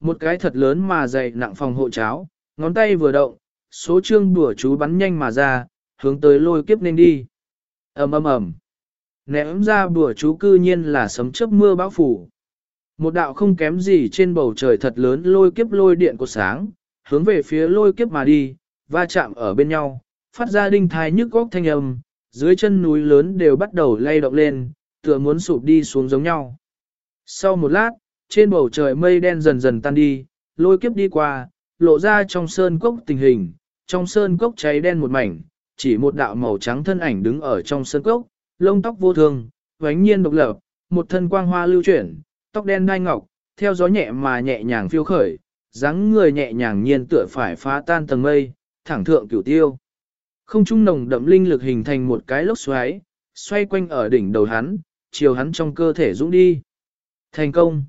Một cái thật lớn mà dày nặng phòng hộ cháo, ngón tay vừa động, số chương đùa chú bắn nhanh mà ra, hướng tới lôi kiếp nên đi. ầm ầm ầm, ném ra bùa chú cư nhiên là sấm chớp mưa bão phủ. Một đạo không kém gì trên bầu trời thật lớn lôi kiếp lôi điện của sáng, hướng về phía lôi kiếp mà đi, va chạm ở bên nhau, phát ra đinh thai nhức góc thanh âm, dưới chân núi lớn đều bắt đầu lay động lên, tựa muốn sụp đi xuống giống nhau. Sau một lát, trên bầu trời mây đen dần dần tan đi, lôi kiếp đi qua, lộ ra trong sơn cốc tình hình, trong sơn cốc cháy đen một mảnh, chỉ một đạo màu trắng thân ảnh đứng ở trong sơn cốc, lông tóc vô thường, vánh nhiên độc lập, một thân quang hoa lưu chuyển, tóc đen đai ngọc, theo gió nhẹ mà nhẹ nhàng phiêu khởi, dáng người nhẹ nhàng nhiên tựa phải phá tan tầng mây, thẳng thượng cửu tiêu. Không trung nồng đậm linh lực hình thành một cái lốc xoáy, xoay quanh ở đỉnh đầu hắn, chiều hắn trong cơ thể dũng đi. Thành công!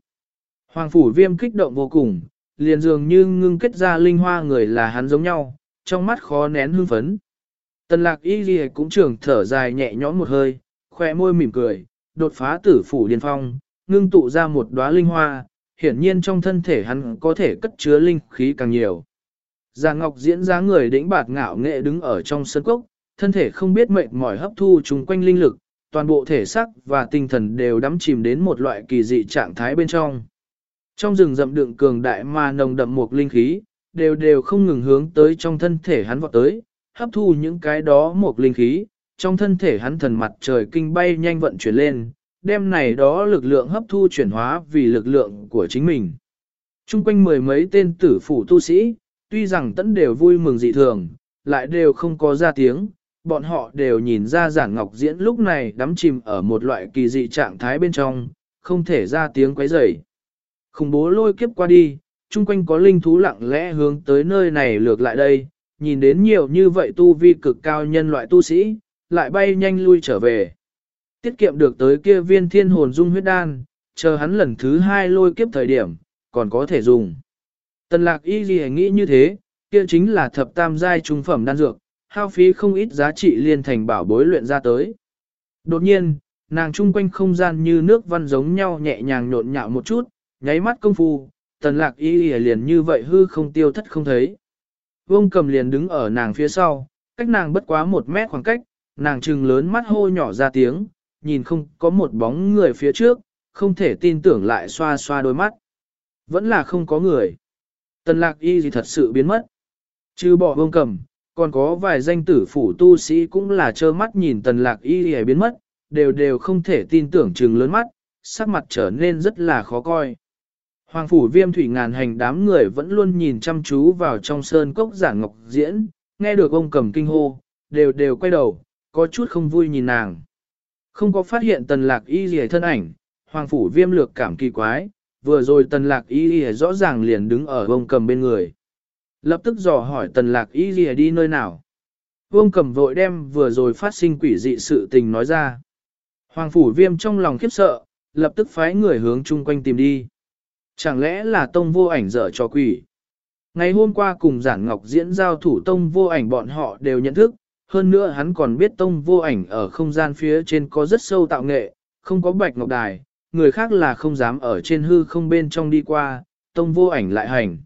Hoàng phủ viêm kích động vô cùng, liền dường như ngưng kết ra linh hoa người là hắn giống nhau, trong mắt khó nén hưng phấn. Tần lạc y ghi cũng trưởng thở dài nhẹ nhõm một hơi, khoe môi mỉm cười, đột phá tử phủ điền phong, ngưng tụ ra một đóa linh hoa, hiển nhiên trong thân thể hắn có thể cất chứa linh khí càng nhiều. Già Ngọc diễn ra người đĩnh bạt ngạo nghệ đứng ở trong sân cốc, thân thể không biết mệt mỏi hấp thu chung quanh linh lực, toàn bộ thể xác và tinh thần đều đắm chìm đến một loại kỳ dị trạng thái bên trong. Trong rừng rậm đựng cường đại mà nồng đậm một linh khí, đều đều không ngừng hướng tới trong thân thể hắn vọt tới, hấp thu những cái đó một linh khí, trong thân thể hắn thần mặt trời kinh bay nhanh vận chuyển lên, đem này đó lực lượng hấp thu chuyển hóa vì lực lượng của chính mình. Trung quanh mười mấy tên tử phủ tu sĩ, tuy rằng tẫn đều vui mừng dị thường, lại đều không có ra tiếng, bọn họ đều nhìn ra giản ngọc diễn lúc này đắm chìm ở một loại kỳ dị trạng thái bên trong, không thể ra tiếng quấy rầy. Khủng bố lôi kiếp qua đi, chung quanh có linh thú lặng lẽ hướng tới nơi này lược lại đây, nhìn đến nhiều như vậy tu vi cực cao nhân loại tu sĩ, lại bay nhanh lui trở về. Tiết kiệm được tới kia viên thiên hồn dung huyết đan, chờ hắn lần thứ hai lôi kiếp thời điểm, còn có thể dùng. Tần lạc y gì nghĩ như thế, kia chính là thập tam giai trung phẩm đan dược, hao phí không ít giá trị liên thành bảo bối luyện ra tới. Đột nhiên, nàng trung quanh không gian như nước văn giống nhau nhẹ nhàng nhộn nhạo một chút, nháy mắt công phu, tần lạc y liền như vậy hư không tiêu thất không thấy. Vương cầm liền đứng ở nàng phía sau, cách nàng bất quá một mét khoảng cách, nàng trừng lớn mắt hô nhỏ ra tiếng, nhìn không có một bóng người phía trước, không thể tin tưởng lại xoa xoa đôi mắt. Vẫn là không có người. Tần lạc y gì thật sự biến mất. Chứ bỏ Vương cầm, còn có vài danh tử phủ tu sĩ cũng là trơ mắt nhìn tần lạc y gì biến mất, đều đều không thể tin tưởng trừng lớn mắt, sắc mặt trở nên rất là khó coi. Hoàng phủ viêm thủy ngàn hành đám người vẫn luôn nhìn chăm chú vào trong sơn cốc giả ngọc diễn, nghe được ông cầm kinh hô, đều đều quay đầu, có chút không vui nhìn nàng. Không có phát hiện tần lạc y gì thân ảnh, hoàng phủ viêm lược cảm kỳ quái, vừa rồi tần lạc y gì rõ ràng liền đứng ở ông cầm bên người. Lập tức dò hỏi tần lạc y gì đi nơi nào. Vương cầm vội đem vừa rồi phát sinh quỷ dị sự tình nói ra. Hoàng phủ viêm trong lòng khiếp sợ, lập tức phái người hướng chung quanh tìm đi. Chẳng lẽ là tông vô ảnh dở cho quỷ? Ngày hôm qua cùng giản ngọc diễn giao thủ tông vô ảnh bọn họ đều nhận thức, hơn nữa hắn còn biết tông vô ảnh ở không gian phía trên có rất sâu tạo nghệ, không có bạch ngọc đài, người khác là không dám ở trên hư không bên trong đi qua, tông vô ảnh lại hành.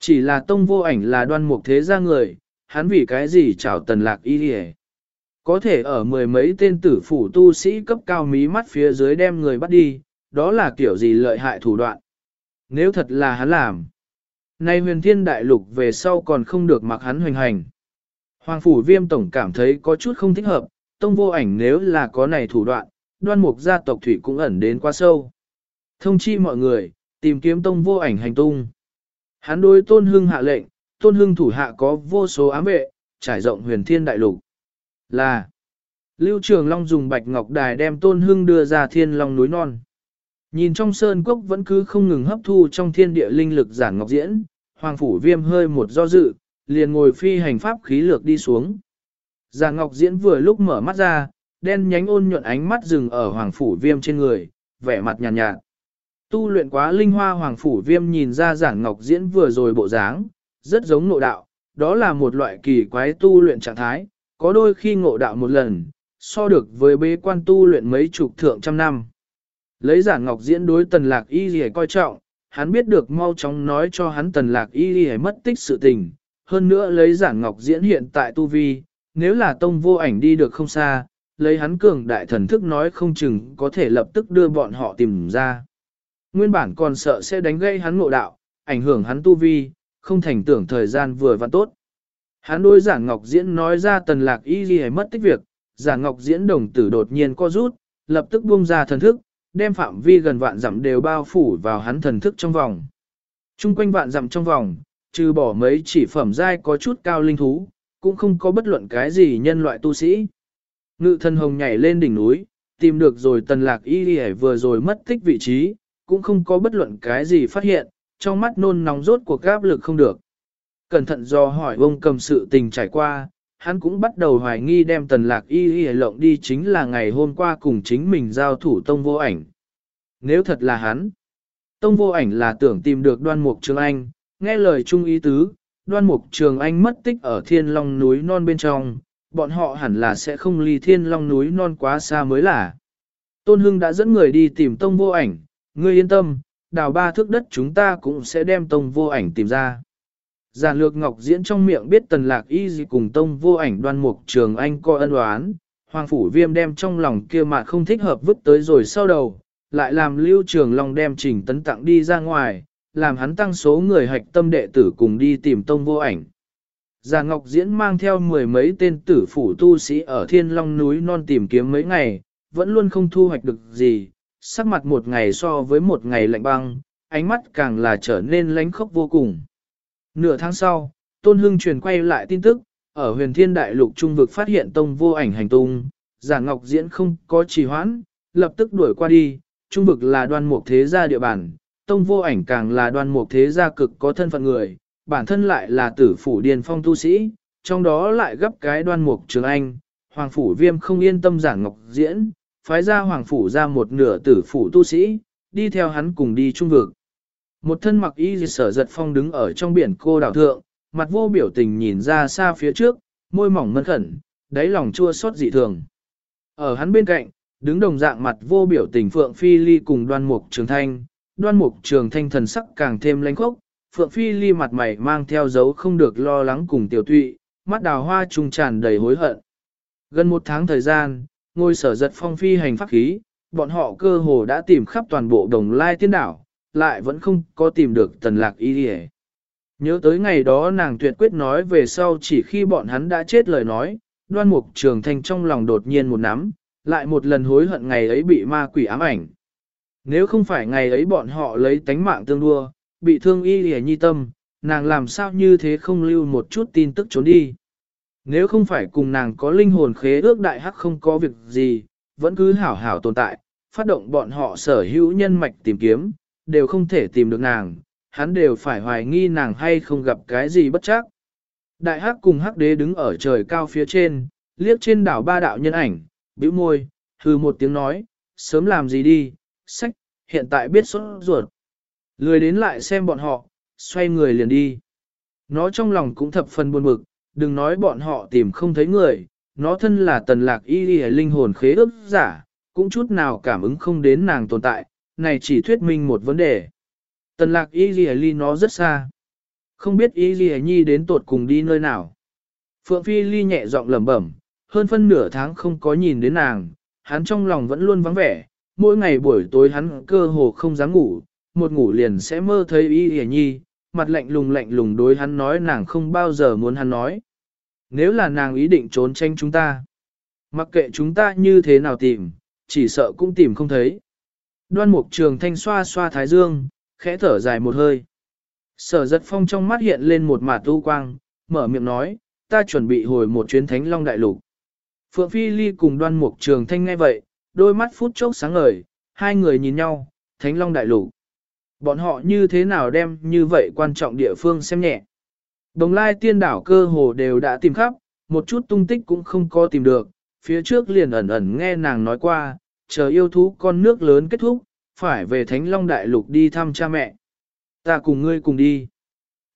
Chỉ là tông vô ảnh là đoan mục thế gia người, hắn vì cái gì chảo tần lạc y đi Có thể ở mười mấy tên tử phủ tu sĩ cấp cao mí mắt phía dưới đem người bắt đi, đó là kiểu gì lợi hại thủ đoạn. Nếu thật là hắn làm, nay huyền thiên đại lục về sau còn không được mặc hắn hoành hành. Hoàng phủ viêm tổng cảm thấy có chút không thích hợp, tông vô ảnh nếu là có này thủ đoạn, đoan mục gia tộc thủy cũng ẩn đến quá sâu. Thông chi mọi người, tìm kiếm tông vô ảnh hành tung. Hắn đối tôn hưng hạ lệnh, tôn hưng thủ hạ có vô số ám vệ, trải rộng huyền thiên đại lục. Là, Lưu Trường Long dùng bạch ngọc đài đem tôn hưng đưa ra thiên long núi non. Nhìn trong sơn cốc vẫn cứ không ngừng hấp thu trong thiên địa linh lực giản ngọc diễn, hoàng phủ viêm hơi một do dự, liền ngồi phi hành pháp khí lược đi xuống. Giản ngọc diễn vừa lúc mở mắt ra, đen nhánh ôn nhuận ánh mắt dừng ở hoàng phủ viêm trên người, vẻ mặt nhàn nhạt, nhạt. Tu luyện quá linh hoa hoàng phủ viêm nhìn ra giản ngọc diễn vừa rồi bộ dáng, rất giống ngộ đạo, đó là một loại kỳ quái tu luyện trạng thái, có đôi khi ngộ đạo một lần, so được với bế quan tu luyện mấy chục thượng trăm năm. Lấy giản ngọc diễn đối tần lạc y gì coi trọng, hắn biết được mau chóng nói cho hắn tần lạc y đi mất tích sự tình, hơn nữa lấy giản ngọc diễn hiện tại tu vi, nếu là tông vô ảnh đi được không xa, lấy hắn cường đại thần thức nói không chừng có thể lập tức đưa bọn họ tìm ra. Nguyên bản còn sợ sẽ đánh gây hắn ngộ đạo, ảnh hưởng hắn tu vi, không thành tưởng thời gian vừa và tốt. Hắn đối giản ngọc diễn nói ra tần lạc y gì mất tích việc, giản ngọc diễn đồng tử đột nhiên co rút, lập tức buông ra thần thức, đem phạm vi gần vạn dặm đều bao phủ vào hắn thần thức trong vòng. Trung quanh vạn dặm trong vòng, trừ bỏ mấy chỉ phẩm giai có chút cao linh thú, cũng không có bất luận cái gì nhân loại tu sĩ. Ngự thần hồng nhảy lên đỉnh núi, tìm được rồi tần lạc y đi vừa rồi mất tích vị trí, cũng không có bất luận cái gì phát hiện, trong mắt nôn nóng rốt cuộc gáp lực không được. Cẩn thận do hỏi ông cầm sự tình trải qua, hắn cũng bắt đầu hoài nghi đem tần lạc y y lộng đi chính là ngày hôm qua cùng chính mình giao thủ tông vô ảnh. Nếu thật là hắn, tông vô ảnh là tưởng tìm được đoan mục trường anh, nghe lời trung ý tứ, đoan mục trường anh mất tích ở thiên long núi non bên trong, bọn họ hẳn là sẽ không ly thiên long núi non quá xa mới là. Tôn Hưng đã dẫn người đi tìm tông vô ảnh, ngươi yên tâm, đào ba thước đất chúng ta cũng sẽ đem tông vô ảnh tìm ra. Giản lược ngọc diễn trong miệng biết tần lạc y gì cùng tông vô ảnh đoan mục trường anh coi ân oán, hoàng phủ viêm đem trong lòng kia mà không thích hợp vứt tới rồi sau đầu, lại làm lưu trường long đem trình tấn tặng đi ra ngoài, làm hắn tăng số người hạch tâm đệ tử cùng đi tìm tông vô ảnh. Già Ngọc Diễn mang theo mười mấy tên tử phủ tu sĩ ở thiên long núi non tìm kiếm mấy ngày, vẫn luôn không thu hoạch được gì, sắc mặt một ngày so với một ngày lạnh băng, ánh mắt càng là trở nên lánh khốc vô cùng. Nửa tháng sau, Tôn Hưng truyền quay lại tin tức, ở huyền thiên đại lục trung vực phát hiện tông vô ảnh hành tung, giả ngọc diễn không có trì hoãn, lập tức đuổi qua đi, trung vực là đoan mục thế gia địa bàn, tông vô ảnh càng là đoan mục thế gia cực có thân phận người, bản thân lại là tử phủ điền phong tu sĩ, trong đó lại gấp cái đoan mục trường anh, hoàng phủ viêm không yên tâm giả ngọc diễn, phái ra hoàng phủ ra một nửa tử phủ tu sĩ, đi theo hắn cùng đi trung vực. Một thân mặc y sở giật phong đứng ở trong biển cô đảo thượng, mặt vô biểu tình nhìn ra xa phía trước, môi mỏng mân khẩn, đáy lòng chua xót dị thường. Ở hắn bên cạnh, đứng đồng dạng mặt vô biểu tình Phượng Phi Ly cùng đoan mục trường thanh, đoan mục trường thanh thần sắc càng thêm lãnh khốc, Phượng Phi Ly mặt mày mang theo dấu không được lo lắng cùng tiểu tụy, mắt đào hoa trung tràn đầy hối hận. Gần một tháng thời gian, ngôi sở giật phong phi hành pháp khí, bọn họ cơ hồ đã tìm khắp toàn bộ đồng lai tiên đảo, lại vẫn không có tìm được tần lạc y hề. Nhớ tới ngày đó nàng tuyệt quyết nói về sau chỉ khi bọn hắn đã chết lời nói, đoan mục trường thanh trong lòng đột nhiên một nắm, lại một lần hối hận ngày ấy bị ma quỷ ám ảnh. Nếu không phải ngày ấy bọn họ lấy tánh mạng tương đua, bị thương y hề nhi tâm, nàng làm sao như thế không lưu một chút tin tức trốn đi. Nếu không phải cùng nàng có linh hồn khế ước đại hắc không có việc gì, vẫn cứ hảo hảo tồn tại, phát động bọn họ sở hữu nhân mạch tìm kiếm, đều không thể tìm được nàng, hắn đều phải hoài nghi nàng hay không gặp cái gì bất chắc. Đại hắc cùng hắc đế đứng ở trời cao phía trên, liếc trên đảo ba đạo nhân ảnh, bĩu môi, hư một tiếng nói, sớm làm gì đi, sách, hiện tại biết sốt ruột. Lười đến lại xem bọn họ, xoay người liền đi. Nó trong lòng cũng thập phần buồn bực, đừng nói bọn họ tìm không thấy người, nó thân là tần lạc y y linh hồn khế ước giả, cũng chút nào cảm ứng không đến nàng tồn tại, này chỉ thuyết minh một vấn đề. Tần lạc y ghi ly nó rất xa. Không biết y ghi nhi đến tột cùng đi nơi nào. Phượng Phi ly nhẹ giọng lẩm bẩm, hơn phân nửa tháng không có nhìn đến nàng, hắn trong lòng vẫn luôn vắng vẻ, mỗi ngày buổi tối hắn cơ hồ không dám ngủ, một ngủ liền sẽ mơ thấy y y nhi, mặt lạnh lùng lạnh lùng đối hắn nói nàng không bao giờ muốn hắn nói. Nếu là nàng ý định trốn tranh chúng ta, mặc kệ chúng ta như thế nào tìm, chỉ sợ cũng tìm không thấy. Đoan mục trường thanh xoa xoa thái dương, khẽ thở dài một hơi. Sở giật phong trong mắt hiện lên một mạt tu quang, mở miệng nói, ta chuẩn bị hồi một chuyến thánh long đại lục. Phượng Phi Ly cùng đoan mục trường thanh nghe vậy, đôi mắt phút chốc sáng ngời, hai người nhìn nhau, thánh long đại lục. Bọn họ như thế nào đem như vậy quan trọng địa phương xem nhẹ. Đồng lai tiên đảo cơ hồ đều đã tìm khắp, một chút tung tích cũng không có tìm được, phía trước liền ẩn ẩn nghe nàng nói qua, chờ yêu thú con nước lớn kết thúc, phải về Thánh Long Đại Lục đi thăm cha mẹ. Ta cùng ngươi cùng đi.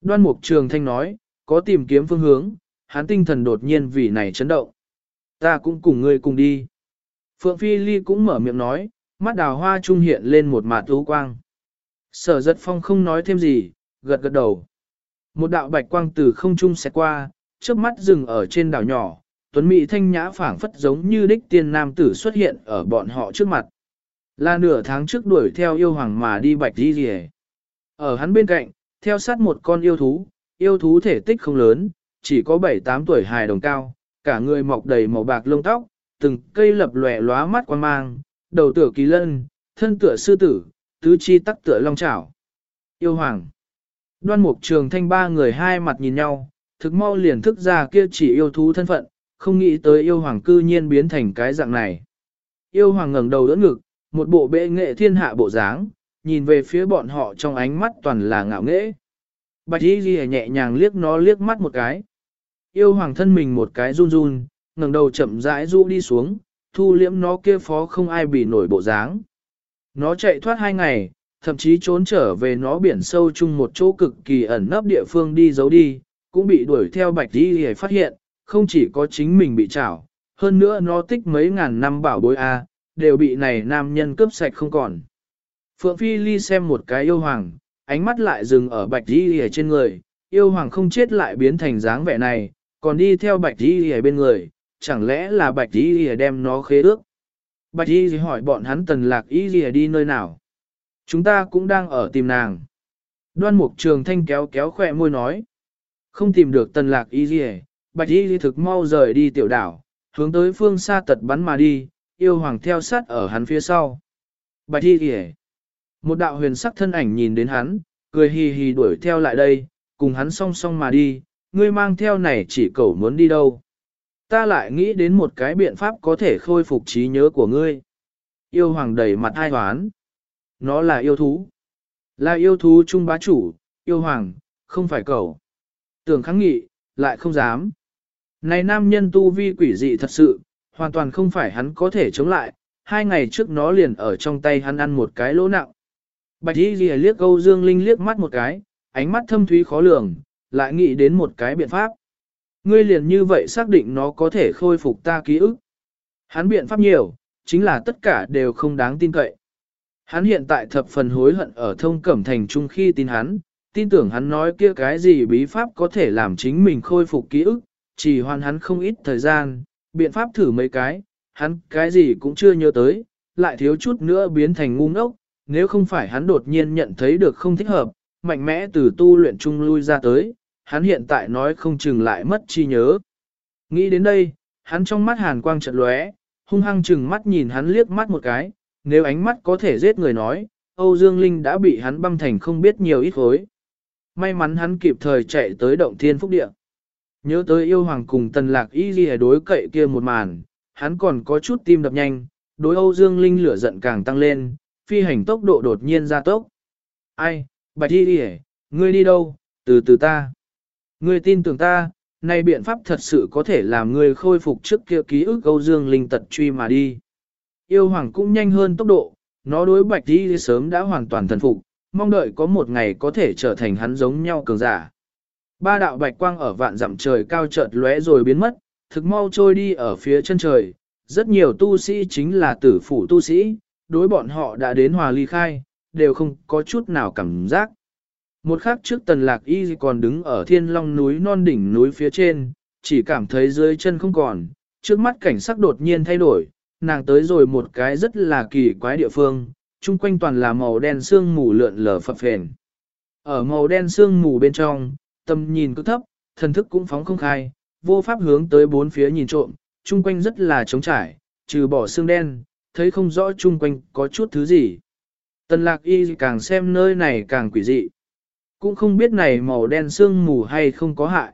Đoan Mục Trường Thanh nói, có tìm kiếm phương hướng, hắn tinh thần đột nhiên vì này chấn động. Ta cũng cùng ngươi cùng đi. Phượng Phi Ly cũng mở miệng nói, mắt đào hoa trung hiện lên một mạt tú quang. Sở giật phong không nói thêm gì, gật gật đầu. Một đạo bạch quang từ không trung sẽ qua, trước mắt dừng ở trên đảo nhỏ, tuấn mỹ thanh nhã phảng phất giống như đích tiên nam tử xuất hiện ở bọn họ trước mặt. Là nửa tháng trước đuổi theo yêu hoàng mà đi bạch đi rìa. Ở hắn bên cạnh, theo sát một con yêu thú, yêu thú thể tích không lớn, chỉ có 7-8 tuổi hài đồng cao, cả người mọc đầy màu bạc lông tóc, từng cây lập lòe lóa mắt quan mang, đầu tựa kỳ lân, thân tựa sư tử, tứ chi tắc tựa long chảo. Yêu hoàng. Đoan mục trường thanh ba người hai mặt nhìn nhau, thực mau liền thức ra kia chỉ yêu thú thân phận, không nghĩ tới yêu hoàng cư nhiên biến thành cái dạng này. Yêu hoàng ngẩng đầu đỡ ngực, một bộ bệ nghệ thiên hạ bộ dáng, nhìn về phía bọn họ trong ánh mắt toàn là ngạo nghễ. Bạch y ghi nhẹ nhàng liếc nó liếc mắt một cái. Yêu hoàng thân mình một cái run run, ngẩng đầu chậm rãi rũ đi xuống, thu liễm nó kia phó không ai bị nổi bộ dáng. Nó chạy thoát hai ngày, thậm chí trốn trở về nó biển sâu chung một chỗ cực kỳ ẩn nấp địa phương đi giấu đi, cũng bị đuổi theo bạch Y Ghi phát hiện, không chỉ có chính mình bị trảo, hơn nữa nó tích mấy ngàn năm bảo bối A, đều bị này nam nhân cướp sạch không còn. Phượng Phi Ly xem một cái yêu hoàng, ánh mắt lại dừng ở bạch đi ở trên người, yêu hoàng không chết lại biến thành dáng vẻ này, còn đi theo bạch đi ở bên người, chẳng lẽ là bạch đi ở đem nó khế ước. Bạch đi hỏi bọn hắn tần lạc y đi nơi nào. Chúng ta cũng đang ở tìm nàng. Đoan mục trường thanh kéo kéo khỏe môi nói. Không tìm được tần lạc y gì bạch y thực mau rời đi tiểu đảo, hướng tới phương xa tật bắn mà đi, yêu hoàng theo sát ở hắn phía sau. Bạch y Ly, Một đạo huyền sắc thân ảnh nhìn đến hắn, cười hì hì đuổi theo lại đây, cùng hắn song song mà đi, ngươi mang theo này chỉ cầu muốn đi đâu. Ta lại nghĩ đến một cái biện pháp có thể khôi phục trí nhớ của ngươi. Yêu hoàng đầy mặt ai hoán. Nó là yêu thú. Là yêu thú trung bá chủ, yêu hoàng, không phải cậu. Tưởng kháng nghị, lại không dám. Này nam nhân tu vi quỷ dị thật sự, hoàn toàn không phải hắn có thể chống lại, hai ngày trước nó liền ở trong tay hắn ăn một cái lỗ nặng. Bạch y ghi liếc câu dương linh liếc mắt một cái, ánh mắt thâm thúy khó lường, lại nghĩ đến một cái biện pháp. Ngươi liền như vậy xác định nó có thể khôi phục ta ký ức. Hắn biện pháp nhiều, chính là tất cả đều không đáng tin cậy. Hắn hiện tại thập phần hối hận ở thông cẩm thành trung khi tin hắn, tin tưởng hắn nói kia cái gì bí pháp có thể làm chính mình khôi phục ký ức, chỉ hoàn hắn không ít thời gian, biện pháp thử mấy cái, hắn cái gì cũng chưa nhớ tới, lại thiếu chút nữa biến thành ngu ngốc, nếu không phải hắn đột nhiên nhận thấy được không thích hợp, mạnh mẽ từ tu luyện trung lui ra tới, hắn hiện tại nói không chừng lại mất chi nhớ. Nghĩ đến đây, hắn trong mắt hàn quang trận lóe, hung hăng chừng mắt nhìn hắn liếc mắt một cái, nếu ánh mắt có thể giết người nói, Âu Dương Linh đã bị hắn băm thành không biết nhiều ít khối. May mắn hắn kịp thời chạy tới động thiên phúc địa. Nhớ tới yêu hoàng cùng tần lạc y ghi đối cậy kia một màn, hắn còn có chút tim đập nhanh, đối Âu Dương Linh lửa giận càng tăng lên, phi hành tốc độ đột nhiên ra tốc. Ai, bạch y ghi ngươi đi đâu, từ từ ta. Ngươi tin tưởng ta, này biện pháp thật sự có thể làm ngươi khôi phục trước kia ký ức Âu Dương Linh tật truy mà đi. Yêu hoàng cũng nhanh hơn tốc độ, nó đối bạch y sớm đã hoàn toàn thần phục, mong đợi có một ngày có thể trở thành hắn giống nhau cường giả. Ba đạo bạch quang ở vạn dặm trời cao chợt lóe rồi biến mất, thực mau trôi đi ở phía chân trời. Rất nhiều tu sĩ chính là tử phủ tu sĩ, đối bọn họ đã đến hòa ly khai, đều không có chút nào cảm giác. Một khắc trước tần lạc y còn đứng ở thiên long núi non đỉnh núi phía trên, chỉ cảm thấy dưới chân không còn, trước mắt cảnh sắc đột nhiên thay đổi, nàng tới rồi một cái rất là kỳ quái địa phương, chung quanh toàn là màu đen sương mù lượn lờ phập phền. Ở màu đen sương mù bên trong, tầm nhìn cứ thấp, thần thức cũng phóng không khai, vô pháp hướng tới bốn phía nhìn trộm, chung quanh rất là trống trải, trừ bỏ xương đen, thấy không rõ chung quanh có chút thứ gì. Tần lạc y càng xem nơi này càng quỷ dị. Cũng không biết này màu đen sương mù hay không có hại.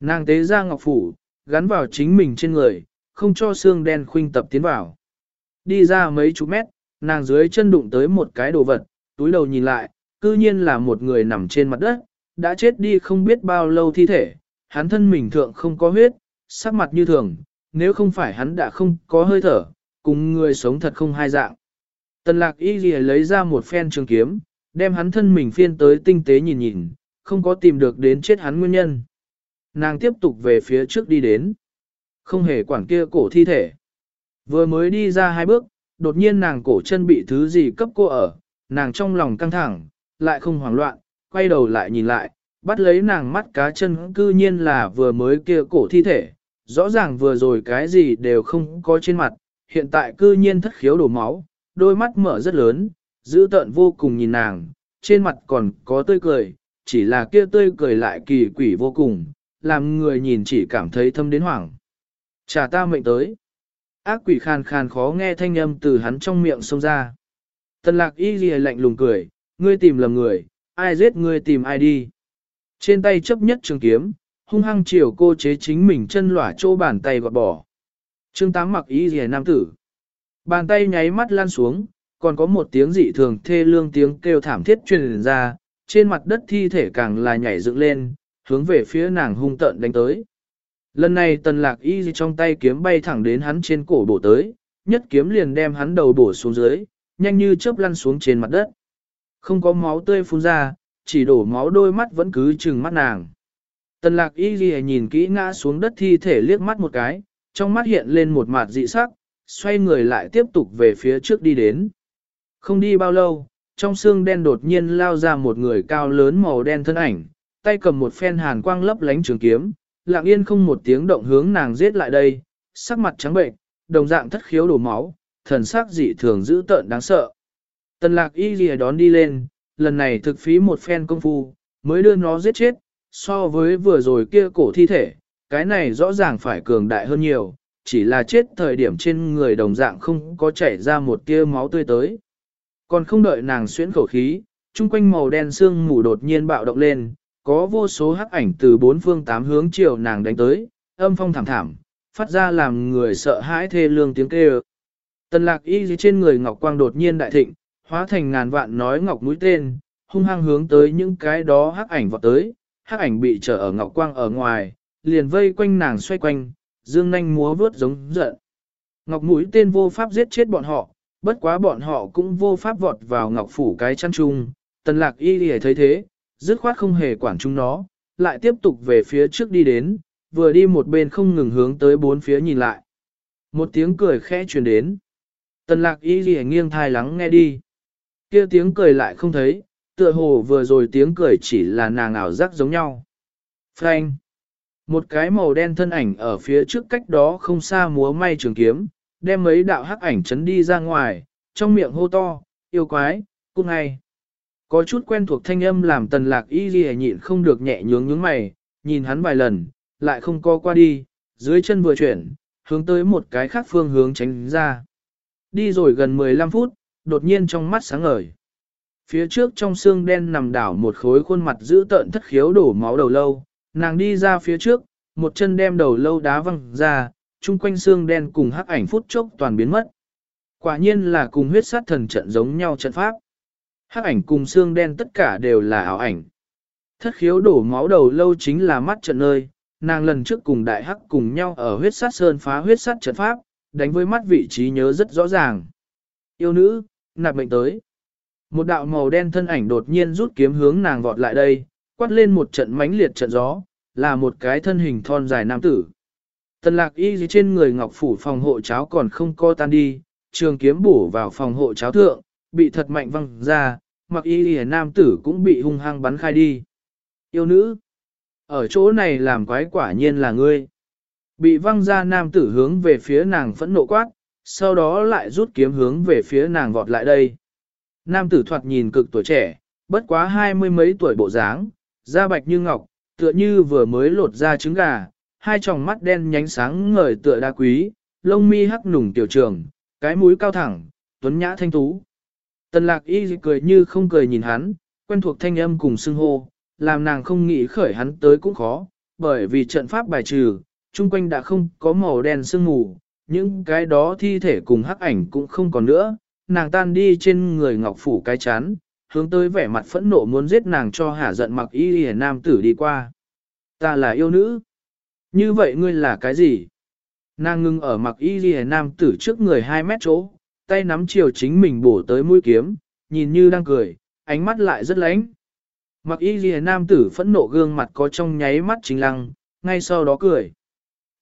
Nàng tế ra ngọc phủ, gắn vào chính mình trên người, không cho xương đen khuynh tập tiến vào. Đi ra mấy chục mét, nàng dưới chân đụng tới một cái đồ vật, túi đầu nhìn lại, cư nhiên là một người nằm trên mặt đất, đã chết đi không biết bao lâu thi thể, hắn thân mình thượng không có huyết, sắc mặt như thường, nếu không phải hắn đã không có hơi thở, cùng người sống thật không hai dạng. Tần lạc y ghi lấy ra một phen trường kiếm, đem hắn thân mình phiên tới tinh tế nhìn nhìn, không có tìm được đến chết hắn nguyên nhân. Nàng tiếp tục về phía trước đi đến. Không hề quản kia cổ thi thể. Vừa mới đi ra hai bước, đột nhiên nàng cổ chân bị thứ gì cấp cô ở, nàng trong lòng căng thẳng, lại không hoảng loạn, quay đầu lại nhìn lại, bắt lấy nàng mắt cá chân cư nhiên là vừa mới kia cổ thi thể, rõ ràng vừa rồi cái gì đều không có trên mặt, hiện tại cư nhiên thất khiếu đổ máu, đôi mắt mở rất lớn, dữ tợn vô cùng nhìn nàng, trên mặt còn có tươi cười, chỉ là kia tươi cười lại kỳ quỷ vô cùng, làm người nhìn chỉ cảm thấy thâm đến hoảng. Trả ta mệnh tới. Ác quỷ khàn khàn khó nghe thanh âm từ hắn trong miệng xông ra. Tần lạc y ghi lạnh lùng cười, ngươi tìm lầm người, ai giết ngươi tìm ai đi. Trên tay chấp nhất trường kiếm, hung hăng chiều cô chế chính mình chân lỏa chỗ bàn tay gọt bỏ. Trương Tám mặc ý ghi nam tử. Bàn tay nháy mắt lan xuống, còn có một tiếng dị thường thê lương tiếng kêu thảm thiết truyền ra, trên mặt đất thi thể càng là nhảy dựng lên, hướng về phía nàng hung tợn đánh tới. Lần này tần lạc y trong tay kiếm bay thẳng đến hắn trên cổ bổ tới, nhất kiếm liền đem hắn đầu bổ xuống dưới, nhanh như chớp lăn xuống trên mặt đất. Không có máu tươi phun ra, chỉ đổ máu đôi mắt vẫn cứ trừng mắt nàng. Tần lạc y ghi nhìn kỹ ngã xuống đất thi thể liếc mắt một cái, trong mắt hiện lên một mặt dị sắc, xoay người lại tiếp tục về phía trước đi đến. Không đi bao lâu, trong xương đen đột nhiên lao ra một người cao lớn màu đen thân ảnh, tay cầm một phen hàn quang lấp lánh trường kiếm, lặng yên không một tiếng động hướng nàng giết lại đây, sắc mặt trắng bệnh, đồng dạng thất khiếu đổ máu, thần sắc dị thường dữ tợn đáng sợ. Tần lạc y lìa đón đi lên, lần này thực phí một phen công phu, mới đưa nó giết chết, so với vừa rồi kia cổ thi thể, cái này rõ ràng phải cường đại hơn nhiều, chỉ là chết thời điểm trên người đồng dạng không có chảy ra một tia máu tươi tới. Còn không đợi nàng xuyễn khẩu khí, chung quanh màu đen xương mù đột nhiên bạo động lên, có vô số hắc ảnh từ bốn phương tám hướng chiều nàng đánh tới, âm phong thảm thảm, phát ra làm người sợ hãi thê lương tiếng kêu. Tần lạc y trên người ngọc quang đột nhiên đại thịnh, hóa thành ngàn vạn nói ngọc mũi tên, hung hăng hướng tới những cái đó hắc ảnh vọt tới, hắc ảnh bị trở ở ngọc quang ở ngoài, liền vây quanh nàng xoay quanh, dương nanh múa vướt giống giận. Ngọc mũi tên vô pháp giết chết bọn họ, bất quá bọn họ cũng vô pháp vọt vào ngọc phủ cái chăn chung, tần lạc y lì thấy thế, dứt khoát không hề quản chúng nó, lại tiếp tục về phía trước đi đến, vừa đi một bên không ngừng hướng tới bốn phía nhìn lại. Một tiếng cười khẽ truyền đến. Tần lạc y lìa nghiêng thai lắng nghe đi kia tiếng cười lại không thấy, tựa hồ vừa rồi tiếng cười chỉ là nàng ảo giác giống nhau. Frank. Một cái màu đen thân ảnh ở phía trước cách đó không xa múa may trường kiếm, đem mấy đạo hắc ảnh chấn đi ra ngoài, trong miệng hô to, yêu quái, cung ngay. Có chút quen thuộc thanh âm làm tần lạc y ghi nhịn không được nhẹ nhướng nhướng mày, nhìn hắn vài lần, lại không co qua đi, dưới chân vừa chuyển, hướng tới một cái khác phương hướng tránh ra. Đi rồi gần 15 phút, đột nhiên trong mắt sáng ngời. Phía trước trong xương đen nằm đảo một khối khuôn mặt giữ tợn thất khiếu đổ máu đầu lâu, nàng đi ra phía trước, một chân đem đầu lâu đá văng ra, chung quanh xương đen cùng hắc ảnh phút chốc toàn biến mất. Quả nhiên là cùng huyết sát thần trận giống nhau trận pháp. Hắc ảnh cùng xương đen tất cả đều là ảo ảnh. Thất khiếu đổ máu đầu lâu chính là mắt trận nơi, nàng lần trước cùng đại hắc cùng nhau ở huyết sát sơn phá huyết sát trận pháp, đánh với mắt vị trí nhớ rất rõ ràng. Yêu nữ, nạp mệnh tới. Một đạo màu đen thân ảnh đột nhiên rút kiếm hướng nàng vọt lại đây, quát lên một trận mãnh liệt trận gió, là một cái thân hình thon dài nam tử. Tần lạc y dưới trên người ngọc phủ phòng hộ cháo còn không co tan đi, trường kiếm bổ vào phòng hộ cháo thượng, bị thật mạnh văng ra, mặc y lìa nam tử cũng bị hung hăng bắn khai đi. Yêu nữ, ở chỗ này làm quái quả nhiên là ngươi. Bị văng ra nam tử hướng về phía nàng phẫn nộ quát, sau đó lại rút kiếm hướng về phía nàng vọt lại đây. Nam tử thoạt nhìn cực tuổi trẻ, bất quá hai mươi mấy tuổi bộ dáng, da bạch như ngọc, tựa như vừa mới lột ra trứng gà, hai tròng mắt đen nhánh sáng ngời tựa đa quý, lông mi hắc nùng tiểu trường, cái mũi cao thẳng, tuấn nhã thanh tú. Tần lạc y cười như không cười nhìn hắn, quen thuộc thanh âm cùng xưng hô, làm nàng không nghĩ khởi hắn tới cũng khó, bởi vì trận pháp bài trừ, chung quanh đã không có màu đen sương mù, những cái đó thi thể cùng hắc ảnh cũng không còn nữa, nàng tan đi trên người ngọc phủ cái chán, hướng tới vẻ mặt phẫn nộ muốn giết nàng cho hả giận mặc y hề nam tử đi qua. Ta là yêu nữ. Như vậy ngươi là cái gì? Nàng ngưng ở mặc y ghi nam tử trước người 2 mét chỗ, tay nắm chiều chính mình bổ tới mũi kiếm, nhìn như đang cười, ánh mắt lại rất lánh. Mặc y ghi nam tử phẫn nộ gương mặt có trong nháy mắt chính lăng, ngay sau đó cười.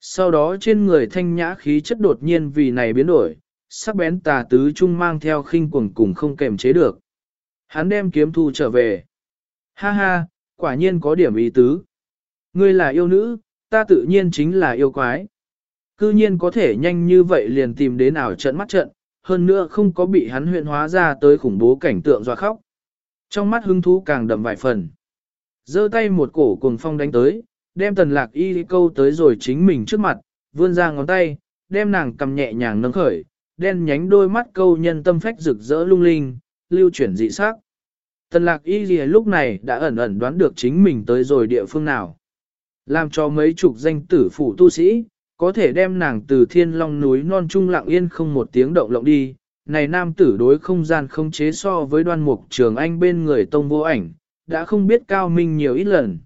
Sau đó trên người thanh nhã khí chất đột nhiên vì này biến đổi, sắc bén tà tứ trung mang theo khinh quần cùng không kềm chế được. Hắn đem kiếm thu trở về. Ha ha, quả nhiên có điểm ý tứ. Ngươi là yêu nữ, ta tự nhiên chính là yêu quái. Cư nhiên có thể nhanh như vậy liền tìm đến ảo trận mắt trận, hơn nữa không có bị hắn huyện hóa ra tới khủng bố cảnh tượng dọa khóc. Trong mắt hứng thú càng đậm vài phần. giơ tay một cổ cuồng phong đánh tới, đem tần lạc y câu tới rồi chính mình trước mặt, vươn ra ngón tay, đem nàng cầm nhẹ nhàng nâng khởi, đen nhánh đôi mắt câu nhân tâm phách rực rỡ lung linh, lưu chuyển dị sắc. Tần lạc y gì lúc này đã ẩn ẩn đoán được chính mình tới rồi địa phương nào. Làm cho mấy chục danh tử phủ tu sĩ, có thể đem nàng từ thiên long núi non trung lặng yên không một tiếng động lộng đi. Này nam tử đối không gian không chế so với đoan mục trường anh bên người tông vô ảnh, đã không biết cao minh nhiều ít lần.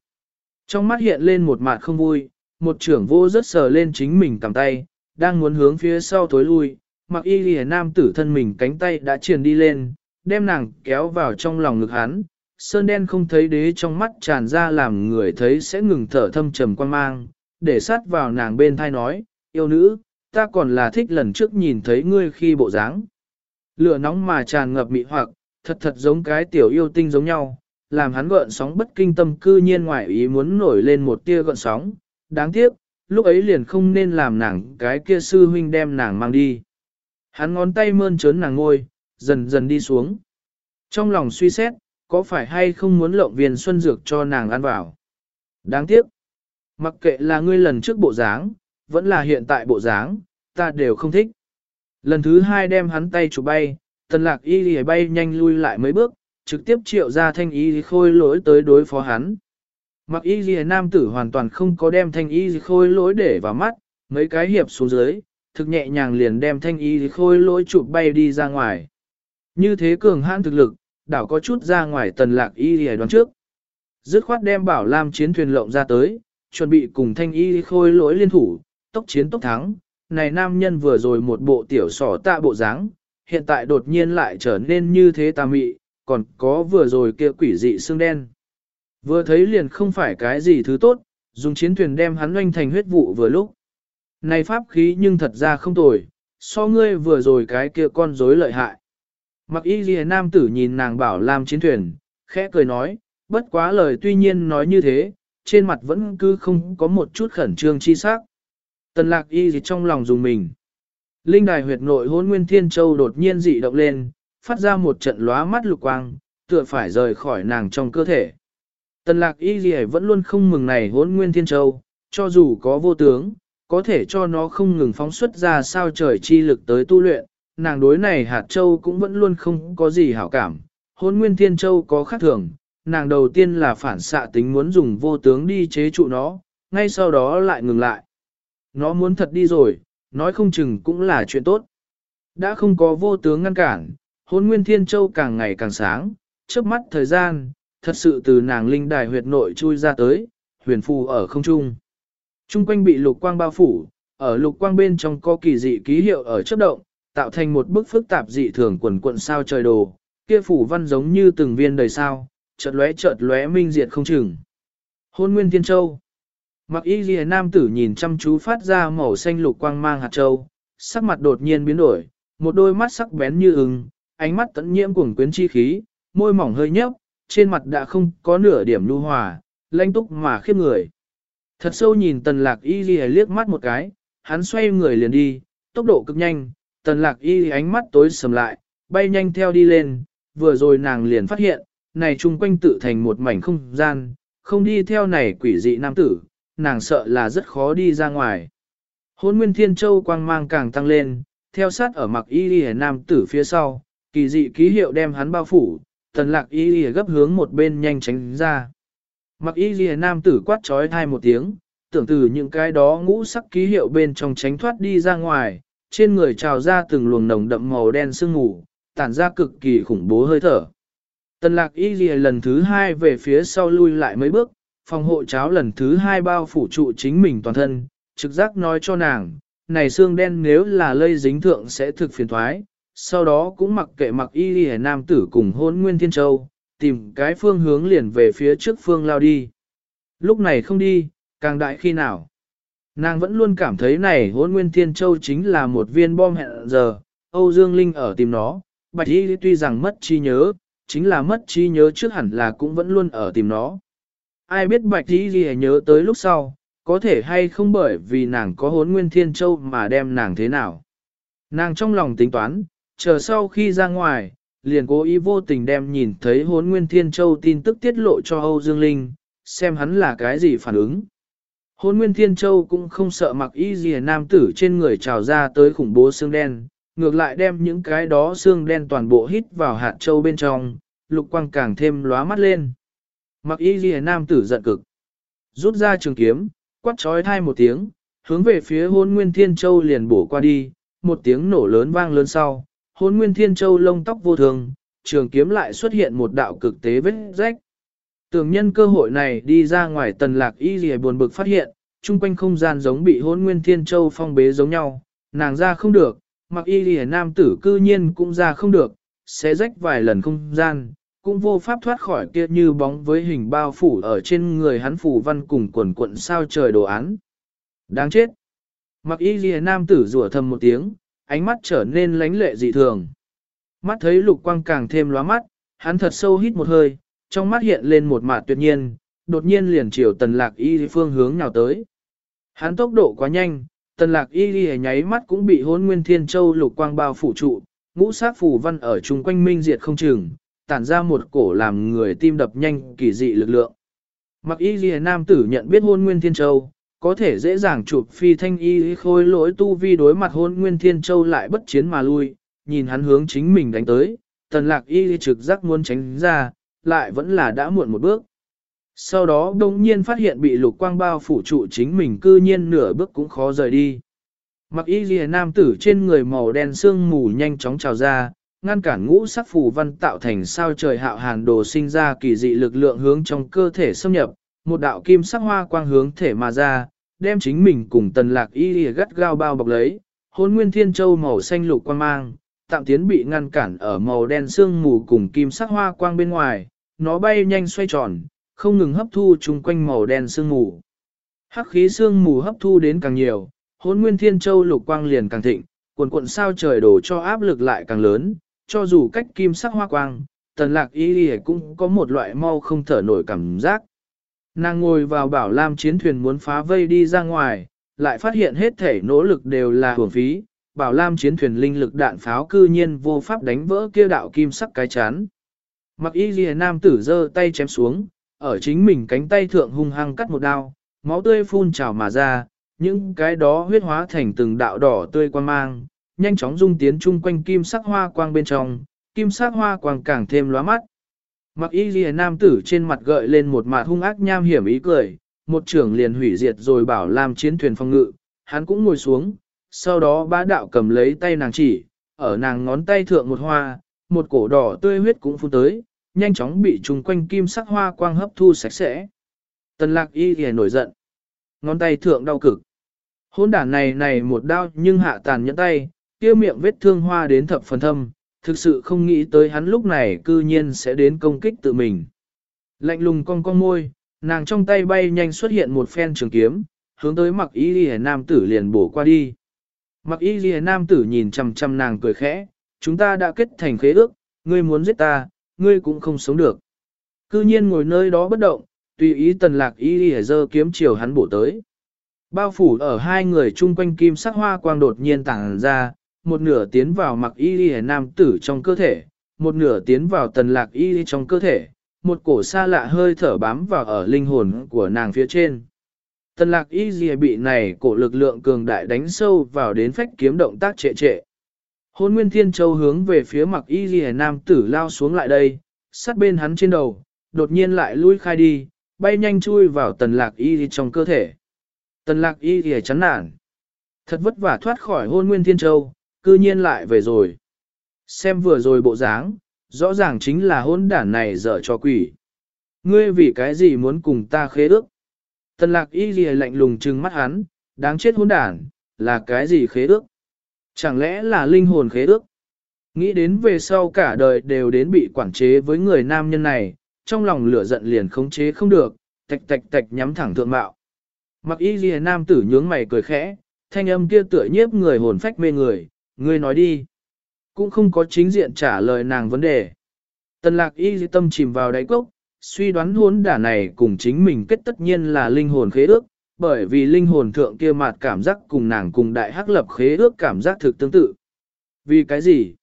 Trong mắt hiện lên một mặt không vui, một trưởng vô rất sờ lên chính mình cầm tay, đang muốn hướng phía sau tối lui, mặc y lìa nam tử thân mình cánh tay đã triền đi lên, đem nàng kéo vào trong lòng ngực hắn, sơn đen không thấy đế trong mắt tràn ra làm người thấy sẽ ngừng thở thâm trầm quan mang, để sát vào nàng bên thai nói, yêu nữ, ta còn là thích lần trước nhìn thấy ngươi khi bộ dáng. Lửa nóng mà tràn ngập mị hoặc, thật thật giống cái tiểu yêu tinh giống nhau, làm hắn gợn sóng bất kinh tâm cư nhiên ngoại ý muốn nổi lên một tia gợn sóng, đáng tiếc, lúc ấy liền không nên làm nàng cái kia sư huynh đem nàng mang đi. Hắn ngón tay mơn trớn nàng ngôi, dần dần đi xuống. Trong lòng suy xét, có phải hay không muốn lộng viên xuân dược cho nàng ăn vào. Đáng tiếc. Mặc kệ là ngươi lần trước bộ dáng, vẫn là hiện tại bộ dáng, ta đều không thích. Lần thứ hai đem hắn tay chụp bay, tần lạc y lì bay nhanh lui lại mấy bước, trực tiếp triệu ra thanh y khôi lỗi tới đối phó hắn. Mặc y ghi nam tử hoàn toàn không có đem thanh y khôi lỗi để vào mắt, mấy cái hiệp xuống dưới, thực nhẹ nhàng liền đem thanh y khôi lỗi chụp bay đi ra ngoài. Như thế cường hãn thực lực, đảo có chút ra ngoài tần lạc y ghi đoán trước. Dứt khoát đem bảo lam chiến thuyền lộng ra tới, chuẩn bị cùng thanh y khôi lỗi liên thủ, tốc chiến tốc thắng. Này nam nhân vừa rồi một bộ tiểu sỏ tạ bộ dáng, hiện tại đột nhiên lại trở nên như thế tà mị, còn có vừa rồi kia quỷ dị xương đen. Vừa thấy liền không phải cái gì thứ tốt, dùng chiến thuyền đem hắn oanh thành huyết vụ vừa lúc. Này pháp khí nhưng thật ra không tồi, so ngươi vừa rồi cái kia con rối lợi hại. Mặc y ghi nam tử nhìn nàng bảo làm chiến thuyền, khẽ cười nói, bất quá lời tuy nhiên nói như thế, trên mặt vẫn cứ không có một chút khẩn trương chi sắc. Tần lạc y gì trong lòng dùng mình. Linh đài huyệt nội hôn nguyên thiên châu đột nhiên dị động lên, phát ra một trận lóa mắt lục quang, tựa phải rời khỏi nàng trong cơ thể. Tần lạc y gì vẫn luôn không mừng này hốn nguyên thiên châu, cho dù có vô tướng, có thể cho nó không ngừng phóng xuất ra sao trời chi lực tới tu luyện, nàng đối này hạt châu cũng vẫn luôn không có gì hảo cảm. Hôn nguyên thiên châu có khác thường, nàng đầu tiên là phản xạ tính muốn dùng vô tướng đi chế trụ nó, ngay sau đó lại ngừng lại. Nó muốn thật đi rồi, nói không chừng cũng là chuyện tốt. Đã không có vô tướng ngăn cản, hôn nguyên thiên châu càng ngày càng sáng, trước mắt thời gian, thật sự từ nàng linh đài huyệt nội chui ra tới, huyền phù ở không trung. Trung quanh bị lục quang bao phủ, ở lục quang bên trong có kỳ dị ký hiệu ở chấp động, tạo thành một bức phức tạp dị thường quần quận sao trời đồ, kia phủ văn giống như từng viên đầy sao, chợt lóe chợt lóe minh diệt không chừng. Hôn Nguyên Thiên Châu Mặc y ghi nam tử nhìn chăm chú phát ra màu xanh lục quang mang hạt châu, sắc mặt đột nhiên biến đổi, một đôi mắt sắc bén như ưng, ánh mắt tận nhiễm cuồng quyến chi khí, môi mỏng hơi nhấp, trên mặt đã không có nửa điểm nhu hòa, lanh túc mà khiếp người. Thật sâu nhìn tần lạc y ghi liếc mắt một cái, hắn xoay người liền đi, tốc độ cực nhanh, tần lạc y ánh mắt tối sầm lại, bay nhanh theo đi lên, vừa rồi nàng liền phát hiện, này chung quanh tự thành một mảnh không gian, không đi theo này quỷ dị nam tử, nàng sợ là rất khó đi ra ngoài. Hôn Nguyên Thiên Châu quang mang càng tăng lên, theo sát ở mặc y ghi nam tử phía sau, kỳ dị ký hiệu đem hắn bao phủ, tần lạc y lìa gấp hướng một bên nhanh tránh ra. Mặc y lìa nam tử quát trói thai một tiếng, tưởng từ những cái đó ngũ sắc ký hiệu bên trong tránh thoát đi ra ngoài, trên người trào ra từng luồng nồng đậm màu đen sương mù, tản ra cực kỳ khủng bố hơi thở. Tần lạc y lìa lần thứ hai về phía sau lui lại mấy bước, phòng hộ cháo lần thứ hai bao phủ trụ chính mình toàn thân, trực giác nói cho nàng, này xương đen nếu là lây dính thượng sẽ thực phiền thoái, sau đó cũng mặc kệ mặc y ghi nam tử cùng hôn nguyên thiên châu, tìm cái phương hướng liền về phía trước phương lao đi. Lúc này không đi, càng đại khi nào. Nàng vẫn luôn cảm thấy này hôn nguyên thiên châu chính là một viên bom hẹn giờ, Âu Dương Linh ở tìm nó, bạch y tuy rằng mất chi nhớ, chính là mất trí nhớ trước hẳn là cũng vẫn luôn ở tìm nó. Ai biết bạch Y gì nhớ tới lúc sau, có thể hay không bởi vì nàng có hốn nguyên thiên châu mà đem nàng thế nào. Nàng trong lòng tính toán, chờ sau khi ra ngoài, liền cố ý vô tình đem nhìn thấy hốn nguyên thiên châu tin tức tiết lộ cho Âu Dương Linh, xem hắn là cái gì phản ứng. Hôn Nguyên Thiên Châu cũng không sợ mặc y gì nam tử trên người trào ra tới khủng bố xương đen, ngược lại đem những cái đó xương đen toàn bộ hít vào hạt châu bên trong, lục quang càng thêm lóa mắt lên. Mặc y gì nam tử giận cực, rút ra trường kiếm, quát trói thai một tiếng, hướng về phía hôn Nguyên Thiên Châu liền bổ qua đi, một tiếng nổ lớn vang lớn sau, hôn Nguyên Thiên Châu lông tóc vô thường, trường kiếm lại xuất hiện một đạo cực tế vết rách. Tưởng nhân cơ hội này đi ra ngoài tần lạc y gì buồn bực phát hiện, chung quanh không gian giống bị hôn nguyên thiên châu phong bế giống nhau, nàng ra không được, mặc y gì nam tử cư nhiên cũng ra không được, sẽ rách vài lần không gian, cũng vô pháp thoát khỏi kia như bóng với hình bao phủ ở trên người hắn phủ văn cùng quần quận sao trời đồ án. Đáng chết! Mặc y gì nam tử rủa thầm một tiếng, ánh mắt trở nên lánh lệ dị thường. Mắt thấy lục quang càng thêm lóa mắt, hắn thật sâu hít một hơi, trong mắt hiện lên một mạt tuyệt nhiên, đột nhiên liền chiều tần lạc y phương hướng nào tới. Hắn tốc độ quá nhanh, tần lạc y đi nháy mắt cũng bị hôn nguyên thiên châu lục quang bao phủ trụ, ngũ sát phủ văn ở chung quanh minh diệt không chừng, tản ra một cổ làm người tim đập nhanh kỳ dị lực lượng. Mặc y ghi nam tử nhận biết hôn nguyên thiên châu, có thể dễ dàng chụp phi thanh y khôi lỗi tu vi đối mặt hôn nguyên thiên châu lại bất chiến mà lui, nhìn hắn hướng chính mình đánh tới, tần lạc y trực giác muốn tránh ra, lại vẫn là đã muộn một bước. Sau đó đông nhiên phát hiện bị lục quang bao phủ trụ chính mình cư nhiên nửa bước cũng khó rời đi. Mặc y ghi nam tử trên người màu đen sương mù nhanh chóng trào ra, ngăn cản ngũ sắc phù văn tạo thành sao trời hạo hàn đồ sinh ra kỳ dị lực lượng hướng trong cơ thể xâm nhập, một đạo kim sắc hoa quang hướng thể mà ra, đem chính mình cùng tần lạc y ghi gắt gao bao bọc lấy, hôn nguyên thiên châu màu xanh lục quang mang, tạm tiến bị ngăn cản ở màu đen sương mù cùng kim sắc hoa quang bên ngoài, nó bay nhanh xoay tròn, không ngừng hấp thu chung quanh màu đen sương mù. Hắc khí sương mù hấp thu đến càng nhiều, hôn nguyên thiên châu lục quang liền càng thịnh, cuộn cuộn sao trời đổ cho áp lực lại càng lớn, cho dù cách kim sắc hoa quang, tần lạc y đi cũng có một loại mau không thở nổi cảm giác. Nàng ngồi vào bảo lam chiến thuyền muốn phá vây đi ra ngoài, lại phát hiện hết thể nỗ lực đều là hưởng phí, bảo lam chiến thuyền linh lực đạn pháo cư nhiên vô pháp đánh vỡ kia đạo kim sắc cái chán. Mặc y ghi nam tử giơ tay chém xuống, ở chính mình cánh tay thượng hung hăng cắt một đao, máu tươi phun trào mà ra, những cái đó huyết hóa thành từng đạo đỏ tươi quan mang, nhanh chóng dung tiến chung quanh kim sắc hoa quang bên trong, kim sắc hoa quang càng thêm lóa mắt. Mặc y ghi nam tử trên mặt gợi lên một mặt hung ác nham hiểm ý cười, một trưởng liền hủy diệt rồi bảo làm chiến thuyền phong ngự, hắn cũng ngồi xuống, sau đó bá đạo cầm lấy tay nàng chỉ, ở nàng ngón tay thượng một hoa, một cổ đỏ tươi huyết cũng phun tới, nhanh chóng bị trùng quanh kim sắc hoa quang hấp thu sạch sẽ. Tần lạc y ghi nổi giận. Ngón tay thượng đau cực. Hôn đản này này một đau nhưng hạ tàn nhẫn tay, kia miệng vết thương hoa đến thập phần thâm, thực sự không nghĩ tới hắn lúc này cư nhiên sẽ đến công kích tự mình. Lạnh lùng cong cong môi, nàng trong tay bay nhanh xuất hiện một phen trường kiếm, hướng tới mặc y ghi nam tử liền bổ qua đi. Mặc y ghi nam tử nhìn chằm chằm nàng cười khẽ, chúng ta đã kết thành khế ước, ngươi muốn giết ta, ngươi cũng không sống được. Cư nhiên ngồi nơi đó bất động, tùy ý tần lạc y ghi dơ kiếm chiều hắn bổ tới. Bao phủ ở hai người chung quanh kim sắc hoa quang đột nhiên tàng ra, một nửa tiến vào mặc y y nam tử trong cơ thể, một nửa tiến vào tần lạc y trong cơ thể, một cổ xa lạ hơi thở bám vào ở linh hồn của nàng phía trên. Tần lạc y y bị này cổ lực lượng cường đại đánh sâu vào đến phách kiếm động tác trệ trệ. Hôn Nguyên Thiên Châu hướng về phía mặc y y nam tử lao xuống lại đây, sát bên hắn trên đầu, đột nhiên lại lui khai đi, bay nhanh chui vào tần lạc y trong cơ thể. Tần lạc y y chán nản. Thật vất vả thoát khỏi hôn Nguyên Thiên Châu, cư nhiên lại về rồi. Xem vừa rồi bộ dáng, rõ ràng chính là hôn đản này dở cho quỷ. Ngươi vì cái gì muốn cùng ta khế ước? Tần lạc y ghi lạnh lùng trừng mắt hắn, đáng chết hôn đản, là cái gì khế ước? Chẳng lẽ là linh hồn khế ước? Nghĩ đến về sau cả đời đều đến bị quản chế với người nam nhân này, trong lòng lửa giận liền khống chế không được, tạch tạch tạch nhắm thẳng thượng mạo. Mặc y ghi nam tử nhướng mày cười khẽ, thanh âm kia tựa nhiếp người hồn phách mê người, ngươi nói đi. Cũng không có chính diện trả lời nàng vấn đề. Tần lạc y tâm chìm vào đáy cốc, suy đoán hốn đả này cùng chính mình kết tất nhiên là linh hồn khế ước, bởi vì linh hồn thượng kia mặt cảm giác cùng nàng cùng đại hắc lập khế ước cảm giác thực tương tự. Vì cái gì?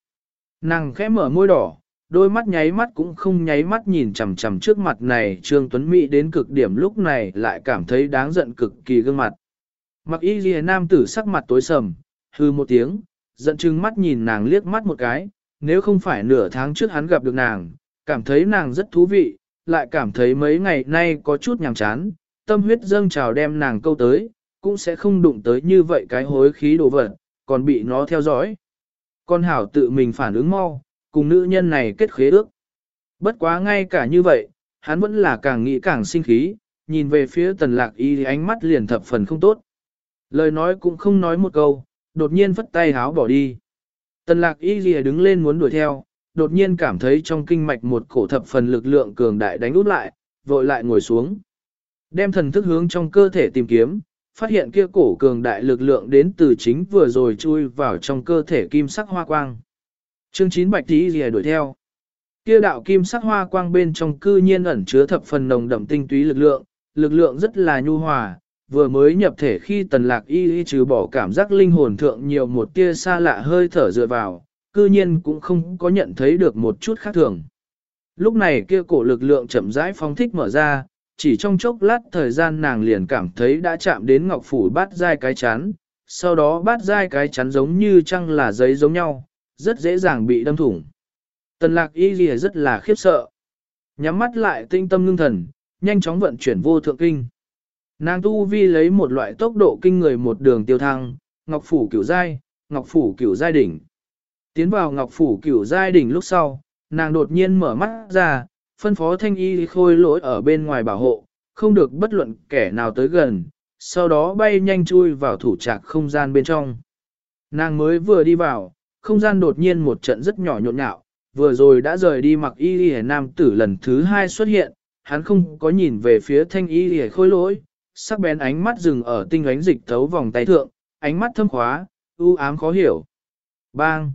Nàng khẽ mở môi đỏ, đôi mắt nháy mắt cũng không nháy mắt nhìn chằm chằm trước mặt này Trương Tuấn Mỹ đến cực điểm lúc này lại cảm thấy đáng giận cực kỳ gương mặt. Mặc y ghi nam tử sắc mặt tối sầm, hư một tiếng, giận chừng mắt nhìn nàng liếc mắt một cái, nếu không phải nửa tháng trước hắn gặp được nàng, cảm thấy nàng rất thú vị, lại cảm thấy mấy ngày nay có chút nhàm chán, tâm huyết dâng trào đem nàng câu tới, cũng sẽ không đụng tới như vậy cái hối khí đồ vật, còn bị nó theo dõi. Con hảo tự mình phản ứng mau, cùng nữ nhân này kết khế ước. Bất quá ngay cả như vậy, hắn vẫn là càng nghĩ càng sinh khí, nhìn về phía tần lạc y ánh mắt liền thập phần không tốt. Lời nói cũng không nói một câu, đột nhiên phất tay háo bỏ đi. Tần lạc y ghi đứng lên muốn đuổi theo, đột nhiên cảm thấy trong kinh mạch một cổ thập phần lực lượng cường đại đánh út lại, vội lại ngồi xuống. Đem thần thức hướng trong cơ thể tìm kiếm, phát hiện kia cổ cường đại lực lượng đến từ chính vừa rồi chui vào trong cơ thể kim sắc hoa quang. Chương 9 bạch tí lìa đuổi theo. Kia đạo kim sắc hoa quang bên trong cư nhiên ẩn chứa thập phần nồng đậm tinh túy lực lượng, lực lượng rất là nhu hòa, vừa mới nhập thể khi tần lạc y y trừ bỏ cảm giác linh hồn thượng nhiều một tia xa lạ hơi thở dựa vào, cư nhiên cũng không có nhận thấy được một chút khác thường. Lúc này kia cổ lực lượng chậm rãi phóng thích mở ra, chỉ trong chốc lát thời gian nàng liền cảm thấy đã chạm đến ngọc phủ bát dai cái chán, sau đó bát dai cái chắn giống như chăng là giấy giống nhau, rất dễ dàng bị đâm thủng. Tần lạc y lìa rất là khiếp sợ. Nhắm mắt lại tinh tâm ngưng thần, nhanh chóng vận chuyển vô thượng kinh. Nàng tu vi lấy một loại tốc độ kinh người một đường tiêu thăng, ngọc phủ cửu giai, ngọc phủ cửu giai đỉnh. Tiến vào ngọc phủ cửu giai đỉnh lúc sau, nàng đột nhiên mở mắt ra, phân phó thanh y khôi lỗi ở bên ngoài bảo hộ, không được bất luận kẻ nào tới gần, sau đó bay nhanh chui vào thủ trạc không gian bên trong. Nàng mới vừa đi vào, không gian đột nhiên một trận rất nhỏ nhộn nhạo, vừa rồi đã rời đi mặc y lìa nam tử lần thứ hai xuất hiện, hắn không có nhìn về phía thanh y lìa khôi lỗi, sắc bén ánh mắt dừng ở tinh ánh dịch thấu vòng tay thượng, ánh mắt thâm khóa, u ám khó hiểu. Bang!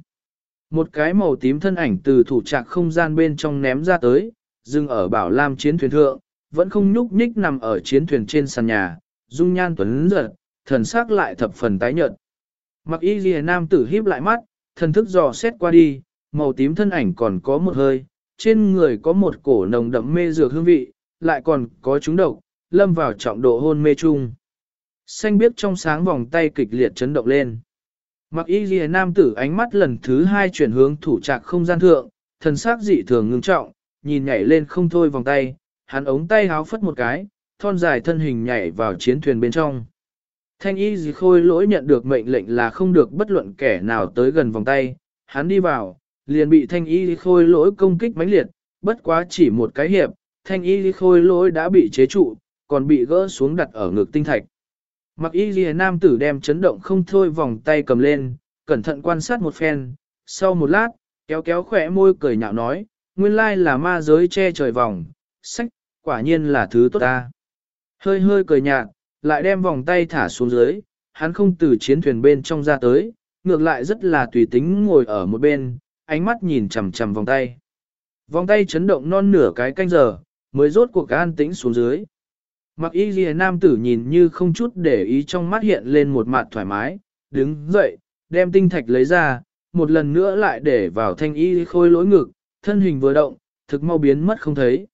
Một cái màu tím thân ảnh từ thủ trạc không gian bên trong ném ra tới, dừng ở bảo lam chiến thuyền thượng, vẫn không nhúc nhích nằm ở chiến thuyền trên sàn nhà, dung nhan tuấn giật, thần sắc lại thập phần tái nhợt. Mặc y ghi nam tử híp lại mắt, thần thức dò xét qua đi, màu tím thân ảnh còn có một hơi, trên người có một cổ nồng đậm mê dược hương vị, lại còn có chúng độc, lâm vào trọng độ hôn mê chung. Xanh biếc trong sáng vòng tay kịch liệt chấn động lên. Mặc y ghi nam tử ánh mắt lần thứ hai chuyển hướng thủ trạc không gian thượng, thần sắc dị thường ngưng trọng, nhìn nhảy lên không thôi vòng tay, hắn ống tay háo phất một cái, thon dài thân hình nhảy vào chiến thuyền bên trong. Thanh y gì khôi lỗi nhận được mệnh lệnh là không được bất luận kẻ nào tới gần vòng tay, hắn đi vào, liền bị thanh y khôi lỗi công kích mãnh liệt, bất quá chỉ một cái hiệp, thanh y khôi lỗi đã bị chế trụ, còn bị gỡ xuống đặt ở ngực tinh thạch. Mặc y ghi nam tử đem chấn động không thôi vòng tay cầm lên, cẩn thận quan sát một phen, sau một lát, kéo kéo khỏe môi cười nhạo nói, nguyên lai là ma giới che trời vòng, sách, quả nhiên là thứ tốt ta. Hơi hơi cười nhạt, lại đem vòng tay thả xuống dưới, hắn không từ chiến thuyền bên trong ra tới, ngược lại rất là tùy tính ngồi ở một bên, ánh mắt nhìn chằm chằm vòng tay. Vòng tay chấn động non nửa cái canh giờ, mới rốt cuộc an tĩnh xuống dưới. Mặc y ghi nam tử nhìn như không chút để ý trong mắt hiện lên một mặt thoải mái, đứng dậy, đem tinh thạch lấy ra, một lần nữa lại để vào thanh y khôi lỗi ngực, thân hình vừa động, thực mau biến mất không thấy.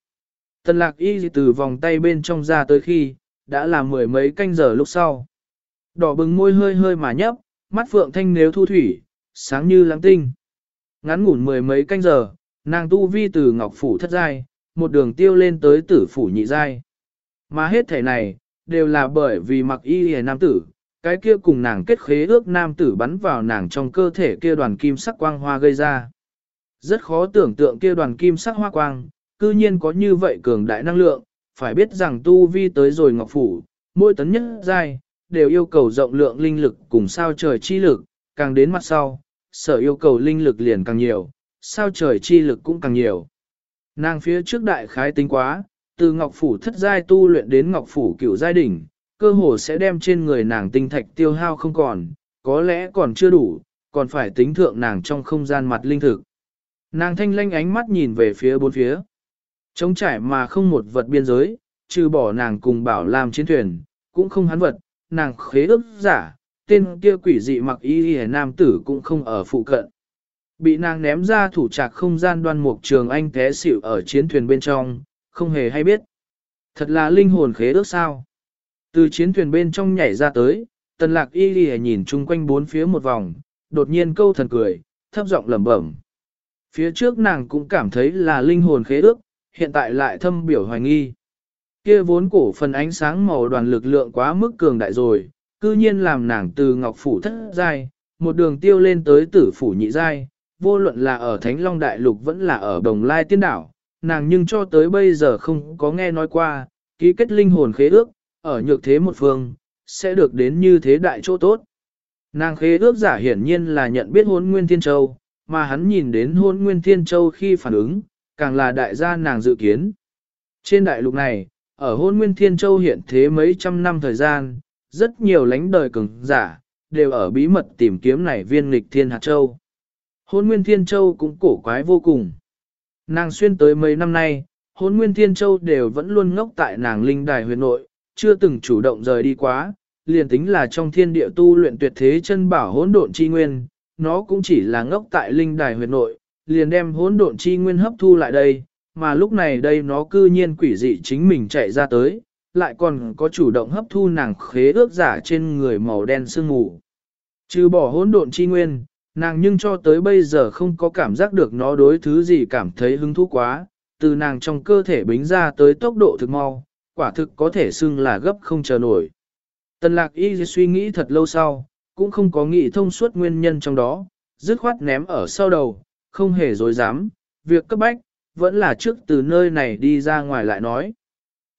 Tần lạc y từ vòng tay bên trong ra tới khi, đã là mười mấy canh giờ lúc sau. Đỏ bừng môi hơi hơi mà nhấp, mắt phượng thanh nếu thu thủy, sáng như lắng tinh. Ngắn ngủn mười mấy canh giờ, nàng tu vi từ ngọc phủ thất giai, một đường tiêu lên tới tử phủ nhị giai. Mà hết thể này, đều là bởi vì mặc y hề nam tử, cái kia cùng nàng kết khế ước nam tử bắn vào nàng trong cơ thể kia đoàn kim sắc quang hoa gây ra. Rất khó tưởng tượng kia đoàn kim sắc hoa quang, cư nhiên có như vậy cường đại năng lượng, phải biết rằng tu vi tới rồi ngọc phủ, mỗi tấn nhất giai, đều yêu cầu rộng lượng linh lực cùng sao trời chi lực, càng đến mặt sau, sở yêu cầu linh lực liền càng nhiều, sao trời chi lực cũng càng nhiều. Nàng phía trước đại khái tính quá, từ ngọc phủ thất giai tu luyện đến ngọc phủ cửu giai đỉnh, cơ hồ sẽ đem trên người nàng tinh thạch tiêu hao không còn, có lẽ còn chưa đủ, còn phải tính thượng nàng trong không gian mặt linh thực. Nàng thanh lanh ánh mắt nhìn về phía bốn phía. Trống trải mà không một vật biên giới, trừ bỏ nàng cùng bảo làm chiến thuyền, cũng không hắn vật, nàng khế ước giả, tên kia quỷ dị mặc y hề nam tử cũng không ở phụ cận. Bị nàng ném ra thủ trạc không gian đoan mục trường anh té xỉu ở chiến thuyền bên trong, không hề hay biết. Thật là linh hồn khế ước sao. Từ chiến thuyền bên trong nhảy ra tới, tần lạc y ghi nhìn chung quanh bốn phía một vòng, đột nhiên câu thần cười, thấp giọng lẩm bẩm. Phía trước nàng cũng cảm thấy là linh hồn khế ước, hiện tại lại thâm biểu hoài nghi. Kia vốn cổ phần ánh sáng màu đoàn lực lượng quá mức cường đại rồi, cư nhiên làm nàng từ ngọc phủ thất giai, một đường tiêu lên tới tử phủ nhị giai, vô luận là ở Thánh Long Đại Lục vẫn là ở Đồng Lai Tiên Đảo, nàng nhưng cho tới bây giờ không có nghe nói qua, ký kết linh hồn khế ước, ở nhược thế một phương, sẽ được đến như thế đại chỗ tốt. Nàng khế ước giả hiển nhiên là nhận biết hôn Nguyên Thiên Châu, mà hắn nhìn đến hôn Nguyên Thiên Châu khi phản ứng, càng là đại gia nàng dự kiến. Trên đại lục này, ở hôn Nguyên Thiên Châu hiện thế mấy trăm năm thời gian, rất nhiều lãnh đời cường giả, đều ở bí mật tìm kiếm này viên nghịch thiên hạt châu. Hôn Nguyên Thiên Châu cũng cổ quái vô cùng. Nàng xuyên tới mấy năm nay, hôn Nguyên Thiên Châu đều vẫn luôn ngốc tại nàng linh đài huyền nội, chưa từng chủ động rời đi quá, liền tính là trong thiên địa tu luyện tuyệt thế chân bảo hỗn độn chi nguyên, nó cũng chỉ là ngốc tại linh đài huyền nội, liền đem hỗn độn chi nguyên hấp thu lại đây, mà lúc này đây nó cư nhiên quỷ dị chính mình chạy ra tới, lại còn có chủ động hấp thu nàng khế ước giả trên người màu đen sương mù. Trừ bỏ hỗn độn chi nguyên, nàng nhưng cho tới bây giờ không có cảm giác được nó đối thứ gì cảm thấy hứng thú quá, từ nàng trong cơ thể bính ra tới tốc độ thực mau, quả thực có thể xưng là gấp không chờ nổi. Tần lạc y suy nghĩ thật lâu sau, cũng không có nghĩ thông suốt nguyên nhân trong đó, dứt khoát ném ở sau đầu, không hề dối dám, việc cấp bách, vẫn là trước từ nơi này đi ra ngoài lại nói.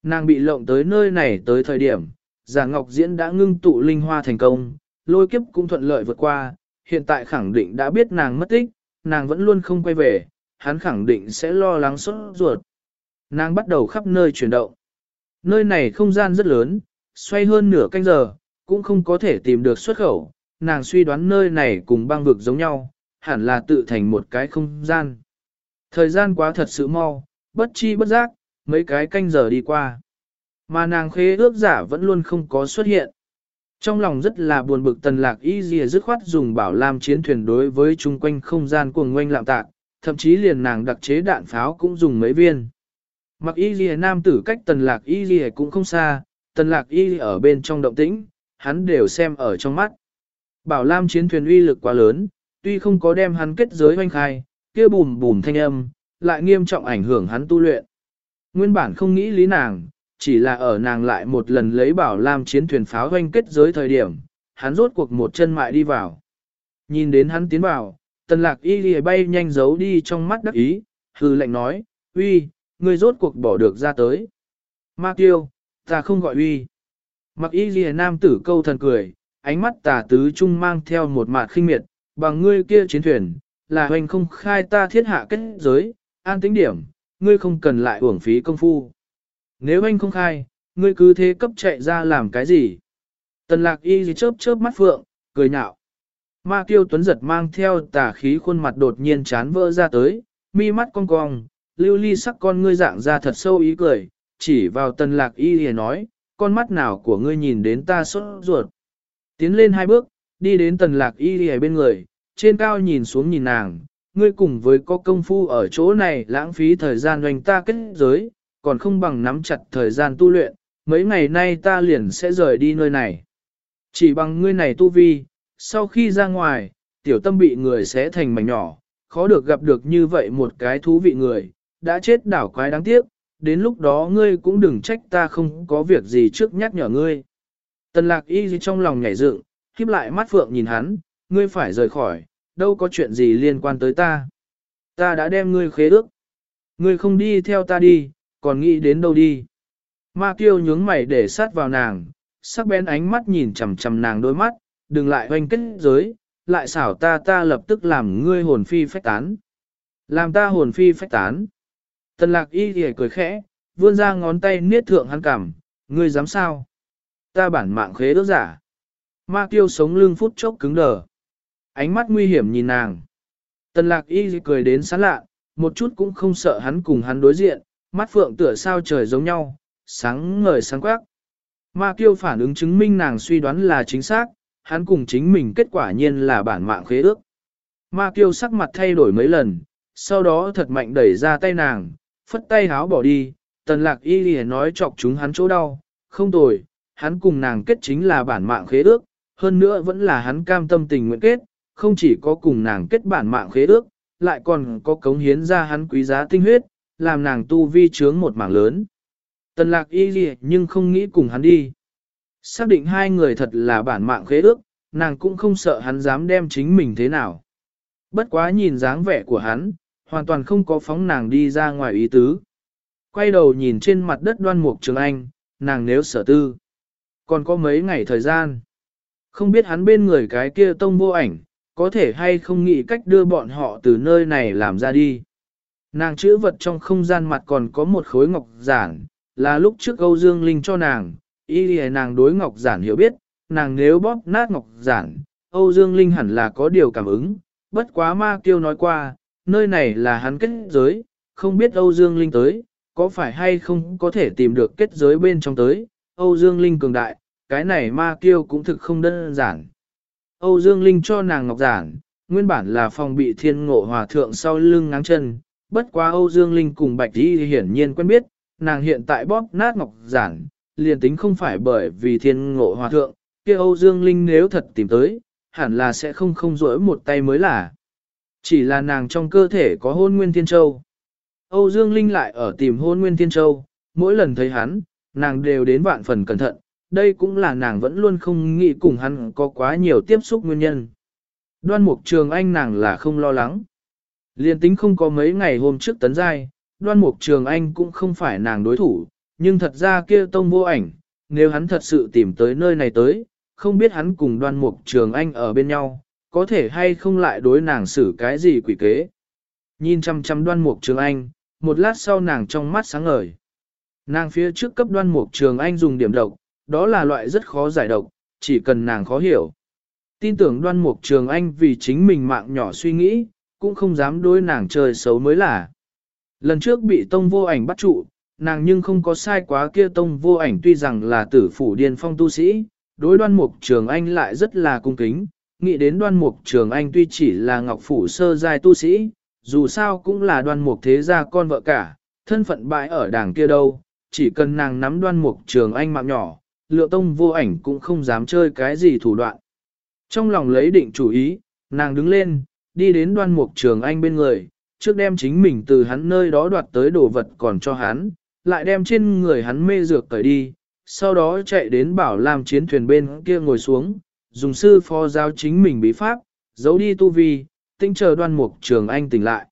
Nàng bị lộng tới nơi này tới thời điểm, giả ngọc diễn đã ngưng tụ linh hoa thành công, lôi kiếp cũng thuận lợi vượt qua, hiện tại khẳng định đã biết nàng mất tích, nàng vẫn luôn không quay về, hắn khẳng định sẽ lo lắng sốt ruột. Nàng bắt đầu khắp nơi chuyển động. Nơi này không gian rất lớn, xoay hơn nửa canh giờ, cũng không có thể tìm được xuất khẩu, nàng suy đoán nơi này cùng băng vực giống nhau, hẳn là tự thành một cái không gian. Thời gian quá thật sự mau, bất chi bất giác, mấy cái canh giờ đi qua. Mà nàng khế ước giả vẫn luôn không có xuất hiện. Trong lòng rất là buồn bực tần lạc y dìa dứt khoát dùng bảo lam chiến thuyền đối với chung quanh không gian cuồng ngoanh lạm tạc, thậm chí liền nàng đặc chế đạn pháo cũng dùng mấy viên. Mặc y dìa nam tử cách tần lạc y dìa cũng không xa, tần lạc y ở bên trong động tĩnh, hắn đều xem ở trong mắt. Bảo lam chiến thuyền uy lực quá lớn, tuy không có đem hắn kết giới hoanh khai, kia bùm bùm thanh âm, lại nghiêm trọng ảnh hưởng hắn tu luyện. Nguyên bản không nghĩ lý nàng, chỉ là ở nàng lại một lần lấy bảo lam chiến thuyền pháo doanh kết giới thời điểm, hắn rốt cuộc một chân mại đi vào. Nhìn đến hắn tiến vào, tần lạc y lìa bay nhanh giấu đi trong mắt đắc ý, hư lệnh nói, uy, ngươi rốt cuộc bỏ được ra tới. Ma tiêu, ta không gọi uy. Mặc y lìa nam tử câu thần cười, ánh mắt tà tứ trung mang theo một mạt khinh miệt, bằng ngươi kia chiến thuyền, là hoành không khai ta thiết hạ kết giới, an tính điểm, ngươi không cần lại uổng phí công phu. Nếu anh không khai, ngươi cứ thế cấp chạy ra làm cái gì? Tần lạc y gì chớp chớp mắt phượng, cười nhạo. Ma kiêu tuấn giật mang theo tà khí khuôn mặt đột nhiên chán vỡ ra tới, mi mắt cong cong, lưu ly sắc con ngươi dạng ra thật sâu ý cười, chỉ vào tần lạc y gì nói, con mắt nào của ngươi nhìn đến ta sốt ruột. Tiến lên hai bước, đi đến tần lạc y gì bên người, trên cao nhìn xuống nhìn nàng, ngươi cùng với có công phu ở chỗ này lãng phí thời gian doanh ta kết giới, còn không bằng nắm chặt thời gian tu luyện, mấy ngày nay ta liền sẽ rời đi nơi này. Chỉ bằng ngươi này tu vi, sau khi ra ngoài, tiểu tâm bị người sẽ thành mảnh nhỏ, khó được gặp được như vậy một cái thú vị người, đã chết đảo quái đáng tiếc, đến lúc đó ngươi cũng đừng trách ta không có việc gì trước nhắc nhở ngươi. Tần lạc y trong lòng nhảy dựng, khiếp lại mắt phượng nhìn hắn, ngươi phải rời khỏi, đâu có chuyện gì liên quan tới ta. Ta đã đem ngươi khế ước. Ngươi không đi theo ta đi, còn nghĩ đến đâu đi. Ma kiêu nhướng mày để sát vào nàng, sắc bén ánh mắt nhìn chằm chằm nàng đôi mắt, đừng lại hoanh kết giới, lại xảo ta ta lập tức làm ngươi hồn phi phách tán. Làm ta hồn phi phách tán. Tần lạc y thì cười khẽ, vươn ra ngón tay niết thượng hắn cảm, ngươi dám sao? Ta bản mạng khế ước giả. Ma kiêu sống lưng phút chốc cứng đờ. Ánh mắt nguy hiểm nhìn nàng. Tần lạc y cười đến sán lạ, một chút cũng không sợ hắn cùng hắn đối diện, mắt phượng tựa sao trời giống nhau, sáng ngời sáng quắc. Ma kiêu phản ứng chứng minh nàng suy đoán là chính xác, hắn cùng chính mình kết quả nhiên là bản mạng khế ước. Ma kiêu sắc mặt thay đổi mấy lần, sau đó thật mạnh đẩy ra tay nàng, phất tay háo bỏ đi, tần lạc y lìa nói chọc chúng hắn chỗ đau, không tồi, hắn cùng nàng kết chính là bản mạng khế ước, hơn nữa vẫn là hắn cam tâm tình nguyện kết, không chỉ có cùng nàng kết bản mạng khế ước, lại còn có cống hiến ra hắn quý giá tinh huyết, làm nàng tu vi chướng một mảng lớn. Tần lạc y lìa nhưng không nghĩ cùng hắn đi. Xác định hai người thật là bản mạng khế ước, nàng cũng không sợ hắn dám đem chính mình thế nào. Bất quá nhìn dáng vẻ của hắn, hoàn toàn không có phóng nàng đi ra ngoài ý tứ. Quay đầu nhìn trên mặt đất đoan mục trường anh, nàng nếu sở tư. Còn có mấy ngày thời gian. Không biết hắn bên người cái kia tông vô ảnh, có thể hay không nghĩ cách đưa bọn họ từ nơi này làm ra đi. Nàng chữ vật trong không gian mặt còn có một khối ngọc giản, là lúc trước Âu Dương Linh cho nàng, y lì nàng đối ngọc giản hiểu biết, nàng nếu bóp nát ngọc giản, Âu Dương Linh hẳn là có điều cảm ứng, bất quá ma kiêu nói qua, nơi này là hắn kết giới, không biết Âu Dương Linh tới, có phải hay không có thể tìm được kết giới bên trong tới, Âu Dương Linh cường đại, cái này ma kiêu cũng thực không đơn giản. Âu Dương Linh cho nàng ngọc giản, nguyên bản là phòng bị thiên ngộ hòa thượng sau lưng ngáng chân, bất quá Âu Dương Linh cùng Bạch Di hiển nhiên quen biết, nàng hiện tại bóp nát ngọc giản, liền tính không phải bởi vì thiên ngộ hòa thượng, kia Âu Dương Linh nếu thật tìm tới, hẳn là sẽ không không rỗi một tay mới là. Chỉ là nàng trong cơ thể có hôn nguyên thiên châu. Âu Dương Linh lại ở tìm hôn nguyên thiên châu, mỗi lần thấy hắn, nàng đều đến vạn phần cẩn thận, đây cũng là nàng vẫn luôn không nghĩ cùng hắn có quá nhiều tiếp xúc nguyên nhân. Đoan mục trường anh nàng là không lo lắng. Liên tính không có mấy ngày hôm trước tấn giai, đoan mục trường anh cũng không phải nàng đối thủ, nhưng thật ra kia tông vô ảnh, nếu hắn thật sự tìm tới nơi này tới, không biết hắn cùng đoan mục trường anh ở bên nhau, có thể hay không lại đối nàng xử cái gì quỷ kế. Nhìn chăm chăm đoan mục trường anh, một lát sau nàng trong mắt sáng ngời. Nàng phía trước cấp đoan mục trường anh dùng điểm độc, đó là loại rất khó giải độc, chỉ cần nàng khó hiểu. Tin tưởng đoan mục trường anh vì chính mình mạng nhỏ suy nghĩ, cũng không dám đối nàng chơi xấu mới là. Lần trước bị tông vô ảnh bắt trụ, nàng nhưng không có sai quá kia tông vô ảnh tuy rằng là tử phủ điên phong tu sĩ, đối đoan mục trường anh lại rất là cung kính, nghĩ đến đoan mục trường anh tuy chỉ là ngọc phủ sơ giai tu sĩ, dù sao cũng là đoan mục thế gia con vợ cả, thân phận bãi ở đảng kia đâu, chỉ cần nàng nắm đoan mục trường anh mạng nhỏ, lựa tông vô ảnh cũng không dám chơi cái gì thủ đoạn. Trong lòng lấy định chủ ý, nàng đứng lên, đi đến đoan mục trường anh bên người, trước đem chính mình từ hắn nơi đó đoạt tới đồ vật còn cho hắn, lại đem trên người hắn mê dược cởi đi, sau đó chạy đến bảo làm chiến thuyền bên kia ngồi xuống, dùng sư phó giáo chính mình bí pháp, giấu đi tu vi, tinh chờ đoan mục trường anh tỉnh lại.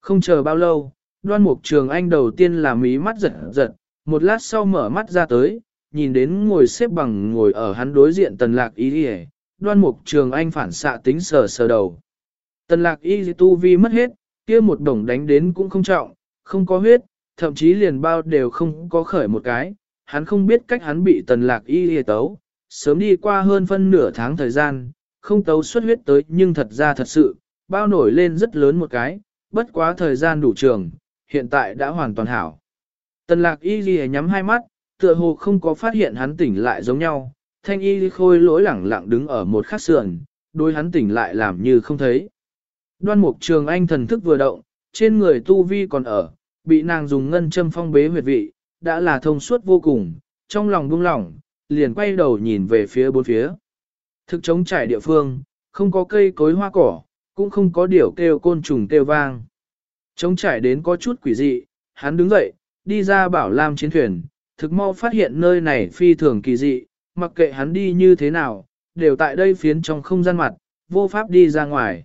Không chờ bao lâu, đoan mục trường anh đầu tiên là mí mắt giật giật, một lát sau mở mắt ra tới, nhìn đến ngồi xếp bằng ngồi ở hắn đối diện tần lạc ý đi đoan mục trường anh phản xạ tính sờ sờ đầu. Tần lạc y tu vi mất hết, kia một đồng đánh đến cũng không trọng, không có huyết, thậm chí liền bao đều không có khởi một cái, hắn không biết cách hắn bị tần lạc y lìa tấu, sớm đi qua hơn phân nửa tháng thời gian, không tấu xuất huyết tới nhưng thật ra thật sự, bao nổi lên rất lớn một cái, bất quá thời gian đủ trường, hiện tại đã hoàn toàn hảo. Tần lạc y lìa nhắm hai mắt, tựa hồ không có phát hiện hắn tỉnh lại giống nhau, thanh y khôi lỗi lẳng lặng đứng ở một khắc sườn, đôi hắn tỉnh lại làm như không thấy. Đoan mục trường anh thần thức vừa động, trên người tu vi còn ở, bị nàng dùng ngân châm phong bế huyệt vị, đã là thông suốt vô cùng, trong lòng buông lỏng, liền quay đầu nhìn về phía bốn phía. Thực chống trải địa phương, không có cây cối hoa cỏ, cũng không có điểu kêu côn trùng kêu vang. Chống trải đến có chút quỷ dị, hắn đứng dậy, đi ra bảo lam chiến thuyền, thực mau phát hiện nơi này phi thường kỳ dị, mặc kệ hắn đi như thế nào, đều tại đây phiến trong không gian mặt, vô pháp đi ra ngoài.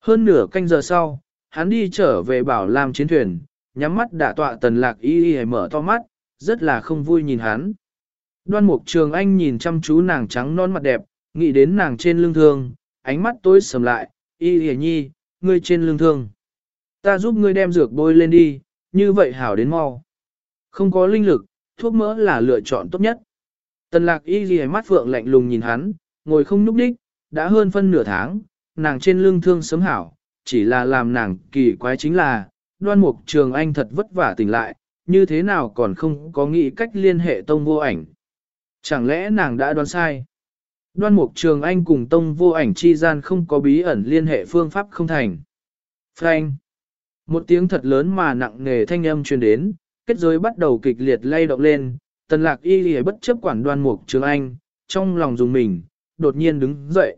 Hơn nửa canh giờ sau, hắn đi trở về bảo làm chiến thuyền, nhắm mắt đả tọa tần lạc y y mở to mắt, rất là không vui nhìn hắn. Đoan mục trường anh nhìn chăm chú nàng trắng non mặt đẹp, nghĩ đến nàng trên lưng thương, ánh mắt tối sầm lại, y y nhi, ngươi trên lưng thương. Ta giúp ngươi đem dược bôi lên đi, như vậy hảo đến mau. Không có linh lực, thuốc mỡ là lựa chọn tốt nhất. Tần lạc y ghi mắt phượng lạnh lùng nhìn hắn, ngồi không núp đích, đã hơn phân nửa tháng, nàng trên lưng thương sớm hảo, chỉ là làm nàng kỳ quái chính là, đoan mục trường anh thật vất vả tỉnh lại, như thế nào còn không có nghĩ cách liên hệ tông vô ảnh. Chẳng lẽ nàng đã đoán sai? Đoan mục trường anh cùng tông vô ảnh chi gian không có bí ẩn liên hệ phương pháp không thành. Frank! Một tiếng thật lớn mà nặng nề thanh âm truyền đến, kết giới bắt đầu kịch liệt lay động lên, tần lạc y lì bất chấp quản đoan mục trường anh, trong lòng dùng mình, đột nhiên đứng dậy.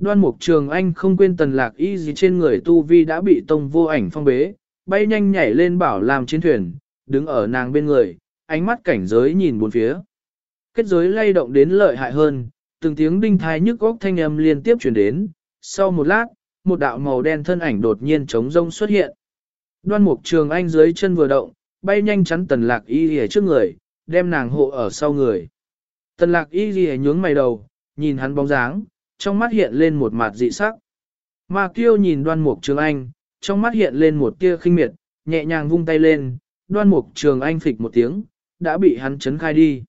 Đoan mục trường anh không quên tần lạc y gì trên người tu vi đã bị tông vô ảnh phong bế, bay nhanh nhảy lên bảo làm chiến thuyền, đứng ở nàng bên người, ánh mắt cảnh giới nhìn bốn phía. Kết giới lay động đến lợi hại hơn, từng tiếng đinh thai nhức góc thanh âm liên tiếp chuyển đến, sau một lát, một đạo màu đen thân ảnh đột nhiên trống rông xuất hiện. Đoan mục trường anh dưới chân vừa động, bay nhanh chắn tần lạc y gì trước người, đem nàng hộ ở sau người. Tần lạc y gì nhướng mày đầu, nhìn hắn bóng dáng, trong mắt hiện lên một mặt dị sắc. Ma kiêu nhìn đoan mục trường anh, trong mắt hiện lên một tia khinh miệt, nhẹ nhàng vung tay lên, đoan mục trường anh phịch một tiếng, đã bị hắn chấn khai đi.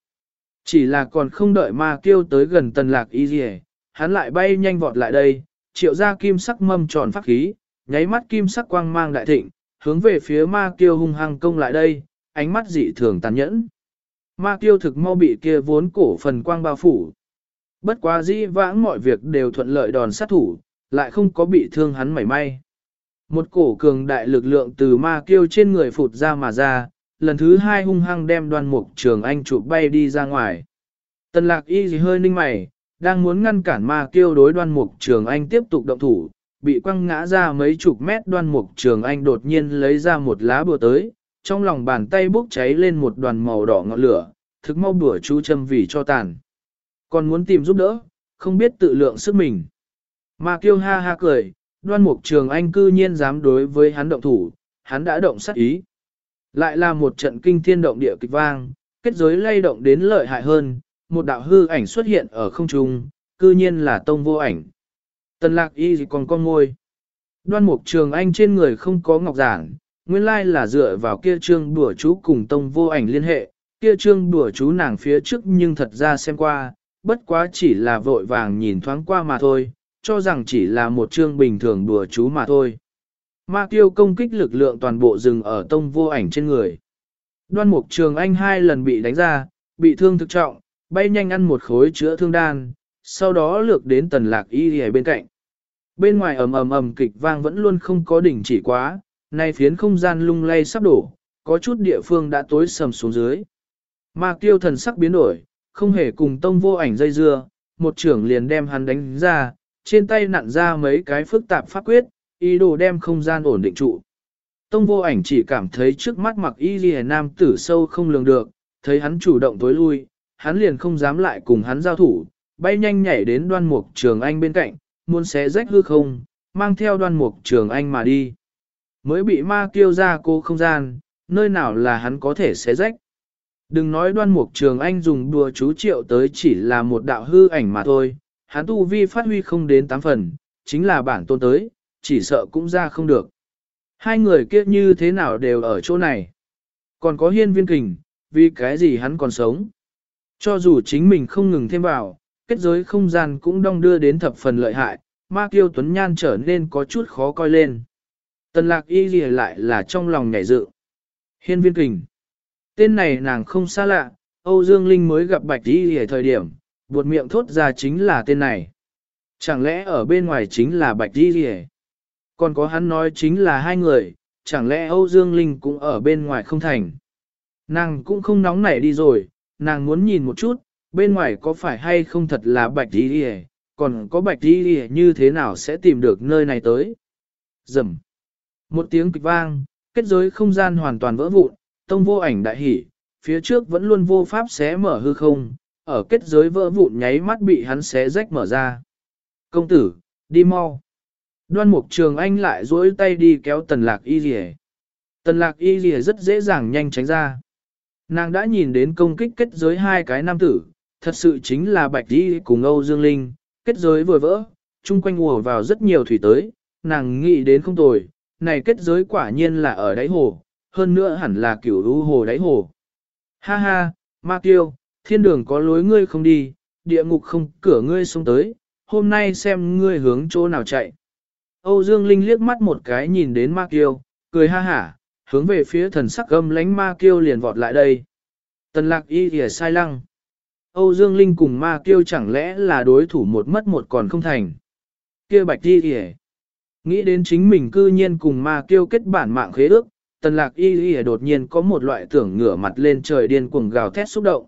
Chỉ là còn không đợi ma kiêu tới gần tần lạc y ghi hắn lại bay nhanh vọt lại đây, triệu ra kim sắc mâm tròn phát khí, nháy mắt kim sắc quang mang đại thịnh, hướng về phía ma kiêu hung hăng công lại đây, ánh mắt dị thường tàn nhẫn. Ma kiêu thực mau bị kia vốn cổ phần quang bao phủ. Bất quá dĩ vãng mọi việc đều thuận lợi đòn sát thủ, lại không có bị thương hắn mảy may. Một cổ cường đại lực lượng từ ma kiêu trên người phụt ra mà ra, lần thứ hai hung hăng đem đoan mục trường anh chụp bay đi ra ngoài. Tần lạc y gì hơi ninh mày, đang muốn ngăn cản ma kiêu đối đoan mục trường anh tiếp tục động thủ, bị quăng ngã ra mấy chục mét đoan mục trường anh đột nhiên lấy ra một lá bùa tới, trong lòng bàn tay bốc cháy lên một đoàn màu đỏ ngọn lửa, thực mau bùa chú châm vì cho tàn. Còn muốn tìm giúp đỡ, không biết tự lượng sức mình. mà kiêu ha ha cười, đoan mục trường anh cư nhiên dám đối với hắn động thủ, hắn đã động sát ý. Lại là một trận kinh thiên động địa kịch vang, kết giới lay động đến lợi hại hơn, một đạo hư ảnh xuất hiện ở không trung, cư nhiên là tông vô ảnh. Tần lạc y còn con ngôi. Đoan mục trường anh trên người không có ngọc giản, nguyên lai là dựa vào kia trương đùa chú cùng tông vô ảnh liên hệ, kia trương đùa chú nàng phía trước nhưng thật ra xem qua, bất quá chỉ là vội vàng nhìn thoáng qua mà thôi, cho rằng chỉ là một trương bình thường đùa chú mà thôi. Ma tiêu công kích lực lượng toàn bộ dừng ở tông vô ảnh trên người. Đoan mục trường anh hai lần bị đánh ra, bị thương thực trọng, bay nhanh ăn một khối chữa thương đan, sau đó lược đến tần lạc y ở bên cạnh. Bên ngoài ầm ầm ầm kịch vang vẫn luôn không có đỉnh chỉ quá, nay phiến không gian lung lay sắp đổ, có chút địa phương đã tối sầm xuống dưới. Ma tiêu thần sắc biến đổi, không hề cùng tông vô ảnh dây dưa, một trưởng liền đem hắn đánh ra, trên tay nặn ra mấy cái phức tạp pháp quyết, ý đồ đem không gian ổn định trụ. Tông vô ảnh chỉ cảm thấy trước mắt mặc y ghi nam tử sâu không lường được, thấy hắn chủ động tối lui, hắn liền không dám lại cùng hắn giao thủ, bay nhanh nhảy đến đoan mục trường anh bên cạnh, muốn xé rách hư không, mang theo đoan mục trường anh mà đi. Mới bị ma kêu ra cô không gian, nơi nào là hắn có thể xé rách. Đừng nói đoan mục trường anh dùng đùa chú triệu tới chỉ là một đạo hư ảnh mà thôi, hắn tu vi phát huy không đến tám phần, chính là bản tôn tới, chỉ sợ cũng ra không được. Hai người kia như thế nào đều ở chỗ này. Còn có hiên viên kình, vì cái gì hắn còn sống. Cho dù chính mình không ngừng thêm vào, kết giới không gian cũng đong đưa đến thập phần lợi hại, ma kiêu tuấn nhan trở nên có chút khó coi lên. Tần lạc y gì lại là trong lòng nhảy dự. Hiên viên kình. Tên này nàng không xa lạ, Âu Dương Linh mới gặp bạch y ở thời điểm, buột miệng thốt ra chính là tên này. Chẳng lẽ ở bên ngoài chính là bạch y gì Còn có hắn nói chính là hai người, chẳng lẽ Âu Dương Linh cũng ở bên ngoài không thành. Nàng cũng không nóng nảy đi rồi, nàng muốn nhìn một chút, bên ngoài có phải hay không thật là bạch Y đi còn có bạch Y đi như thế nào sẽ tìm được nơi này tới. Dầm. Một tiếng kịch vang, kết giới không gian hoàn toàn vỡ vụn, tông vô ảnh đại hỉ, phía trước vẫn luôn vô pháp xé mở hư không, ở kết giới vỡ vụn nháy mắt bị hắn xé rách mở ra. Công tử, đi mau. Đoan mục trường anh lại duỗi tay đi kéo tần lạc y rỉ. Tần lạc y rỉ rất dễ dàng nhanh tránh ra. Nàng đã nhìn đến công kích kết giới hai cái nam tử, thật sự chính là Bạch Di cùng Âu Dương Linh, kết giới vừa vỡ, chung quanh ùa vào rất nhiều thủy tới, nàng nghĩ đến không tồi, này kết giới quả nhiên là ở đáy hồ, hơn nữa hẳn là kiểu lũ hồ đáy hồ. Ha ha, Ma Kiêu, thiên đường có lối ngươi không đi, địa ngục không cửa ngươi xuống tới, hôm nay xem ngươi hướng chỗ nào chạy. Âu Dương Linh liếc mắt một cái nhìn đến Ma Kiêu, cười ha hả, hướng về phía thần sắc gâm lánh ma kiêu liền vọt lại đây. Tần lạc y thìa sai lăng. Âu Dương Linh cùng ma kiêu chẳng lẽ là đối thủ một mất một còn không thành. kia bạch y thìa. nghĩ đến chính mình cư nhiên cùng ma kiêu kết bản mạng khế ước, tần lạc y y đột nhiên có một loại tưởng ngửa mặt lên trời điên cuồng gào thét xúc động.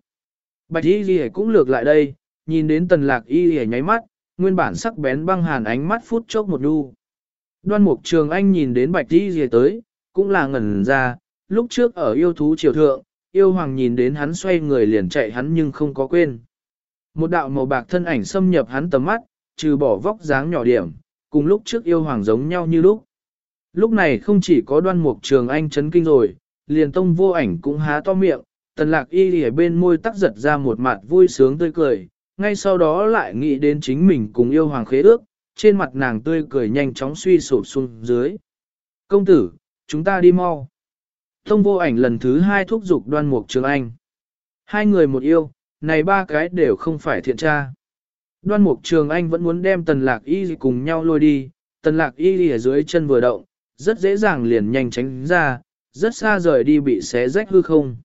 Bạch y y cũng lược lại đây, nhìn đến tần lạc y y nháy mắt, nguyên bản sắc bén băng hàn ánh mắt phút chốc một đu. Đoan mục trường anh nhìn đến bạch y y tới, cũng là ngẩn ra, lúc trước ở yêu thú triều thượng, yêu hoàng nhìn đến hắn xoay người liền chạy hắn nhưng không có quên. Một đạo màu bạc thân ảnh xâm nhập hắn tầm mắt, trừ bỏ vóc dáng nhỏ điểm, cùng lúc trước yêu hoàng giống nhau như lúc. Lúc này không chỉ có đoan mục trường anh chấn kinh rồi, liền tông vô ảnh cũng há to miệng, tần lạc y ở bên môi tắc giật ra một mặt vui sướng tươi cười, ngay sau đó lại nghĩ đến chính mình cùng yêu hoàng khế ước, trên mặt nàng tươi cười nhanh chóng suy sụp xuống dưới. Công tử, chúng ta đi mau. Tông vô ảnh lần thứ hai thúc giục đoan mục trường anh. Hai người một yêu, này ba cái đều không phải thiện tra. Đoan mục trường anh vẫn muốn đem tần lạc y cùng nhau lôi đi, tần lạc y ở dưới chân vừa động, rất dễ dàng liền nhanh tránh ra, rất xa rời đi bị xé rách hư không.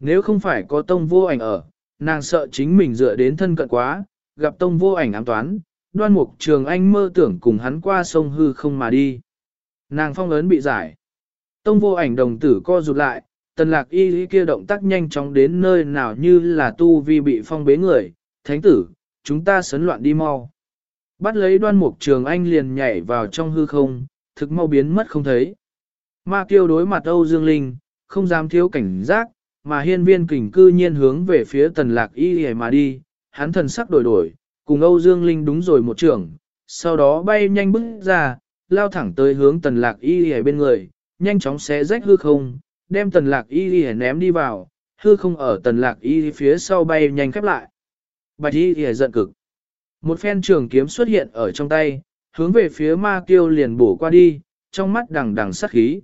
Nếu không phải có tông vô ảnh ở, nàng sợ chính mình dựa đến thân cận quá, gặp tông vô ảnh ám toán, đoan mục trường anh mơ tưởng cùng hắn qua sông hư không mà đi. Nàng phong ấn bị giải. Tông vô ảnh đồng tử co rụt lại, tần lạc y kia động tác nhanh chóng đến nơi nào như là tu vi bị phong bế người, thánh tử, chúng ta sấn loạn đi mau. Bắt lấy đoan mục trường anh liền nhảy vào trong hư không, thực mau biến mất không thấy. Ma kiêu đối mặt Âu Dương Linh, không dám thiếu cảnh giác, mà hiên viên kình cư nhiên hướng về phía tần lạc y mà đi, hắn thần sắc đổi đổi, cùng Âu Dương Linh đúng rồi một trường, sau đó bay nhanh bước ra, lao thẳng tới hướng tần lạc y bên người, nhanh chóng xé rách hư không, đem tần lạc y hề ném đi vào, hư không ở tần lạc y phía sau bay nhanh khép lại. Bạch y hề giận cực. Một phen trường kiếm xuất hiện ở trong tay, hướng về phía ma kiêu liền bổ qua đi, trong mắt đằng đằng sát khí.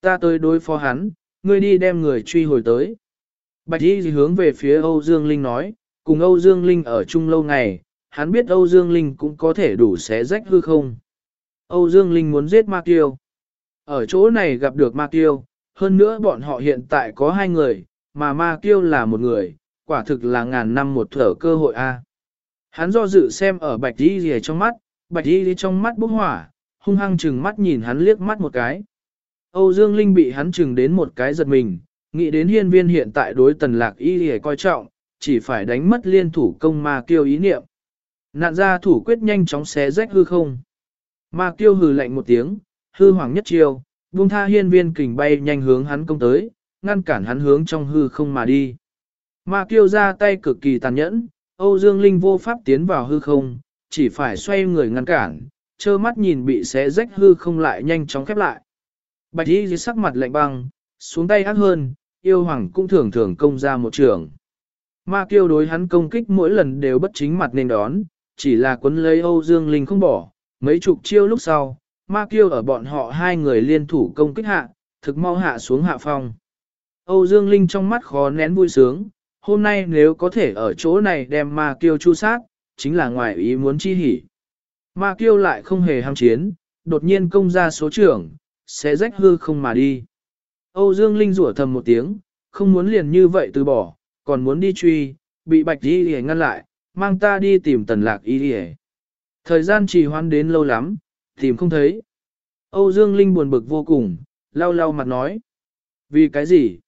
Ta tới đối phó hắn, ngươi đi đem người truy hồi tới. Bạch y hướng về phía Âu Dương Linh nói, cùng Âu Dương Linh ở chung lâu ngày, hắn biết Âu Dương Linh cũng có thể đủ xé rách hư không. Âu Dương Linh muốn giết ma kiêu. Ở chỗ này gặp được ma kiêu, hơn nữa bọn họ hiện tại có hai người, mà ma kiêu là một người, quả thực là ngàn năm một thở cơ hội a. Hắn do dự xem ở bạch đi gì trong mắt, bạch Y đi trong mắt bốc hỏa, hung hăng chừng mắt nhìn hắn liếc mắt một cái. Âu Dương Linh bị hắn chừng đến một cái giật mình, nghĩ đến hiên viên hiện tại đối tần lạc y hề coi trọng, chỉ phải đánh mất liên thủ công ma kiêu ý niệm. Nạn ra thủ quyết nhanh chóng xé rách hư không. Ma kiêu hừ lạnh một tiếng, hư hoàng nhất chiêu, buông tha hiên viên kình bay nhanh hướng hắn công tới, ngăn cản hắn hướng trong hư không mà đi. Ma kiêu ra tay cực kỳ tàn nhẫn, Âu Dương Linh vô pháp tiến vào hư không, chỉ phải xoay người ngăn cản, trơ mắt nhìn bị xé rách hư không lại nhanh chóng khép lại. Bạch y dưới sắc mặt lạnh băng, xuống tay ác hơn, yêu hoàng cũng thường thường công ra một trường. Ma kiêu đối hắn công kích mỗi lần đều bất chính mặt nên đón, chỉ là quấn lấy Âu Dương Linh không bỏ, mấy chục chiêu lúc sau, ma kiêu ở bọn họ hai người liên thủ công kích hạ, thực mau hạ xuống hạ phong. Âu Dương Linh trong mắt khó nén vui sướng, hôm nay nếu có thể ở chỗ này đem ma kiêu chu sát, chính là ngoài ý muốn chi hỉ. Ma kiêu lại không hề ham chiến, đột nhiên công ra số trưởng, sẽ rách hư không mà đi. Âu Dương Linh rủa thầm một tiếng, không muốn liền như vậy từ bỏ, còn muốn đi truy, bị bạch y hề ngăn lại, mang ta đi tìm tần lạc y hề. Thời gian trì hoãn đến lâu lắm, tìm không thấy. Âu Dương Linh buồn bực vô cùng, lau lau mặt nói. Vì cái gì?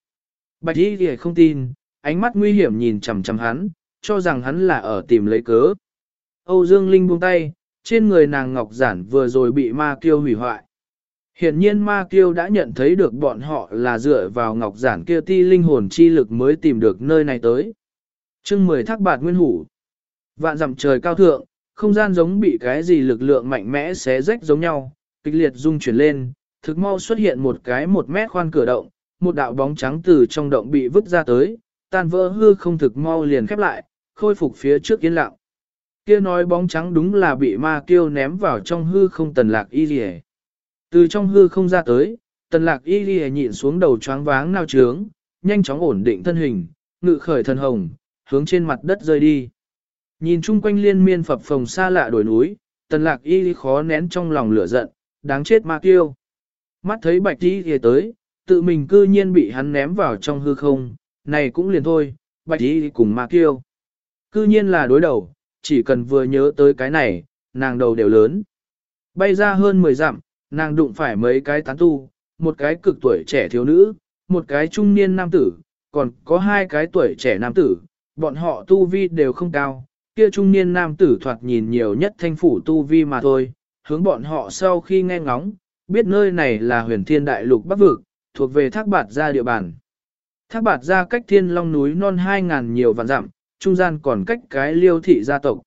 Bạch y hề không tin, ánh mắt nguy hiểm nhìn chầm chầm hắn, cho rằng hắn là ở tìm lấy cớ. Âu Dương Linh buông tay, trên người nàng ngọc giản vừa rồi bị ma kiêu hủy hoại. Hiện nhiên ma kiêu đã nhận thấy được bọn họ là dựa vào ngọc giản kia ti linh hồn chi lực mới tìm được nơi này tới. chương 10 thác bạt nguyên hủ. Vạn dặm trời cao thượng, không gian giống bị cái gì lực lượng mạnh mẽ xé rách giống nhau, kịch liệt rung chuyển lên, thực mau xuất hiện một cái một mét khoan cửa động, một đạo bóng trắng từ trong động bị vứt ra tới, tan vỡ hư không thực mau liền khép lại, khôi phục phía trước yên lặng. Kia nói bóng trắng đúng là bị ma kiêu ném vào trong hư không tần lạc y rìa. Từ trong hư không ra tới, tần lạc y rìa nhịn xuống đầu choáng váng nao trướng, nhanh chóng ổn định thân hình, ngự khởi thân hồng, hướng trên mặt đất rơi đi. Nhìn chung quanh liên miên phập phồng xa lạ đồi núi, tần lạc y khó nén trong lòng lửa giận, đáng chết ma kiêu. Mắt thấy bạch y thì tới, tự mình cư nhiên bị hắn ném vào trong hư không, này cũng liền thôi, bạch đi cùng ma kiêu. Cư nhiên là đối đầu, chỉ cần vừa nhớ tới cái này, nàng đầu đều lớn. Bay ra hơn 10 dặm, nàng đụng phải mấy cái tán tu, một cái cực tuổi trẻ thiếu nữ, một cái trung niên nam tử, còn có hai cái tuổi trẻ nam tử, bọn họ tu vi đều không cao, kia trung niên nam tử thoạt nhìn nhiều nhất thanh phủ tu vi mà thôi, hướng bọn họ sau khi nghe ngóng, biết nơi này là huyền thiên đại lục bắc vực, thuộc về thác bạt gia địa bàn. Thác bạt gia cách thiên long núi non 2.000 nhiều vạn dặm, trung gian còn cách cái liêu thị gia tộc.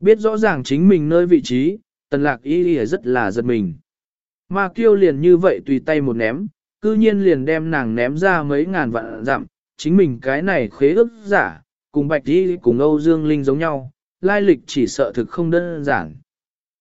Biết rõ ràng chính mình nơi vị trí, tần lạc y y rất là giật mình. Ma kiêu liền như vậy tùy tay một ném, cư nhiên liền đem nàng ném ra mấy ngàn vạn dặm, chính mình cái này khế ước giả, cùng bạch y cùng Âu Dương Linh giống nhau, lai lịch chỉ sợ thực không đơn giản.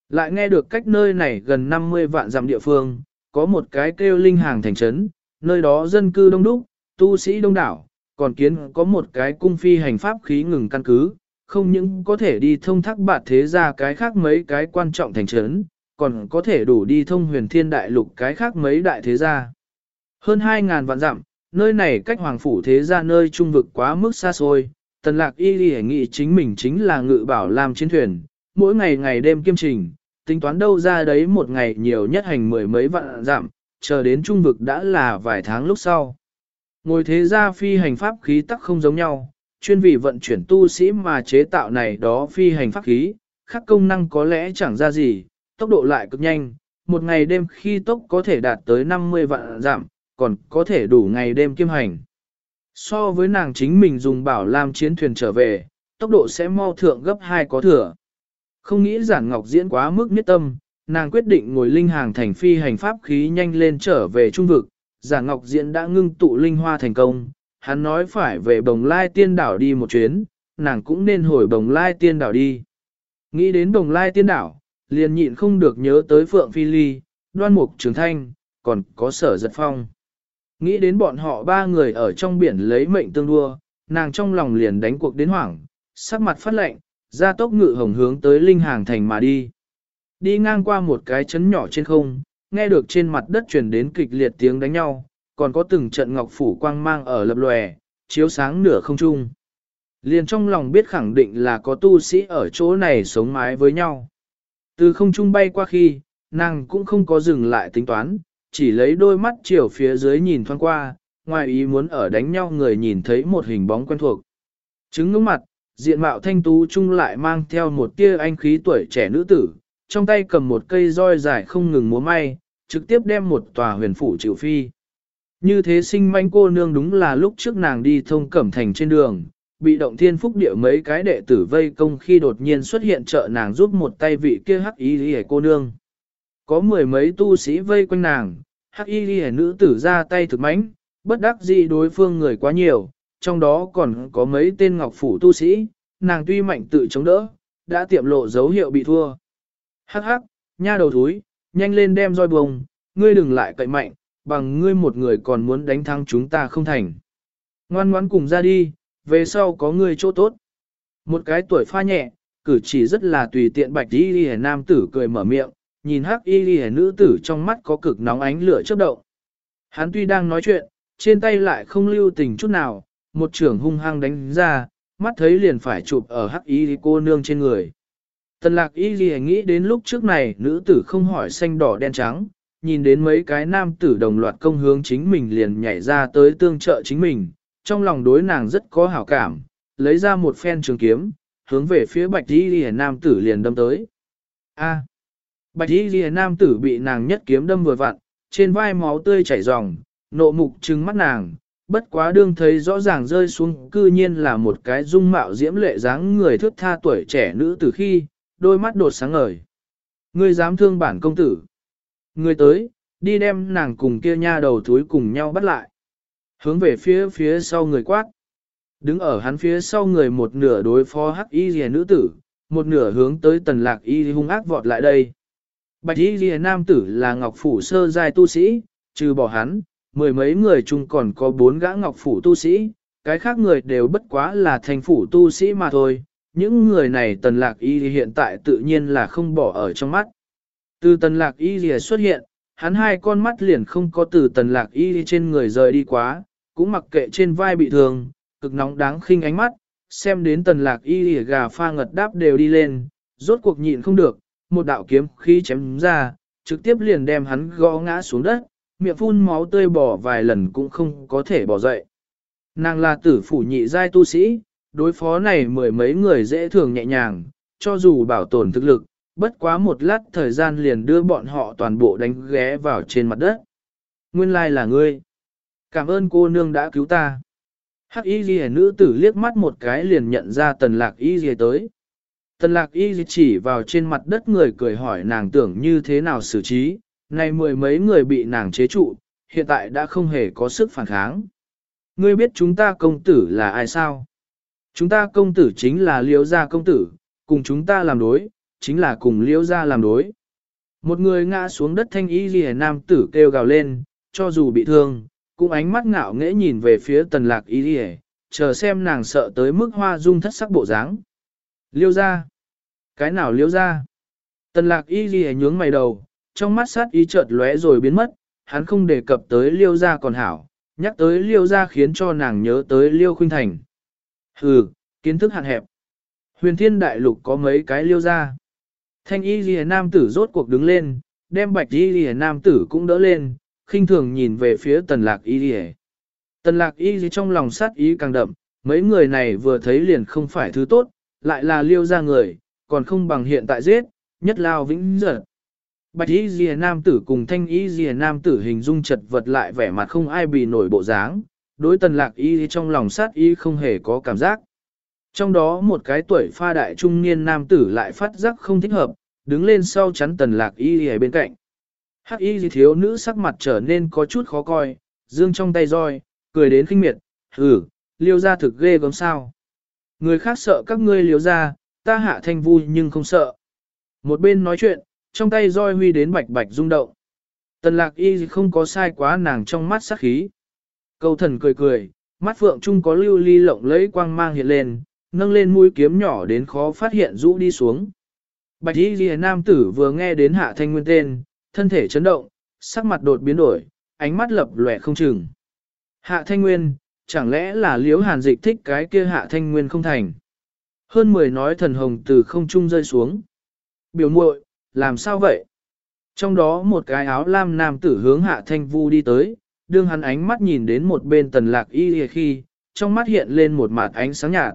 Lại nghe được cách nơi này gần 50 vạn dặm địa phương, có một cái kêu linh hàng thành trấn, nơi đó dân cư đông đúc, tu sĩ đông đảo, còn kiến có một cái cung phi hành pháp khí ngừng căn cứ, không những có thể đi thông thác bạt thế ra cái khác mấy cái quan trọng thành trấn, còn có thể đủ đi thông huyền thiên đại lục cái khác mấy đại thế gia. Hơn 2.000 vạn dặm, nơi này cách hoàng phủ thế gia nơi trung vực quá mức xa xôi, tần lạc y đi nghĩ chính mình chính là ngự bảo làm chiến thuyền, mỗi ngày ngày đêm kiêm trình, tính toán đâu ra đấy một ngày nhiều nhất hành mười mấy vạn dặm, chờ đến trung vực đã là vài tháng lúc sau. Ngồi thế gia phi hành pháp khí tắc không giống nhau, chuyên vì vận chuyển tu sĩ mà chế tạo này đó phi hành pháp khí, khác công năng có lẽ chẳng ra gì, tốc độ lại cực nhanh, một ngày đêm khi tốc có thể đạt tới 50 vạn giảm, còn có thể đủ ngày đêm kiêm hành. So với nàng chính mình dùng bảo làm chiến thuyền trở về, tốc độ sẽ mau thượng gấp 2 có thừa. Không nghĩ giản ngọc diễn quá mức nhất tâm, nàng quyết định ngồi linh hàng thành phi hành pháp khí nhanh lên trở về trung vực giả ngọc diễn đã ngưng tụ linh hoa thành công, hắn nói phải về bồng lai tiên đảo đi một chuyến, nàng cũng nên hồi bồng lai tiên đảo đi. Nghĩ đến bồng lai tiên đảo, liền nhịn không được nhớ tới Phượng Phi Ly, đoan mục trường thanh, còn có sở giật phong. Nghĩ đến bọn họ ba người ở trong biển lấy mệnh tương đua, nàng trong lòng liền đánh cuộc đến hoảng, sắc mặt phát lệnh, ra tốc ngự hồng hướng tới linh hàng thành mà đi. Đi ngang qua một cái chấn nhỏ trên không, nghe được trên mặt đất truyền đến kịch liệt tiếng đánh nhau, còn có từng trận ngọc phủ quang mang ở lập lòe, chiếu sáng nửa không trung. Liền trong lòng biết khẳng định là có tu sĩ ở chỗ này sống mái với nhau. Từ không trung bay qua khi, nàng cũng không có dừng lại tính toán, chỉ lấy đôi mắt chiều phía dưới nhìn thoáng qua, ngoài ý muốn ở đánh nhau người nhìn thấy một hình bóng quen thuộc. Trứng ngưỡng mặt, diện mạo thanh tú chung lại mang theo một tia anh khí tuổi trẻ nữ tử, trong tay cầm một cây roi dài không ngừng múa may, trực tiếp đem một tòa huyền phủ chịu phi. Như thế sinh manh cô nương đúng là lúc trước nàng đi thông cẩm thành trên đường, bị động thiên phúc địa mấy cái đệ tử vây công khi đột nhiên xuất hiện trợ nàng giúp một tay vị kia hắc y lìa cô nương. Có mười mấy tu sĩ vây quanh nàng, hắc y lìa nữ tử ra tay thực mãnh, bất đắc dĩ đối phương người quá nhiều, trong đó còn có mấy tên ngọc phủ tu sĩ, nàng tuy mạnh tự chống đỡ, đã tiệm lộ dấu hiệu bị thua. Hắc hắc, nha đầu thúi, nhanh lên đem roi bông, ngươi đừng lại cậy mạnh, bằng ngươi một người còn muốn đánh thắng chúng ta không thành. Ngoan ngoãn cùng ra đi, về sau có ngươi chỗ tốt. Một cái tuổi pha nhẹ, cử chỉ rất là tùy tiện bạch y ghi nam tử cười mở miệng, nhìn hắc y ghi nữ tử trong mắt có cực nóng ánh lửa chớp động. Hắn tuy đang nói chuyện, trên tay lại không lưu tình chút nào, một trưởng hung hăng đánh ra, mắt thấy liền phải chụp ở hắc y cô nương trên người. Tần lạc y ghi nghĩ đến lúc trước này nữ tử không hỏi xanh đỏ đen trắng, nhìn đến mấy cái nam tử đồng loạt công hướng chính mình liền nhảy ra tới tương trợ chính mình, trong lòng đối nàng rất có hảo cảm, lấy ra một phen trường kiếm, hướng về phía bạch y ghi nam tử liền đâm tới. A. bạch y ghi nam tử bị nàng nhất kiếm đâm vừa vặn, trên vai máu tươi chảy ròng, nộ mục trừng mắt nàng, bất quá đương thấy rõ ràng rơi xuống cư nhiên là một cái dung mạo diễm lệ dáng người thước tha tuổi trẻ nữ từ khi, đôi mắt đột sáng ngời. Ngươi dám thương bản công tử. Ngươi tới, đi đem nàng cùng kia nha đầu thúi cùng nhau bắt lại. Hướng về phía phía sau người quát. Đứng ở hắn phía sau người một nửa đối phó hắc y rìa nữ tử, một nửa hướng tới tần lạc y hung ác vọt lại đây. Bạch y rìa nam tử là ngọc phủ sơ giai tu sĩ, trừ bỏ hắn, mười mấy người chung còn có bốn gã ngọc phủ tu sĩ, cái khác người đều bất quá là thành phủ tu sĩ mà thôi. Những người này tần lạc y hiện tại tự nhiên là không bỏ ở trong mắt. Từ tần lạc y rìa xuất hiện, hắn hai con mắt liền không có từ tần lạc y trên người rời đi quá, cũng mặc kệ trên vai bị thương, cực nóng đáng khinh ánh mắt, xem đến tần lạc y gà pha ngật đáp đều đi lên, rốt cuộc nhịn không được, một đạo kiếm khí chém ra, trực tiếp liền đem hắn gõ ngã xuống đất, miệng phun máu tươi bỏ vài lần cũng không có thể bỏ dậy. Nàng là tử phủ nhị giai tu sĩ, đối phó này mười mấy người dễ thường nhẹ nhàng, cho dù bảo tồn thực lực, bất quá một lát thời gian liền đưa bọn họ toàn bộ đánh ghé vào trên mặt đất. Nguyên lai là ngươi. Cảm ơn cô nương đã cứu ta. Hắc y ghi nữ tử liếc mắt một cái liền nhận ra tần lạc y ghi tới. Tần lạc y chỉ vào trên mặt đất người cười hỏi nàng tưởng như thế nào xử trí, này mười mấy người bị nàng chế trụ, hiện tại đã không hề có sức phản kháng. Ngươi biết chúng ta công tử là ai sao? Chúng ta công tử chính là liễu gia công tử, cùng chúng ta làm đối, chính là cùng liễu gia làm đối. Một người ngã xuống đất thanh y ghi nam tử kêu gào lên, cho dù bị thương, cũng ánh mắt ngạo nghễ nhìn về phía tần lạc y ghi chờ xem nàng sợ tới mức hoa dung thất sắc bộ dáng. Liêu gia, Cái nào liêu gia? Tần lạc y ghi nhướng mày đầu, trong mắt sát ý chợt lóe rồi biến mất, hắn không đề cập tới liêu gia còn hảo, nhắc tới liêu gia khiến cho nàng nhớ tới liêu khuynh thành. Hừ, kiến thức hạn hẹp. Huyền thiên đại lục có mấy cái liêu gia. Thanh y ghi nam tử rốt cuộc đứng lên, đem bạch y ghi nam tử cũng đỡ lên, khinh thường nhìn về phía tần lạc y ghi. Tần lạc y ghi trong lòng sát ý càng đậm, mấy người này vừa thấy liền không phải thứ tốt, lại là liêu gia người, còn không bằng hiện tại giết, nhất lao vĩnh giật. Bạch y ghi nam tử cùng thanh y ghi nam tử hình dung chật vật lại vẻ mặt không ai bị nổi bộ dáng, đối tần lạc y trong lòng sát y không hề có cảm giác. Trong đó một cái tuổi pha đại trung niên nam tử lại phát giác không thích hợp, đứng lên sau chắn tần lạc y ở bên cạnh. Hắc y thiếu nữ sắc mặt trở nên có chút khó coi, dương trong tay roi, cười đến khinh miệt, hử, liêu ra thực ghê gớm sao. Người khác sợ các ngươi liêu ra, ta hạ thanh vui nhưng không sợ. Một bên nói chuyện, trong tay roi huy đến bạch bạch rung động. Tần lạc y không có sai quá nàng trong mắt sắc khí. Câu thần cười cười, mắt phượng trung có lưu ly lộng lẫy quang mang hiện lên, nâng lên mũi kiếm nhỏ đến khó phát hiện rũ đi xuống. Bạch y ghi nam tử vừa nghe đến hạ thanh nguyên tên, thân thể chấn động, sắc mặt đột biến đổi, ánh mắt lập lòe không chừng. Hạ thanh nguyên, chẳng lẽ là liếu hàn dịch thích cái kia hạ thanh nguyên không thành. Hơn mười nói thần hồng từ không trung rơi xuống. Biểu muội, làm sao vậy? Trong đó một cái áo lam nam tử hướng hạ thanh vu đi tới, đương hắn ánh mắt nhìn đến một bên tần lạc y khi, trong mắt hiện lên một mặt ánh sáng nhạt.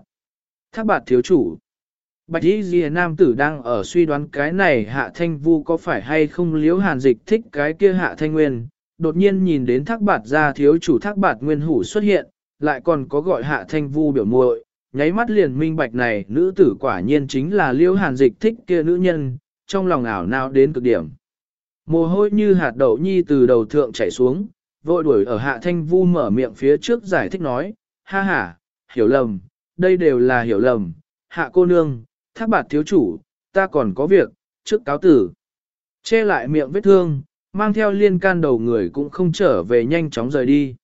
Thác bạt thiếu chủ. Bạch y ghi nam tử đang ở suy đoán cái này hạ thanh vu có phải hay không liếu hàn dịch thích cái kia hạ thanh nguyên. Đột nhiên nhìn đến thác bạt ra thiếu chủ thác bạt nguyên hủ xuất hiện, lại còn có gọi hạ thanh vu biểu muội nháy mắt liền minh bạch này nữ tử quả nhiên chính là liêu hàn dịch thích kia nữ nhân, trong lòng ảo nào đến cực điểm. Mồ hôi như hạt đậu nhi từ đầu thượng chảy xuống, vội đuổi ở hạ thanh vu mở miệng phía trước giải thích nói, ha ha, hiểu lầm, đây đều là hiểu lầm, hạ cô nương, thác bạt thiếu chủ, ta còn có việc, trước cáo tử. Che lại miệng vết thương, mang theo liên can đầu người cũng không trở về nhanh chóng rời đi.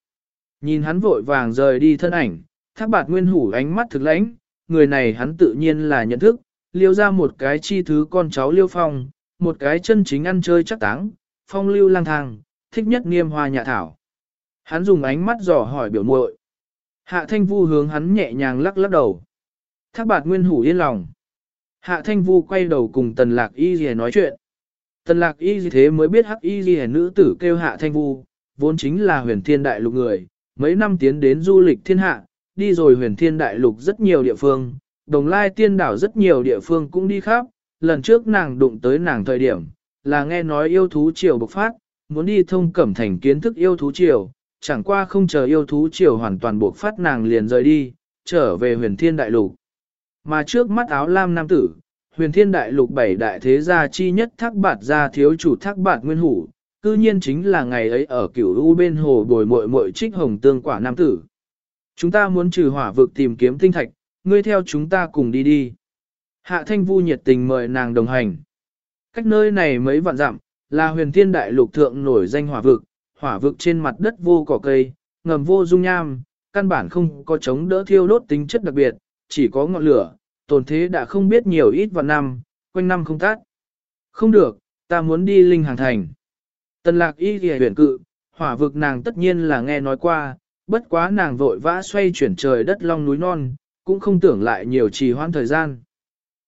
Nhìn hắn vội vàng rời đi thân ảnh, thác bạt nguyên hủ ánh mắt thực lãnh, người này hắn tự nhiên là nhận thức, liêu ra một cái chi thứ con cháu liêu phong, một cái chân chính ăn chơi chắc táng, phong lưu lang thang, thích nhất nghiêm hoa nhạ thảo. Hắn dùng ánh mắt dò hỏi biểu muội. Hạ thanh vu hướng hắn nhẹ nhàng lắc lắc đầu. Thác bạt nguyên hủ yên lòng. Hạ thanh vu quay đầu cùng tần lạc y gì nói chuyện. Tần lạc y gì thế mới biết hắc y gì nữ tử kêu hạ thanh vu, vốn chính là huyền thiên đại lục người, mấy năm tiến đến du lịch thiên hạ, đi rồi huyền thiên đại lục rất nhiều địa phương, đồng lai tiên đảo rất nhiều địa phương cũng đi khắp, lần trước nàng đụng tới nàng thời điểm, là nghe nói yêu thú triều bộc phát, muốn đi thông cẩm thành kiến thức yêu thú triều, chẳng qua không chờ yêu thú triều hoàn toàn buộc phát nàng liền rời đi, trở về huyền thiên đại lục. Mà trước mắt áo lam nam tử, huyền thiên đại lục bảy đại thế gia chi nhất thác bạt gia thiếu chủ thác bạt nguyên hủ, cư nhiên chính là ngày ấy ở cửu u bên hồ bồi muội muội trích hồng tương quả nam tử. Chúng ta muốn trừ hỏa vực tìm kiếm tinh thạch, ngươi theo chúng ta cùng đi đi. Hạ thanh vu nhiệt tình mời nàng đồng hành. Cách nơi này mấy vạn dặm, là huyền thiên đại lục thượng nổi danh hỏa vực, hỏa vực trên mặt đất vô cỏ cây, ngầm vô dung nham, căn bản không có chống đỡ thiêu đốt tính chất đặc biệt, chỉ có ngọn lửa, tồn thế đã không biết nhiều ít vạn năm, quanh năm không tát. Không được, ta muốn đi linh hàng thành. Tần lạc y ghi huyền cự, hỏa vực nàng tất nhiên là nghe nói qua, bất quá nàng vội vã xoay chuyển trời đất long núi non, cũng không tưởng lại nhiều trì hoãn thời gian.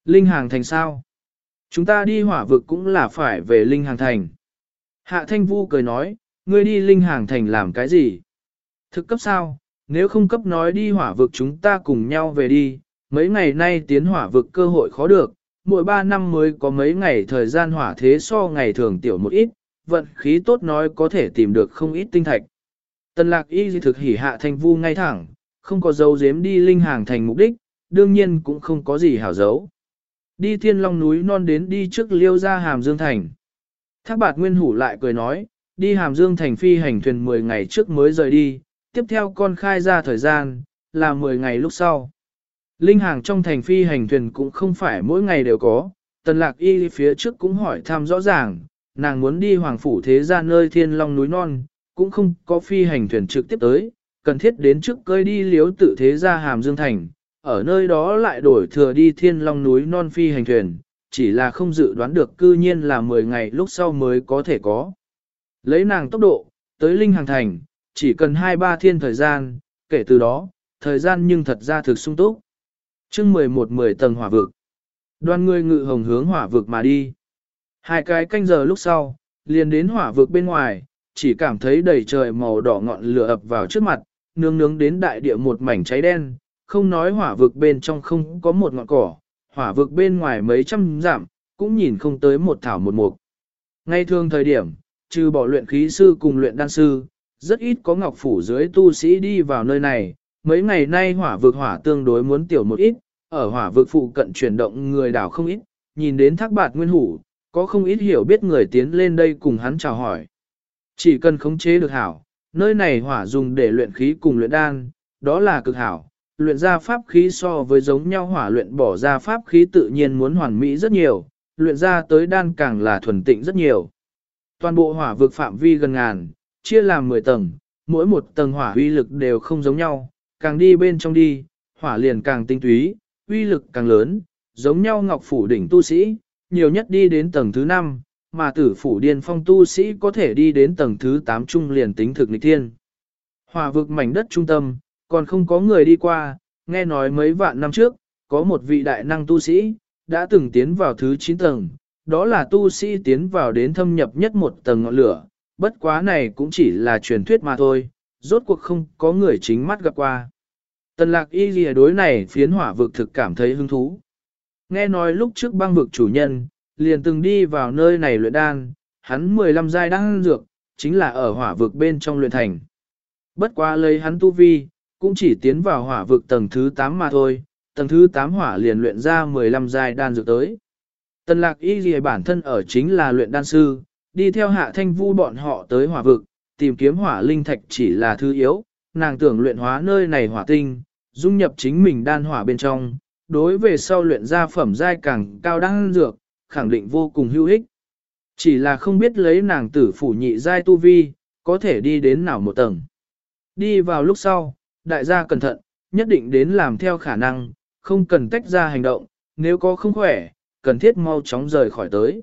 Linh hàng thành sao? Chúng ta đi hỏa vực cũng là phải về Linh hàng thành. Hạ Thanh Vu cười nói, ngươi đi Linh hàng thành làm cái gì? Thực cấp sao? Nếu không cấp nói đi hỏa vực chúng ta cùng nhau về đi, mấy ngày nay tiến hỏa vực cơ hội khó được, mỗi ba năm mới có mấy ngày thời gian hỏa thế so ngày thường tiểu một ít, vận khí tốt nói có thể tìm được không ít tinh thạch. Tần lạc y thực hỉ hạ thanh vu ngay thẳng, không có dấu giếm đi linh hàng thành mục đích, đương nhiên cũng không có gì hảo dấu. Đi thiên long núi non đến đi trước liêu ra hàm dương thành. Thác bạt nguyên hủ lại cười nói, đi hàm dương thành phi hành thuyền 10 ngày trước mới rời đi, tiếp theo con khai ra thời gian, là 10 ngày lúc sau. Linh hàng trong thành phi hành thuyền cũng không phải mỗi ngày đều có, tần lạc y phía trước cũng hỏi thăm rõ ràng, nàng muốn đi hoàng phủ thế ra nơi thiên long núi non, cũng không có phi hành thuyền trực tiếp tới, cần thiết đến trước cơi đi liếu tự thế ra hàm dương thành, ở nơi đó lại đổi thừa đi thiên long núi non phi hành thuyền, chỉ là không dự đoán được cư nhiên là 10 ngày lúc sau mới có thể có. Lấy nàng tốc độ, tới linh hàng thành, chỉ cần 2-3 thiên thời gian, kể từ đó, thời gian nhưng thật ra thực sung túc. chương 11-10 tầng hỏa vực. Đoàn người ngự hồng hướng hỏa vực mà đi. Hai cái canh giờ lúc sau, liền đến hỏa vực bên ngoài, chỉ cảm thấy đầy trời màu đỏ ngọn lửa ập vào trước mặt, nương nướng đến đại địa một mảnh cháy đen, không nói hỏa vực bên trong không có một ngọn cỏ, hỏa vực bên ngoài mấy trăm dặm, cũng nhìn không tới một thảo một mục. Ngay thường thời điểm, trừ bỏ luyện khí sư cùng luyện đan sư, rất ít có ngọc phủ dưới tu sĩ đi vào nơi này, mấy ngày nay hỏa vực hỏa tương đối muốn tiểu một ít, ở hỏa vực phụ cận chuyển động người đảo không ít, nhìn đến thác bạt nguyên hủ, có không ít hiểu biết người tiến lên đây cùng hắn chào hỏi. Chỉ cần khống chế được hảo, nơi này hỏa dùng để luyện khí cùng luyện đan, đó là cực hảo. Luyện ra pháp khí so với giống nhau hỏa luyện bỏ ra pháp khí tự nhiên muốn hoàn mỹ rất nhiều, luyện ra tới đan càng là thuần tịnh rất nhiều. Toàn bộ hỏa vực phạm vi gần ngàn, chia làm 10 tầng, mỗi một tầng hỏa uy lực đều không giống nhau, càng đi bên trong đi, hỏa liền càng tinh túy, uy lực càng lớn, giống nhau ngọc phủ đỉnh tu sĩ, nhiều nhất đi đến tầng thứ 5, mà tử phủ điên phong tu sĩ có thể đi đến tầng thứ 8 trung liền tính thực nghịch thiên. Hỏa vực mảnh đất trung tâm, còn không có người đi qua, nghe nói mấy vạn năm trước, có một vị đại năng tu sĩ, đã từng tiến vào thứ 9 tầng, đó là tu sĩ tiến vào đến thâm nhập nhất một tầng ngọn lửa, bất quá này cũng chỉ là truyền thuyết mà thôi, rốt cuộc không có người chính mắt gặp qua. Tần lạc y ghi đối này phiến hỏa vực thực cảm thấy hứng thú. Nghe nói lúc trước băng vực chủ nhân, liền từng đi vào nơi này luyện đan, hắn 15 giai đan dược, chính là ở hỏa vực bên trong luyện thành. Bất quá lấy hắn tu vi, cũng chỉ tiến vào hỏa vực tầng thứ 8 mà thôi, tầng thứ 8 hỏa liền luyện ra 15 giai đan dược tới. Tần lạc y gì bản thân ở chính là luyện đan sư, đi theo hạ thanh vu bọn họ tới hỏa vực, tìm kiếm hỏa linh thạch chỉ là thứ yếu, nàng tưởng luyện hóa nơi này hỏa tinh, dung nhập chính mình đan hỏa bên trong, đối về sau luyện ra phẩm giai càng cao đan dược, khẳng định vô cùng hữu ích. Chỉ là không biết lấy nàng tử phủ nhị giai tu vi, có thể đi đến nào một tầng. Đi vào lúc sau, đại gia cẩn thận, nhất định đến làm theo khả năng, không cần tách ra hành động, nếu có không khỏe, cần thiết mau chóng rời khỏi tới.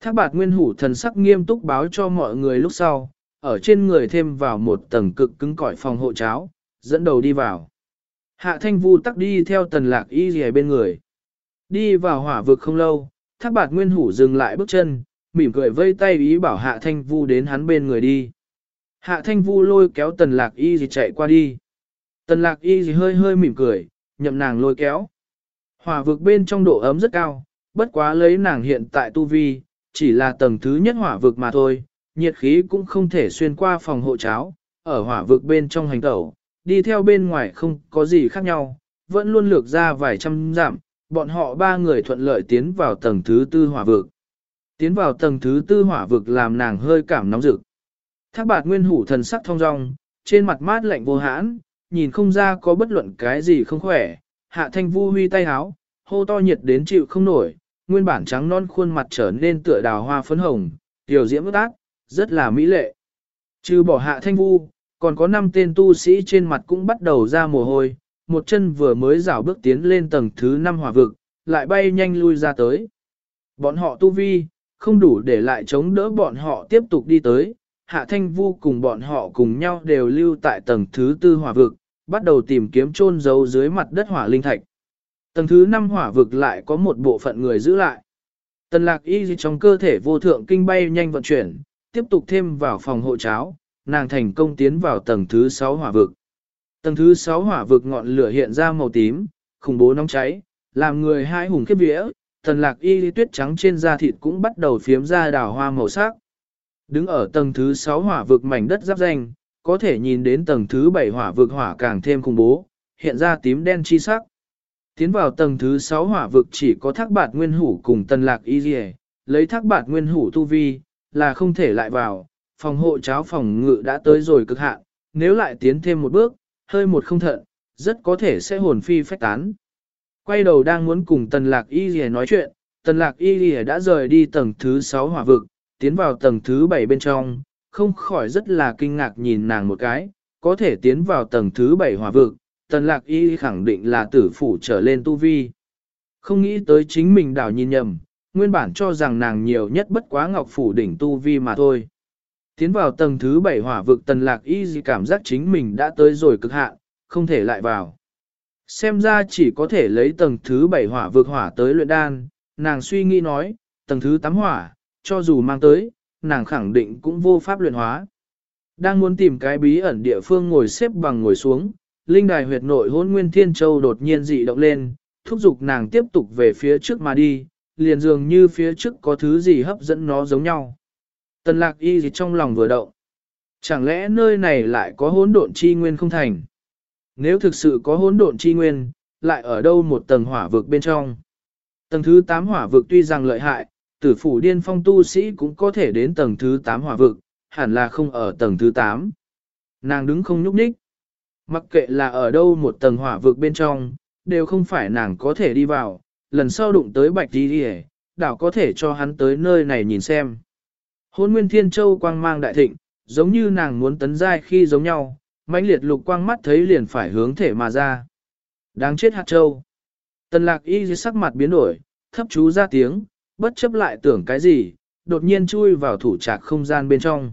Thác bạt nguyên hủ thần sắc nghiêm túc báo cho mọi người lúc sau, ở trên người thêm vào một tầng cực cứng cỏi phòng hộ cháo, dẫn đầu đi vào. Hạ thanh vu tắc đi theo tần lạc y dì bên người. Đi vào hỏa vực không lâu, thác bạt nguyên hủ dừng lại bước chân, mỉm cười vây tay ý bảo hạ thanh vu đến hắn bên người đi. Hạ thanh vu lôi kéo tần lạc y dì chạy qua đi. Tần lạc y gì hơi hơi mỉm cười, nhậm nàng lôi kéo. Hỏa vực bên trong độ ấm rất cao, bất quá lấy nàng hiện tại tu vi, chỉ là tầng thứ nhất hỏa vực mà thôi, nhiệt khí cũng không thể xuyên qua phòng hộ cháo, ở hỏa vực bên trong hành tẩu, đi theo bên ngoài không có gì khác nhau, vẫn luôn lược ra vài trăm giảm, bọn họ ba người thuận lợi tiến vào tầng thứ tư hỏa vực. Tiến vào tầng thứ tư hỏa vực làm nàng hơi cảm nóng rực. Thác bạt nguyên hủ thần sắc thông rong, trên mặt mát lạnh vô hãn, nhìn không ra có bất luận cái gì không khỏe, hạ thanh vu huy tay háo, hô to nhiệt đến chịu không nổi, nguyên bản trắng non khuôn mặt trở nên tựa đào hoa phấn hồng, tiểu diễm ước ác, rất là mỹ lệ. Trừ bỏ hạ thanh vu, còn có năm tên tu sĩ trên mặt cũng bắt đầu ra mồ hôi, một chân vừa mới rảo bước tiến lên tầng thứ 5 hỏa vực, lại bay nhanh lui ra tới. Bọn họ tu vi, không đủ để lại chống đỡ bọn họ tiếp tục đi tới. Hạ Thanh Vu cùng bọn họ cùng nhau đều lưu tại tầng thứ tư hỏa vực, bắt đầu tìm kiếm chôn giấu dưới mặt đất hỏa linh thạch. Tầng thứ năm hỏa vực lại có một bộ phận người giữ lại. Tần lạc y trong cơ thể vô thượng kinh bay nhanh vận chuyển, tiếp tục thêm vào phòng hộ cháo, nàng thành công tiến vào tầng thứ 6 hỏa vực. Tầng thứ 6 hỏa vực ngọn lửa hiện ra màu tím, khủng bố nóng cháy, làm người hai hùng khiếp vía, tần lạc y tuyết trắng trên da thịt cũng bắt đầu phiếm ra đào hoa màu sắc. Đứng ở tầng thứ 6 hỏa vực mảnh đất giáp danh, có thể nhìn đến tầng thứ 7 hỏa vực hỏa càng thêm khủng bố, hiện ra tím đen chi sắc. Tiến vào tầng thứ 6 hỏa vực chỉ có thác bạt nguyên hủ cùng tần lạc y dì lấy thác bạt nguyên hủ tu vi, là không thể lại vào, phòng hộ cháo phòng ngự đã tới rồi cực hạn, nếu lại tiến thêm một bước, hơi một không thận, rất có thể sẽ hồn phi phách tán. Quay đầu đang muốn cùng tần lạc y dì nói chuyện, tần lạc y dì đã rời đi tầng thứ 6 hỏa vực, tiến vào tầng thứ 7 bên trong, không khỏi rất là kinh ngạc nhìn nàng một cái, có thể tiến vào tầng thứ bảy hỏa vực, tần lạc y khẳng định là tử phủ trở lên tu vi. Không nghĩ tới chính mình đảo nhìn nhầm, nguyên bản cho rằng nàng nhiều nhất bất quá ngọc phủ đỉnh tu vi mà thôi. Tiến vào tầng thứ bảy hỏa vực tần lạc y gì cảm giác chính mình đã tới rồi cực hạn, không thể lại vào. Xem ra chỉ có thể lấy tầng thứ bảy hỏa vực hỏa tới luyện đan, nàng suy nghĩ nói, tầng thứ tám hỏa, cho dù mang tới, nàng khẳng định cũng vô pháp luyện hóa. Đang muốn tìm cái bí ẩn địa phương ngồi xếp bằng ngồi xuống, linh đài huyệt nội hôn nguyên thiên châu đột nhiên dị động lên, thúc giục nàng tiếp tục về phía trước mà đi, liền dường như phía trước có thứ gì hấp dẫn nó giống nhau. Tần lạc y gì trong lòng vừa động. Chẳng lẽ nơi này lại có hỗn độn chi nguyên không thành? Nếu thực sự có hỗn độn chi nguyên, lại ở đâu một tầng hỏa vực bên trong? Tầng thứ 8 hỏa vực tuy rằng lợi hại, tử phủ điên phong tu sĩ cũng có thể đến tầng thứ 8 hỏa vực, hẳn là không ở tầng thứ 8. Nàng đứng không nhúc nhích. Mặc kệ là ở đâu một tầng hỏa vực bên trong, đều không phải nàng có thể đi vào, lần sau đụng tới bạch đi đi đảo có thể cho hắn tới nơi này nhìn xem. Hôn nguyên thiên châu quang mang đại thịnh, giống như nàng muốn tấn giai khi giống nhau, mãnh liệt lục quang mắt thấy liền phải hướng thể mà ra. Đáng chết hạt châu. Tần lạc y dưới sắc mặt biến đổi, thấp chú ra tiếng, bất chấp lại tưởng cái gì, đột nhiên chui vào thủ trạc không gian bên trong.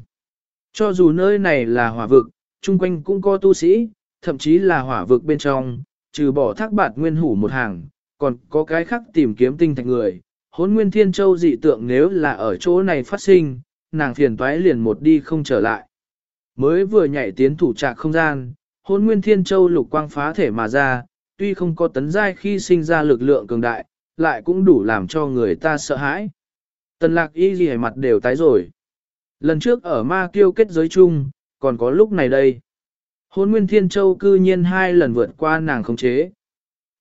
Cho dù nơi này là hỏa vực, chung quanh cũng có tu sĩ, thậm chí là hỏa vực bên trong, trừ bỏ thác bạt nguyên hủ một hàng, còn có cái khác tìm kiếm tinh thạch người. Hốn nguyên thiên châu dị tượng nếu là ở chỗ này phát sinh, nàng phiền toái liền một đi không trở lại. Mới vừa nhảy tiến thủ trạc không gian, hốn nguyên thiên châu lục quang phá thể mà ra, tuy không có tấn giai khi sinh ra lực lượng cường đại, lại cũng đủ làm cho người ta sợ hãi. Tần lạc y gì mặt đều tái rồi. Lần trước ở ma kiêu kết giới chung, còn có lúc này đây. Hôn Nguyên Thiên Châu cư nhiên hai lần vượt qua nàng khống chế.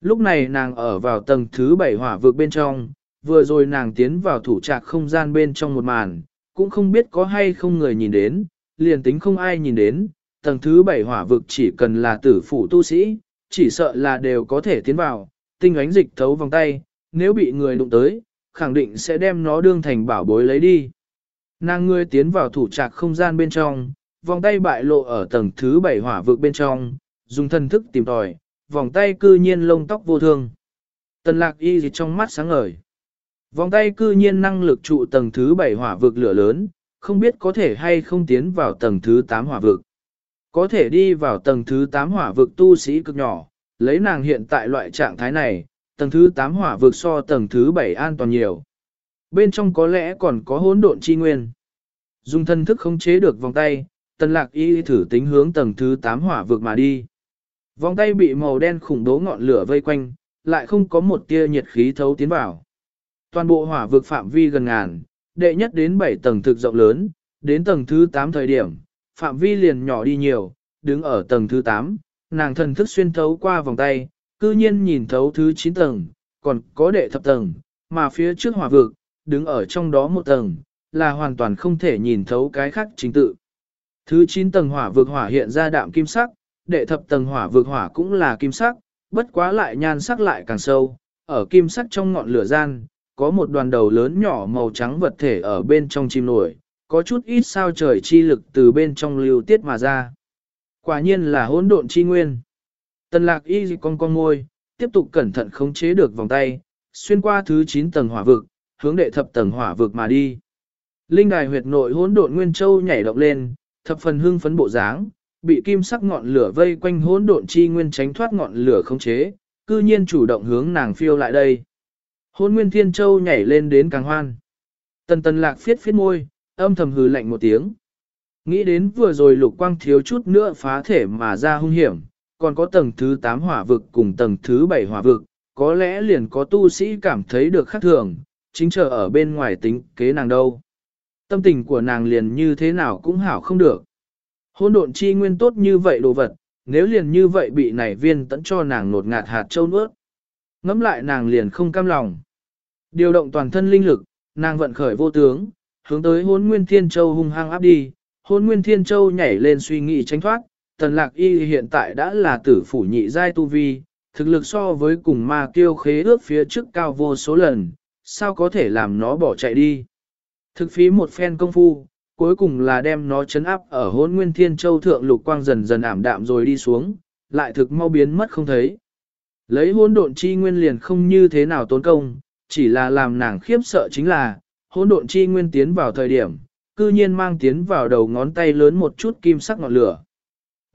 Lúc này nàng ở vào tầng thứ bảy hỏa vực bên trong, vừa rồi nàng tiến vào thủ trạc không gian bên trong một màn, cũng không biết có hay không người nhìn đến, liền tính không ai nhìn đến, tầng thứ bảy hỏa vực chỉ cần là tử phủ tu sĩ, chỉ sợ là đều có thể tiến vào, tinh ánh dịch thấu vòng tay, nếu bị người đụng tới, khẳng định sẽ đem nó đương thành bảo bối lấy đi. Nàng ngươi tiến vào thủ trạc không gian bên trong, vòng tay bại lộ ở tầng thứ bảy hỏa vực bên trong, dùng thân thức tìm tòi, vòng tay cư nhiên lông tóc vô thương. Tần lạc y gì trong mắt sáng ngời. Vòng tay cư nhiên năng lực trụ tầng thứ bảy hỏa vực lửa lớn, không biết có thể hay không tiến vào tầng thứ 8 hỏa vực. Có thể đi vào tầng thứ 8 hỏa vực tu sĩ cực nhỏ, lấy nàng hiện tại loại trạng thái này, tầng thứ 8 hỏa vực so tầng thứ 7 an toàn nhiều. Bên trong có lẽ còn có hỗn độn chi nguyên. Dùng thân thức khống chế được vòng tay, tần lạc y thử tính hướng tầng thứ 8 hỏa vực mà đi. Vòng tay bị màu đen khủng bố ngọn lửa vây quanh, lại không có một tia nhiệt khí thấu tiến vào. Toàn bộ hỏa vực phạm vi gần ngàn, đệ nhất đến 7 tầng thực rộng lớn, đến tầng thứ 8 thời điểm, phạm vi liền nhỏ đi nhiều, đứng ở tầng thứ 8, nàng thần thức xuyên thấu qua vòng tay, cư nhiên nhìn thấu thứ 9 tầng, còn có đệ thập tầng, mà phía trước hỏa vực, đứng ở trong đó một tầng, là hoàn toàn không thể nhìn thấu cái khác chính tự. Thứ 9 tầng hỏa vực hỏa hiện ra đạm kim sắc, đệ thập tầng hỏa vực hỏa cũng là kim sắc, bất quá lại nhan sắc lại càng sâu, ở kim sắc trong ngọn lửa gian, có một đoàn đầu lớn nhỏ màu trắng vật thể ở bên trong chim nổi, có chút ít sao trời chi lực từ bên trong lưu tiết mà ra. Quả nhiên là hỗn độn chi nguyên. Tần lạc y con con ngôi, tiếp tục cẩn thận khống chế được vòng tay, xuyên qua thứ 9 tầng hỏa vực, hướng đệ thập tầng hỏa vực mà đi. Linh đài huyệt nội hỗn độn nguyên châu nhảy động lên, thập phần hưng phấn bộ dáng, bị kim sắc ngọn lửa vây quanh hỗn độn chi nguyên tránh thoát ngọn lửa khống chế, cư nhiên chủ động hướng nàng phiêu lại đây. Hốn nguyên thiên châu nhảy lên đến càng hoan. Tần tần lạc phiết phiết môi, âm thầm hừ lạnh một tiếng. Nghĩ đến vừa rồi lục quang thiếu chút nữa phá thể mà ra hung hiểm, còn có tầng thứ 8 hỏa vực cùng tầng thứ 7 hỏa vực, có lẽ liền có tu sĩ cảm thấy được khác thường, chính chờ ở bên ngoài tính kế nàng đâu. Tâm tình của nàng liền như thế nào cũng hảo không được. Hôn độn chi nguyên tốt như vậy đồ vật, nếu liền như vậy bị nảy viên tẫn cho nàng nột ngạt hạt châu nuốt. Ngắm lại nàng liền không cam lòng. Điều động toàn thân linh lực, nàng vận khởi vô tướng, hướng tới hôn nguyên thiên châu hung hăng áp đi. Hôn nguyên thiên châu nhảy lên suy nghĩ tránh thoát, tần lạc y hiện tại đã là tử phủ nhị giai tu vi, thực lực so với cùng ma kiêu khế ước phía trước cao vô số lần, sao có thể làm nó bỏ chạy đi. Thực phí một phen công phu, cuối cùng là đem nó chấn áp ở hôn nguyên thiên châu thượng lục quang dần dần ảm đạm rồi đi xuống, lại thực mau biến mất không thấy. Lấy hôn độn chi nguyên liền không như thế nào tốn công, chỉ là làm nàng khiếp sợ chính là, hôn độn chi nguyên tiến vào thời điểm, cư nhiên mang tiến vào đầu ngón tay lớn một chút kim sắc ngọn lửa.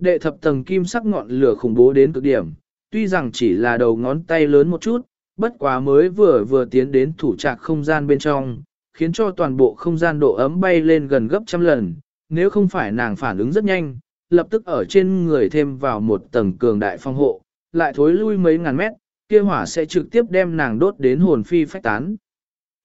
Đệ thập tầng kim sắc ngọn lửa khủng bố đến cực điểm, tuy rằng chỉ là đầu ngón tay lớn một chút, bất quá mới vừa vừa tiến đến thủ trạc không gian bên trong, khiến cho toàn bộ không gian độ ấm bay lên gần gấp trăm lần, nếu không phải nàng phản ứng rất nhanh, lập tức ở trên người thêm vào một tầng cường đại phong hộ, lại thối lui mấy ngàn mét, kia hỏa sẽ trực tiếp đem nàng đốt đến hồn phi phách tán.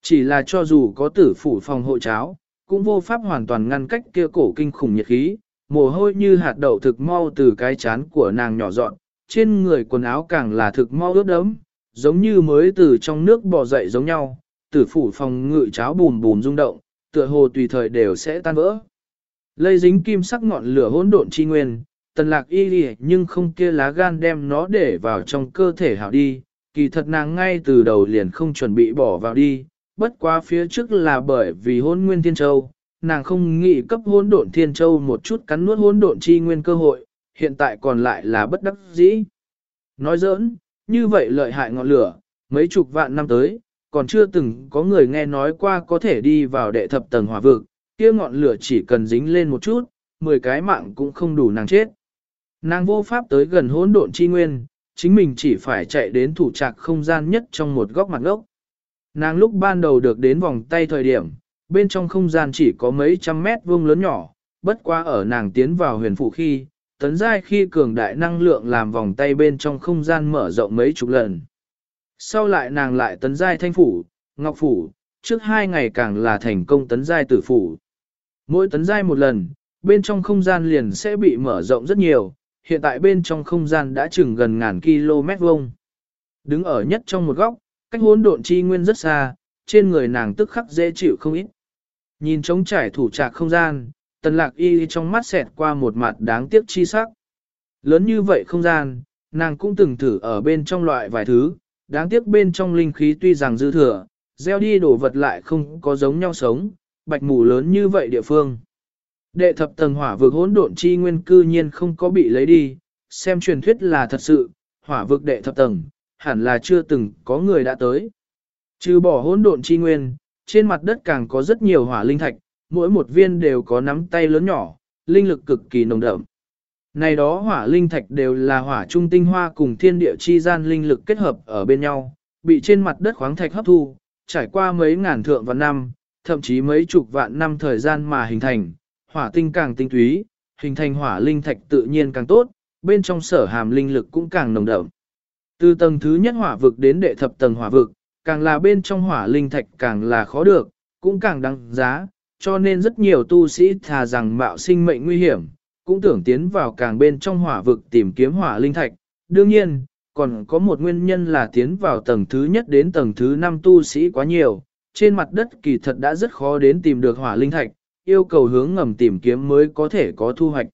Chỉ là cho dù có tử phủ phòng hộ cháo, cũng vô pháp hoàn toàn ngăn cách kia cổ kinh khủng nhiệt khí, mồ hôi như hạt đậu thực mau từ cái chán của nàng nhỏ dọn, trên người quần áo càng là thực mau ướt đẫm, giống như mới từ trong nước bò dậy giống nhau, tử phủ phòng ngự cháo bùn bùn rung động, tựa hồ tùy thời đều sẽ tan vỡ. Lây dính kim sắc ngọn lửa hỗn độn chi nguyên, tần lạc y đi nhưng không kia lá gan đem nó để vào trong cơ thể hảo đi, kỳ thật nàng ngay từ đầu liền không chuẩn bị bỏ vào đi, bất quá phía trước là bởi vì hôn nguyên thiên châu, nàng không nghĩ cấp hỗn độn thiên châu một chút cắn nuốt hỗn độn chi nguyên cơ hội, hiện tại còn lại là bất đắc dĩ. Nói giỡn, như vậy lợi hại ngọn lửa, mấy chục vạn năm tới, còn chưa từng có người nghe nói qua có thể đi vào đệ thập tầng hỏa vực, kia ngọn lửa chỉ cần dính lên một chút, 10 cái mạng cũng không đủ nàng chết. Nàng vô pháp tới gần hỗn độn chi nguyên, chính mình chỉ phải chạy đến thủ trạc không gian nhất trong một góc mặt gốc. Nàng lúc ban đầu được đến vòng tay thời điểm, bên trong không gian chỉ có mấy trăm mét vuông lớn nhỏ, bất quá ở nàng tiến vào huyền phụ khi, tấn giai khi cường đại năng lượng làm vòng tay bên trong không gian mở rộng mấy chục lần. Sau lại nàng lại tấn giai thanh phủ, ngọc phủ, trước hai ngày càng là thành công tấn giai tử phủ. Mỗi tấn giai một lần, bên trong không gian liền sẽ bị mở rộng rất nhiều, hiện tại bên trong không gian đã chừng gần ngàn km vuông. Đứng ở nhất trong một góc, cách hỗn độn chi nguyên rất xa, trên người nàng tức khắc dễ chịu không ít. Nhìn trống trải thủ trạc không gian, tần lạc y trong mắt xẹt qua một mặt đáng tiếc chi sắc. Lớn như vậy không gian, nàng cũng từng thử ở bên trong loại vài thứ, đáng tiếc bên trong linh khí tuy rằng dư thừa, gieo đi đổ vật lại không có giống nhau sống, bạch mù lớn như vậy địa phương. Đệ thập tầng hỏa vực hỗn độn chi nguyên cư nhiên không có bị lấy đi, xem truyền thuyết là thật sự, hỏa vực đệ thập tầng, hẳn là chưa từng có người đã tới. Trừ bỏ hỗn độn chi nguyên, trên mặt đất càng có rất nhiều hỏa linh thạch, mỗi một viên đều có nắm tay lớn nhỏ, linh lực cực kỳ nồng đậm. Này đó hỏa linh thạch đều là hỏa trung tinh hoa cùng thiên địa chi gian linh lực kết hợp ở bên nhau, bị trên mặt đất khoáng thạch hấp thu, trải qua mấy ngàn thượng vạn năm, thậm chí mấy chục vạn năm thời gian mà hình thành, hỏa tinh càng tinh túy, hình thành hỏa linh thạch tự nhiên càng tốt, bên trong sở hàm linh lực cũng càng nồng đậm. Từ tầng thứ nhất hỏa vực đến đệ thập tầng hỏa vực, càng là bên trong hỏa linh thạch càng là khó được, cũng càng đáng giá, cho nên rất nhiều tu sĩ thà rằng mạo sinh mệnh nguy hiểm, cũng tưởng tiến vào càng bên trong hỏa vực tìm kiếm hỏa linh thạch. Đương nhiên, còn có một nguyên nhân là tiến vào tầng thứ nhất đến tầng thứ năm tu sĩ quá nhiều, trên mặt đất kỳ thật đã rất khó đến tìm được hỏa linh thạch, yêu cầu hướng ngầm tìm kiếm mới có thể có thu hoạch.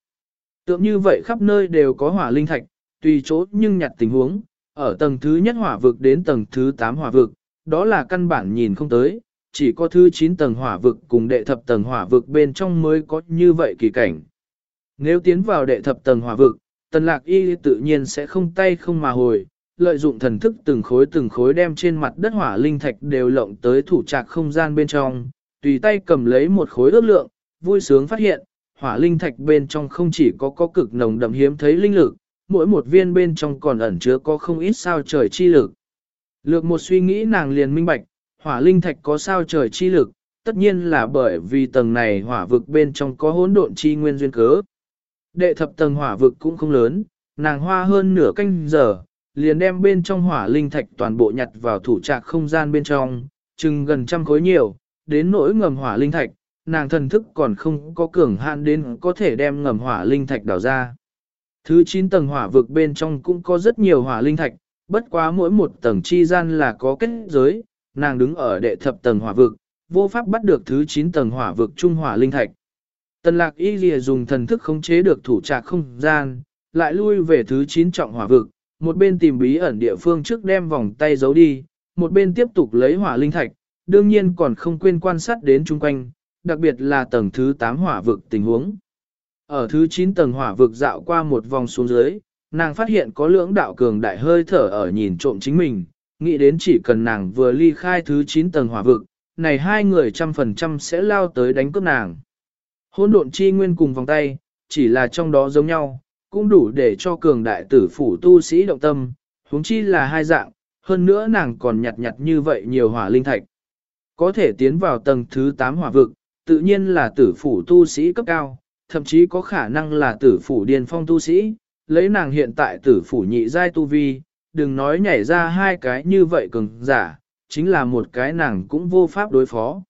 Tượng như vậy khắp nơi đều có hỏa linh thạch, tùy chỗ nhưng nhặt tình huống, ở tầng thứ nhất hỏa vực đến tầng thứ 8 hỏa vực, đó là căn bản nhìn không tới, chỉ có thứ 9 tầng hỏa vực cùng đệ thập tầng hỏa vực bên trong mới có như vậy kỳ cảnh. Nếu tiến vào đệ thập tầng hỏa vực, tần lạc y tự nhiên sẽ không tay không mà hồi, lợi dụng thần thức từng khối từng khối đem trên mặt đất hỏa linh thạch đều lộng tới thủ trạc không gian bên trong, tùy tay cầm lấy một khối ước lượng, vui sướng phát hiện, hỏa linh thạch bên trong không chỉ có có cực nồng đậm hiếm thấy linh lực, mỗi một viên bên trong còn ẩn chứa có không ít sao trời chi lực. Lược một suy nghĩ nàng liền minh bạch, hỏa linh thạch có sao trời chi lực, tất nhiên là bởi vì tầng này hỏa vực bên trong có hỗn độn chi nguyên duyên cớ. Đệ thập tầng hỏa vực cũng không lớn, nàng hoa hơn nửa canh giờ, liền đem bên trong hỏa linh thạch toàn bộ nhặt vào thủ trạc không gian bên trong, chừng gần trăm khối nhiều, đến nỗi ngầm hỏa linh thạch, nàng thần thức còn không có cường hạn đến có thể đem ngầm hỏa linh thạch đào ra. Thứ 9 tầng hỏa vực bên trong cũng có rất nhiều hỏa linh thạch, bất quá mỗi một tầng chi gian là có kết giới, nàng đứng ở đệ thập tầng hỏa vực, vô pháp bắt được thứ 9 tầng hỏa vực trung hỏa linh thạch. Tần lạc y lìa dùng thần thức khống chế được thủ trạc không gian, lại lui về thứ 9 trọng hỏa vực, một bên tìm bí ẩn địa phương trước đem vòng tay giấu đi, một bên tiếp tục lấy hỏa linh thạch, đương nhiên còn không quên quan sát đến chung quanh, đặc biệt là tầng thứ 8 hỏa vực tình huống. Ở thứ 9 tầng hỏa vực dạo qua một vòng xuống dưới, nàng phát hiện có lưỡng đạo cường đại hơi thở ở nhìn trộm chính mình, nghĩ đến chỉ cần nàng vừa ly khai thứ 9 tầng hỏa vực, này hai người trăm phần trăm sẽ lao tới đánh cướp nàng. Hôn độn chi nguyên cùng vòng tay, chỉ là trong đó giống nhau, cũng đủ để cho cường đại tử phủ tu sĩ động tâm, huống chi là hai dạng, hơn nữa nàng còn nhặt nhặt như vậy nhiều hỏa linh thạch. Có thể tiến vào tầng thứ 8 hỏa vực, tự nhiên là tử phủ tu sĩ cấp cao, thậm chí có khả năng là tử phủ điền phong tu sĩ, lấy nàng hiện tại tử phủ nhị giai tu vi, đừng nói nhảy ra hai cái như vậy cường giả, chính là một cái nàng cũng vô pháp đối phó.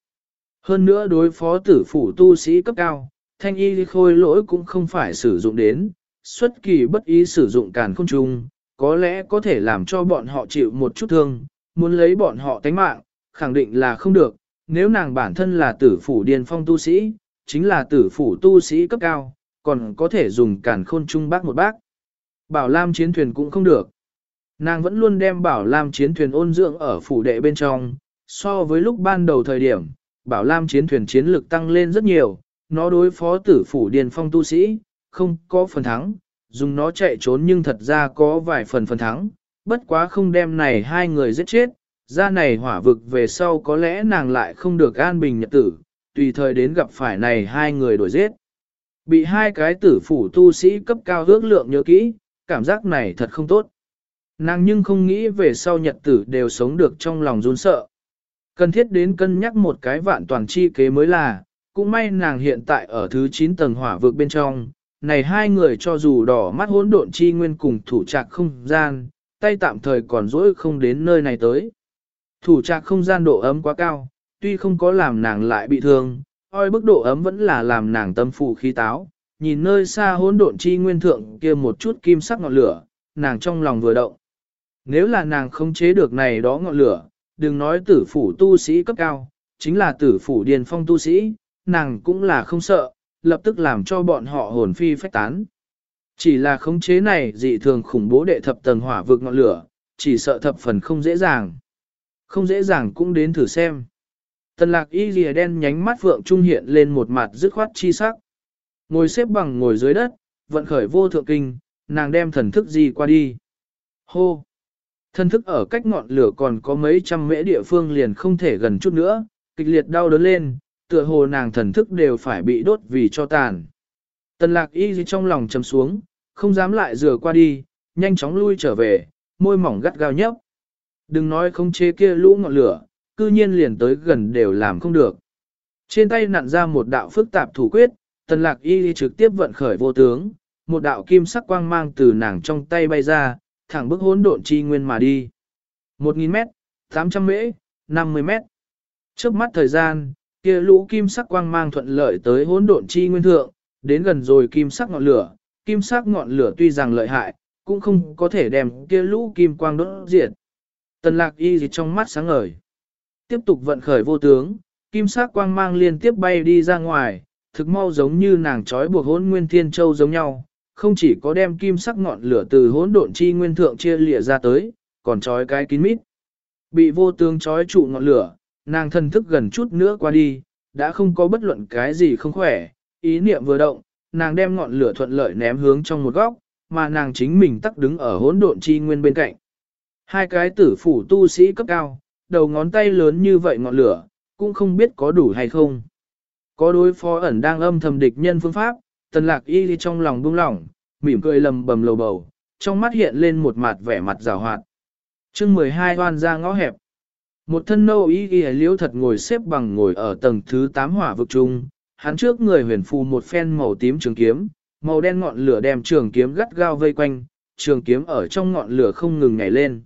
Hơn nữa đối phó tử phủ tu sĩ cấp cao, thanh y khôi lỗi cũng không phải sử dụng đến, xuất kỳ bất ý sử dụng càn khôn trung, có lẽ có thể làm cho bọn họ chịu một chút thương, muốn lấy bọn họ tánh mạng, khẳng định là không được, nếu nàng bản thân là tử phủ điên phong tu sĩ, chính là tử phủ tu sĩ cấp cao, còn có thể dùng càn khôn trung bác một bác. Bảo Lam chiến thuyền cũng không được. Nàng vẫn luôn đem Bảo Lam chiến thuyền ôn dưỡng ở phủ đệ bên trong, so với lúc ban đầu thời điểm, Bảo Lam chiến thuyền chiến lực tăng lên rất nhiều, nó đối phó tử phủ điền phong tu sĩ, không có phần thắng, dùng nó chạy trốn nhưng thật ra có vài phần phần thắng, bất quá không đem này hai người giết chết, ra này hỏa vực về sau có lẽ nàng lại không được an bình nhật tử, tùy thời đến gặp phải này hai người đổi giết. Bị hai cái tử phủ tu sĩ cấp cao ước lượng nhớ kỹ, cảm giác này thật không tốt. Nàng nhưng không nghĩ về sau nhật tử đều sống được trong lòng run sợ. Cần thiết đến cân nhắc một cái vạn toàn chi kế mới là, cũng may nàng hiện tại ở thứ 9 tầng hỏa vực bên trong, này hai người cho dù đỏ mắt hỗn độn chi nguyên cùng thủ trạc không gian, tay tạm thời còn dỗi không đến nơi này tới. Thủ trạc không gian độ ấm quá cao, tuy không có làm nàng lại bị thương, oi bức độ ấm vẫn là làm nàng tâm phụ khí táo, nhìn nơi xa hỗn độn chi nguyên thượng kia một chút kim sắc ngọn lửa, nàng trong lòng vừa động. Nếu là nàng không chế được này đó ngọn lửa, đừng nói tử phủ tu sĩ cấp cao, chính là tử phủ điền phong tu sĩ, nàng cũng là không sợ, lập tức làm cho bọn họ hồn phi phách tán. Chỉ là khống chế này dị thường khủng bố đệ thập tầng hỏa vực ngọn lửa, chỉ sợ thập phần không dễ dàng. Không dễ dàng cũng đến thử xem. Tần lạc y lìa đen nhánh mắt vượng trung hiện lên một mặt dứt khoát chi sắc. Ngồi xếp bằng ngồi dưới đất, vận khởi vô thượng kinh, nàng đem thần thức gì qua đi. Hô! Thần thức ở cách ngọn lửa còn có mấy trăm mễ địa phương liền không thể gần chút nữa, kịch liệt đau đớn lên, tựa hồ nàng thần thức đều phải bị đốt vì cho tàn. Tần lạc y trong lòng chấm xuống, không dám lại rửa qua đi, nhanh chóng lui trở về, môi mỏng gắt gao nhấp. Đừng nói không chế kia lũ ngọn lửa, cư nhiên liền tới gần đều làm không được. Trên tay nặn ra một đạo phức tạp thủ quyết, tần lạc y trực tiếp vận khởi vô tướng, một đạo kim sắc quang mang từ nàng trong tay bay ra, thẳng bức hỗn độn chi nguyên mà đi. 1.000 mét, 800 mễ, 50 mét. Trước mắt thời gian, kia lũ kim sắc quang mang thuận lợi tới hỗn độn chi nguyên thượng, đến gần rồi kim sắc ngọn lửa, kim sắc ngọn lửa tuy rằng lợi hại, cũng không có thể đem kia lũ kim quang đốt diệt. Tần lạc y gì trong mắt sáng ngời. Tiếp tục vận khởi vô tướng, kim sắc quang mang liên tiếp bay đi ra ngoài, thực mau giống như nàng trói buộc hỗn nguyên thiên châu giống nhau, không chỉ có đem kim sắc ngọn lửa từ hỗn độn chi nguyên thượng chia lịa ra tới, còn trói cái kín mít. Bị vô tướng trói trụ ngọn lửa, nàng thân thức gần chút nữa qua đi, đã không có bất luận cái gì không khỏe, ý niệm vừa động, nàng đem ngọn lửa thuận lợi ném hướng trong một góc, mà nàng chính mình tắc đứng ở hỗn độn chi nguyên bên cạnh. Hai cái tử phủ tu sĩ cấp cao, đầu ngón tay lớn như vậy ngọn lửa, cũng không biết có đủ hay không. Có đối phó ẩn đang âm thầm địch nhân phương pháp, tần lạc y trong lòng buông lỏng, mỉm cười lầm bầm lầu bầu, trong mắt hiện lên một mặt vẻ mặt rào hoạt. chương 12 hoan ra ngõ hẹp. Một thân nâu y ghi liễu thật ngồi xếp bằng ngồi ở tầng thứ 8 hỏa vực trung, hắn trước người huyền phù một phen màu tím trường kiếm, màu đen ngọn lửa đem trường kiếm gắt gao vây quanh, trường kiếm ở trong ngọn lửa không ngừng nhảy lên.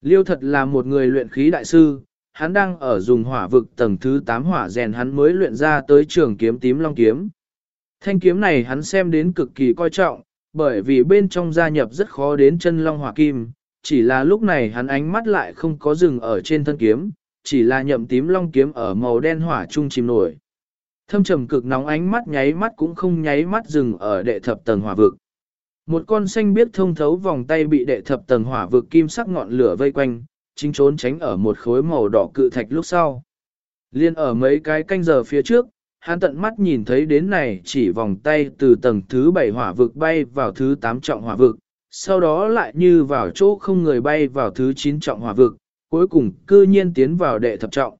Liêu thật là một người luyện khí đại sư, hắn đang ở dùng hỏa vực tầng thứ 8 hỏa rèn hắn mới luyện ra tới trường kiếm tím long kiếm. Thanh kiếm này hắn xem đến cực kỳ coi trọng, bởi vì bên trong gia nhập rất khó đến chân long hỏa kim, chỉ là lúc này hắn ánh mắt lại không có dừng ở trên thân kiếm, chỉ là nhậm tím long kiếm ở màu đen hỏa trung chìm nổi. Thâm trầm cực nóng ánh mắt nháy mắt cũng không nháy mắt dừng ở đệ thập tầng hỏa vực. Một con xanh biết thông thấu vòng tay bị đệ thập tầng hỏa vực kim sắc ngọn lửa vây quanh, chính trốn tránh ở một khối màu đỏ cự thạch lúc sau. Liên ở mấy cái canh giờ phía trước, hắn tận mắt nhìn thấy đến này chỉ vòng tay từ tầng thứ 7 hỏa vực bay vào thứ 8 trọng hỏa vực, sau đó lại như vào chỗ không người bay vào thứ 9 trọng hỏa vực, cuối cùng cư nhiên tiến vào đệ thập trọng.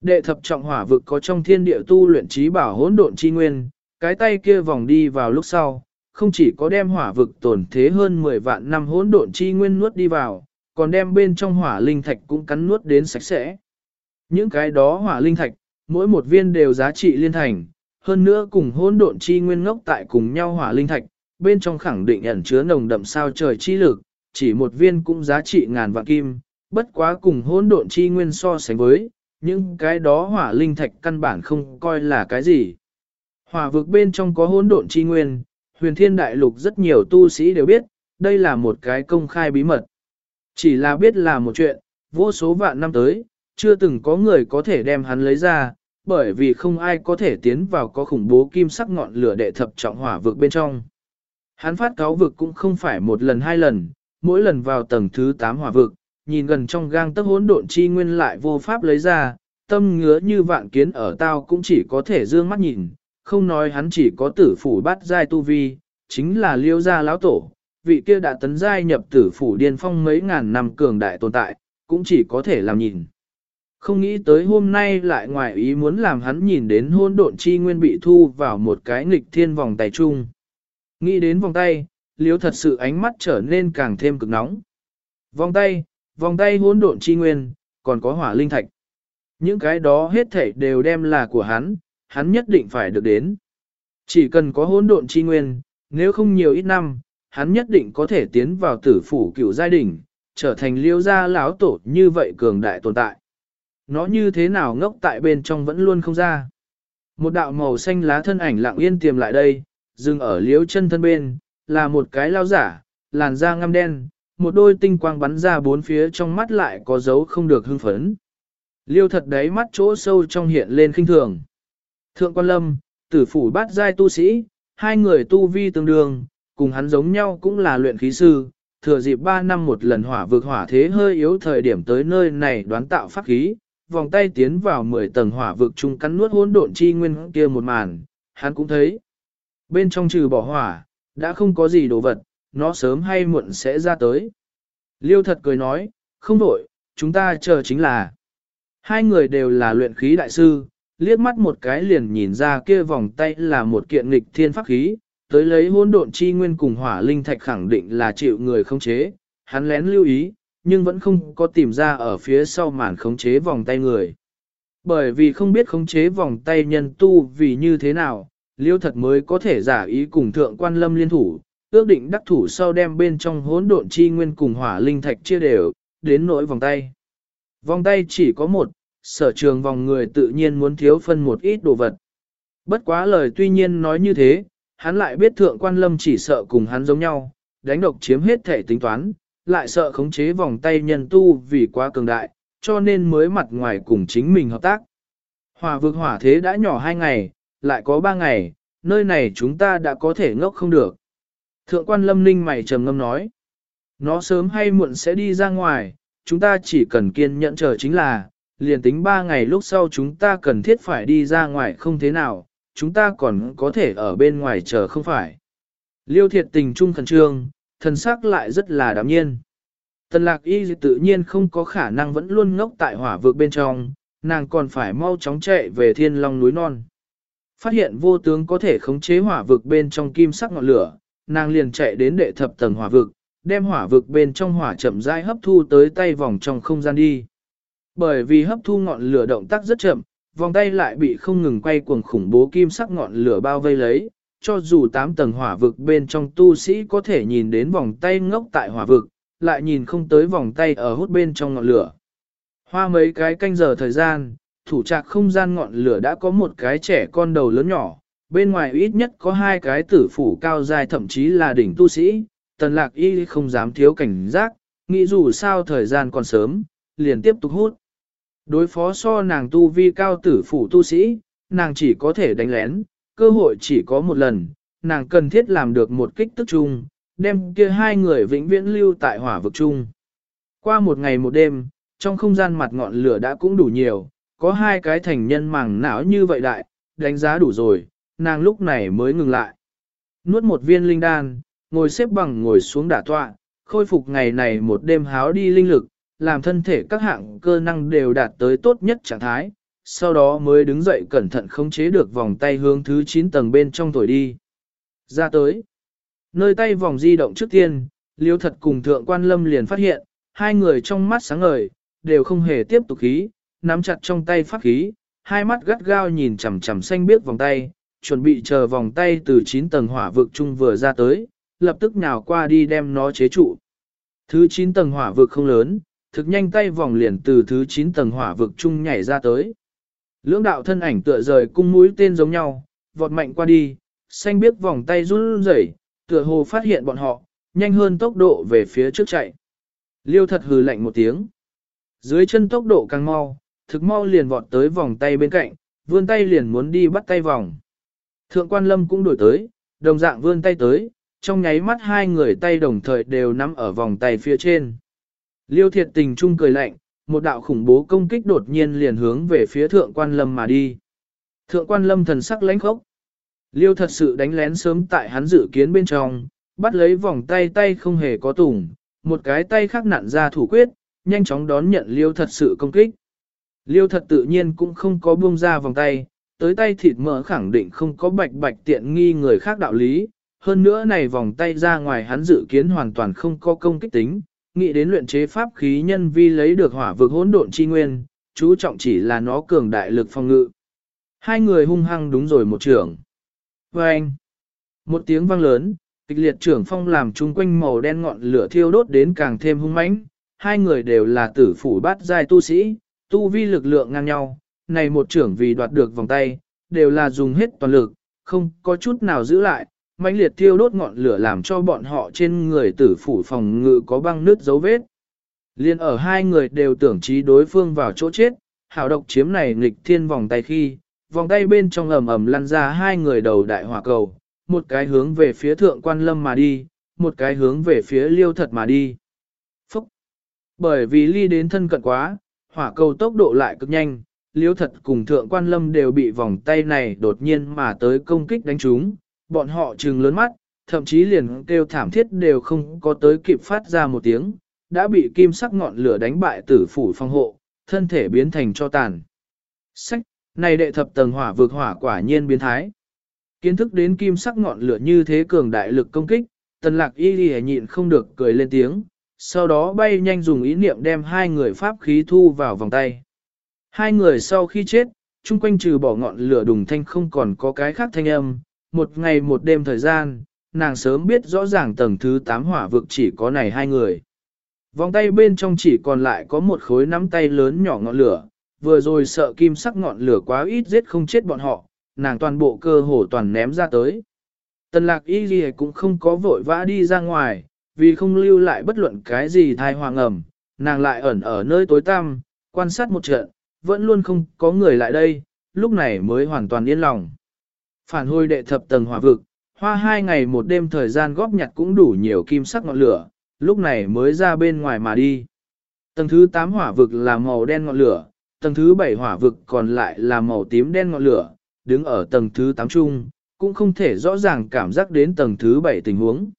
Đệ thập trọng hỏa vực có trong thiên địa tu luyện trí bảo hỗn độn chi nguyên, cái tay kia vòng đi vào lúc sau, không chỉ có đem hỏa vực tổn thế hơn 10 vạn năm hỗn độn chi nguyên nuốt đi vào, còn đem bên trong hỏa linh thạch cũng cắn nuốt đến sạch sẽ. Những cái đó hỏa linh thạch, mỗi một viên đều giá trị liên thành, hơn nữa cùng hỗn độn chi nguyên ngốc tại cùng nhau hỏa linh thạch, bên trong khẳng định ẩn chứa nồng đậm sao trời chi lực, chỉ một viên cũng giá trị ngàn vạn kim, bất quá cùng hỗn độn chi nguyên so sánh với, những cái đó hỏa linh thạch căn bản không coi là cái gì. Hỏa vực bên trong có hỗn độn chi nguyên, huyền thiên đại lục rất nhiều tu sĩ đều biết, đây là một cái công khai bí mật. Chỉ là biết là một chuyện, vô số vạn năm tới, chưa từng có người có thể đem hắn lấy ra, bởi vì không ai có thể tiến vào có khủng bố kim sắc ngọn lửa đệ thập trọng hỏa vực bên trong. Hắn phát cáo vực cũng không phải một lần hai lần, mỗi lần vào tầng thứ 8 hỏa vực, nhìn gần trong gang tấc hỗn độn chi nguyên lại vô pháp lấy ra, tâm ngứa như vạn kiến ở tao cũng chỉ có thể dương mắt nhìn, không nói hắn chỉ có tử phủ bát giai tu vi, chính là liêu gia lão tổ, vị kia đã tấn giai nhập tử phủ điên phong mấy ngàn năm cường đại tồn tại, cũng chỉ có thể làm nhìn. Không nghĩ tới hôm nay lại ngoài ý muốn làm hắn nhìn đến hôn độn chi nguyên bị thu vào một cái nghịch thiên vòng tay chung. Nghĩ đến vòng tay, liếu thật sự ánh mắt trở nên càng thêm cực nóng. Vòng tay, vòng tay hôn độn chi nguyên, còn có hỏa linh thạch. Những cái đó hết thảy đều đem là của hắn, hắn nhất định phải được đến. Chỉ cần có hôn độn chi nguyên, nếu không nhiều ít năm, hắn nhất định có thể tiến vào tử phủ cựu giai đình, trở thành liêu gia lão tổ như vậy cường đại tồn tại. Nó như thế nào ngốc tại bên trong vẫn luôn không ra. Một đạo màu xanh lá thân ảnh lặng yên tiềm lại đây, dừng ở liêu chân thân bên, là một cái lao giả, làn da ngăm đen, một đôi tinh quang bắn ra bốn phía trong mắt lại có dấu không được hưng phấn. Liêu thật đấy mắt chỗ sâu trong hiện lên khinh thường. Thượng quan lâm, tử phủ bát giai tu sĩ, hai người tu vi tương đương, cùng hắn giống nhau cũng là luyện khí sư, thừa dịp 3 năm một lần hỏa vực hỏa thế hơi yếu thời điểm tới nơi này đoán tạo pháp khí, vòng tay tiến vào 10 tầng hỏa vực chung cắn nuốt hỗn độn chi nguyên kia một màn, hắn cũng thấy. Bên trong trừ bỏ hỏa, đã không có gì đồ vật, nó sớm hay muộn sẽ ra tới. Liêu thật cười nói, không đổi, chúng ta chờ chính là. Hai người đều là luyện khí đại sư, liếc mắt một cái liền nhìn ra kia vòng tay là một kiện nghịch thiên pháp khí, tới lấy hỗn độn chi nguyên cùng hỏa linh thạch khẳng định là chịu người không chế, hắn lén lưu ý, nhưng vẫn không có tìm ra ở phía sau màn khống chế vòng tay người. Bởi vì không biết khống chế vòng tay nhân tu vì như thế nào, liêu thật mới có thể giả ý cùng thượng quan lâm liên thủ, ước định đắc thủ sau đem bên trong hỗn độn chi nguyên cùng hỏa linh thạch chia đều, đến nỗi vòng tay. Vòng tay chỉ có một, sở trường vòng người tự nhiên muốn thiếu phân một ít đồ vật. Bất quá lời tuy nhiên nói như thế, hắn lại biết thượng quan lâm chỉ sợ cùng hắn giống nhau, đánh độc chiếm hết thể tính toán, lại sợ khống chế vòng tay nhân tu vì quá cường đại, cho nên mới mặt ngoài cùng chính mình hợp tác. Hỏa vực hỏa thế đã nhỏ hai ngày, lại có ba ngày, nơi này chúng ta đã có thể ngốc không được. Thượng quan lâm ninh mày trầm ngâm nói, nó sớm hay muộn sẽ đi ra ngoài, chúng ta chỉ cần kiên nhẫn chờ chính là, liền tính ba ngày lúc sau chúng ta cần thiết phải đi ra ngoài không thế nào, chúng ta còn có thể ở bên ngoài chờ không phải. Liêu thiệt tình trung khẩn trương, thần sắc lại rất là đạm nhiên. Tần lạc y tự nhiên không có khả năng vẫn luôn ngốc tại hỏa vực bên trong, nàng còn phải mau chóng chạy về thiên long núi non. Phát hiện vô tướng có thể khống chế hỏa vực bên trong kim sắc ngọn lửa, nàng liền chạy đến đệ thập tầng hỏa vực, đem hỏa vực bên trong hỏa chậm rãi hấp thu tới tay vòng trong không gian đi. Bởi vì hấp thu ngọn lửa động tác rất chậm, vòng tay lại bị không ngừng quay cuồng khủng bố kim sắc ngọn lửa bao vây lấy, cho dù tám tầng hỏa vực bên trong tu sĩ có thể nhìn đến vòng tay ngốc tại hỏa vực, lại nhìn không tới vòng tay ở hút bên trong ngọn lửa. Hoa mấy cái canh giờ thời gian, thủ trạc không gian ngọn lửa đã có một cái trẻ con đầu lớn nhỏ, bên ngoài ít nhất có hai cái tử phủ cao dài thậm chí là đỉnh tu sĩ, tần lạc y không dám thiếu cảnh giác, nghĩ dù sao thời gian còn sớm, liền tiếp tục hút. Đối phó so nàng tu vi cao tử phủ tu sĩ, nàng chỉ có thể đánh lén, cơ hội chỉ có một lần, nàng cần thiết làm được một kích tức chung, đem kia hai người vĩnh viễn lưu tại hỏa vực chung. Qua một ngày một đêm, trong không gian mặt ngọn lửa đã cũng đủ nhiều, có hai cái thành nhân màng não như vậy đại, đánh giá đủ rồi, nàng lúc này mới ngừng lại. Nuốt một viên linh đan, ngồi xếp bằng ngồi xuống đả tọa, khôi phục ngày này một đêm háo đi linh lực, làm thân thể các hạng cơ năng đều đạt tới tốt nhất trạng thái, sau đó mới đứng dậy cẩn thận khống chế được vòng tay hướng thứ 9 tầng bên trong thổi đi. Ra tới, nơi tay vòng di động trước tiên, liêu thật cùng thượng quan lâm liền phát hiện, hai người trong mắt sáng ngời, đều không hề tiếp tục khí, nắm chặt trong tay pháp khí, hai mắt gắt gao nhìn chằm chằm xanh biếc vòng tay, chuẩn bị chờ vòng tay từ 9 tầng hỏa vực chung vừa ra tới, lập tức nhào qua đi đem nó chế trụ. Thứ 9 tầng hỏa vực không lớn, thực nhanh tay vòng liền từ thứ 9 tầng hỏa vực chung nhảy ra tới. Lưỡng đạo thân ảnh tựa rời cung mũi tên giống nhau, vọt mạnh qua đi, xanh biết vòng tay run rẩy, tựa hồ phát hiện bọn họ, nhanh hơn tốc độ về phía trước chạy. Liêu thật hừ lạnh một tiếng. Dưới chân tốc độ càng mau, thực mau liền vọt tới vòng tay bên cạnh, vươn tay liền muốn đi bắt tay vòng. Thượng quan lâm cũng đổi tới, đồng dạng vươn tay tới, trong nháy mắt hai người tay đồng thời đều nắm ở vòng tay phía trên. Liêu thiệt tình trung cười lạnh, một đạo khủng bố công kích đột nhiên liền hướng về phía thượng quan lâm mà đi. Thượng quan lâm thần sắc lãnh khốc. Liêu thật sự đánh lén sớm tại hắn dự kiến bên trong, bắt lấy vòng tay tay không hề có tủng, một cái tay khác nặn ra thủ quyết, nhanh chóng đón nhận liêu thật sự công kích. Liêu thật tự nhiên cũng không có buông ra vòng tay, tới tay thịt mỡ khẳng định không có bạch bạch tiện nghi người khác đạo lý. Hơn nữa này vòng tay ra ngoài hắn dự kiến hoàn toàn không có công kích tính, nghĩ đến luyện chế pháp khí nhân vi lấy được hỏa vực hỗn độn chi nguyên, chú trọng chỉ là nó cường đại lực phong ngự. Hai người hung hăng đúng rồi một trưởng. Và anh, một tiếng vang lớn, kịch liệt trưởng phong làm chung quanh màu đen ngọn lửa thiêu đốt đến càng thêm hung mãnh. Hai người đều là tử phủ bát giai tu sĩ, tu vi lực lượng ngang nhau, này một trưởng vì đoạt được vòng tay, đều là dùng hết toàn lực, không có chút nào giữ lại, mãnh liệt thiêu đốt ngọn lửa làm cho bọn họ trên người tử phủ phòng ngự có băng nứt dấu vết. Liên ở hai người đều tưởng trí đối phương vào chỗ chết, hảo độc chiếm này nghịch thiên vòng tay khi, vòng tay bên trong ầm ầm lăn ra hai người đầu đại hỏa cầu, một cái hướng về phía thượng quan lâm mà đi, một cái hướng về phía liêu thật mà đi. Phúc! Bởi vì ly đến thân cận quá, hỏa cầu tốc độ lại cực nhanh, liêu thật cùng thượng quan lâm đều bị vòng tay này đột nhiên mà tới công kích đánh trúng, bọn họ trừng lớn mắt, thậm chí liền kêu thảm thiết đều không có tới kịp phát ra một tiếng, đã bị kim sắc ngọn lửa đánh bại tử phủ phong hộ, thân thể biến thành cho tàn. Sách, này đệ thập tầng hỏa vượt hỏa quả nhiên biến thái. Kiến thức đến kim sắc ngọn lửa như thế cường đại lực công kích, tần lạc y ghi nhịn không được cười lên tiếng, sau đó bay nhanh dùng ý niệm đem hai người pháp khí thu vào vòng tay. Hai người sau khi chết, chung quanh trừ bỏ ngọn lửa đùng thanh không còn có cái khác thanh âm, một ngày một đêm thời gian, nàng sớm biết rõ ràng tầng thứ 8 hỏa vực chỉ có này hai người. Vòng tay bên trong chỉ còn lại có một khối nắm tay lớn nhỏ ngọn lửa, vừa rồi sợ kim sắc ngọn lửa quá ít giết không chết bọn họ, nàng toàn bộ cơ hồ toàn ném ra tới. Tần lạc y gì cũng không có vội vã đi ra ngoài, vì không lưu lại bất luận cái gì thai hoàng ẩm, nàng lại ẩn ở nơi tối tăm, quan sát một trận, vẫn luôn không có người lại đây, lúc này mới hoàn toàn yên lòng. Phản hồi đệ thập tầng hỏa vực, hoa hai ngày một đêm thời gian góp nhặt cũng đủ nhiều kim sắc ngọn lửa, lúc này mới ra bên ngoài mà đi. Tầng thứ 8 hỏa vực là màu đen ngọn lửa, tầng thứ 7 hỏa vực còn lại là màu tím đen ngọn lửa, đứng ở tầng thứ 8 chung, cũng không thể rõ ràng cảm giác đến tầng thứ 7 tình huống.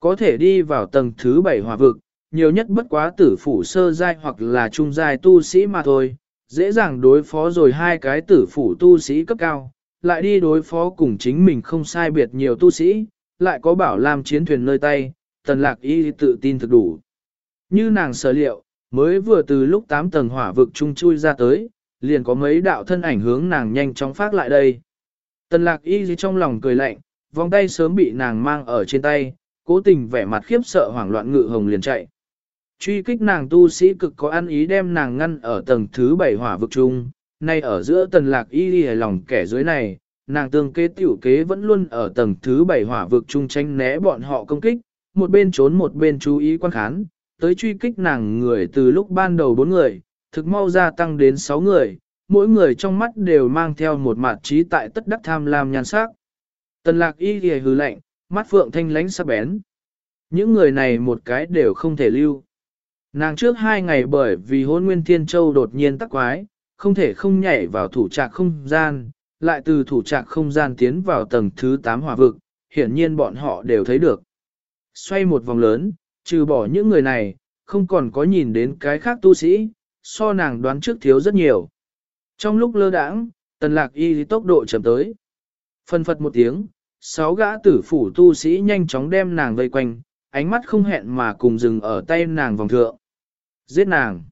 Có thể đi vào tầng thứ 7 hỏa vực, nhiều nhất bất quá tử phủ sơ giai hoặc là trung giai tu sĩ mà thôi, dễ dàng đối phó rồi hai cái tử phủ tu sĩ cấp cao, lại đi đối phó cùng chính mình không sai biệt nhiều tu sĩ, lại có bảo làm chiến thuyền nơi tay, tần lạc y tự tin thực đủ. Như nàng sở liệu, mới vừa từ lúc 8 tầng hỏa vực trung chui ra tới, liền có mấy đạo thân ảnh hướng nàng nhanh chóng phát lại đây. Tần lạc y trong lòng cười lạnh, vòng tay sớm bị nàng mang ở trên tay, cố tình vẻ mặt khiếp sợ hoảng loạn ngự hồng liền chạy. Truy kích nàng tu sĩ cực có ăn ý đem nàng ngăn ở tầng thứ bảy hỏa vực trung, nay ở giữa tần lạc y đi lòng kẻ dưới này, nàng tương kế tiểu kế vẫn luôn ở tầng thứ bảy hỏa vực trung tranh né bọn họ công kích, một bên trốn một bên chú ý quan khán, tới truy kích nàng người từ lúc ban đầu bốn người, thực mau gia tăng đến sáu người, mỗi người trong mắt đều mang theo một mặt trí tại tất đắc tham lam nhan sắc. Tần lạc y thì hư lạnh, mắt phượng thanh lánh sắc bén. Những người này một cái đều không thể lưu. Nàng trước hai ngày bởi vì hôn nguyên thiên châu đột nhiên tắc quái, không thể không nhảy vào thủ trạc không gian, lại từ thủ trạc không gian tiến vào tầng thứ 8 hỏa vực, hiển nhiên bọn họ đều thấy được. Xoay một vòng lớn, trừ bỏ những người này, không còn có nhìn đến cái khác tu sĩ, so nàng đoán trước thiếu rất nhiều. Trong lúc lơ đãng, tần lạc y tốc độ chậm tới. Phân phật một tiếng, sáu gã tử phủ tu sĩ nhanh chóng đem nàng vây quanh, ánh mắt không hẹn mà cùng dừng ở tay nàng vòng thượng. Giết nàng.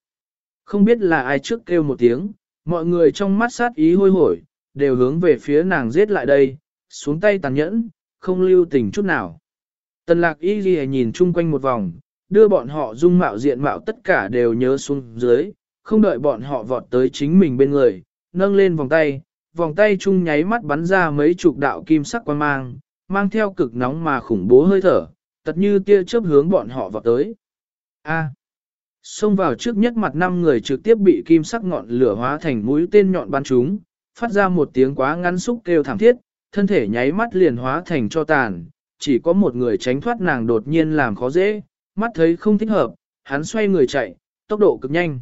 Không biết là ai trước kêu một tiếng, mọi người trong mắt sát ý hôi hổi, đều hướng về phía nàng giết lại đây, xuống tay tàn nhẫn, không lưu tình chút nào. Tần lạc y ghi nhìn chung quanh một vòng, đưa bọn họ dung mạo diện mạo tất cả đều nhớ xuống dưới, không đợi bọn họ vọt tới chính mình bên người, nâng lên vòng tay, vòng tay chung nháy mắt bắn ra mấy chục đạo kim sắc quan mang, mang theo cực nóng mà khủng bố hơi thở, tật như tia chớp hướng bọn họ vọt tới. A. Xông vào trước nhất mặt năm người trực tiếp bị kim sắc ngọn lửa hóa thành mũi tên nhọn bắn chúng, phát ra một tiếng quá ngắn xúc kêu thảm thiết, thân thể nháy mắt liền hóa thành cho tàn, chỉ có một người tránh thoát nàng đột nhiên làm khó dễ, mắt thấy không thích hợp, hắn xoay người chạy, tốc độ cực nhanh.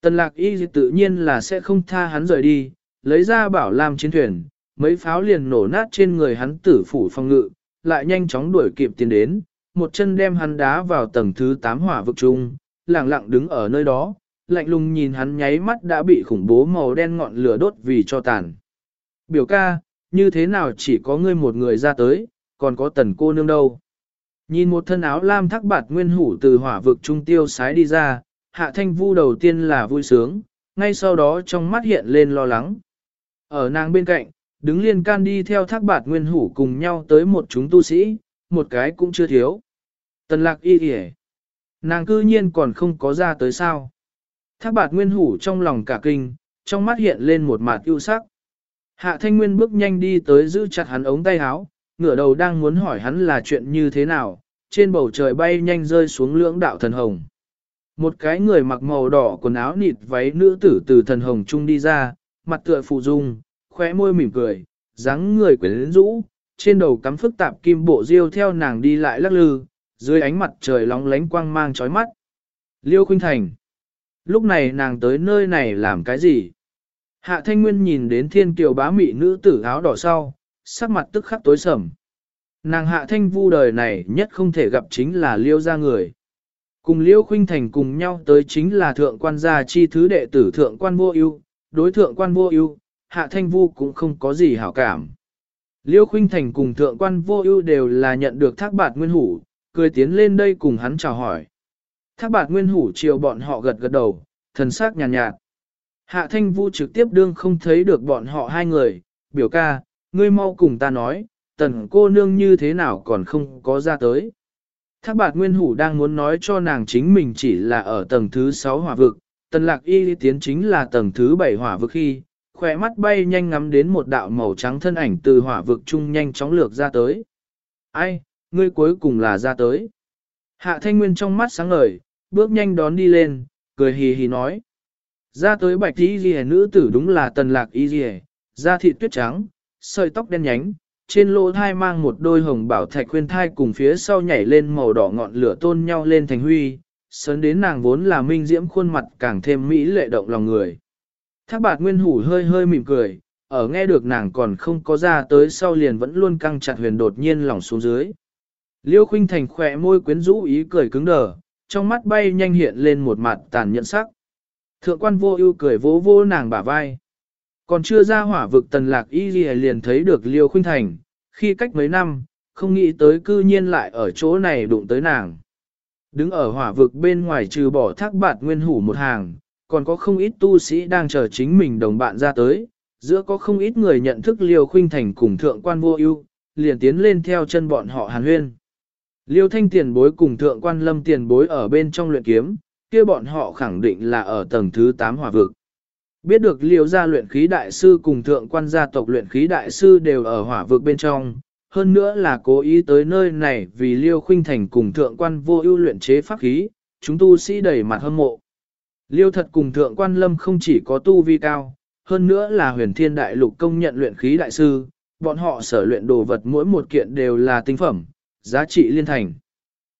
Tần lạc y tự nhiên là sẽ không tha hắn rời đi, lấy ra bảo làm chiến thuyền, mấy pháo liền nổ nát trên người hắn tử phủ phong ngự, lại nhanh chóng đuổi kịp tiến đến, một chân đem hắn đá vào tầng thứ 8 hỏa vực trung, lặng lặng đứng ở nơi đó, lạnh lùng nhìn hắn nháy mắt đã bị khủng bố màu đen ngọn lửa đốt vì cho tàn. Biểu ca, như thế nào chỉ có ngươi một người ra tới, còn có tần cô nương đâu. Nhìn một thân áo lam thắc bạt nguyên hủ từ hỏa vực trung tiêu sái đi ra, hạ thanh vu đầu tiên là vui sướng, ngay sau đó trong mắt hiện lên lo lắng. Ở nàng bên cạnh, đứng liên can đi theo thác bạt nguyên hủ cùng nhau tới một chúng tu sĩ, một cái cũng chưa thiếu. Tần lạc y kìa. Nàng cư nhiên còn không có ra tới sao. Thác bạt nguyên hủ trong lòng cả kinh, trong mắt hiện lên một mặt yêu sắc. Hạ thanh nguyên bước nhanh đi tới giữ chặt hắn ống tay áo, ngửa đầu đang muốn hỏi hắn là chuyện như thế nào, trên bầu trời bay nhanh rơi xuống lưỡng đạo thần hồng. Một cái người mặc màu đỏ quần áo nịt váy nữ tử từ thần hồng trung đi ra, mặt tựa phụ dung, khóe môi mỉm cười, dáng người quyến rũ, trên đầu cắm phức tạp kim bộ diêu theo nàng đi lại lắc lư, dưới ánh mặt trời lóng lánh quang mang chói mắt. Liêu Khuynh Thành. Lúc này nàng tới nơi này làm cái gì? Hạ Thanh Nguyên nhìn đến thiên kiều bá mị nữ tử áo đỏ sau, sắc mặt tức khắc tối sầm. Nàng Hạ Thanh Vu đời này nhất không thể gặp chính là Liêu gia người. Cùng Liêu Khuynh Thành cùng nhau tới chính là thượng quan gia chi thứ đệ tử thượng quan vô ưu, đối thượng quan vô ưu, Hạ Thanh Vu cũng không có gì hảo cảm. Liêu Khuynh Thành cùng thượng quan vô ưu đều là nhận được thác bạt nguyên hủ, cười tiến lên đây cùng hắn chào hỏi. Thác bạt nguyên hủ chiều bọn họ gật gật đầu, thần sắc nhàn nhạt, nhạt. Hạ Thanh Vu trực tiếp đương không thấy được bọn họ hai người, biểu ca, ngươi mau cùng ta nói, tần cô nương như thế nào còn không có ra tới. Thác bạt nguyên hủ đang muốn nói cho nàng chính mình chỉ là ở tầng thứ 6 hỏa vực, tần lạc y tiến chính là tầng thứ 7 hỏa vực khi, khỏe mắt bay nhanh ngắm đến một đạo màu trắng thân ảnh từ hỏa vực trung nhanh chóng lược ra tới. Ai, ngươi cuối cùng là ra tới. Hạ thanh nguyên trong mắt sáng ngời, bước nhanh đón đi lên, cười hì hì nói. Ra tới bạch y ghi nữ tử đúng là tần lạc y ghi, da thịt tuyết trắng, sợi tóc đen nhánh, trên lỗ thai mang một đôi hồng bảo thạch khuyên thai cùng phía sau nhảy lên màu đỏ ngọn lửa tôn nhau lên thành huy, sớn đến nàng vốn là minh diễm khuôn mặt càng thêm mỹ lệ động lòng người. Thác bạt nguyên hủ hơi hơi mỉm cười, ở nghe được nàng còn không có ra tới sau liền vẫn luôn căng chặt huyền đột nhiên lỏng xuống dưới. Liêu khuynh thành khỏe môi quyến rũ ý cười cứng đờ, trong mắt bay nhanh hiện lên một mặt tàn nhẫn sắc. Thượng quan vô ưu cười vỗ vỗ nàng bả vai. Còn chưa ra hỏa vực tần lạc y liền thấy được liêu khuynh thành, khi cách mấy năm, không nghĩ tới cư nhiên lại ở chỗ này đụng tới nàng. Đứng ở hỏa vực bên ngoài trừ bỏ thác bạt nguyên hủ một hàng, còn có không ít tu sĩ đang chờ chính mình đồng bạn ra tới, giữa có không ít người nhận thức liêu khuynh thành cùng thượng quan vô ưu, liền tiến lên theo chân bọn họ hàn huyên. Liêu thanh tiền bối cùng thượng quan lâm tiền bối ở bên trong luyện kiếm, kia bọn họ khẳng định là ở tầng thứ 8 hỏa vực. Biết được liêu gia luyện khí đại sư cùng thượng quan gia tộc luyện khí đại sư đều ở hỏa vực bên trong, hơn nữa là cố ý tới nơi này vì liêu khuynh thành cùng thượng quan vô ưu luyện chế pháp khí, chúng tu sĩ đầy mặt hâm mộ. Liêu thật cùng thượng quan lâm không chỉ có tu vi cao, hơn nữa là huyền thiên đại lục công nhận luyện khí đại sư, bọn họ sở luyện đồ vật mỗi một kiện đều là tinh phẩm, giá trị liên thành.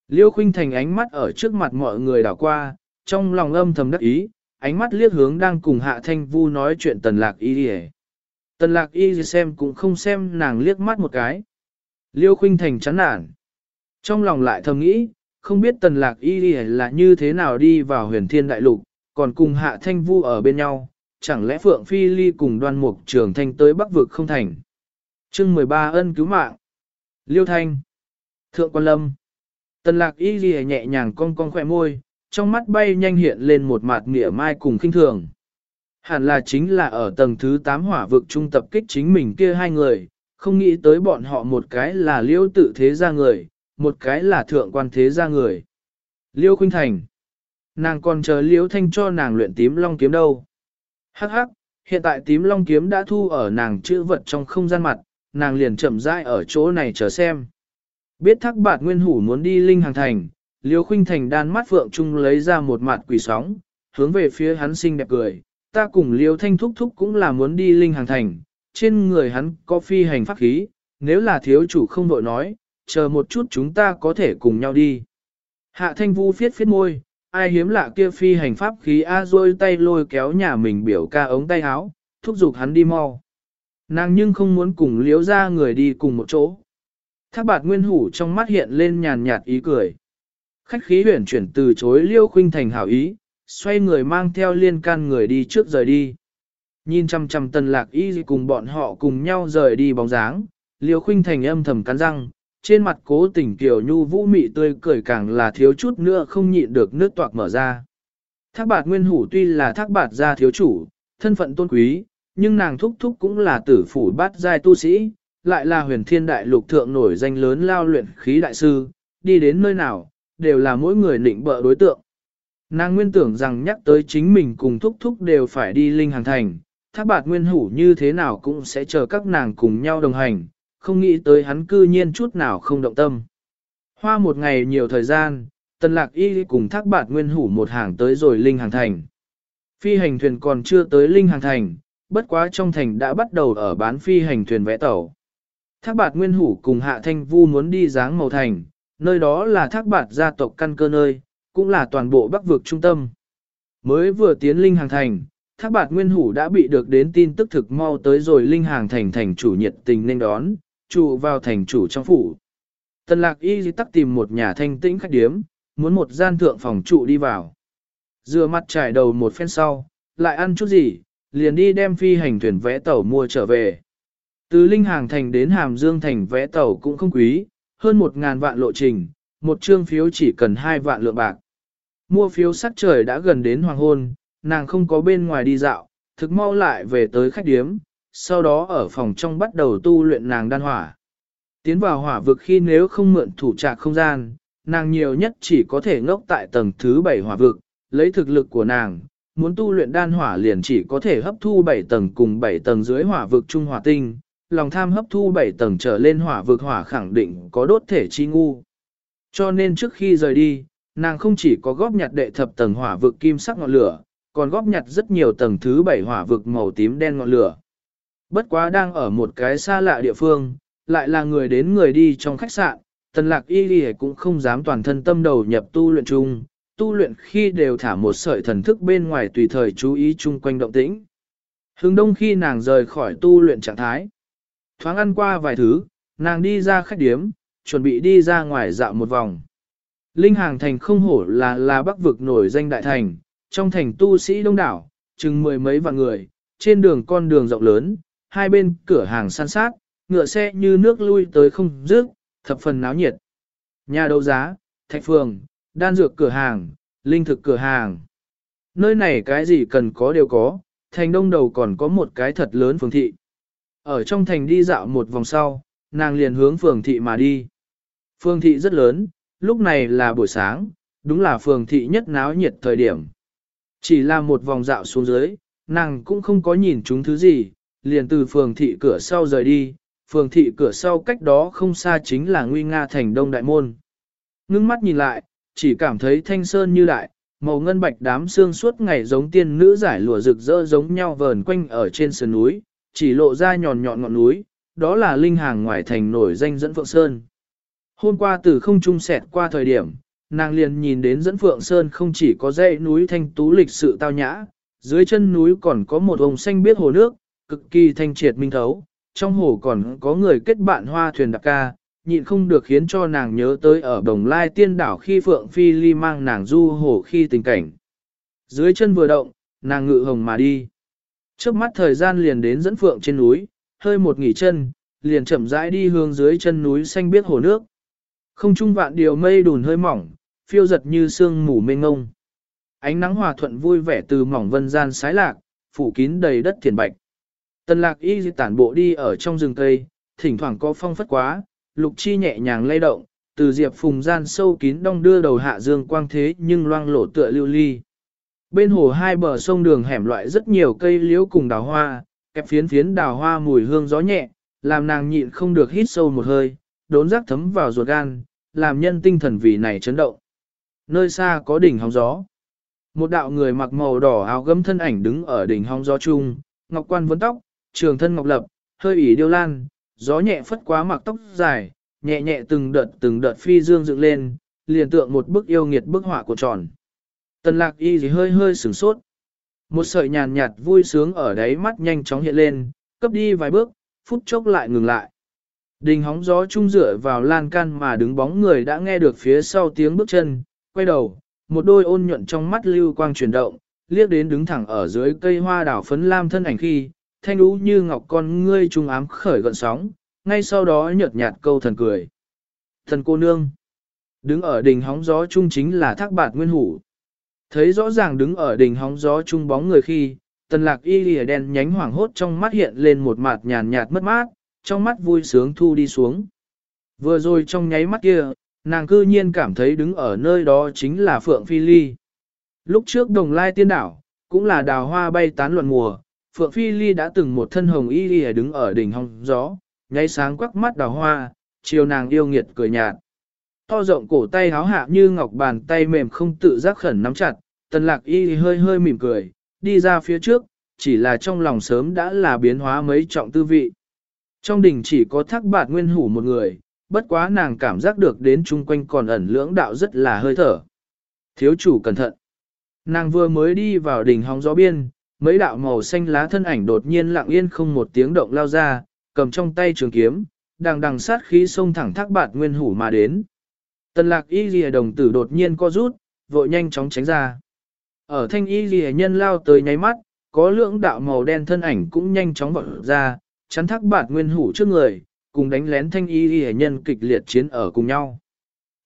Liêu khuynh thành ánh mắt ở trước mặt mọi người đảo qua, trong lòng âm thầm đắc ý, ánh mắt liếc hướng đang cùng hạ thanh vu nói chuyện tần lạc y đi Tần lạc y xem cũng không xem nàng liếc mắt một cái. Liêu khuynh thành chán nản. Trong lòng lại thầm nghĩ, không biết tần lạc y đi là như thế nào đi vào huyền thiên đại lục, còn cùng hạ thanh vu ở bên nhau, chẳng lẽ Phượng Phi Ly cùng đoan mục trường thanh tới bắc vực không thành. chương 13 ân cứu mạng. Liêu Thanh. Thượng quan lâm. Tần lạc y ghi nhẹ nhàng cong cong khỏe môi, trong mắt bay nhanh hiện lên một mặt nghĩa mai cùng kinh thường. Hẳn là chính là ở tầng thứ 8 hỏa vực trung tập kích chính mình kia hai người, không nghĩ tới bọn họ một cái là liêu tự thế gia người, một cái là thượng quan thế gia người. Liêu Khuynh Thành. Nàng còn chờ liêu thanh cho nàng luyện tím long kiếm đâu. Hắc hắc, hiện tại tím long kiếm đã thu ở nàng chữ vật trong không gian mặt, nàng liền chậm rãi ở chỗ này chờ xem. Biết thắc bạt nguyên hủ muốn đi linh hàng thành, liêu khuynh thành đan mắt phượng trung lấy ra một mặt quỷ sóng, hướng về phía hắn xinh đẹp cười. Ta cùng liêu thanh thúc thúc cũng là muốn đi linh hàng thành, trên người hắn có phi hành pháp khí, nếu là thiếu chủ không đội nói, chờ một chút chúng ta có thể cùng nhau đi. Hạ thanh vu phiết phiết môi, ai hiếm lạ kia phi hành pháp khí A rôi tay lôi kéo nhà mình biểu ca ống tay áo, thúc giục hắn đi mau. Nàng nhưng không muốn cùng liếu ra người đi cùng một chỗ. Thác bạt nguyên hủ trong mắt hiện lên nhàn nhạt ý cười. Khách khí huyển chuyển từ chối liêu khuynh thành hảo ý, xoay người mang theo liên can người đi trước rời đi. Nhìn chăm chăm tần lạc y cùng bọn họ cùng nhau rời đi bóng dáng, liêu khuynh thành âm thầm cắn răng, trên mặt cố tình kiều nhu vũ mị tươi cười càng là thiếu chút nữa không nhịn được nước toạc mở ra. Thác bạt nguyên hủ tuy là thác bạt gia thiếu chủ, thân phận tôn quý, nhưng nàng thúc thúc cũng là tử phủ bát giai tu sĩ, lại là huyền thiên đại lục thượng nổi danh lớn lao luyện khí đại sư, đi đến nơi nào, đều là mỗi người nịnh bợ đối tượng. Nàng nguyên tưởng rằng nhắc tới chính mình cùng thúc thúc đều phải đi linh hàng thành, thác bạt nguyên hủ như thế nào cũng sẽ chờ các nàng cùng nhau đồng hành, không nghĩ tới hắn cư nhiên chút nào không động tâm. Hoa một ngày nhiều thời gian, tần lạc y cùng thác bạt nguyên hủ một hàng tới rồi linh hàng thành. Phi hành thuyền còn chưa tới linh hàng thành, bất quá trong thành đã bắt đầu ở bán phi hành thuyền vẽ tàu. Thác bạt nguyên hủ cùng hạ thanh vu muốn đi dáng màu thành, nơi đó là thác bạt gia tộc căn cơ nơi, cũng là toàn bộ bắc vực trung tâm. Mới vừa tiến linh hàng thành, thác bạt nguyên hủ đã bị được đến tin tức thực mau tới rồi linh hàng thành thành chủ nhiệt tình nên đón, trụ vào thành chủ trong phủ. Tần lạc y tắc tìm một nhà thanh tĩnh khách điếm, muốn một gian thượng phòng trụ đi vào. Dừa mặt trải đầu một phen sau, lại ăn chút gì, liền đi đem phi hành thuyền vẽ tàu mua trở về. Từ Linh Hàng Thành đến Hàm Dương Thành vẽ tàu cũng không quý, hơn một ngàn vạn lộ trình, một trương phiếu chỉ cần hai vạn lượng bạc. Mua phiếu sắc trời đã gần đến hoàng hôn, nàng không có bên ngoài đi dạo, thực mau lại về tới khách điếm, sau đó ở phòng trong bắt đầu tu luyện nàng đan hỏa. Tiến vào hỏa vực khi nếu không mượn thủ trạc không gian, nàng nhiều nhất chỉ có thể ngốc tại tầng thứ 7 hỏa vực, lấy thực lực của nàng, muốn tu luyện đan hỏa liền chỉ có thể hấp thu 7 tầng cùng 7 tầng dưới hỏa vực trung hỏa tinh, lòng tham hấp thu 7 tầng trở lên hỏa vực hỏa khẳng định có đốt thể chi ngu. Cho nên trước khi rời đi, nàng không chỉ có góp nhặt đệ thập tầng hỏa vực kim sắc ngọn lửa, còn góp nhặt rất nhiều tầng thứ 7 hỏa vực màu tím đen ngọn lửa. Bất quá đang ở một cái xa lạ địa phương, lại là người đến người đi trong khách sạn, tần lạc y đi cũng không dám toàn thân tâm đầu nhập tu luyện chung, tu luyện khi đều thả một sợi thần thức bên ngoài tùy thời chú ý chung quanh động tĩnh. Hướng đông khi nàng rời khỏi tu luyện trạng thái. Thoáng ăn qua vài thứ, nàng đi ra khách điếm, chuẩn bị đi ra ngoài dạo một vòng. Linh Hàng Thành không hổ là là bắc vực nổi danh đại thành, trong thành tu sĩ đông đảo, chừng mười mấy vạn người, trên đường con đường rộng lớn, hai bên cửa hàng san sát, ngựa xe như nước lui tới không dứt, thập phần náo nhiệt. Nhà đấu giá, thạch phường, đan dược cửa hàng, linh thực cửa hàng. Nơi này cái gì cần có đều có, thành đông đầu còn có một cái thật lớn phường thị. Ở trong thành đi dạo một vòng sau, nàng liền hướng phường thị mà đi. Phường thị rất lớn, lúc này là buổi sáng, đúng là phường thị nhất náo nhiệt thời điểm. Chỉ là một vòng dạo xuống dưới, nàng cũng không có nhìn chúng thứ gì, liền từ phường thị cửa sau rời đi, phường thị cửa sau cách đó không xa chính là nguy nga thành đông đại môn. Ngưng mắt nhìn lại, chỉ cảm thấy thanh sơn như đại, màu ngân bạch đám xương suốt ngày giống tiên nữ giải lụa rực rỡ giống nhau vờn quanh ở trên sườn núi, chỉ lộ ra nhọn nhọn ngọn núi, đó là linh hàng ngoài thành nổi danh dẫn Phượng Sơn. Hôm qua từ không trung sẹt qua thời điểm, nàng liền nhìn đến dẫn Phượng Sơn không chỉ có dãy núi thanh tú lịch sự tao nhã, dưới chân núi còn có một vùng xanh biết hồ nước, cực kỳ thanh triệt minh thấu, trong hồ còn có người kết bạn hoa thuyền đặc ca, nhịn không được khiến cho nàng nhớ tới ở Đồng Lai Tiên Đảo khi Phượng Phi Ly mang nàng du hồ khi tình cảnh. Dưới chân vừa động, nàng ngự hồng mà đi. Trước mắt thời gian liền đến dẫn Phượng trên núi, hơi một nghỉ chân, liền chậm rãi đi hướng dưới chân núi xanh biếc hồ nước. Không trung vạn điều mây đùn hơi mỏng, phiêu giật như sương mù mênh ngông. Ánh nắng hòa thuận vui vẻ từ mỏng vân gian sái lạc, phủ kín đầy đất thiền bạch. Tần lạc y tản bộ đi ở trong rừng cây, thỉnh thoảng có phong phất quá, lục chi nhẹ nhàng lay động, từ diệp phùng gian sâu kín đong đưa đầu hạ dương quang thế nhưng loang lổ tựa lưu ly. Bên hồ hai bờ sông đường hẻm loại rất nhiều cây liễu cùng đào hoa, kẹp phiến phiến đào hoa mùi hương gió nhẹ, làm nàng nhịn không được hít sâu một hơi, đốn rác thấm vào ruột gan, làm nhân tinh thần vì này chấn động. Nơi xa có đỉnh hóng gió. Một đạo người mặc màu đỏ áo gấm thân ảnh đứng ở đỉnh hóng gió chung, ngọc quan vấn tóc, trường thân ngọc lập, hơi ỉ điêu lan, gió nhẹ phất quá mặc tóc dài, nhẹ nhẹ từng đợt từng đợt phi dương dựng lên, liền tượng một bức yêu nghiệt bức họa của tròn. Tần lạc y gì hơi hơi sửng sốt. Một sợi nhàn nhạt vui sướng ở đáy mắt nhanh chóng hiện lên, cấp đi vài bước, phút chốc lại ngừng lại. Đình hóng gió trung dựa vào lan can mà đứng bóng người đã nghe được phía sau tiếng bước chân, quay đầu, một đôi ôn nhuận trong mắt lưu quang chuyển động, liếc đến đứng thẳng ở dưới cây hoa đảo phấn lam thân ảnh khi, thanh ú như ngọc con ngươi trung ám khởi gọn sóng, ngay sau đó nhợt nhạt câu thần cười. Thần cô nương, đứng ở đỉnh hóng gió trung chính là thác bạt nguyên hủ. Thấy rõ ràng đứng ở đỉnh hóng gió chung bóng người khi, tần lạc y lìa đen nhánh hoảng hốt trong mắt hiện lên một mặt nhàn nhạt mất mát, trong mắt vui sướng thu đi xuống. Vừa rồi trong nháy mắt kia, nàng cư nhiên cảm thấy đứng ở nơi đó chính là Phượng Phi Ly. Lúc trước đồng lai tiên đảo, cũng là đào hoa bay tán luận mùa, Phượng Phi Ly đã từng một thân hồng y lìa đứng ở đỉnh hóng gió, nháy sáng quắc mắt đào hoa, chiều nàng yêu nghiệt cười nhạt. To rộng cổ tay háo hạ như ngọc bàn tay mềm không tự giác khẩn nắm chặt, tần lạc y hơi hơi mỉm cười, đi ra phía trước, chỉ là trong lòng sớm đã là biến hóa mấy trọng tư vị. Trong đỉnh chỉ có thác bạt nguyên hủ một người, bất quá nàng cảm giác được đến chung quanh còn ẩn lưỡng đạo rất là hơi thở. Thiếu chủ cẩn thận. Nàng vừa mới đi vào đỉnh hóng gió biên, mấy đạo màu xanh lá thân ảnh đột nhiên lặng yên không một tiếng động lao ra, cầm trong tay trường kiếm, đang đằng sát khí xông thẳng thác bạt nguyên hủ mà đến. Tần lạc y ghi đồng tử đột nhiên co rút, vội nhanh chóng tránh ra. Ở thanh y ghi nhân lao tới nháy mắt, có lưỡng đạo màu đen thân ảnh cũng nhanh chóng vọt ra, chắn thác bạt nguyên hủ trước người, cùng đánh lén thanh y ghi nhân kịch liệt chiến ở cùng nhau.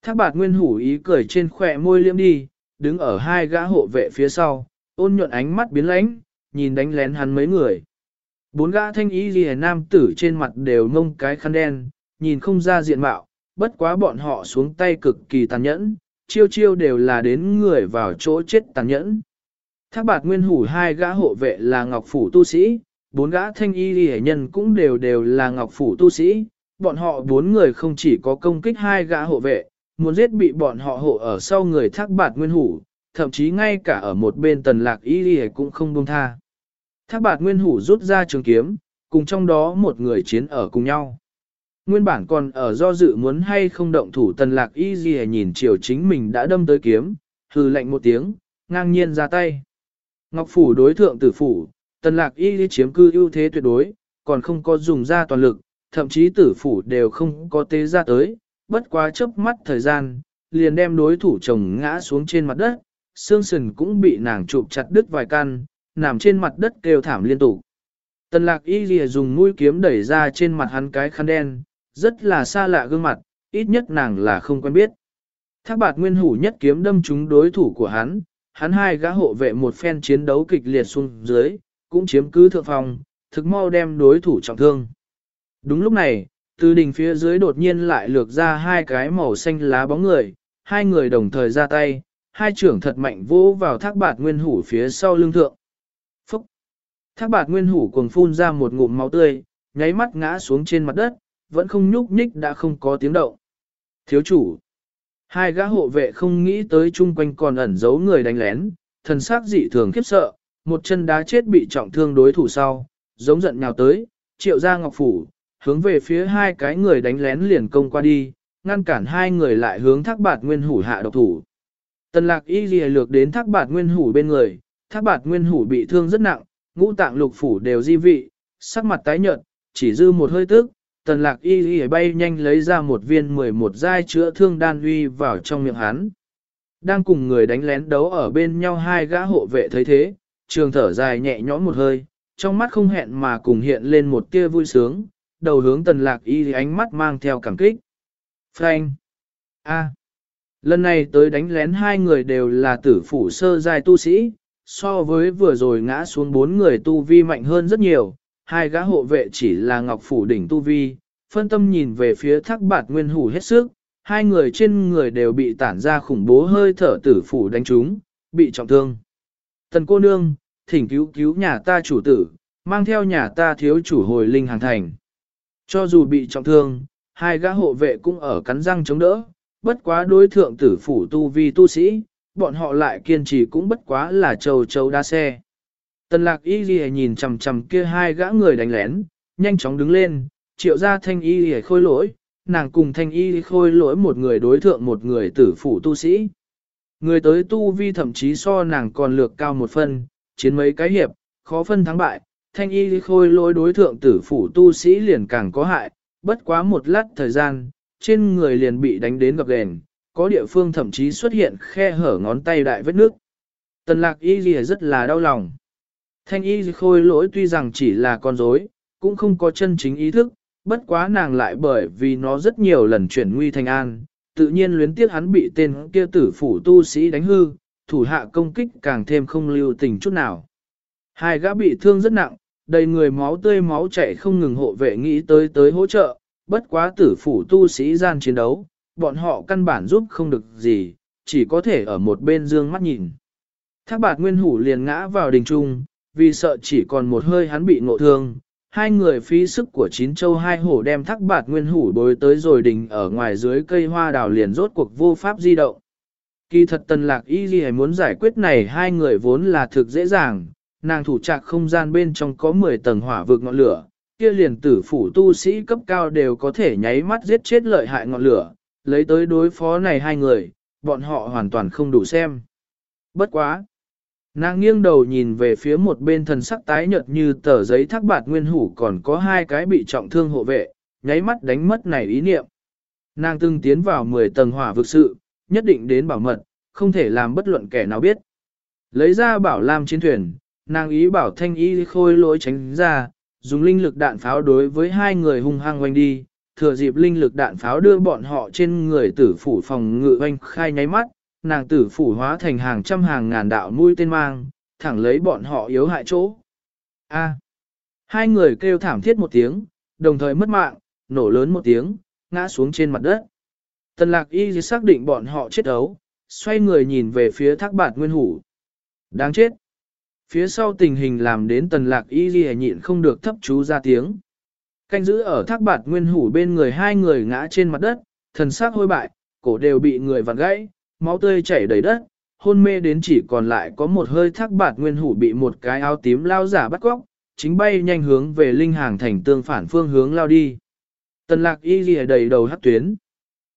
Thác bạt nguyên hủ ý cười trên khỏe môi liêm đi, đứng ở hai gã hộ vệ phía sau, ôn nhuận ánh mắt biến lãnh, nhìn đánh lén hắn mấy người. Bốn gã thanh y ghi nam tử trên mặt đều ngông cái khăn đen, nhìn không ra diện mạo, bất quá bọn họ xuống tay cực kỳ tàn nhẫn, chiêu chiêu đều là đến người vào chỗ chết tàn nhẫn. Thác bạt nguyên hủ hai gã hộ vệ là ngọc phủ tu sĩ, bốn gã thanh y ghi nhân cũng đều đều là ngọc phủ tu sĩ, bọn họ bốn người không chỉ có công kích hai gã hộ vệ, muốn giết bị bọn họ hộ ở sau người thác bạt nguyên hủ, thậm chí ngay cả ở một bên tần lạc y ghi cũng không buông tha. Thác bạt nguyên hủ rút ra trường kiếm, cùng trong đó một người chiến ở cùng nhau. Nguyên bản còn ở do dự muốn hay không động thủ tần lạc y gì nhìn chiều chính mình đã đâm tới kiếm, hừ lạnh một tiếng, ngang nhiên ra tay. Ngọc phủ đối thượng tử phủ, tần lạc y chiếm cư ưu thế tuyệt đối, còn không có dùng ra toàn lực, thậm chí tử phủ đều không có tế ra tới, bất quá chớp mắt thời gian, liền đem đối thủ chồng ngã xuống trên mặt đất, xương sườn cũng bị nàng chụp chặt đứt vài căn, nằm trên mặt đất kêu thảm liên tục. Tần lạc y lìa dùng mũi kiếm đẩy ra trên mặt hắn cái khăn đen, rất là xa lạ gương mặt, ít nhất nàng là không quen biết. Thác bạt nguyên hủ nhất kiếm đâm trúng đối thủ của hắn, hắn hai gã hộ vệ một phen chiến đấu kịch liệt xuống dưới, cũng chiếm cứ thượng phòng, thực mau đem đối thủ trọng thương. Đúng lúc này, từ đỉnh phía dưới đột nhiên lại lược ra hai cái màu xanh lá bóng người, hai người đồng thời ra tay, hai trưởng thật mạnh vỗ vào thác bạt nguyên hủ phía sau lưng thượng. Phúc! Thác bạt nguyên hủ cuồng phun ra một ngụm máu tươi, nháy mắt ngã xuống trên mặt đất, vẫn không nhúc nhích đã không có tiếng động. Thiếu chủ! Hai gã hộ vệ không nghĩ tới chung quanh còn ẩn giấu người đánh lén, thần xác dị thường khiếp sợ, một chân đá chết bị trọng thương đối thủ sau, giống giận nhào tới, triệu ra ngọc phủ, hướng về phía hai cái người đánh lén liền công qua đi, ngăn cản hai người lại hướng thác bạt nguyên hủ hạ độc thủ. Tần lạc y ghi lược đến thác bạt nguyên hủ bên người, thác bạt nguyên hủ bị thương rất nặng, ngũ tạng lục phủ đều di vị, sắc mặt tái nhợt, chỉ dư một hơi tức, tần lạc y y bay nhanh lấy ra một viên 11 giai chữa thương đan uy vào trong miệng hắn. Đang cùng người đánh lén đấu ở bên nhau hai gã hộ vệ thấy thế, trường thở dài nhẹ nhõm một hơi, trong mắt không hẹn mà cùng hiện lên một tia vui sướng, đầu hướng tần lạc y ánh mắt mang theo cảm kích. Frank! A! Lần này tới đánh lén hai người đều là tử phủ sơ giai tu sĩ, so với vừa rồi ngã xuống bốn người tu vi mạnh hơn rất nhiều, hai gã hộ vệ chỉ là ngọc phủ đỉnh tu vi, phân tâm nhìn về phía thác bạt nguyên hủ hết sức, hai người trên người đều bị tản ra khủng bố hơi thở tử phủ đánh trúng, bị trọng thương. Tần cô nương, thỉnh cứu cứu nhà ta chủ tử, mang theo nhà ta thiếu chủ hồi linh hàng thành. Cho dù bị trọng thương, hai gã hộ vệ cũng ở cắn răng chống đỡ, bất quá đối thượng tử phủ tu vi tu sĩ, bọn họ lại kiên trì cũng bất quá là châu châu đa xe. Tần lạc y ghi nhìn chầm chầm kia hai gã người đánh lén, nhanh chóng đứng lên, triệu ra thanh y ghi khôi lỗi, nàng cùng thanh y khôi lỗi một người đối thượng một người tử phủ tu sĩ. Người tới tu vi thậm chí so nàng còn lược cao một phân, chiến mấy cái hiệp, khó phân thắng bại, thanh y khôi lỗi đối thượng tử phủ tu sĩ liền càng có hại, bất quá một lát thời gian, trên người liền bị đánh đến gập ghềnh, có địa phương thậm chí xuất hiện khe hở ngón tay đại vết nước. Tần lạc y lìa rất là đau lòng. Thanh y khôi lỗi tuy rằng chỉ là con rối, cũng không có chân chính ý thức, bất quá nàng lại bởi vì nó rất nhiều lần chuyển nguy thành an, tự nhiên luyến tiếc hắn bị tên kia tử phủ tu sĩ đánh hư, thủ hạ công kích càng thêm không lưu tình chút nào. Hai gã bị thương rất nặng, đầy người máu tươi máu chảy không ngừng hộ vệ nghĩ tới tới hỗ trợ, bất quá tử phủ tu sĩ gian chiến đấu, bọn họ căn bản giúp không được gì, chỉ có thể ở một bên dương mắt nhìn. Thác bạt nguyên hủ liền ngã vào đình trung, vì sợ chỉ còn một hơi hắn bị ngộ thương, hai người phí sức của chín châu hai hổ đem thác bạt nguyên hủ bối tới rồi đình ở ngoài dưới cây hoa đào liền rốt cuộc vô pháp di động. Kỳ thật tần lạc y gì muốn giải quyết này hai người vốn là thực dễ dàng, nàng thủ trạc không gian bên trong có 10 tầng hỏa vực ngọn lửa, kia liền tử phủ tu sĩ cấp cao đều có thể nháy mắt giết chết lợi hại ngọn lửa, lấy tới đối phó này hai người, bọn họ hoàn toàn không đủ xem. Bất quá! Nàng nghiêng đầu nhìn về phía một bên thần sắc tái nhợt như tờ giấy thác bạt nguyên hủ còn có hai cái bị trọng thương hộ vệ, nháy mắt đánh mất này ý niệm. Nàng từng tiến vào 10 tầng hỏa vực sự, nhất định đến bảo mật, không thể làm bất luận kẻ nào biết. Lấy ra bảo lam chiến thuyền, nàng ý bảo thanh ý khôi lỗi tránh ra, dùng linh lực đạn pháo đối với hai người hung hăng oanh đi, thừa dịp linh lực đạn pháo đưa bọn họ trên người tử phủ phòng ngự oanh khai nháy mắt, nàng tử phủ hóa thành hàng trăm hàng ngàn đạo mũi tên mang, thẳng lấy bọn họ yếu hại chỗ. A. Hai người kêu thảm thiết một tiếng, đồng thời mất mạng, nổ lớn một tiếng, ngã xuống trên mặt đất. Tần lạc y xác định bọn họ chết ấu, xoay người nhìn về phía thác bạt nguyên hủ. Đáng chết. Phía sau tình hình làm đến tần lạc y ghi nhịn không được thấp chú ra tiếng. Canh giữ ở thác bạt nguyên hủ bên người hai người ngã trên mặt đất, thần xác hôi bại, cổ đều bị người vặn gãy, máu tươi chảy đầy đất, hôn mê đến chỉ còn lại có một hơi thác bạt nguyên hủ bị một cái áo tím lao giả bắt góc, chính bay nhanh hướng về linh hàng thành tương phản phương hướng lao đi. Tần lạc y ghi đầy đầu hắc tuyến.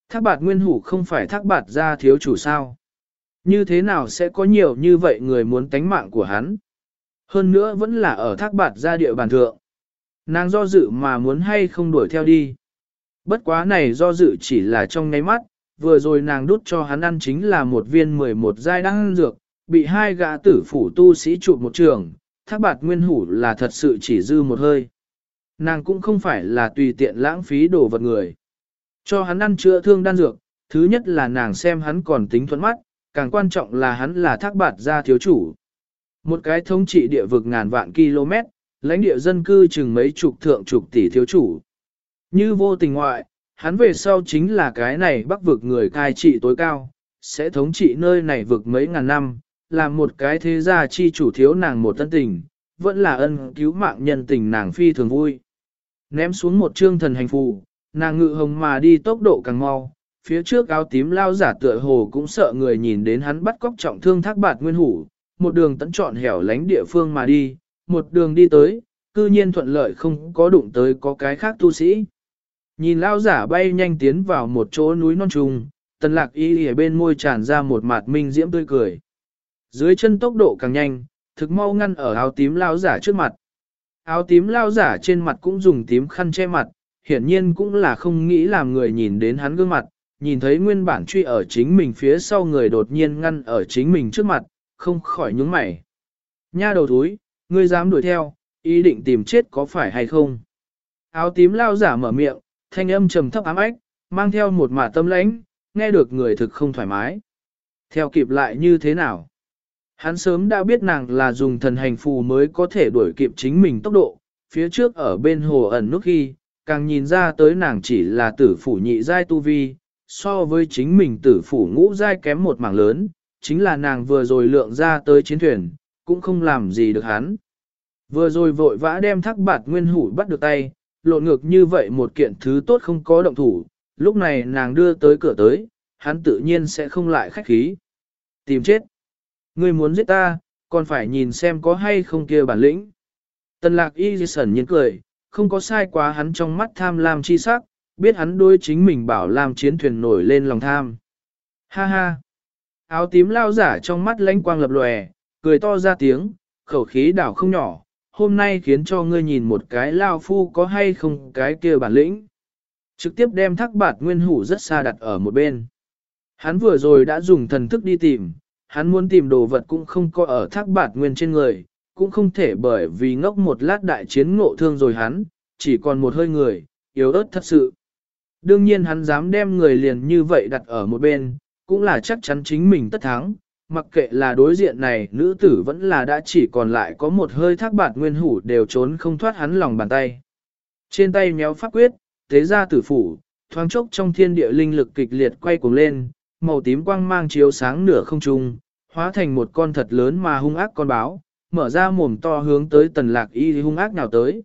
Thác bạt nguyên hủ không phải thác bạt ra thiếu chủ sao. Như thế nào sẽ có nhiều như vậy người muốn tánh mạng của hắn? Hơn nữa vẫn là ở thác bạt ra địa bàn thượng. Nàng do dự mà muốn hay không đuổi theo đi. Bất quá này do dự chỉ là trong nháy mắt, vừa rồi nàng đút cho hắn ăn chính là một viên 11 giai đan dược, bị hai gã tử phủ tu sĩ chụp một trường, thác bạt nguyên hủ là thật sự chỉ dư một hơi. Nàng cũng không phải là tùy tiện lãng phí đồ vật người. Cho hắn ăn chữa thương đan dược, thứ nhất là nàng xem hắn còn tính thuận mắt, càng quan trọng là hắn là thác bạt gia thiếu chủ. Một cái thống trị địa vực ngàn vạn km, lãnh địa dân cư chừng mấy chục thượng chục tỷ thiếu chủ. Như vô tình ngoại, hắn về sau chính là cái này bắc vực người cai trị tối cao, sẽ thống trị nơi này vực mấy ngàn năm, làm một cái thế gia chi chủ thiếu nàng một tân tình, vẫn là ân cứu mạng nhân tình nàng phi thường vui. Ném xuống một trương thần hành phù, nàng ngự hồng mà đi tốc độ càng mau, phía trước áo tím lao giả tựa hồ cũng sợ người nhìn đến hắn bắt cóc trọng thương thác bạt nguyên hủ, một đường tận trọn hẻo lánh địa phương mà đi, một đường đi tới, cư nhiên thuận lợi không có đụng tới có cái khác tu sĩ. Nhìn lao giả bay nhanh tiến vào một chỗ núi non trùng, tần lạc y ở bên môi tràn ra một mặt minh diễm tươi cười. Dưới chân tốc độ càng nhanh, thực mau ngăn ở áo tím lao giả trước mặt. Áo tím lao giả trên mặt cũng dùng tím khăn che mặt, hiển nhiên cũng là không nghĩ làm người nhìn đến hắn gương mặt, nhìn thấy nguyên bản truy ở chính mình phía sau người đột nhiên ngăn ở chính mình trước mặt, không khỏi nhúng mày. Nha đầu thúi, ngươi dám đuổi theo, ý định tìm chết có phải hay không? Áo tím lao giả mở miệng, thanh âm trầm thấp ám ách, mang theo một mả tâm lãnh, nghe được người thực không thoải mái. Theo kịp lại như thế nào? Hắn sớm đã biết nàng là dùng thần hành phù mới có thể đuổi kịp chính mình tốc độ, phía trước ở bên hồ ẩn nút khi, càng nhìn ra tới nàng chỉ là tử phủ nhị giai tu vi, so với chính mình tử phủ ngũ giai kém một mảng lớn, chính là nàng vừa rồi lượng ra tới chiến thuyền, cũng không làm gì được hắn. Vừa rồi vội vã đem thác bạt nguyên hủ bắt được tay, lộn ngược như vậy một kiện thứ tốt không có động thủ, lúc này nàng đưa tới cửa tới, hắn tự nhiên sẽ không lại khách khí. Tìm chết. Ngươi muốn giết ta, còn phải nhìn xem có hay không kia bản lĩnh. Tần lạc y sẩn nhiên cười, không có sai quá hắn trong mắt tham lam chi sắc, biết hắn đôi chính mình bảo làm chiến thuyền nổi lên lòng tham. Ha ha! Áo tím lao giả trong mắt lánh quang lập lòe, cười to ra tiếng, khẩu khí đảo không nhỏ, hôm nay khiến cho ngươi nhìn một cái lao phu có hay không cái kia bản lĩnh. Trực tiếp đem thác bạt nguyên hủ rất xa đặt ở một bên. Hắn vừa rồi đã dùng thần thức đi tìm, hắn muốn tìm đồ vật cũng không có ở thác bạt nguyên trên người, cũng không thể bởi vì ngốc một lát đại chiến ngộ thương rồi hắn, chỉ còn một hơi người, yếu ớt thật sự. Đương nhiên hắn dám đem người liền như vậy đặt ở một bên, cũng là chắc chắn chính mình tất thắng, mặc kệ là đối diện này nữ tử vẫn là đã chỉ còn lại có một hơi thác bạt nguyên hủ đều trốn không thoát hắn lòng bàn tay. Trên tay méo pháp quyết, tế ra tử phủ, thoáng chốc trong thiên địa linh lực kịch liệt quay cuồng lên, màu tím quang mang chiếu sáng nửa không trung, hóa thành một con thật lớn mà hung ác con báo, mở ra mồm to hướng tới tần lạc y hung ác nào tới.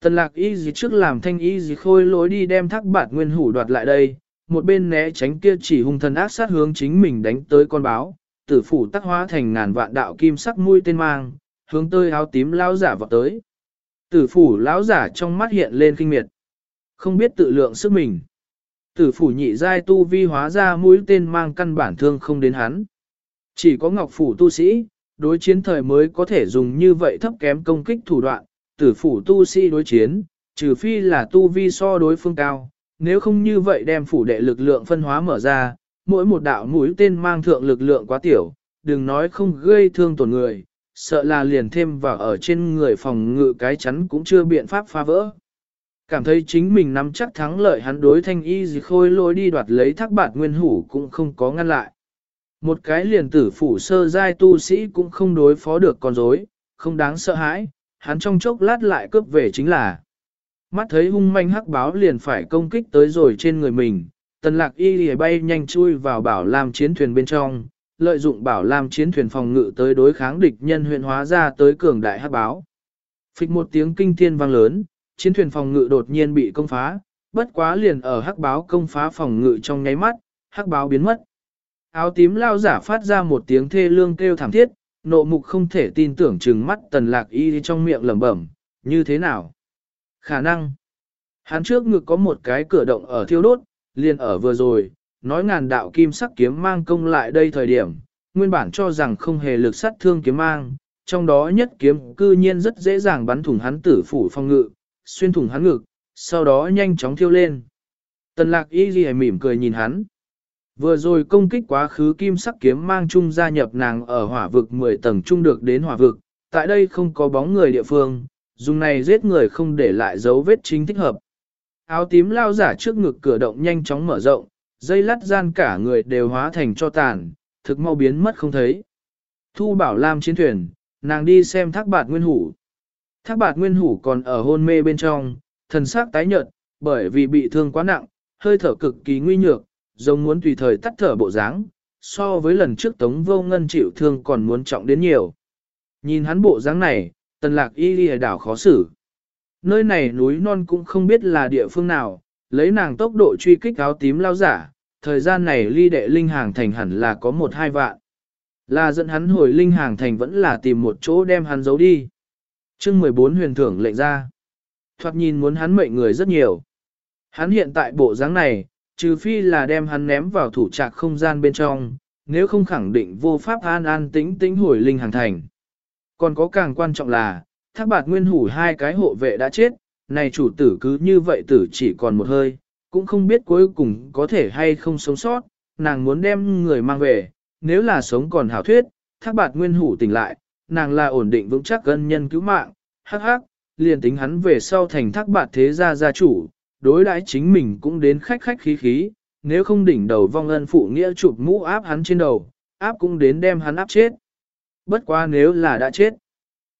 Tần lạc y gì trước làm thanh y gì khôi lối đi đem thác bạt nguyên hủ đoạt lại đây, một bên né tránh kia chỉ hung thần ác sát hướng chính mình đánh tới con báo, tử phủ tắc hóa thành ngàn vạn đạo kim sắc mũi tên mang, hướng tới áo tím lão giả vọt tới. Tử phủ lão giả trong mắt hiện lên kinh miệt, không biết tự lượng sức mình. Tử phủ nhị giai tu vi hóa ra mũi tên mang căn bản thương không đến hắn. Chỉ có ngọc phủ tu sĩ, đối chiến thời mới có thể dùng như vậy thấp kém công kích thủ đoạn, tử phủ tu sĩ đối chiến, trừ phi là tu vi so đối phương cao, nếu không như vậy đem phủ đệ lực lượng phân hóa mở ra, mỗi một đạo mũi tên mang thượng lực lượng quá tiểu, đừng nói không gây thương tổn người, sợ là liền thêm vào ở trên người phòng ngự cái chắn cũng chưa biện pháp phá vỡ. Cảm thấy chính mình nắm chắc thắng lợi hắn đối thanh y gì khôi lôi đi đoạt lấy thác bạt nguyên hủ cũng không có ngăn lại. Một cái liền tử phủ sơ giai tu sĩ cũng không đối phó được con rối, không đáng sợ hãi, hắn trong chốc lát lại cướp về chính là. Mắt thấy hung manh hắc báo liền phải công kích tới rồi trên người mình, tần lạc y lìa bay nhanh chui vào bảo lam chiến thuyền bên trong, lợi dụng bảo lam chiến thuyền phòng ngự tới đối kháng địch nhân huyện hóa ra tới cường đại hắc báo. Phịch một tiếng kinh thiên vang lớn, chiến thuyền phòng ngự đột nhiên bị công phá, bất quá liền ở hắc báo công phá phòng ngự trong nháy mắt, hắc báo biến mất. Áo tím lao giả phát ra một tiếng thê lương kêu thảm thiết, nộ mục không thể tin tưởng chừng mắt tần lạc y trong miệng lẩm bẩm, như thế nào? Khả năng. Hắn trước ngực có một cái cửa động ở thiêu đốt, liền ở vừa rồi, nói ngàn đạo kim sắc kiếm mang công lại đây thời điểm, nguyên bản cho rằng không hề lực sát thương kiếm mang, trong đó nhất kiếm cư nhiên rất dễ dàng bắn thủng hắn tử phủ phong ngự, xuyên thủng hắn ngực, sau đó nhanh chóng thiêu lên. Tần lạc y ghi mỉm cười nhìn hắn. Vừa rồi công kích quá khứ kim sắc kiếm mang chung gia nhập nàng ở hỏa vực 10 tầng chung được đến hỏa vực, tại đây không có bóng người địa phương, dùng này giết người không để lại dấu vết chính thích hợp. Áo tím lao giả trước ngực cửa động nhanh chóng mở rộng, dây lắt gian cả người đều hóa thành cho tàn, thực mau biến mất không thấy. Thu bảo lam chiến thuyền, nàng đi xem thác bạt nguyên hủ. Thác bạt nguyên hủ còn ở hôn mê bên trong, thần sắc tái nhợt, bởi vì bị thương quá nặng, hơi thở cực kỳ nguy nhược, giống muốn tùy thời tắt thở bộ dáng, so với lần trước Tống Vô Ngân chịu thương còn muốn trọng đến nhiều. Nhìn hắn bộ dáng này, tần lạc y lìa đảo khó xử. Nơi này núi non cũng không biết là địa phương nào, lấy nàng tốc độ truy kích áo tím lao giả, thời gian này ly đệ linh hàng thành hẳn là có một hai vạn. Là dẫn hắn hồi linh hàng thành vẫn là tìm một chỗ đem hắn giấu đi. chương 14 huyền thưởng lệnh ra. Thoạt nhìn muốn hắn mệnh người rất nhiều. Hắn hiện tại bộ dáng này, trừ phi là đem hắn ném vào thủ trạc không gian bên trong, nếu không khẳng định vô pháp an an tĩnh tĩnh hồi linh hàng thành. Còn có càng quan trọng là, thác bạt nguyên hủ hai cái hộ vệ đã chết, này chủ tử cứ như vậy tử chỉ còn một hơi, cũng không biết cuối cùng có thể hay không sống sót, nàng muốn đem người mang về, nếu là sống còn hảo thuyết, thác bạt nguyên hủ tỉnh lại, nàng là ổn định vững chắc gân nhân cứu mạng, hắc hắc, liền tính hắn về sau thành thác bạt thế gia gia chủ, đối đãi chính mình cũng đến khách khách khí khí, nếu không đỉnh đầu vong ân phụ nghĩa chụp mũ áp hắn trên đầu, áp cũng đến đem hắn áp chết. Bất quá nếu là đã chết,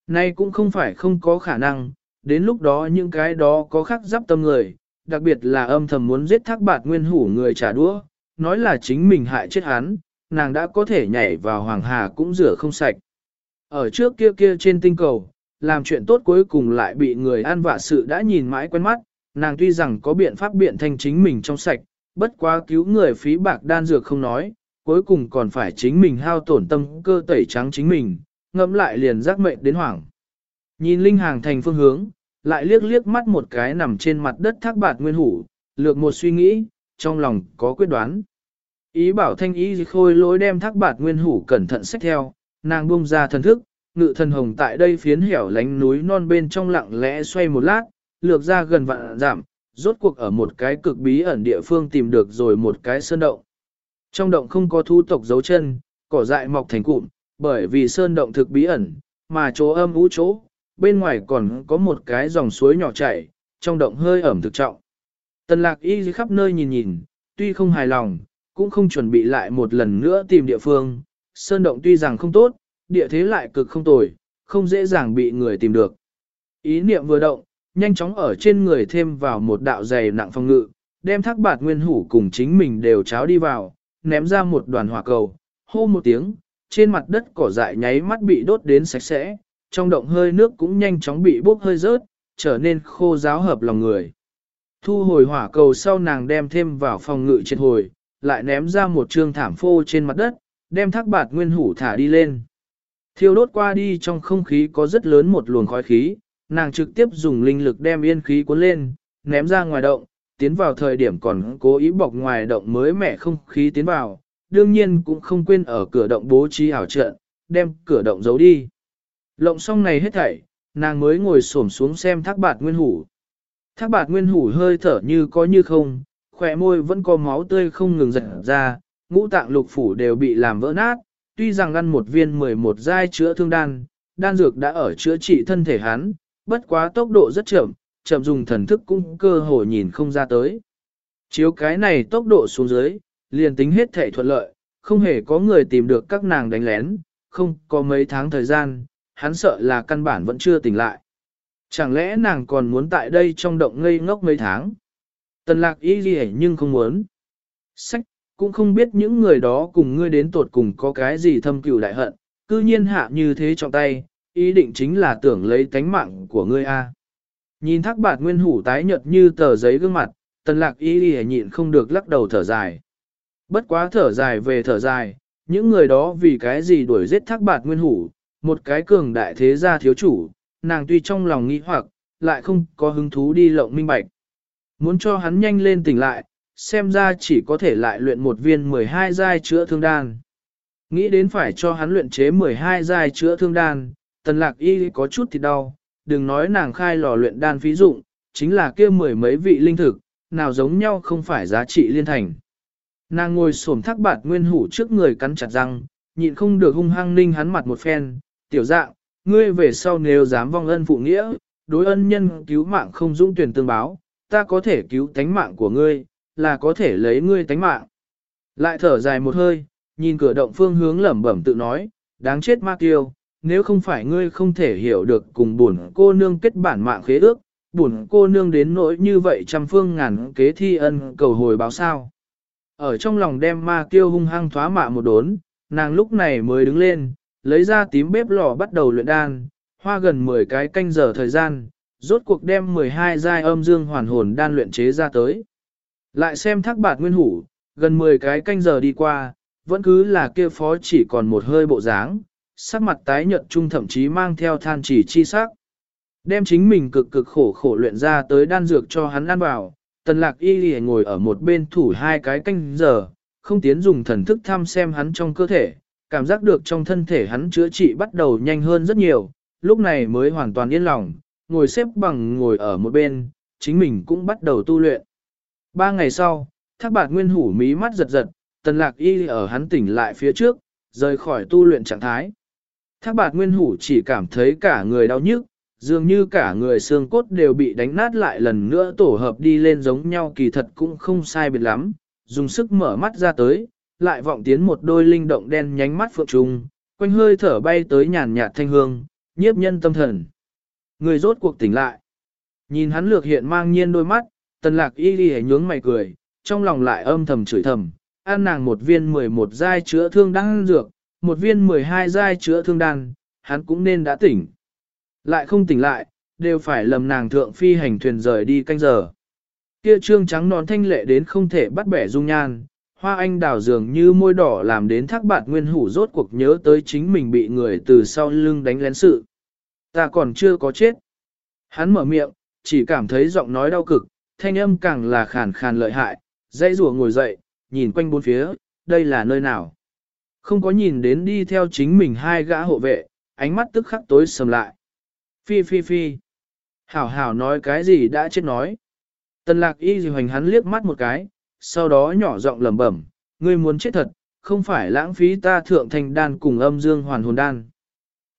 nay cũng không phải không có khả năng, đến lúc đó những cái đó có khắc giáp tâm người, đặc biệt là âm thầm muốn giết thác bạt nguyên hủ người trả đũa, nói là chính mình hại chết hắn, nàng đã có thể nhảy vào hoàng hà cũng rửa không sạch. Ở trước kia kia trên tinh cầu, làm chuyện tốt cuối cùng lại bị người an vạ sự đã nhìn mãi quen mắt, nàng tuy rằng có biện pháp biện thanh chính mình trong sạch, bất quá cứu người phí bạc đan dược không nói, cuối cùng còn phải chính mình hao tổn tâm cơ tẩy trắng chính mình, ngẫm lại liền giác mệnh đến hoảng. Nhìn Linh Hàng thành phương hướng, lại liếc liếc mắt một cái nằm trên mặt đất thác bạt nguyên hủ, lược một suy nghĩ, trong lòng có quyết đoán. Ý bảo thanh ý khôi lối đem thác bạt nguyên hủ cẩn thận xách theo, nàng buông ra thần thức, ngự thần hồng tại đây phiến hẻo lánh núi non bên trong lặng lẽ xoay một lát, lược ra gần vạn giảm, rốt cuộc ở một cái cực bí ẩn địa phương tìm được rồi một cái sơn động. Trong động không có thu tộc dấu chân, cỏ dại mọc thành cụm, bởi vì sơn động thực bí ẩn, mà chỗ âm ú chỗ, bên ngoài còn có một cái dòng suối nhỏ chảy, trong động hơi ẩm thực trọng. Tần lạc y khắp nơi nhìn nhìn, tuy không hài lòng, cũng không chuẩn bị lại một lần nữa tìm địa phương. Sơn động tuy rằng không tốt, địa thế lại cực không tồi, không dễ dàng bị người tìm được. Ý niệm vừa động, nhanh chóng ở trên người thêm vào một đạo dày nặng phong ngự, đem thác bạt nguyên hủ cùng chính mình đều cháo đi vào, ném ra một đoàn hỏa cầu, hô một tiếng, trên mặt đất cỏ dại nháy mắt bị đốt đến sạch sẽ, trong động hơi nước cũng nhanh chóng bị bốc hơi rớt, trở nên khô giáo hợp lòng người. Thu hồi hỏa cầu sau nàng đem thêm vào phòng ngự triệt hồi, lại ném ra một trương thảm phô trên mặt đất, đem thác bạt nguyên hủ thả đi lên. Thiêu đốt qua đi trong không khí có rất lớn một luồng khói khí, nàng trực tiếp dùng linh lực đem yên khí cuốn lên, ném ra ngoài động, tiến vào thời điểm còn cố ý bọc ngoài động mới mẻ không khí tiến vào, đương nhiên cũng không quên ở cửa động bố trí ảo trận, đem cửa động giấu đi. Lộng xong này hết thảy, nàng mới ngồi xổm xuống xem thác bạt nguyên hủ. Thác bạt nguyên hủ hơi thở như có như không, khỏe môi vẫn có máu tươi không ngừng giật ra, ngũ tạng lục phủ đều bị làm vỡ nát, tuy rằng ăn một viên 11 giai chữa thương đan, đan dược đã ở chữa trị thân thể hắn, bất quá tốc độ rất chậm, chậm dùng thần thức cũng cơ hồ nhìn không ra tới. Chiếu cái này tốc độ xuống dưới, liền tính hết thể thuận lợi, không hề có người tìm được các nàng đánh lén, không có mấy tháng thời gian, hắn sợ là căn bản vẫn chưa tỉnh lại. Chẳng lẽ nàng còn muốn tại đây trong động ngây ngốc mấy tháng? Tần lạc ý gì nhưng không muốn. Sách, cũng không biết những người đó cùng ngươi đến tột cùng có cái gì thâm cừu đại hận, cư nhiên hạ như thế trong tay, ý định chính là tưởng lấy tánh mạng của ngươi a. Nhìn thác bạt nguyên hủ tái nhợt như tờ giấy gương mặt, tần lạc y đi nhịn không được lắc đầu thở dài. Bất quá thở dài về thở dài, những người đó vì cái gì đuổi giết thác bạt nguyên hủ, một cái cường đại thế gia thiếu chủ, nàng tuy trong lòng nghĩ hoặc, lại không có hứng thú đi lộng minh bạch. Muốn cho hắn nhanh lên tỉnh lại, xem ra chỉ có thể lại luyện một viên 12 giai chữa thương đan. Nghĩ đến phải cho hắn luyện chế 12 giai chữa thương đan, tần lạc y có chút thì đau, đừng nói nàng khai lò luyện đan phí dụng, chính là kia mười mấy vị linh thực, nào giống nhau không phải giá trị liên thành. Nàng ngồi xổm thác bạt nguyên hủ trước người cắn chặt răng, nhịn không được hung hăng ninh hắn mặt một phen, tiểu dạng, ngươi về sau nếu dám vong ân phụ nghĩa, đối ân nhân cứu mạng không dũng tuyển tương báo, ta có thể cứu tánh mạng của ngươi, là có thể lấy ngươi tánh mạng. Lại thở dài một hơi, nhìn cửa động phương hướng lẩm bẩm tự nói, đáng chết ma tiêu, nếu không phải ngươi không thể hiểu được cùng buồn cô nương kết bản mạng khế ước, buồn cô nương đến nỗi như vậy trăm phương ngàn kế thi ân cầu hồi báo sao. Ở trong lòng đem ma tiêu hung hăng thoá mạ một đốn, nàng lúc này mới đứng lên, lấy ra tím bếp lò bắt đầu luyện đan, hoa gần 10 cái canh giờ thời gian, rốt cuộc đem 12 giai âm dương hoàn hồn đan luyện chế ra tới. Lại xem thác bạt nguyên hủ, gần 10 cái canh giờ đi qua, vẫn cứ là kia phó chỉ còn một hơi bộ dáng, sắc mặt tái nhợt trung thậm chí mang theo than chỉ chi sắc. Đem chính mình cực cực khổ khổ luyện ra tới đan dược cho hắn ăn vào, tần lạc y lì ngồi ở một bên thủ hai cái canh giờ, không tiến dùng thần thức thăm xem hắn trong cơ thể, cảm giác được trong thân thể hắn chữa trị bắt đầu nhanh hơn rất nhiều, lúc này mới hoàn toàn yên lòng, ngồi xếp bằng ngồi ở một bên, chính mình cũng bắt đầu tu luyện. Ba ngày sau, thác bạt nguyên hủ mí mắt giật giật, tần lạc y ở hắn tỉnh lại phía trước, rời khỏi tu luyện trạng thái. Thác bạt nguyên hủ chỉ cảm thấy cả người đau nhức, dường như cả người xương cốt đều bị đánh nát lại lần nữa tổ hợp đi lên giống nhau kỳ thật cũng không sai biệt lắm, dùng sức mở mắt ra tới, lại vọng tiến một đôi linh động đen nhánh mắt phượng trùng, quanh hơi thở bay tới nhàn nhạt thanh hương, nhiếp nhân tâm thần. Người rốt cuộc tỉnh lại. Nhìn hắn lược hiện mang nhiên đôi mắt, tần lạc y đi nhướng mày cười, trong lòng lại âm thầm chửi thầm, ăn nàng một viên 11 giai chữa thương đan dược, một viên 12 giai chữa thương đan, hắn cũng nên đã tỉnh. Lại không tỉnh lại, đều phải lầm nàng thượng phi hành thuyền rời đi canh giờ. Kia trương trắng nón thanh lệ đến không thể bắt bẻ dung nhan, hoa anh đào dường như môi đỏ làm đến thác bạt nguyên hủ rốt cuộc nhớ tới chính mình bị người từ sau lưng đánh lén sự. Ta còn chưa có chết. Hắn mở miệng, chỉ cảm thấy giọng nói đau cực, thanh âm càng là khàn khàn lợi hại, dây rùa ngồi dậy, nhìn quanh bốn phía, đây là nơi nào. Không có nhìn đến đi theo chính mình hai gã hộ vệ, ánh mắt tức khắc tối sầm lại. Phi phi phi. Hảo hảo nói cái gì đã chết nói. Tần lạc y gì hoành hắn liếc mắt một cái, sau đó nhỏ giọng lẩm bẩm, ngươi muốn chết thật, không phải lãng phí ta thượng thành đan cùng âm dương hoàn hồn đan.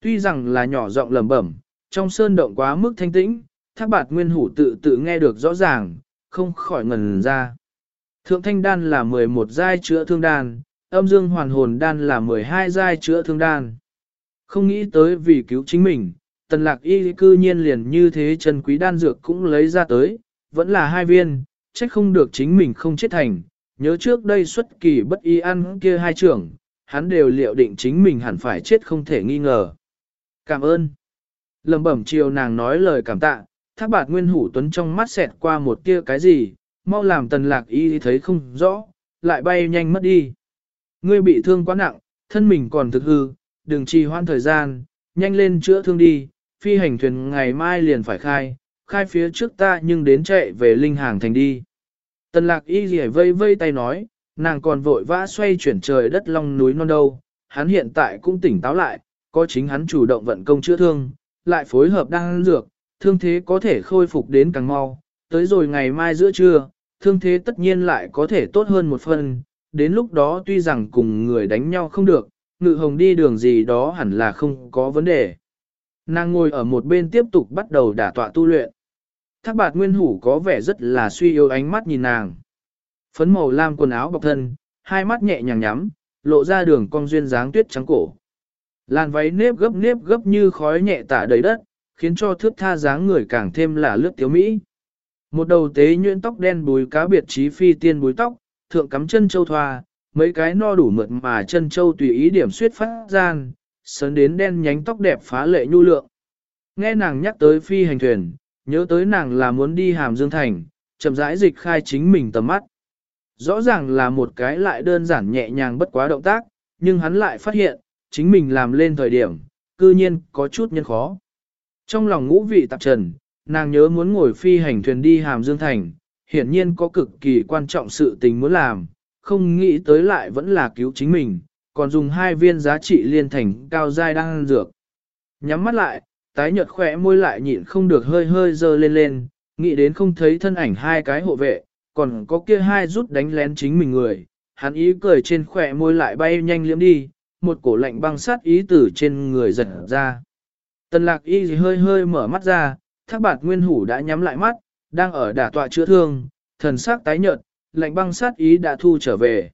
Tuy rằng là nhỏ giọng lẩm bẩm, trong sơn động quá mức thanh tĩnh, thác bạt nguyên hủ tự tự nghe được rõ ràng, không khỏi ngần ra. Thượng thanh đan là 11 giai chữa thương đan, âm dương hoàn hồn đan là 12 giai chữa thương đan. Không nghĩ tới vì cứu chính mình, tần lạc y cư nhiên liền như thế chân quý đan dược cũng lấy ra tới, vẫn là hai viên, trách không được chính mình không chết thành. Nhớ trước đây xuất kỳ bất y ăn kia hai trưởng, hắn đều liệu định chính mình hẳn phải chết không thể nghi ngờ. Cảm ơn. Lầm bẩm chiều nàng nói lời cảm tạ, thác bạt nguyên hủ tuấn trong mắt xẹt qua một kia cái gì, mau làm tần lạc y thấy không rõ, lại bay nhanh mất đi. Ngươi bị thương quá nặng, thân mình còn thực hư, đừng trì hoãn thời gian, nhanh lên chữa thương đi, phi hành thuyền ngày mai liền phải khai, khai phía trước ta nhưng đến chạy về linh hàng thành đi. Tần lạc y gì vây vây tay nói, nàng còn vội vã xoay chuyển trời đất long núi non đâu, hắn hiện tại cũng tỉnh táo lại, có chính hắn chủ động vận công chữa thương, lại phối hợp đang dược, thương thế có thể khôi phục đến càng mau, tới rồi ngày mai giữa trưa, thương thế tất nhiên lại có thể tốt hơn một phần, đến lúc đó tuy rằng cùng người đánh nhau không được, ngự hồng đi đường gì đó hẳn là không có vấn đề. Nàng ngồi ở một bên tiếp tục bắt đầu đả tọa tu luyện. Thác bạt nguyên hủ có vẻ rất là suy yếu ánh mắt nhìn nàng. Phấn màu lam quần áo bọc thân, hai mắt nhẹ nhàng nhắm, lộ ra đường cong duyên dáng tuyết trắng cổ. Làn váy nếp gấp nếp gấp như khói nhẹ tả đầy đất, khiến cho thước tha dáng người càng thêm là lướt tiếu mỹ. Một đầu tế nhuyễn tóc đen bùi cá biệt trí phi tiên bùi tóc, thượng cắm chân châu thoa, mấy cái no đủ mượt mà chân châu tùy ý điểm suyết phát gian, sớn đến đen nhánh tóc đẹp phá lệ nhu lượng. Nghe nàng nhắc tới phi hành thuyền, nhớ tới nàng là muốn đi hàm dương thành, chậm rãi dịch khai chính mình tầm mắt. Rõ ràng là một cái lại đơn giản nhẹ nhàng bất quá động tác, nhưng hắn lại phát hiện, chính mình làm lên thời điểm, cư nhiên có chút nhân khó. Trong lòng ngũ vị tạp trần, nàng nhớ muốn ngồi phi hành thuyền đi hàm dương thành, hiển nhiên có cực kỳ quan trọng sự tình muốn làm, không nghĩ tới lại vẫn là cứu chính mình, còn dùng hai viên giá trị liên thành cao giai đang dược. Nhắm mắt lại, tái nhợt khỏe môi lại nhịn không được hơi hơi dơ lên lên, nghĩ đến không thấy thân ảnh hai cái hộ vệ, còn có kia hai rút đánh lén chính mình người, hắn ý cười trên khỏe môi lại bay nhanh liếm đi, một cổ lạnh băng sát ý tử trên người giật ra. Tần lạc y hơi hơi mở mắt ra, thác bạt nguyên hủ đã nhắm lại mắt, đang ở đả tọa chữa thương, thần sắc tái nhợt, lạnh băng sát ý đã thu trở về.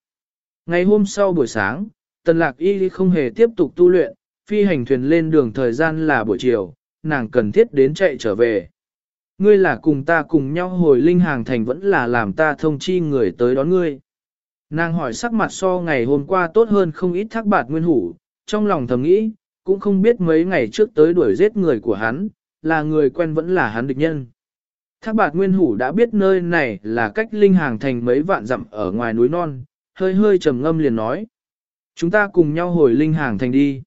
Ngày hôm sau buổi sáng, tần lạc y không hề tiếp tục tu luyện, phi hành thuyền lên đường thời gian là buổi chiều, nàng cần thiết đến chạy trở về. Ngươi là cùng ta cùng nhau hồi linh hàng thành vẫn là làm ta thông chi người tới đón ngươi. Nàng hỏi sắc mặt so ngày hôm qua tốt hơn không ít thác bạt nguyên hủ, trong lòng thầm nghĩ, cũng không biết mấy ngày trước tới đuổi giết người của hắn, là người quen vẫn là hắn địch nhân. Thác bạt nguyên hủ đã biết nơi này là cách linh hàng thành mấy vạn dặm ở ngoài núi non, hơi hơi trầm ngâm liền nói. Chúng ta cùng nhau hồi linh hàng thành đi.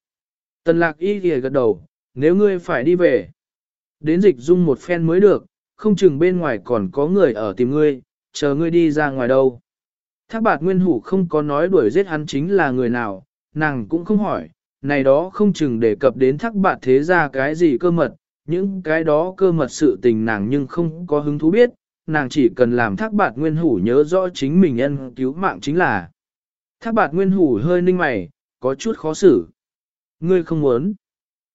Tần lạc y kìa gật đầu, nếu ngươi phải đi về. Đến dịch dung một phen mới được, không chừng bên ngoài còn có người ở tìm ngươi, chờ ngươi đi ra ngoài đâu. Thác bạt nguyên hủ không có nói đuổi giết hắn chính là người nào, nàng cũng không hỏi, này đó không chừng đề cập đến thác bạt thế ra cái gì cơ mật, những cái đó cơ mật sự tình nàng nhưng không có hứng thú biết, nàng chỉ cần làm thác bạt nguyên hủ nhớ rõ chính mình nhân cứu mạng chính là. Thác bạt nguyên hủ hơi ninh mày, có chút khó xử. Ngươi không muốn.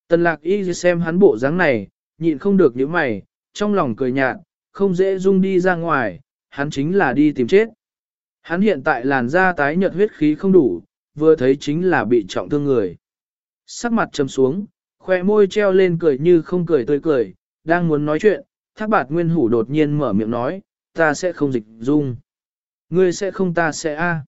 Tần lạc y xem hắn bộ dáng này, nhịn không được những mày, trong lòng cười nhạt, không dễ dung đi ra ngoài, hắn chính là đi tìm chết. Hắn hiện tại làn da tái nhợt huyết khí không đủ, vừa thấy chính là bị trọng thương người. Sắc mặt trầm xuống, khoe môi treo lên cười như không cười tươi cười, đang muốn nói chuyện, thác bạt nguyên hủ đột nhiên mở miệng nói, ta sẽ không dịch dung. Ngươi sẽ không ta sẽ a.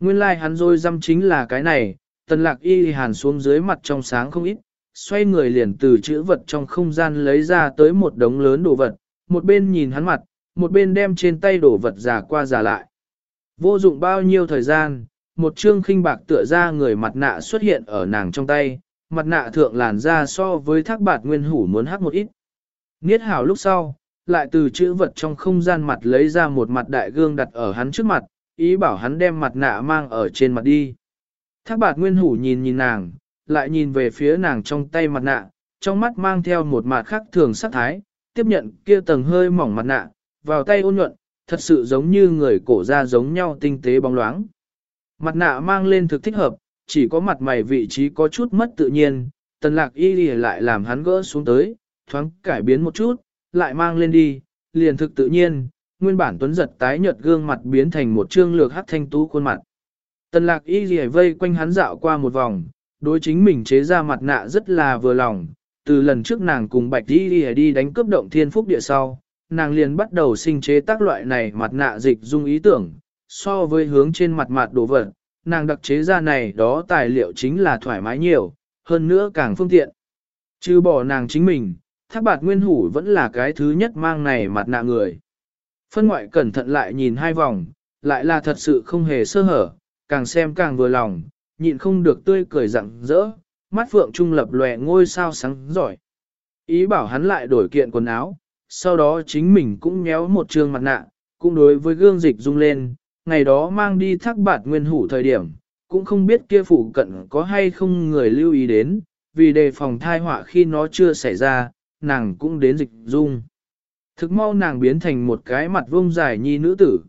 Nguyên lai like hắn rồi dăm chính là cái này, tần lạc y hàn xuống dưới mặt trong sáng không ít, xoay người liền từ chữ vật trong không gian lấy ra tới một đống lớn đồ vật, một bên nhìn hắn mặt, một bên đem trên tay đồ vật giả qua giả lại. Vô dụng bao nhiêu thời gian, một trương khinh bạc tựa ra người mặt nạ xuất hiện ở nàng trong tay, mặt nạ thượng làn da so với thác bạt nguyên hủ muốn hắc một ít. Niết hảo lúc sau, lại từ chữ vật trong không gian mặt lấy ra một mặt đại gương đặt ở hắn trước mặt, ý bảo hắn đem mặt nạ mang ở trên mặt đi. Thác bạt nguyên hủ nhìn nhìn nàng, lại nhìn về phía nàng trong tay mặt nạ, trong mắt mang theo một mặt khác thường sắc thái, tiếp nhận kia tầng hơi mỏng mặt nạ, vào tay ôn nhuận, thật sự giống như người cổ ra giống nhau tinh tế bóng loáng. Mặt nạ mang lên thực thích hợp, chỉ có mặt mày vị trí có chút mất tự nhiên, tần lạc y lại làm hắn gỡ xuống tới, thoáng cải biến một chút, lại mang lên đi, liền thực tự nhiên, nguyên bản tuấn giật tái nhợt gương mặt biến thành một trương lược hắc thanh tú khuôn mặt. Tần lạc y rìa vây quanh hắn dạo qua một vòng, đối chính mình chế ra mặt nạ rất là vừa lòng, từ lần trước nàng cùng bạch y lìa đi đánh cướp động thiên phúc địa sau, nàng liền bắt đầu sinh chế tác loại này mặt nạ dịch dung ý tưởng, so với hướng trên mặt mặt đồ vật, nàng đặc chế ra này đó tài liệu chính là thoải mái nhiều, hơn nữa càng phương tiện. Chứ bỏ nàng chính mình, thác bạt nguyên hủ vẫn là cái thứ nhất mang này mặt nạ người. Phân ngoại cẩn thận lại nhìn hai vòng, lại là thật sự không hề sơ hở, càng xem càng vừa lòng, nhịn không được tươi cười rặng rỡ, mắt phượng trung lập lòe ngôi sao sáng giỏi. Ý bảo hắn lại đổi kiện quần áo, sau đó chính mình cũng nhéo một trường mặt nạ, cũng đối với gương dịch dung lên, ngày đó mang đi thác bạt nguyên hủ thời điểm, cũng không biết kia phụ cận có hay không người lưu ý đến, vì đề phòng thai họa khi nó chưa xảy ra, nàng cũng đến dịch dung. Thực mau nàng biến thành một cái mặt vông dài nhi nữ tử.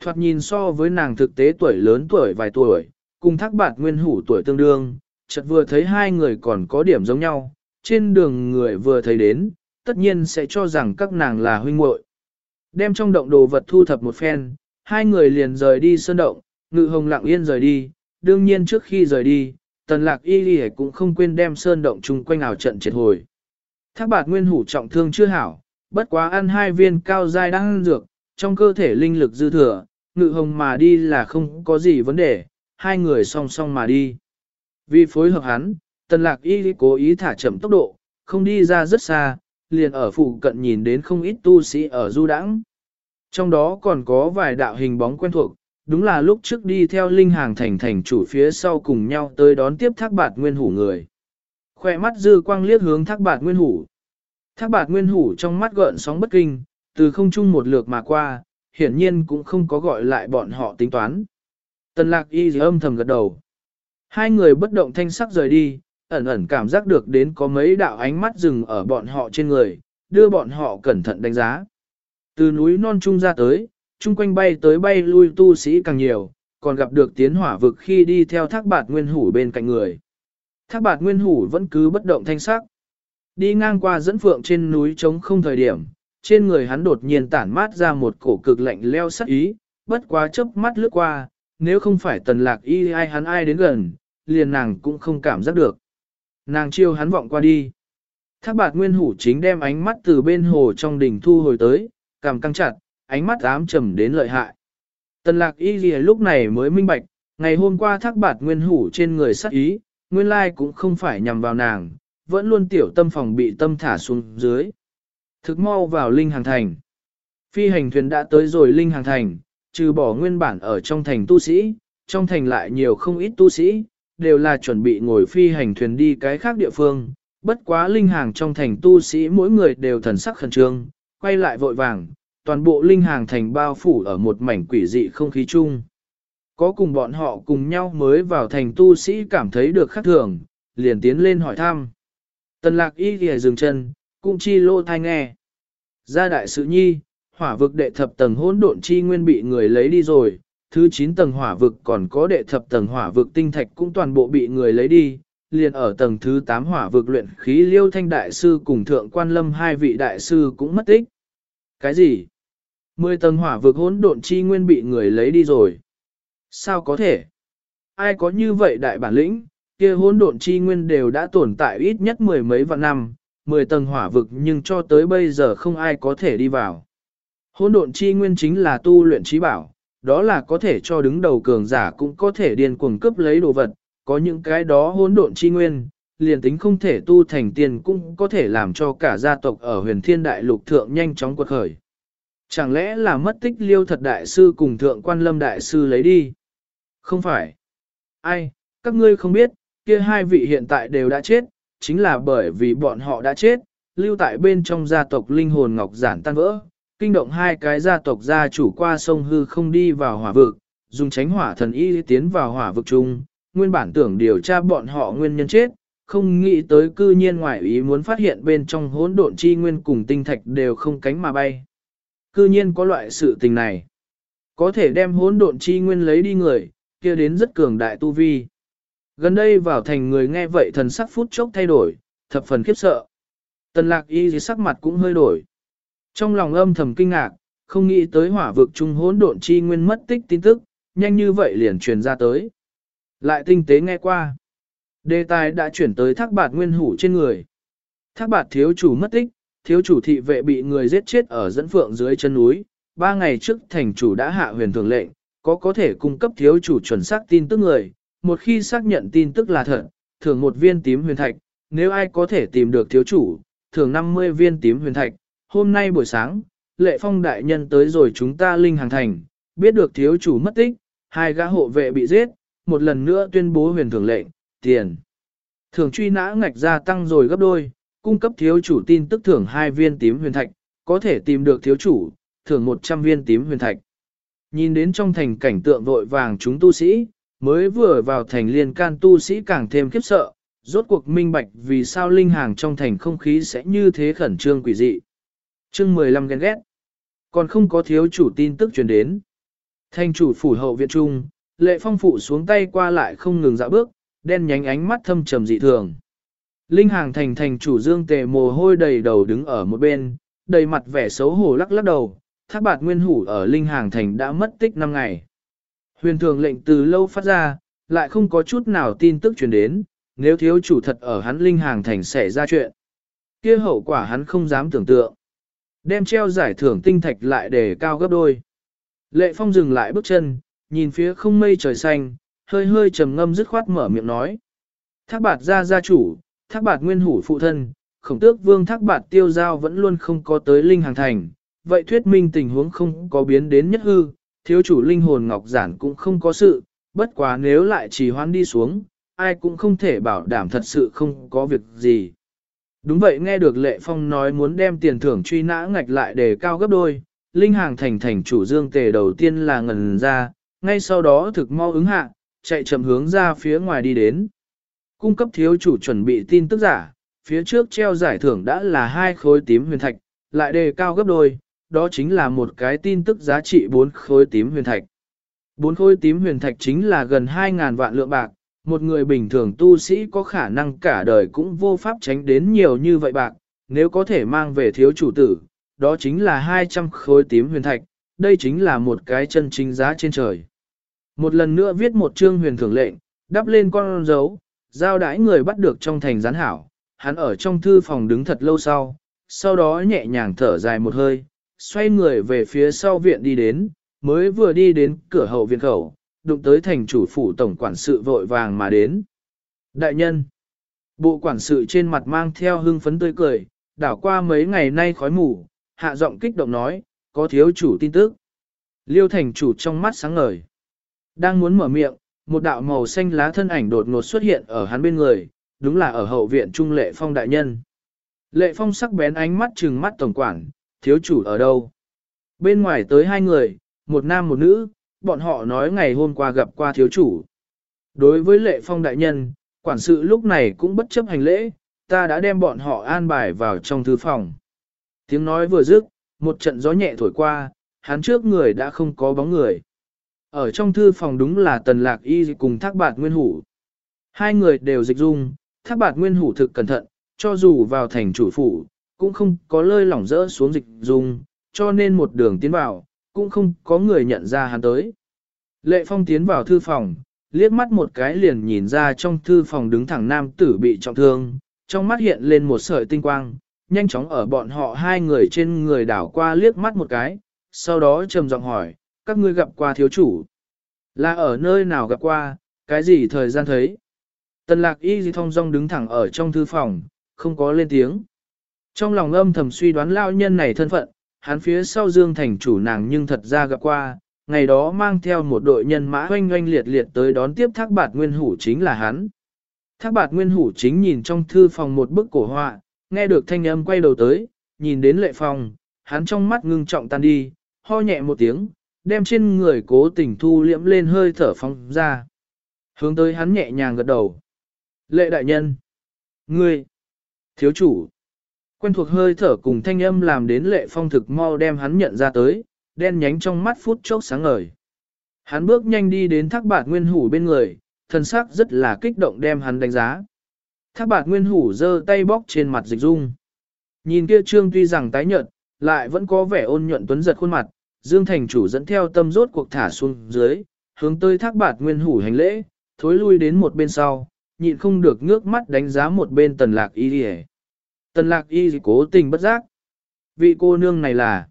Thoạt nhìn so với nàng thực tế tuổi lớn tuổi vài tuổi, cùng thác bạt nguyên hủ tuổi tương đương, chợt vừa thấy hai người còn có điểm giống nhau, trên đường người vừa thấy đến, tất nhiên sẽ cho rằng các nàng là huynh muội. Đem trong động đồ vật thu thập một phen, hai người liền rời đi sơn động, ngự hồng lặng yên rời đi, đương nhiên trước khi rời đi, tần lạc y đi cũng không quên đem sơn động chung quanh ảo trận triệt hồi. Thác bạt nguyên hủ trọng thương chưa hảo, bất quá ăn hai viên cao dai đang ăn dược, trong cơ thể linh lực dư thừa, ngự hồng mà đi là không có gì vấn đề, hai người song song mà đi. Vì phối hợp hắn, tần lạc y cố ý thả chậm tốc độ, không đi ra rất xa, liền ở phụ cận nhìn đến không ít tu sĩ ở du đãng. Trong đó còn có vài đạo hình bóng quen thuộc, đúng là lúc trước đi theo linh hàng thành thành chủ phía sau cùng nhau tới đón tiếp thác bạt nguyên hủ người. Khoe mắt dư quang liếc hướng thác bạt nguyên hủ. Thác bạt nguyên hủ trong mắt gợn sóng bất kinh, từ không trung một lượt mà qua, hiển nhiên cũng không có gọi lại bọn họ tính toán. Tần lạc y âm thầm gật đầu. Hai người bất động thanh sắc rời đi, ẩn ẩn cảm giác được đến có mấy đạo ánh mắt dừng ở bọn họ trên người, đưa bọn họ cẩn thận đánh giá. Từ núi non trung ra tới, chung quanh bay tới bay lui tu sĩ càng nhiều, còn gặp được tiến hỏa vực khi đi theo thác bạt nguyên hủ bên cạnh người. Thác bạt nguyên hủ vẫn cứ bất động thanh sắc. Đi ngang qua dẫn phượng trên núi trống không thời điểm, trên người hắn đột nhiên tản mát ra một cổ cực lạnh leo sắc ý, bất quá chớp mắt lướt qua, nếu không phải tần lạc y ai hắn ai đến gần, liền nàng cũng không cảm giác được. Nàng chiêu hắn vọng qua đi. Thác bạt nguyên hủ chính đem ánh mắt từ bên hồ trong đỉnh thu hồi tới, cảm căng chặt, ánh mắt ám trầm đến lợi hại. Tần lạc y gì lúc này mới minh bạch, ngày hôm qua thác bạt nguyên hủ trên người sắc ý, nguyên lai cũng không phải nhằm vào nàng, vẫn luôn tiểu tâm phòng bị tâm thả xuống dưới. Thực mau vào Linh Hàng Thành. Phi hành thuyền đã tới rồi Linh Hàng Thành, trừ bỏ nguyên bản ở trong thành tu sĩ, trong thành lại nhiều không ít tu sĩ, đều là chuẩn bị ngồi phi hành thuyền đi cái khác địa phương. Bất quá Linh Hàng trong thành tu sĩ mỗi người đều thần sắc khẩn trương, quay lại vội vàng, toàn bộ Linh Hàng Thành bao phủ ở một mảnh quỷ dị không khí chung. Có cùng bọn họ cùng nhau mới vào thành tu sĩ cảm thấy được khắc thường, liền tiến lên hỏi thăm. Tần lạc y ghề dừng chân, cung chi lô thai nghe. Gia đại sự nhi, hỏa vực đệ thập tầng hỗn độn chi nguyên bị người lấy đi rồi, thứ 9 tầng hỏa vực còn có đệ thập tầng hỏa vực tinh thạch cũng toàn bộ bị người lấy đi, liền ở tầng thứ 8 hỏa vực luyện khí liêu thanh đại sư cùng thượng quan lâm hai vị đại sư cũng mất tích. Cái gì? Mười tầng hỏa vực hỗn độn chi nguyên bị người lấy đi rồi. Sao có thể? Ai có như vậy đại bản lĩnh, kia hỗn độn chi nguyên đều đã tồn tại ít nhất mười mấy vạn năm, mười tầng hỏa vực nhưng cho tới bây giờ không ai có thể đi vào. Hỗn độn chi nguyên chính là tu luyện trí bảo, đó là có thể cho đứng đầu cường giả cũng có thể điên cuồng cướp lấy đồ vật, có những cái đó hỗn độn chi nguyên, liền tính không thể tu thành tiền cũng có thể làm cho cả gia tộc ở huyền thiên đại lục thượng nhanh chóng quật khởi. Chẳng lẽ là mất tích liêu thật đại sư cùng thượng quan lâm đại sư lấy đi? Không phải. Ai, các ngươi không biết, kia hai vị hiện tại đều đã chết, chính là bởi vì bọn họ đã chết, lưu tại bên trong gia tộc linh hồn ngọc giản tan vỡ, kinh động hai cái gia tộc gia chủ qua sông hư không đi vào hỏa vực, dùng tránh hỏa thần y tiến vào hỏa vực chung, nguyên bản tưởng điều tra bọn họ nguyên nhân chết, không nghĩ tới cư nhiên ngoại ý muốn phát hiện bên trong hỗn độn chi nguyên cùng tinh thạch đều không cánh mà bay. Cư nhiên có loại sự tình này. Có thể đem hỗn độn chi nguyên lấy đi người, kia đến rất cường đại tu vi. Gần đây vào thành người nghe vậy thần sắc phút chốc thay đổi, thập phần khiếp sợ. Tần lạc y dưới sắc mặt cũng hơi đổi. Trong lòng âm thầm kinh ngạc, không nghĩ tới hỏa vực trung hỗn độn chi nguyên mất tích tin tức, nhanh như vậy liền truyền ra tới. Lại tinh tế nghe qua. Đề tài đã chuyển tới thác bạt nguyên hủ trên người. Thác bạt thiếu chủ mất tích, thiếu chủ thị vệ bị người giết chết ở dẫn phượng dưới chân núi. Ba ngày trước thành chủ đã hạ huyền thường lệnh, có có thể cung cấp thiếu chủ chuẩn xác tin tức người. Một khi xác nhận tin tức là thật, thưởng một viên tím huyền thạch, nếu ai có thể tìm được thiếu chủ, thưởng 50 viên tím huyền thạch. Hôm nay buổi sáng, lệ phong đại nhân tới rồi chúng ta linh hàng thành, biết được thiếu chủ mất tích, hai gã hộ vệ bị giết, một lần nữa tuyên bố huyền thường lệnh, tiền. thưởng truy nã ngạch gia tăng rồi gấp đôi, cung cấp thiếu chủ tin tức thưởng hai viên tím huyền thạch, có thể tìm được thiếu chủ, thưởng 100 viên tím huyền thạch. Nhìn đến trong thành cảnh tượng vội vàng chúng tu sĩ, mới vừa vào thành liên can tu sĩ càng thêm khiếp sợ, rốt cuộc minh bạch vì sao linh hàng trong thành không khí sẽ như thế khẩn trương quỷ dị. Chương 15 ghen ghét. Còn không có thiếu chủ tin tức truyền đến. Thành chủ phủ hậu viện trung, lệ phong phụ xuống tay qua lại không ngừng dạo bước, đen nhánh ánh mắt thâm trầm dị thường. Linh hàng thành thành chủ dương tề mồ hôi đầy đầu đứng ở một bên, đầy mặt vẻ xấu hổ lắc lắc đầu, thác bạt nguyên hủ ở linh hàng thành đã mất tích 5 ngày. Huyền thường lệnh từ lâu phát ra, lại không có chút nào tin tức truyền đến, nếu thiếu chủ thật ở hắn linh hàng thành xảy ra chuyện. kia hậu quả hắn không dám tưởng tượng. Đem treo giải thưởng tinh thạch lại để cao gấp đôi. Lệ phong dừng lại bước chân, nhìn phía không mây trời xanh, hơi hơi trầm ngâm dứt khoát mở miệng nói. Thác bạt gia gia chủ, thác bạt nguyên hủ phụ thân, khổng tước vương thác bạt tiêu giao vẫn luôn không có tới linh hàng thành, vậy thuyết minh tình huống không có biến đến nhất hư, thiếu chủ linh hồn ngọc giản cũng không có sự, bất quá nếu lại trì hoãn đi xuống, ai cũng không thể bảo đảm thật sự không có việc gì. Đúng vậy nghe được Lệ Phong nói muốn đem tiền thưởng truy nã ngạch lại để cao gấp đôi, Linh Hàng thành thành chủ dương tề đầu tiên là ngần ra, ngay sau đó thực mau ứng hạ, chạy chậm hướng ra phía ngoài đi đến. Cung cấp thiếu chủ chuẩn bị tin tức giả, phía trước treo giải thưởng đã là hai khối tím huyền thạch, lại đề cao gấp đôi, đó chính là một cái tin tức giá trị bốn khối tím huyền thạch. Bốn khối tím huyền thạch chính là gần 2.000 vạn lượng bạc, một người bình thường tu sĩ có khả năng cả đời cũng vô pháp tránh đến nhiều như vậy bạc, nếu có thể mang về thiếu chủ tử, đó chính là 200 khối tím huyền thạch, đây chính là một cái chân chính giá trên trời. Một lần nữa viết một chương huyền thưởng lệnh, đắp lên con dấu, giao đãi người bắt được trong thành gián hảo, hắn ở trong thư phòng đứng thật lâu sau, sau đó nhẹ nhàng thở dài một hơi, xoay người về phía sau viện đi đến, mới vừa đi đến cửa hậu viện khẩu, đụng tới thành chủ phủ tổng quản sự vội vàng mà đến. Đại nhân, bộ quản sự trên mặt mang theo hưng phấn tươi cười, đảo qua mấy ngày nay khói mù, hạ giọng kích động nói, có thiếu chủ tin tức. Liêu thành chủ trong mắt sáng ngời. Đang muốn mở miệng, một đạo màu xanh lá thân ảnh đột ngột xuất hiện ở hắn bên người, đúng là ở hậu viện trung lệ phong đại nhân. Lệ phong sắc bén ánh mắt trừng mắt tổng quản, thiếu chủ ở đâu? Bên ngoài tới hai người, một nam một nữ, bọn họ nói ngày hôm qua gặp qua thiếu chủ. Đối với lệ phong đại nhân, quản sự lúc này cũng bất chấp hành lễ, ta đã đem bọn họ an bài vào trong thư phòng. Tiếng nói vừa dứt, một trận gió nhẹ thổi qua, hắn trước người đã không có bóng người. Ở trong thư phòng đúng là tần lạc y cùng thác bạt nguyên hủ. Hai người đều dịch dung, thác bạt nguyên hủ thực cẩn thận, cho dù vào thành chủ phủ, cũng không có lơi lỏng rỡ xuống dịch dùng cho nên một đường tiến vào, cũng không có người nhận ra hắn tới. Lệ phong tiến vào thư phòng, liếc mắt một cái liền nhìn ra trong thư phòng đứng thẳng nam tử bị trọng thương, trong mắt hiện lên một sợi tinh quang, nhanh chóng ở bọn họ hai người trên người đảo qua liếc mắt một cái, sau đó trầm giọng hỏi, các ngươi gặp qua thiếu chủ. Là ở nơi nào gặp qua, cái gì thời gian thấy. Tần lạc y di thong dong đứng thẳng ở trong thư phòng, không có lên tiếng. Trong lòng âm thầm suy đoán lao nhân này thân phận, hắn phía sau dương thành chủ nàng nhưng thật ra gặp qua, ngày đó mang theo một đội nhân mã oanh oanh liệt liệt tới đón tiếp thác bạt nguyên hủ chính là hắn. Thác bạt nguyên hủ chính nhìn trong thư phòng một bức cổ họa, nghe được thanh âm quay đầu tới, nhìn đến lệ phòng, hắn trong mắt ngưng trọng tan đi, ho nhẹ một tiếng, đem trên người cố tình thu liễm lên hơi thở phong ra. Hướng tới hắn nhẹ nhàng gật đầu. Lệ đại nhân. Ngươi. Thiếu chủ. Quen thuộc hơi thở cùng thanh âm làm đến lệ phong thực mau đem hắn nhận ra tới, đen nhánh trong mắt phút chốc sáng ngời. Hắn bước nhanh đi đến thác bạt nguyên hủ bên người, thân sắc rất là kích động đem hắn đánh giá. Thác bạt nguyên hủ giơ tay bóc trên mặt dịch dung. Nhìn kia trương tuy rằng tái nhợt, lại vẫn có vẻ ôn nhuận tuấn giật khuôn mặt, Dương Thành chủ dẫn theo tâm rốt cuộc thả xuống dưới, hướng tới thác bạt nguyên hủ hành lễ, thối lui đến một bên sau, nhịn không được ngước mắt đánh giá một bên tần lạc y đi Tần lạc y cố tình bất giác. Vị cô nương này là...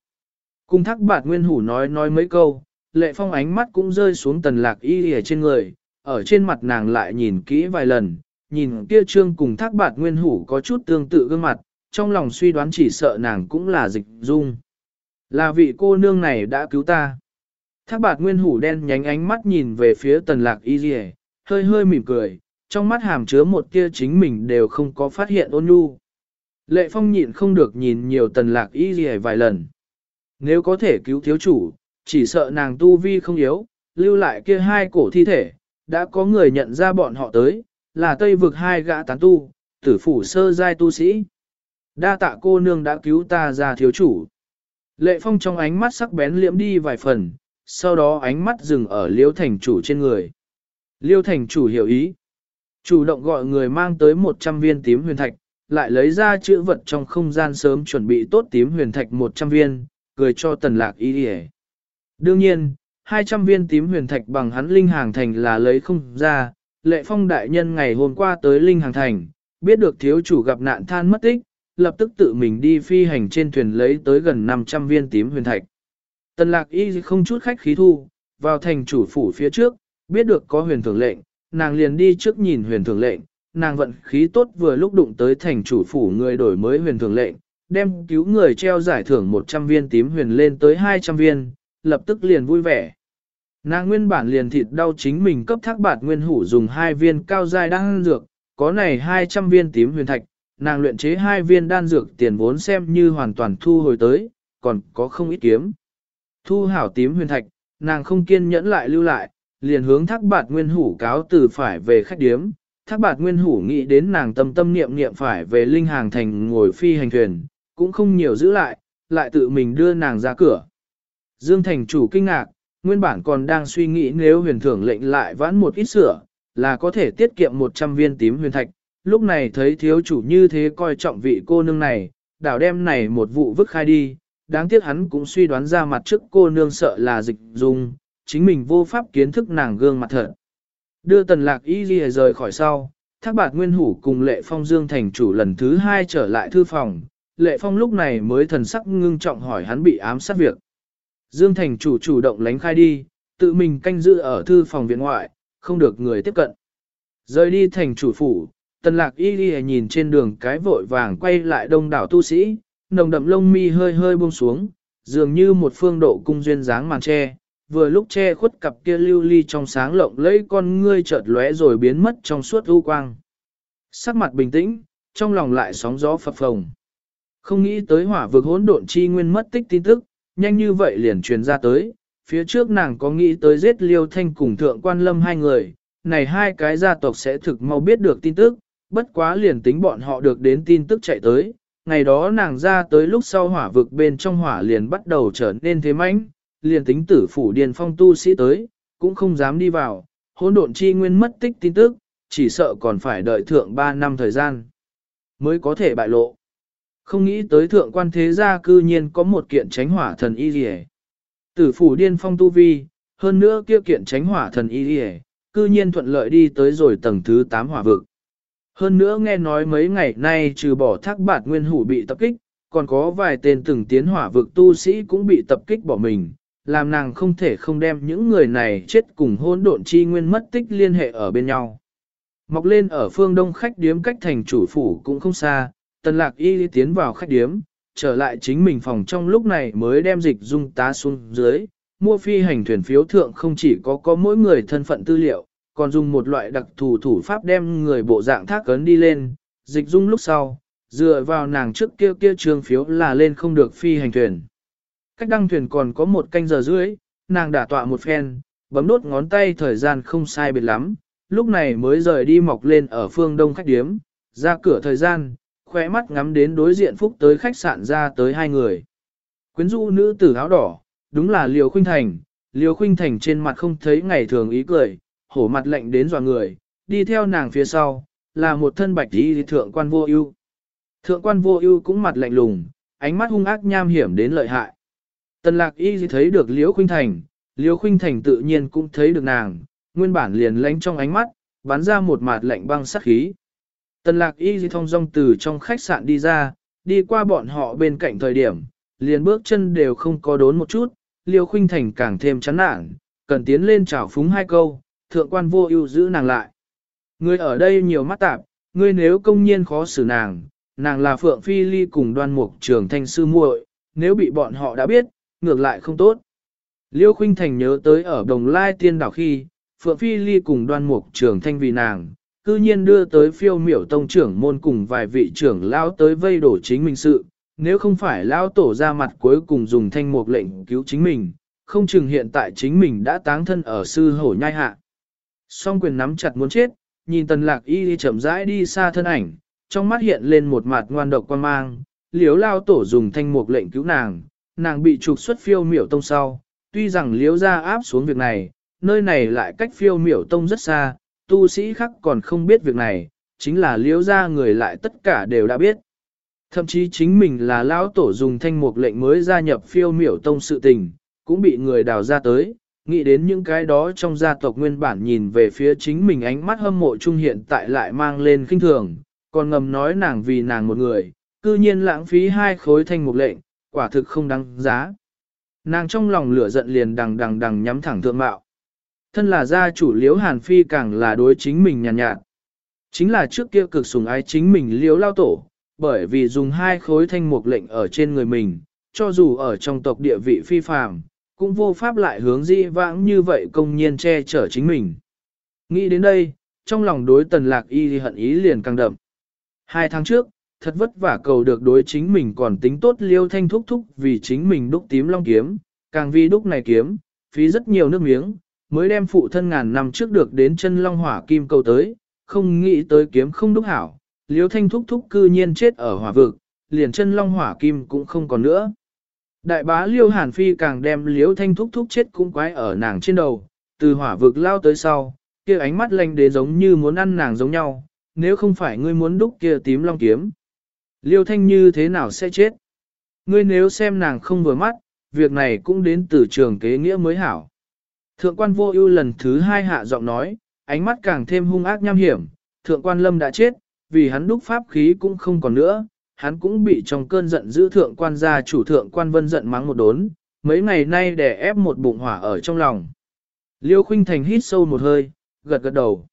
Cung thác bạt nguyên hủ nói nói mấy câu, lệ phong ánh mắt cũng rơi xuống tần lạc y ở trên người, ở trên mặt nàng lại nhìn kỹ vài lần, nhìn kia trương cùng thác bạt nguyên hủ có chút tương tự gương mặt, trong lòng suy đoán chỉ sợ nàng cũng là dịch dung. Là vị cô nương này đã cứu ta. Thác bạt nguyên hủ đen nhánh ánh mắt nhìn về phía tần lạc y dì hơi hơi mỉm cười, trong mắt hàm chứa một tia chính mình đều không có phát hiện ôn nhu. Lệ phong nhịn không được nhìn nhiều tần lạc y gì vài lần. Nếu có thể cứu thiếu chủ, chỉ sợ nàng tu vi không yếu, lưu lại kia hai cổ thi thể, đã có người nhận ra bọn họ tới, là tây vực hai gã tán tu, tử phủ sơ giai tu sĩ. Đa tạ cô nương đã cứu ta ra thiếu chủ. Lệ phong trong ánh mắt sắc bén liễm đi vài phần, sau đó ánh mắt dừng ở liêu thành chủ trên người. Liêu thành chủ hiểu ý. Chủ động gọi người mang tới 100 viên tím huyền thạch, lại lấy ra chữ vật trong không gian sớm chuẩn bị tốt tím huyền thạch 100 viên, cười cho tần lạc ý đi Đương nhiên, 200 viên tím huyền thạch bằng hắn linh hàng thành là lấy không ra, lệ phong đại nhân ngày hôm qua tới linh hàng thành, biết được thiếu chủ gặp nạn than mất tích, lập tức tự mình đi phi hành trên thuyền lấy tới gần 500 viên tím huyền thạch. Tần lạc y không chút khách khí thu, vào thành chủ phủ phía trước, biết được có huyền thưởng lệnh, nàng liền đi trước nhìn huyền thưởng lệnh, nàng vận khí tốt vừa lúc đụng tới thành chủ phủ người đổi mới huyền thường lệnh, đem cứu người treo giải thưởng 100 viên tím huyền lên tới 200 viên, lập tức liền vui vẻ. Nàng nguyên bản liền thịt đau chính mình cấp thác bạt nguyên hủ dùng hai viên cao giai đan dược, có này 200 viên tím huyền thạch, nàng luyện chế hai viên đan dược tiền vốn xem như hoàn toàn thu hồi tới, còn có không ít kiếm. Thu hảo tím huyền thạch, nàng không kiên nhẫn lại lưu lại, liền hướng thác bạt nguyên hủ cáo từ phải về khách điếm. Thác bạt nguyên hủ nghĩ đến nàng tâm tâm niệm niệm phải về linh hàng thành ngồi phi hành thuyền, cũng không nhiều giữ lại, lại tự mình đưa nàng ra cửa. Dương thành chủ kinh ngạc, nguyên bản còn đang suy nghĩ nếu huyền thưởng lệnh lại vãn một ít sửa, là có thể tiết kiệm 100 viên tím huyền thạch. Lúc này thấy thiếu chủ như thế coi trọng vị cô nương này, đảo đem này một vụ vứt khai đi, đáng tiếc hắn cũng suy đoán ra mặt trước cô nương sợ là dịch dung, chính mình vô pháp kiến thức nàng gương mặt thật. Đưa tần lạc y ghi rời khỏi sau, thác bạt nguyên hủ cùng lệ phong dương thành chủ lần thứ hai trở lại thư phòng, lệ phong lúc này mới thần sắc ngưng trọng hỏi hắn bị ám sát việc. Dương thành chủ chủ động lánh khai đi, tự mình canh giữ ở thư phòng viện ngoại, không được người tiếp cận. Rời đi thành chủ phủ, tần lạc y ghi nhìn trên đường cái vội vàng quay lại đông đảo tu sĩ, nồng đậm lông mi hơi hơi buông xuống, dường như một phương độ cung duyên dáng màn tre, vừa lúc che khuất cặp kia lưu ly trong sáng lộng lẫy con ngươi chợt lóe rồi biến mất trong suốt u quang. Sắc mặt bình tĩnh, trong lòng lại sóng gió phập phồng. Không nghĩ tới hỏa vực hỗn độn chi nguyên mất tích tin tức, nhanh như vậy liền truyền ra tới, phía trước nàng có nghĩ tới giết liêu thanh cùng thượng quan lâm hai người, này hai cái gia tộc sẽ thực mau biết được tin tức, bất quá liền tính bọn họ được đến tin tức chạy tới, ngày đó nàng ra tới lúc sau hỏa vực bên trong hỏa liền bắt đầu trở nên thế mãnh, liền tính tử phủ điền phong tu sĩ tới, cũng không dám đi vào, hỗn độn chi nguyên mất tích tin tức, chỉ sợ còn phải đợi thượng 3 năm thời gian, mới có thể bại lộ. Không nghĩ tới thượng quan thế gia cư nhiên có một kiện tránh hỏa thần y rỉ. Tử phủ điên phong tu vi, hơn nữa kia kiện tránh hỏa thần y rỉ, cư nhiên thuận lợi đi tới rồi tầng thứ 8 hỏa vực. Hơn nữa nghe nói mấy ngày nay trừ bỏ thác bạt nguyên hủ bị tập kích, còn có vài tên từng tiến hỏa vực tu sĩ cũng bị tập kích bỏ mình, làm nàng không thể không đem những người này chết cùng hôn độn chi nguyên mất tích liên hệ ở bên nhau. Mọc lên ở phương đông khách điếm cách thành chủ phủ cũng không xa, tần lạc y tiến vào khách điếm, trở lại chính mình phòng trong lúc này mới đem dịch dung tá xuống dưới, mua phi hành thuyền phiếu thượng không chỉ có có mỗi người thân phận tư liệu, còn dùng một loại đặc thù thủ pháp đem người bộ dạng thác cấn đi lên, dịch dung lúc sau, dựa vào nàng trước kia kia trường phiếu là lên không được phi hành thuyền. Cách đăng thuyền còn có một canh giờ rưỡi, nàng đã tọa một phen, bấm đốt ngón tay thời gian không sai biệt lắm, lúc này mới rời đi mọc lên ở phương đông khách điếm, ra cửa thời gian, khóe mắt ngắm đến đối diện phúc tới khách sạn ra tới hai người. Quyến rũ nữ tử áo đỏ, đúng là Liều Khuynh Thành, Liều Khuynh Thành trên mặt không thấy ngày thường ý cười, hổ mặt lạnh đến dọa người, đi theo nàng phía sau, là một thân bạch y thượng quan vô ưu. Thượng quan vô ưu cũng mặt lạnh lùng, ánh mắt hung ác nham hiểm đến lợi hại. Tần lạc y thấy được Liễu Khuynh Thành, Liễu Khuynh Thành tự nhiên cũng thấy được nàng, nguyên bản liền lánh trong ánh mắt, bắn ra một mặt lạnh băng sắc khí. Tần lạc y thông dong từ trong khách sạn đi ra, đi qua bọn họ bên cạnh thời điểm, liền bước chân đều không có đốn một chút, Liễu Khuynh Thành càng thêm chán nản, cần tiến lên chào phúng hai câu, thượng quan vô ưu giữ nàng lại. Ngươi ở đây nhiều mắt tạp, ngươi nếu công nhiên khó xử nàng, nàng là Phượng Phi Ly cùng đoan mục trường thanh sư muội, nếu bị bọn họ đã biết, ngược lại không tốt. Liêu Khuynh Thành nhớ tới ở Đồng Lai Tiên Đảo khi, Phượng Phi Ly cùng đoan mục trưởng thanh vì nàng, cư nhiên đưa tới phiêu miểu tông trưởng môn cùng vài vị trưởng lao tới vây đổ chính mình sự, nếu không phải lao tổ ra mặt cuối cùng dùng thanh mục lệnh cứu chính mình, không chừng hiện tại chính mình đã táng thân ở sư hổ nhai hạ. Song quyền nắm chặt muốn chết, nhìn tần lạc y đi chậm rãi đi xa thân ảnh, trong mắt hiện lên một mặt ngoan độc quan mang, liếu lao tổ dùng thanh mục lệnh cứu nàng, nàng bị trục xuất phiêu miểu tông sau, tuy rằng liếu ra áp xuống việc này, nơi này lại cách phiêu miểu tông rất xa, tu sĩ khác còn không biết việc này, chính là liếu ra người lại tất cả đều đã biết. Thậm chí chính mình là lão tổ dùng thanh mục lệnh mới gia nhập phiêu miểu tông sự tình, cũng bị người đào ra tới, nghĩ đến những cái đó trong gia tộc nguyên bản nhìn về phía chính mình ánh mắt hâm mộ trung hiện tại lại mang lên kinh thường, còn ngầm nói nàng vì nàng một người, cư nhiên lãng phí hai khối thanh mục lệnh, quả thực không đáng giá. Nàng trong lòng lửa giận liền đằng đằng đằng nhắm thẳng thượng mạo. Thân là gia chủ liếu hàn phi càng là đối chính mình nhàn nhạt, nhạt. Chính là trước kia cực sùng ái chính mình liếu lao tổ, bởi vì dùng hai khối thanh mục lệnh ở trên người mình, cho dù ở trong tộc địa vị phi phàm, cũng vô pháp lại hướng di vãng như vậy công nhiên che chở chính mình. Nghĩ đến đây, trong lòng đối tần lạc y thì hận ý liền càng đậm. Hai tháng trước, thật vất vả cầu được đối chính mình còn tính tốt liêu thanh thúc thúc vì chính mình đúc tím long kiếm, càng vì đúc này kiếm, phí rất nhiều nước miếng, mới đem phụ thân ngàn năm trước được đến chân long hỏa kim cầu tới, không nghĩ tới kiếm không đúc hảo, liêu thanh thúc thúc cư nhiên chết ở hỏa vực, liền chân long hỏa kim cũng không còn nữa. Đại bá liêu hàn phi càng đem liêu thanh thúc thúc chết cũng quái ở nàng trên đầu, từ hỏa vực lao tới sau, kia ánh mắt lanh đến giống như muốn ăn nàng giống nhau, nếu không phải ngươi muốn đúc kia tím long kiếm. Liêu thanh như thế nào sẽ chết? Ngươi nếu xem nàng không vừa mắt, việc này cũng đến từ trường kế nghĩa mới hảo. Thượng quan vô ưu lần thứ hai hạ giọng nói, ánh mắt càng thêm hung ác nham hiểm, thượng quan lâm đã chết, vì hắn đúc pháp khí cũng không còn nữa, hắn cũng bị trong cơn giận giữ thượng quan gia chủ thượng quan vân giận mắng một đốn, mấy ngày nay đè ép một bụng hỏa ở trong lòng. Liêu khuynh thành hít sâu một hơi, gật gật đầu.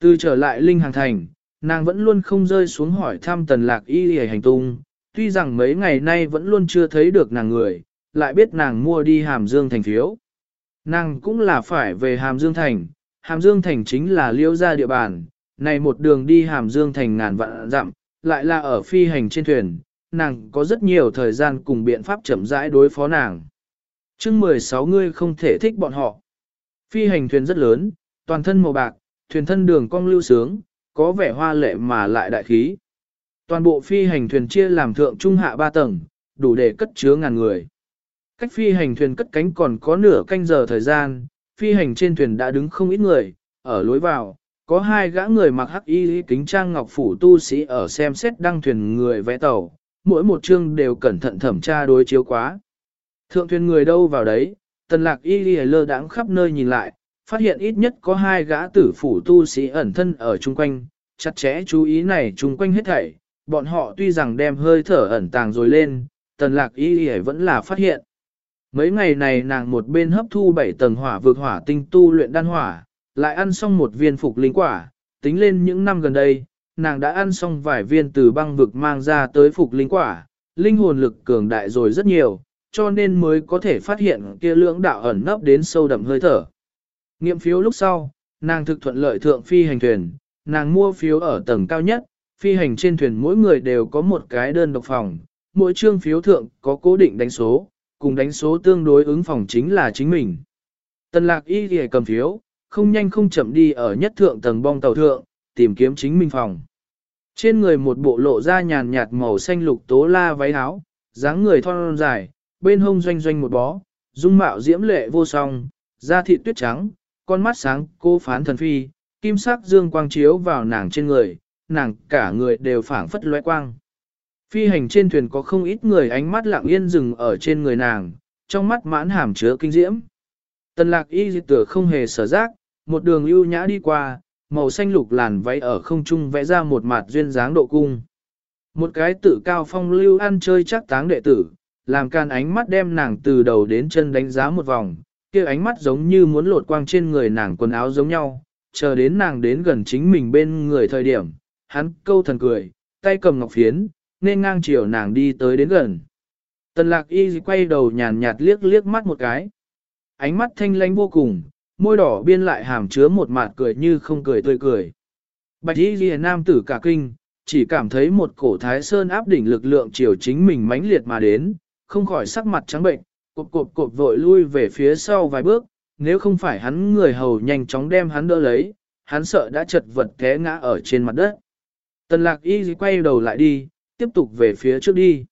Từ trở lại linh hàng thành, nàng vẫn luôn không rơi xuống hỏi thăm tần lạc y hề hành tung, tuy rằng mấy ngày nay vẫn luôn chưa thấy được nàng người, lại biết nàng mua đi hàm dương thành phiếu. Nàng cũng là phải về hàm dương thành, hàm dương thành chính là liêu gia địa bàn, này một đường đi hàm dương thành ngàn vạn dặm, lại là ở phi hành trên thuyền, nàng có rất nhiều thời gian cùng biện pháp chậm rãi đối phó nàng. chương 16 ngươi không thể thích bọn họ. Phi hành thuyền rất lớn, toàn thân màu bạc, thuyền thân đường cong lưu sướng, có vẻ hoa lệ mà lại đại khí. Toàn bộ phi hành thuyền chia làm thượng trung hạ ba tầng, đủ để cất chứa ngàn người. Cách phi hành thuyền cất cánh còn có nửa canh giờ thời gian, phi hành trên thuyền đã đứng không ít người, ở lối vào, có hai gã người mặc hắc y kính trang ngọc phủ tu sĩ ở xem xét đăng thuyền người vẽ tàu, mỗi một chương đều cẩn thận thẩm tra đối chiếu quá. Thượng thuyền người đâu vào đấy, tần lạc y lơ đãng khắp nơi nhìn lại, phát hiện ít nhất có hai gã tử phủ tu sĩ ẩn thân ở chung quanh, chặt chẽ chú ý này chung quanh hết thảy, bọn họ tuy rằng đem hơi thở ẩn tàng rồi lên, tần lạc y vẫn là phát hiện. Mấy ngày này nàng một bên hấp thu bảy tầng hỏa vực hỏa tinh tu luyện đan hỏa, lại ăn xong một viên phục linh quả, tính lên những năm gần đây, nàng đã ăn xong vài viên từ băng vực mang ra tới phục linh quả, linh hồn lực cường đại rồi rất nhiều, cho nên mới có thể phát hiện kia lưỡng đạo ẩn nấp đến sâu đậm hơi thở. Nghiệm phiếu lúc sau, nàng thực thuận lợi thượng phi hành thuyền, nàng mua phiếu ở tầng cao nhất, phi hành trên thuyền mỗi người đều có một cái đơn độc phòng, mỗi trương phiếu thượng có cố định đánh số, cùng đánh số tương đối ứng phòng chính là chính mình. Tần lạc y thì cầm phiếu, không nhanh không chậm đi ở nhất thượng tầng bong tàu thượng, tìm kiếm chính mình phòng. Trên người một bộ lộ da nhàn nhạt màu xanh lục tố la váy áo, dáng người thon dài, bên hông doanh doanh một bó, dung mạo diễm lệ vô song, da thịt tuyết trắng, con mắt sáng cô phán thần phi, kim sắc dương quang chiếu vào nàng trên người, nàng cả người đều phảng phất lóe quang. Phi hành trên thuyền có không ít người ánh mắt lặng yên dừng ở trên người nàng, trong mắt mãn hàm chứa kinh diễm. Tần lạc y dị tử không hề sở giác, một đường ưu nhã đi qua, màu xanh lục làn váy ở không trung vẽ ra một mặt duyên dáng độ cung. Một cái tự cao phong lưu ăn chơi chắc táng đệ tử, làm can ánh mắt đem nàng từ đầu đến chân đánh giá một vòng, kia ánh mắt giống như muốn lột quang trên người nàng quần áo giống nhau, chờ đến nàng đến gần chính mình bên người thời điểm, hắn câu thần cười, tay cầm ngọc phiến, nên ngang chiều nàng đi tới đến gần. Tần lạc y quay đầu nhàn nhạt liếc liếc mắt một cái. Ánh mắt thanh lánh vô cùng, môi đỏ biên lại hàm chứa một mặt cười như không cười tươi cười. Bạch y ghi nam tử cả kinh, chỉ cảm thấy một cổ thái sơn áp đỉnh lực lượng chiều chính mình mãnh liệt mà đến, không khỏi sắc mặt trắng bệnh, cộp cộp cộp vội lui về phía sau vài bước, nếu không phải hắn người hầu nhanh chóng đem hắn đỡ lấy, hắn sợ đã chật vật té ngã ở trên mặt đất. Tần lạc y quay đầu lại đi, tiếp tục về phía trước đi.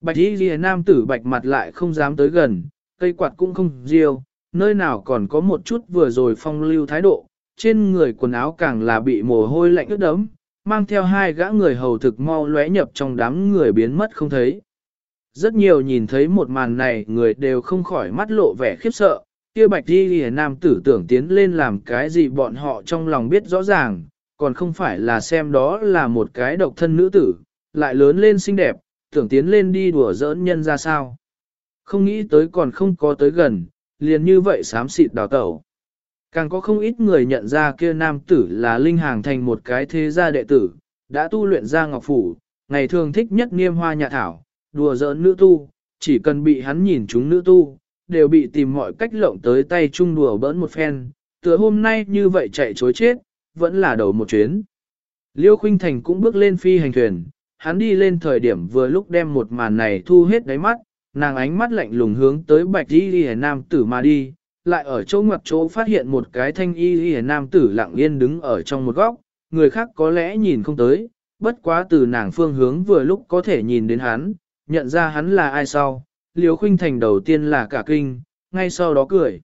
Bạch y ghi nam tử bạch mặt lại không dám tới gần, cây quạt cũng không riêu, nơi nào còn có một chút vừa rồi phong lưu thái độ, trên người quần áo càng là bị mồ hôi lạnh ướt đẫm, mang theo hai gã người hầu thực mau lóe nhập trong đám người biến mất không thấy. Rất nhiều nhìn thấy một màn này người đều không khỏi mắt lộ vẻ khiếp sợ, kia bạch đi lìa nam tử tưởng tiến lên làm cái gì bọn họ trong lòng biết rõ ràng, còn không phải là xem đó là một cái độc thân nữ tử, lại lớn lên xinh đẹp, tưởng tiến lên đi đùa giỡn nhân ra sao. Không nghĩ tới còn không có tới gần, liền như vậy xám xịt đào tẩu. Càng có không ít người nhận ra kia nam tử là linh hàng thành một cái thế gia đệ tử, đã tu luyện ra ngọc phủ, ngày thường thích nhất niêm hoa nhạ thảo, đùa giỡn nữ tu, chỉ cần bị hắn nhìn chúng nữ tu, đều bị tìm mọi cách lộng tới tay chung đùa bỡn một phen, tựa hôm nay như vậy chạy chối chết, vẫn là đầu một chuyến. Liêu Khuynh Thành cũng bước lên phi hành thuyền, hắn đi lên thời điểm vừa lúc đem một màn này thu hết đáy mắt, nàng ánh mắt lạnh lùng hướng tới bạch y ghi nam tử mà đi, lại ở chỗ ngoặt chỗ phát hiện một cái thanh y ghi nam tử lặng yên đứng ở trong một góc, người khác có lẽ nhìn không tới, bất quá từ nàng phương hướng vừa lúc có thể nhìn đến hắn, nhận ra hắn là ai sau, Liêu Khuynh Thành đầu tiên là cả kinh, ngay sau đó cười.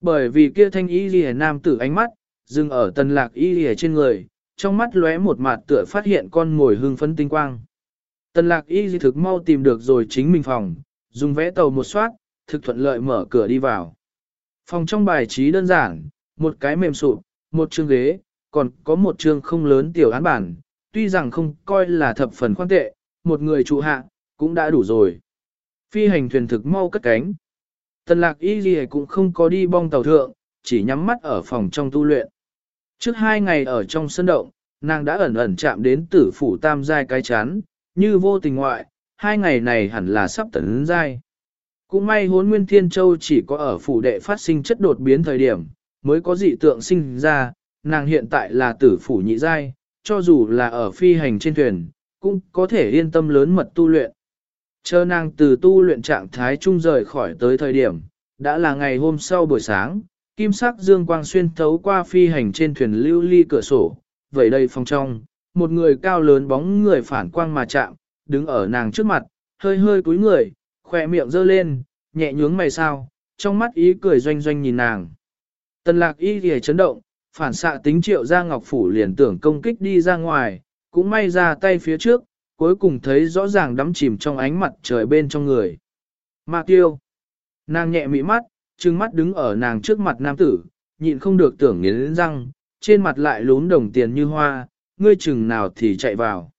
Bởi vì kia thanh y lìa nam tử ánh mắt, dừng ở tần lạc y lìa trên người, trong mắt lóe một mặt tựa phát hiện con ngồi hương phấn tinh quang. Tần lạc y di thực mau tìm được rồi chính mình phòng, dùng vẽ tàu một soát, thực thuận lợi mở cửa đi vào. Phòng trong bài trí đơn giản, một cái mềm sụp, một chương ghế, còn có một chương không lớn tiểu án bản, tuy rằng không coi là thập phần khoan tệ, một người trụ hạ, cũng đã đủ rồi. Phi hành thuyền thực mau cất cánh. Tần lạc y gì cũng không có đi bong tàu thượng, chỉ nhắm mắt ở phòng trong tu luyện. Trước hai ngày ở trong sân động, nàng đã ẩn ẩn chạm đến tử phủ tam giai cái chán, như vô tình ngoại, hai ngày này hẳn là sắp tấn giai. Cũng may hốn nguyên thiên châu chỉ có ở phủ đệ phát sinh chất đột biến thời điểm, mới có dị tượng sinh ra, nàng hiện tại là tử phủ nhị giai, cho dù là ở phi hành trên thuyền, cũng có thể yên tâm lớn mật tu luyện. Chờ nàng từ tu luyện trạng thái trung rời khỏi tới thời điểm, đã là ngày hôm sau buổi sáng, kim sắc dương quang xuyên thấu qua phi hành trên thuyền lưu ly cửa sổ, vậy đây phòng trong, một người cao lớn bóng người phản quang mà chạm, đứng ở nàng trước mặt, hơi hơi cúi người, khỏe miệng giơ lên, nhẹ nhướng mày sao, trong mắt ý cười doanh doanh nhìn nàng. Tần lạc y thì chấn động, phản xạ tính triệu ra ngọc phủ liền tưởng công kích đi ra ngoài, cũng may ra tay phía trước, cuối cùng thấy rõ ràng đắm chìm trong ánh mặt trời bên trong người. Mạc tiêu. Nàng nhẹ mị mắt, trừng mắt đứng ở nàng trước mặt nam tử, nhịn không được tưởng nghiến răng, trên mặt lại lún đồng tiền như hoa, ngươi chừng nào thì chạy vào.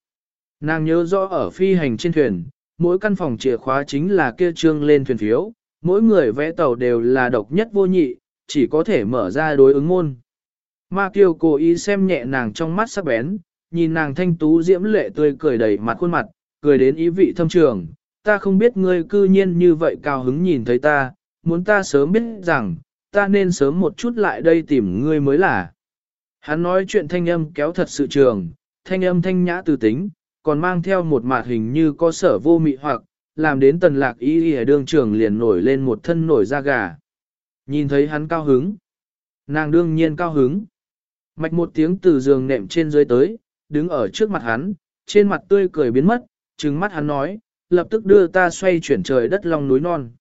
Nàng nhớ rõ ở phi hành trên thuyền, mỗi căn phòng chìa khóa chính là kia trương lên thuyền phiếu, mỗi người vẽ tàu đều là độc nhất vô nhị, chỉ có thể mở ra đối ứng môn. Ma Kiều cố ý xem nhẹ nàng trong mắt sắc bén, nhìn nàng thanh tú diễm lệ tươi cười đầy mặt khuôn mặt, cười đến ý vị thâm trường. Ta không biết ngươi cư nhiên như vậy cao hứng nhìn thấy ta, muốn ta sớm biết rằng, ta nên sớm một chút lại đây tìm ngươi mới là. Hắn nói chuyện thanh âm kéo thật sự trường, thanh âm thanh nhã từ tính, còn mang theo một mạt hình như có sở vô mị hoặc, làm đến tần lạc ý ở đương trường liền nổi lên một thân nổi da gà. Nhìn thấy hắn cao hứng. Nàng đương nhiên cao hứng. Mạch một tiếng từ giường nệm trên dưới tới, đứng ở trước mặt hắn, trên mặt tươi cười biến mất, trừng mắt hắn nói, lập tức đưa ta xoay chuyển trời đất long núi non.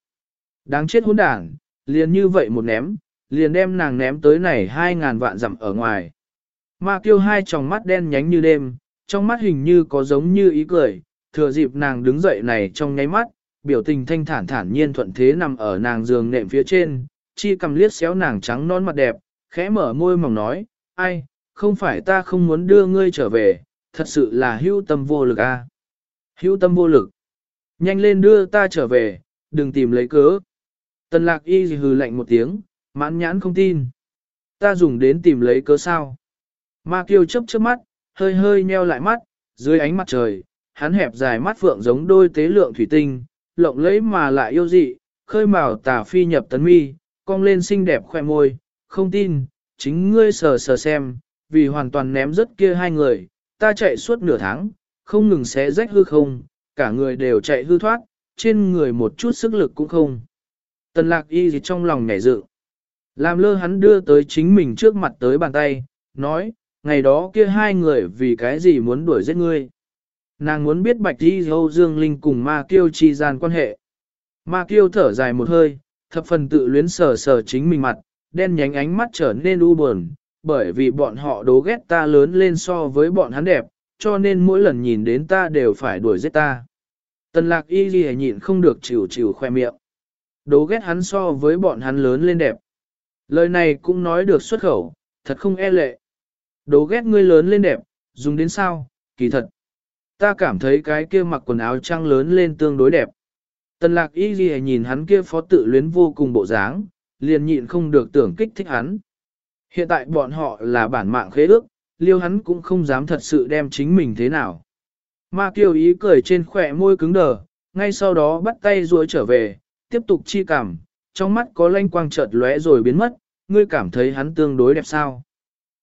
Đáng chết hỗn đảng, liền như vậy một ném, liền đem nàng ném tới này hai ngàn vạn dặm ở ngoài. Ma kiêu hai tròng mắt đen nhánh như đêm, trong mắt hình như có giống như ý cười, thừa dịp nàng đứng dậy này trong nháy mắt, biểu tình thanh thản thản nhiên thuận thế nằm ở nàng giường nệm phía trên, chi cầm liếc xéo nàng trắng non mặt đẹp, khẽ mở môi mỏng nói, ai, không phải ta không muốn đưa ngươi trở về, thật sự là hữu tâm vô lực a. À? Hữu tâm vô lực. Nhanh lên đưa ta trở về, đừng tìm lấy cớ. Tần lạc y hừ lạnh một tiếng, mãn nhãn không tin. Ta dùng đến tìm lấy cớ sao. Ma kiêu chấp chớp mắt, hơi hơi nheo lại mắt, dưới ánh mặt trời, hắn hẹp dài mắt phượng giống đôi tế lượng thủy tinh, lộng lẫy mà lại yêu dị, khơi mào tà phi nhập tấn mi, cong lên xinh đẹp khoe môi, không tin, chính ngươi sờ sờ xem, vì hoàn toàn ném rất kia hai người, ta chạy suốt nửa tháng, không ngừng xé rách hư không, cả người đều chạy hư thoát, trên người một chút sức lực cũng không. Tần lạc y gì trong lòng nhảy dự. Làm lơ hắn đưa tới chính mình trước mặt tới bàn tay, nói, ngày đó kia hai người vì cái gì muốn đuổi giết ngươi. Nàng muốn biết bạch đi Âu Dương Linh cùng ma kiêu chi gian quan hệ. Ma kiêu thở dài một hơi, thập phần tự luyến sờ sờ chính mình mặt, đen nhánh ánh mắt trở nên u buồn, bởi vì bọn họ đố ghét ta lớn lên so với bọn hắn đẹp, cho nên mỗi lần nhìn đến ta đều phải đuổi giết ta. Tần lạc y ghi nhịn không được chịu chịu khoe miệng. Đố ghét hắn so với bọn hắn lớn lên đẹp. Lời này cũng nói được xuất khẩu, thật không e lệ. Đố ghét ngươi lớn lên đẹp, dùng đến sao, kỳ thật. Ta cảm thấy cái kia mặc quần áo trăng lớn lên tương đối đẹp. Tần lạc y ghi nhìn hắn kia phó tự luyến vô cùng bộ dáng, liền nhịn không được tưởng kích thích hắn. Hiện tại bọn họ là bản mạng khế ước, liêu hắn cũng không dám thật sự đem chính mình thế nào. Ma kiều ý cười trên khỏe môi cứng đờ, ngay sau đó bắt tay ruồi trở về, tiếp tục chi cảm, trong mắt có lanh quang chợt lóe rồi biến mất, ngươi cảm thấy hắn tương đối đẹp sao.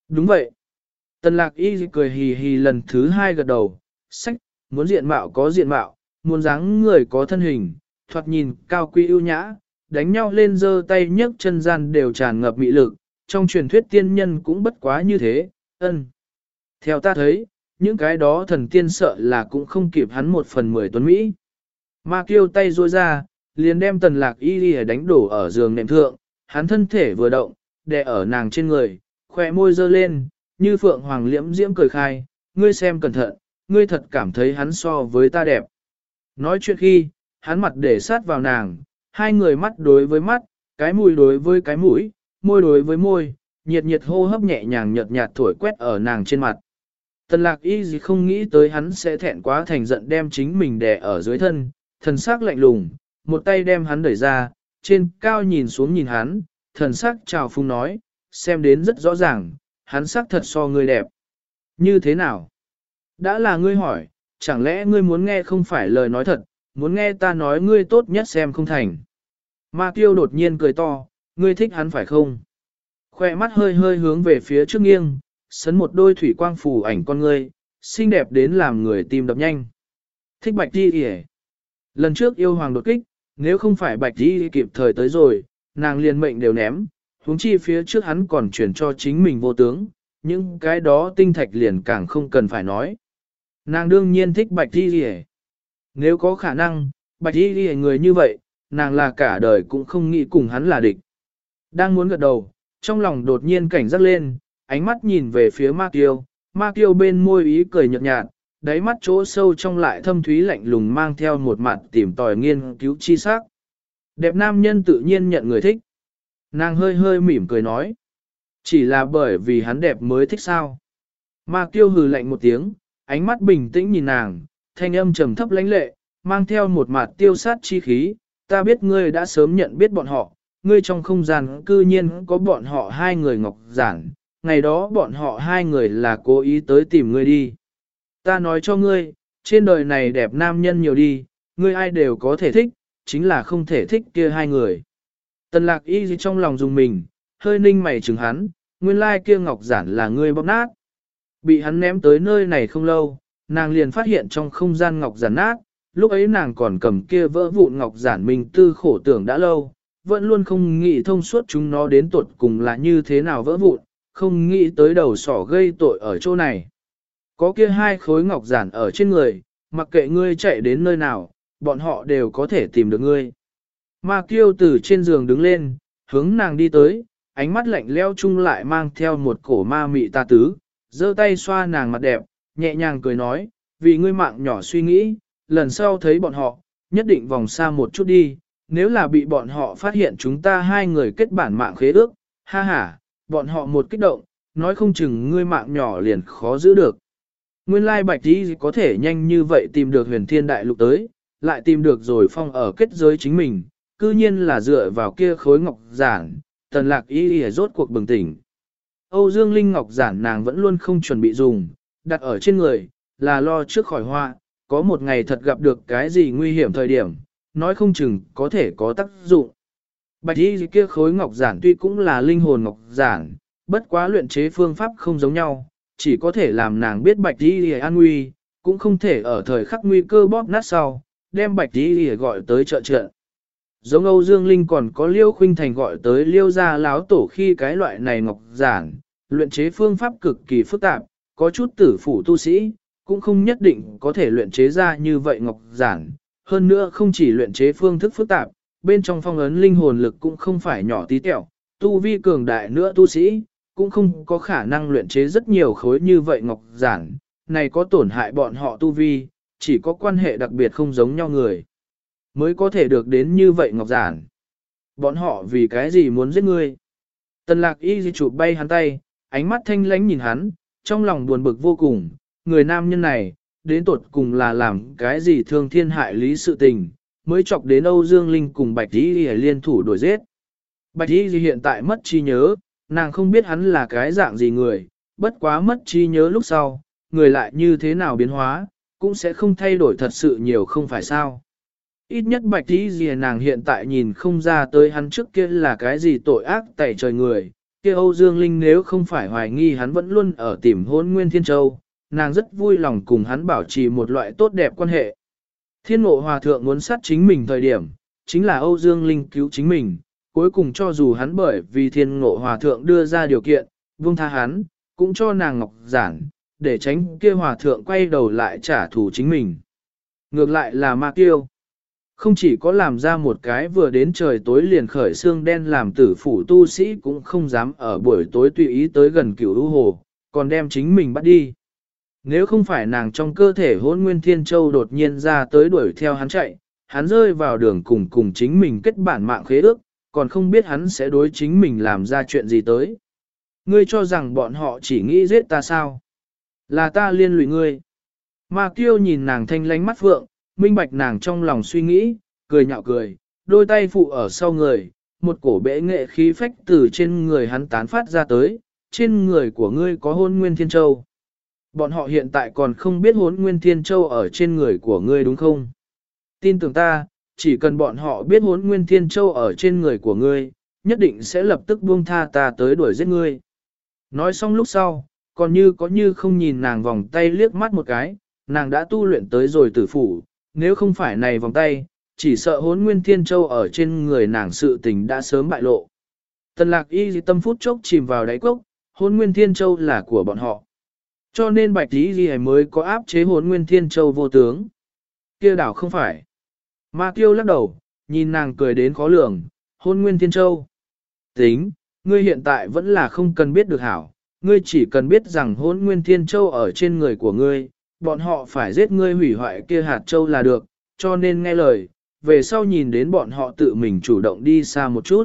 Đúng vậy. Tần lạc y cười hì hì lần thứ hai gật đầu, sách, muốn diện mạo có diện mạo, muốn dáng người có thân hình, thoạt nhìn cao quý ưu nhã, đánh nhau lên dơ tay nhấc chân gian đều tràn ngập mị lực, trong truyền thuyết tiên nhân cũng bất quá như thế, ân. Theo ta thấy, những cái đó thần tiên sợ là cũng không kịp hắn một phần mười tuấn Mỹ. Ma kêu tay ruôi ra, liền đem tần lạc y đi đánh đổ ở giường nệm thượng, hắn thân thể vừa động, đè ở nàng trên người, khỏe môi dơ lên, như phượng hoàng liễm diễm cười khai, ngươi xem cẩn thận, ngươi thật cảm thấy hắn so với ta đẹp. Nói chuyện khi, hắn mặt để sát vào nàng, hai người mắt đối với mắt, cái mũi đối với cái mũi, môi đối với môi, nhiệt nhiệt hô hấp nhẹ nhàng nhợt nhạt thổi quét ở nàng trên mặt. Tần lạc y gì không nghĩ tới hắn sẽ thẹn quá thành giận đem chính mình đè ở dưới thân, thần sắc lạnh lùng, một tay đem hắn đẩy ra, trên cao nhìn xuống nhìn hắn, thần sắc chào phung nói, xem đến rất rõ ràng, hắn sắc thật so ngươi đẹp. Như thế nào? Đã là ngươi hỏi, chẳng lẽ ngươi muốn nghe không phải lời nói thật, muốn nghe ta nói ngươi tốt nhất xem không thành. Ma tiêu đột nhiên cười to, ngươi thích hắn phải không? Khoe mắt hơi hơi hướng về phía trước nghiêng, sấn một đôi thủy quang phủ ảnh con ngươi, xinh đẹp đến làm người tim đập nhanh. Thích bạch đi hề. Lần trước yêu hoàng đột kích, nếu không phải bạch đi kịp thời tới rồi, nàng liền mệnh đều ném, huống chi phía trước hắn còn chuyển cho chính mình vô tướng, những cái đó tinh thạch liền càng không cần phải nói. Nàng đương nhiên thích bạch đi hề. Nếu có khả năng, bạch đi hề người như vậy, nàng là cả đời cũng không nghĩ cùng hắn là địch. Đang muốn gật đầu, trong lòng đột nhiên cảnh giác lên, ánh mắt nhìn về phía Ma Kiêu, Ma Kiêu bên môi ý cười nhợt nhạt, đáy mắt chỗ sâu trong lại thâm thúy lạnh lùng mang theo một mặt tìm tòi nghiên cứu chi sắc. Đẹp nam nhân tự nhiên nhận người thích. Nàng hơi hơi mỉm cười nói. Chỉ là bởi vì hắn đẹp mới thích sao. Ma Kiêu hừ lạnh một tiếng, ánh mắt bình tĩnh nhìn nàng, thanh âm trầm thấp lãnh lệ, mang theo một mặt tiêu sát chi khí. Ta biết ngươi đã sớm nhận biết bọn họ, ngươi trong không gian cư nhiên có bọn họ hai người ngọc giản, ngày đó bọn họ hai người là cố ý tới tìm ngươi đi. Ta nói cho ngươi, trên đời này đẹp nam nhân nhiều đi, ngươi ai đều có thể thích, chính là không thể thích kia hai người. Tần lạc y trong lòng dùng mình, hơi ninh mày chừng hắn, nguyên lai kia ngọc giản là ngươi bóp nát. Bị hắn ném tới nơi này không lâu, nàng liền phát hiện trong không gian ngọc giản nát, lúc ấy nàng còn cầm kia vỡ vụn ngọc giản mình tư khổ tưởng đã lâu, vẫn luôn không nghĩ thông suốt chúng nó đến tuột cùng là như thế nào vỡ vụn, không nghĩ tới đầu sỏ gây tội ở chỗ này. Có kia hai khối ngọc giản ở trên người, mặc kệ ngươi chạy đến nơi nào, bọn họ đều có thể tìm được ngươi. Ma kiêu từ trên giường đứng lên, hướng nàng đi tới, ánh mắt lạnh leo chung lại mang theo một cổ ma mị ta tứ, giơ tay xoa nàng mặt đẹp, nhẹ nhàng cười nói, vì ngươi mạng nhỏ suy nghĩ, lần sau thấy bọn họ, nhất định vòng xa một chút đi, nếu là bị bọn họ phát hiện chúng ta hai người kết bản mạng khế ước, ha ha, bọn họ một kích động, nói không chừng ngươi mạng nhỏ liền khó giữ được. Nguyên lai bạch tí có thể nhanh như vậy tìm được huyền thiên đại lục tới, lại tìm được rồi phong ở kết giới chính mình, cư nhiên là dựa vào kia khối ngọc giản, tần lạc y y rốt cuộc bừng tỉnh. Âu Dương Linh ngọc giản nàng vẫn luôn không chuẩn bị dùng, đặt ở trên người, là lo trước khỏi hoa, có một ngày thật gặp được cái gì nguy hiểm thời điểm, nói không chừng có thể có tác dụng. Bạch y kia khối ngọc giản tuy cũng là linh hồn ngọc giản, bất quá luyện chế phương pháp không giống nhau, chỉ có thể làm nàng biết bạch y an nguy, cũng không thể ở thời khắc nguy cơ bóp nát sau, đem bạch y gọi tới trợ trợ. Giống Âu Dương Linh còn có Liêu Khuynh Thành gọi tới Liêu gia láo tổ khi cái loại này ngọc giản, luyện chế phương pháp cực kỳ phức tạp, có chút tử phủ tu sĩ, cũng không nhất định có thể luyện chế ra như vậy ngọc giản. Hơn nữa không chỉ luyện chế phương thức phức tạp, bên trong phong ấn linh hồn lực cũng không phải nhỏ tí tẹo, tu vi cường đại nữa tu sĩ, cũng không có khả năng luyện chế rất nhiều khối như vậy ngọc giản, này có tổn hại bọn họ tu vi, chỉ có quan hệ đặc biệt không giống nhau người, mới có thể được đến như vậy ngọc giản. Bọn họ vì cái gì muốn giết ngươi? Tần lạc y di chụp bay hắn tay, ánh mắt thanh lánh nhìn hắn, trong lòng buồn bực vô cùng, người nam nhân này, đến tuột cùng là làm cái gì thương thiên hại lý sự tình, mới chọc đến Âu Dương Linh cùng Bạch Y liên thủ đuổi giết. Bạch Y hiện tại mất trí nhớ, nàng không biết hắn là cái dạng gì người, bất quá mất trí nhớ lúc sau, người lại như thế nào biến hóa, cũng sẽ không thay đổi thật sự nhiều không phải sao. Ít nhất Bạch Y gì nàng hiện tại nhìn không ra tới hắn trước kia là cái gì tội ác tẩy trời người, kia Âu Dương Linh nếu không phải hoài nghi hắn vẫn luôn ở tìm hôn Nguyên Thiên Châu, nàng rất vui lòng cùng hắn bảo trì một loại tốt đẹp quan hệ. Thiên ngộ hòa thượng muốn sát chính mình thời điểm, chính là Âu Dương Linh cứu chính mình, cuối cùng cho dù hắn bởi vì thiên ngộ hòa thượng đưa ra điều kiện, vương tha hắn, cũng cho nàng ngọc giản, để tránh kia hòa thượng quay đầu lại trả thù chính mình. Ngược lại là ma kiêu. Không chỉ có làm ra một cái vừa đến trời tối liền khởi xương đen làm tử phủ tu sĩ cũng không dám ở buổi tối tùy ý tới gần cửu u hồ, còn đem chính mình bắt đi. Nếu không phải nàng trong cơ thể hôn nguyên thiên châu đột nhiên ra tới đuổi theo hắn chạy, hắn rơi vào đường cùng cùng chính mình kết bản mạng khế ước, còn không biết hắn sẽ đối chính mình làm ra chuyện gì tới. Ngươi cho rằng bọn họ chỉ nghĩ giết ta sao? Là ta liên lụy ngươi. Ma kiêu nhìn nàng thanh lánh mắt phượng, minh bạch nàng trong lòng suy nghĩ, cười nhạo cười, đôi tay phụ ở sau người, một cổ bệ nghệ khí phách từ trên người hắn tán phát ra tới, trên người của ngươi có hôn nguyên thiên châu. Bọn họ hiện tại còn không biết hốn nguyên thiên châu ở trên người của ngươi đúng không? Tin tưởng ta, chỉ cần bọn họ biết hốn nguyên thiên châu ở trên người của ngươi, nhất định sẽ lập tức buông tha ta tới đuổi giết ngươi. Nói xong lúc sau, còn như có như không nhìn nàng vòng tay liếc mắt một cái, nàng đã tu luyện tới rồi tử phủ, nếu không phải này vòng tay, chỉ sợ hốn nguyên thiên châu ở trên người nàng sự tình đã sớm bại lộ. Tần lạc y tâm phút chốc chìm vào đáy cốc, hốn nguyên thiên châu là của bọn họ. Cho nên bạch tí ghi mới có áp chế hồn nguyên thiên châu vô tướng. kia đảo không phải. Ma kiêu lắc đầu, nhìn nàng cười đến khó lường, hôn nguyên thiên châu. Tính, ngươi hiện tại vẫn là không cần biết được hảo, ngươi chỉ cần biết rằng hôn nguyên thiên châu ở trên người của ngươi, bọn họ phải giết ngươi hủy hoại kia hạt châu là được, cho nên nghe lời, về sau nhìn đến bọn họ tự mình chủ động đi xa một chút.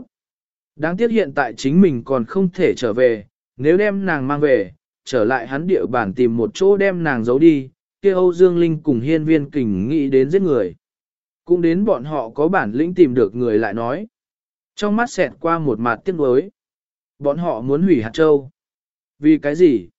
Đáng tiếc hiện tại chính mình còn không thể trở về, nếu đem nàng mang về, trở lại hắn địa bản tìm một chỗ đem nàng giấu đi, kia Âu Dương Linh cùng hiên viên kình nghĩ đến giết người. Cũng đến bọn họ có bản lĩnh tìm được người lại nói. Trong mắt xẹt qua một mặt tiếc nuối. Bọn họ muốn hủy hạt châu. Vì cái gì?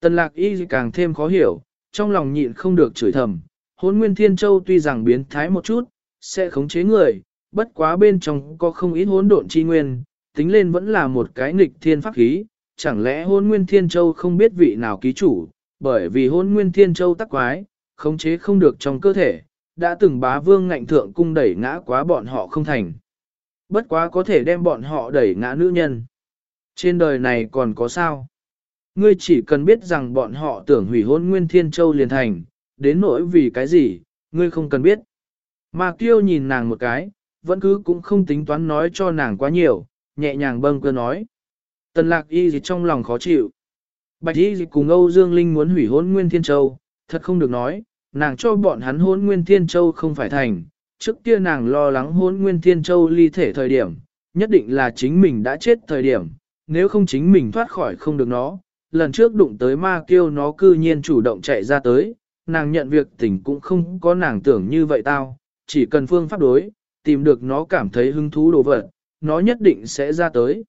Tần lạc y càng thêm khó hiểu, trong lòng nhịn không được chửi thầm. Hốn nguyên thiên châu tuy rằng biến thái một chút, sẽ khống chế người, bất quá bên trong có không ít hỗn độn chi nguyên, tính lên vẫn là một cái nghịch thiên pháp khí, chẳng lẽ hôn nguyên thiên châu không biết vị nào ký chủ, bởi vì hôn nguyên thiên châu tắc quái, khống chế không được trong cơ thể, đã từng bá vương ngạnh thượng cung đẩy ngã quá bọn họ không thành. Bất quá có thể đem bọn họ đẩy ngã nữ nhân. Trên đời này còn có sao? Ngươi chỉ cần biết rằng bọn họ tưởng hủy hôn nguyên thiên châu liền thành, đến nỗi vì cái gì, ngươi không cần biết. Mà kiêu nhìn nàng một cái, vẫn cứ cũng không tính toán nói cho nàng quá nhiều, nhẹ nhàng bâng cơ nói. Tần lạc y gì trong lòng khó chịu. Bạch y gì cùng Âu Dương Linh muốn hủy hôn Nguyên Thiên Châu, thật không được nói, nàng cho bọn hắn hôn Nguyên Thiên Châu không phải thành. Trước kia nàng lo lắng hôn Nguyên Thiên Châu ly thể thời điểm, nhất định là chính mình đã chết thời điểm, nếu không chính mình thoát khỏi không được nó. Lần trước đụng tới ma kêu nó cư nhiên chủ động chạy ra tới, nàng nhận việc tình cũng không có nàng tưởng như vậy tao, chỉ cần phương pháp đối, tìm được nó cảm thấy hứng thú đồ vật, nó nhất định sẽ ra tới.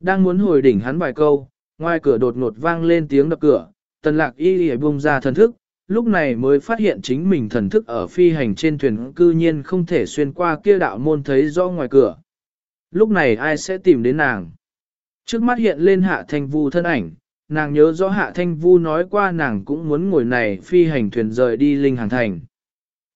Đang muốn hồi đỉnh hắn vài câu, ngoài cửa đột ngột vang lên tiếng đập cửa, tần lạc y y bung ra thần thức, lúc này mới phát hiện chính mình thần thức ở phi hành trên thuyền cư nhiên không thể xuyên qua kia đạo môn thấy rõ ngoài cửa. Lúc này ai sẽ tìm đến nàng? Trước mắt hiện lên hạ thanh vu thân ảnh, nàng nhớ rõ hạ thanh vu nói qua nàng cũng muốn ngồi này phi hành thuyền rời đi linh hàng thành.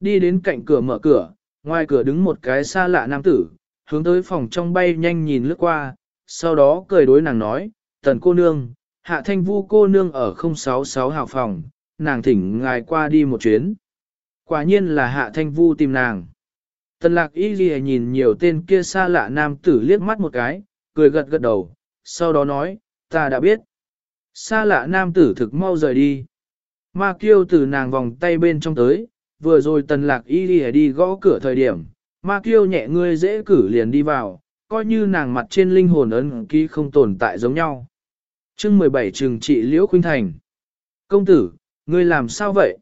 Đi đến cạnh cửa mở cửa, ngoài cửa đứng một cái xa lạ nam tử, hướng tới phòng trong bay nhanh nhìn lướt qua, sau đó cười đối nàng nói, tần cô nương, hạ thanh vu cô nương ở 066 hào phòng, nàng thỉnh ngài qua đi một chuyến. Quả nhiên là hạ thanh vu tìm nàng. Tần lạc y ghi nhìn nhiều tên kia xa lạ nam tử liếc mắt một cái, cười gật gật đầu, sau đó nói, ta đã biết. Xa lạ nam tử thực mau rời đi. Ma kiêu từ nàng vòng tay bên trong tới, vừa rồi tần lạc y ghi đi gõ cửa thời điểm, ma kiêu nhẹ ngươi dễ cử liền đi vào, coi như nàng mặt trên linh hồn ấn ký không tồn tại giống nhau. chương 17 trừng trị Liễu Khuynh Thành. Công tử, ngươi làm sao vậy?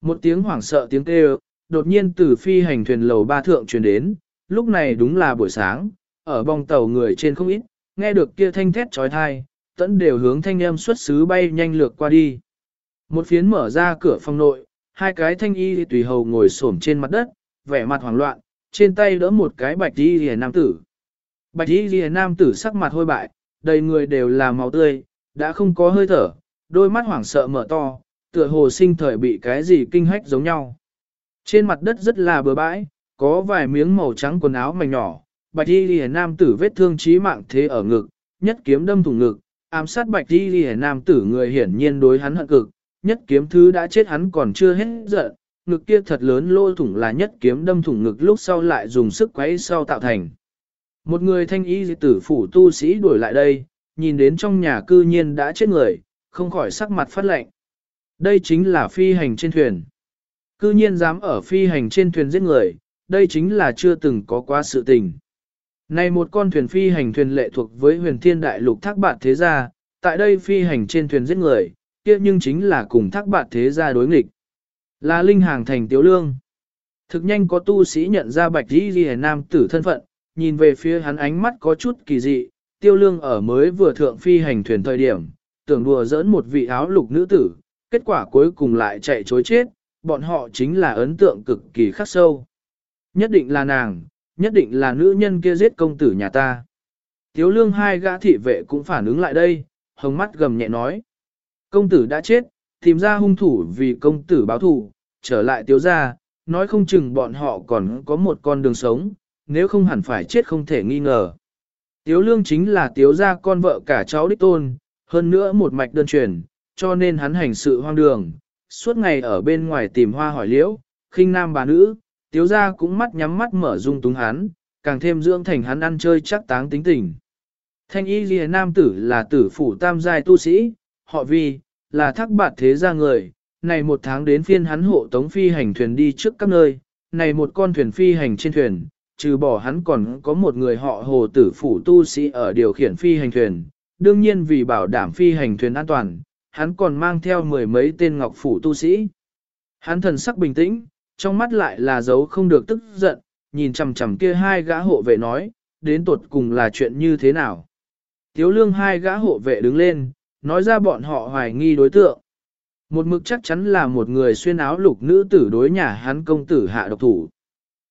Một tiếng hoảng sợ tiếng kêu, đột nhiên từ phi hành thuyền lầu ba thượng truyền đến, lúc này đúng là buổi sáng, ở bong tàu người trên không ít, nghe được kia thanh thét trói thai, tẫn đều hướng thanh âm xuất xứ bay nhanh lược qua đi. Một phiến mở ra cửa phòng nội, hai cái thanh y tùy hầu ngồi xổm trên mặt đất, vẻ mặt hoảng loạn, trên tay đỡ một cái bạch y hề nam tử. Bạch y ghi nam tử sắc mặt hôi bại, đầy người đều là máu tươi, đã không có hơi thở, đôi mắt hoảng sợ mở to, tựa hồ sinh thời bị cái gì kinh hách giống nhau. Trên mặt đất rất là bừa bãi, có vài miếng màu trắng quần áo mảnh nhỏ, bạch y ghi nam tử vết thương chí mạng thế ở ngực, nhất kiếm đâm thủng ngực, ám sát bạch y ghi nam tử người hiển nhiên đối hắn hận cực, nhất kiếm thứ đã chết hắn còn chưa hết giận, ngực kia thật lớn lỗ thủng là nhất kiếm đâm thủng ngực lúc sau lại dùng sức quấy sau tạo thành. Một người thanh y tử phủ tu sĩ đuổi lại đây, nhìn đến trong nhà cư nhiên đã chết người, không khỏi sắc mặt phát lệnh. Đây chính là phi hành trên thuyền. Cư nhiên dám ở phi hành trên thuyền giết người, đây chính là chưa từng có qua sự tình. Này một con thuyền phi hành thuyền lệ thuộc với huyền thiên đại lục thác bạt thế gia, tại đây phi hành trên thuyền giết người, kia nhưng chính là cùng thác bạt thế gia đối nghịch. Là linh hàng thành tiếu lương. Thực nhanh có tu sĩ nhận ra bạch đi ghi nam tử thân phận, nhìn về phía hắn ánh mắt có chút kỳ dị, tiêu lương ở mới vừa thượng phi hành thuyền thời điểm, tưởng đùa giỡn một vị áo lục nữ tử, kết quả cuối cùng lại chạy chối chết, bọn họ chính là ấn tượng cực kỳ khắc sâu. Nhất định là nàng, nhất định là nữ nhân kia giết công tử nhà ta. Tiếu lương hai gã thị vệ cũng phản ứng lại đây, hồng mắt gầm nhẹ nói. Công tử đã chết, tìm ra hung thủ vì công tử báo thù, trở lại tiếu gia, nói không chừng bọn họ còn có một con đường sống, nếu không hẳn phải chết không thể nghi ngờ. Tiếu lương chính là tiếu gia con vợ cả cháu đích tôn, hơn nữa một mạch đơn truyền, cho nên hắn hành sự hoang đường, suốt ngày ở bên ngoài tìm hoa hỏi liễu, khinh nam bà nữ, tiếu gia cũng mắt nhắm mắt mở dung túng hắn, càng thêm dưỡng thành hắn ăn chơi chắc táng tính tình. Thanh y ghi nam tử là tử phủ tam giai tu sĩ, họ vi, là thác bạt thế gia người, này một tháng đến phiên hắn hộ tống phi hành thuyền đi trước các nơi, này một con thuyền phi hành trên thuyền, trừ bỏ hắn còn có một người họ hồ tử phủ tu sĩ ở điều khiển phi hành thuyền, đương nhiên vì bảo đảm phi hành thuyền an toàn, hắn còn mang theo mười mấy tên ngọc phủ tu sĩ. Hắn thần sắc bình tĩnh, trong mắt lại là dấu không được tức giận, nhìn chằm chằm kia hai gã hộ vệ nói, đến tuột cùng là chuyện như thế nào. Tiếu lương hai gã hộ vệ đứng lên, nói ra bọn họ hoài nghi đối tượng. Một mực chắc chắn là một người xuyên áo lục nữ tử đối nhà hắn công tử hạ độc thủ.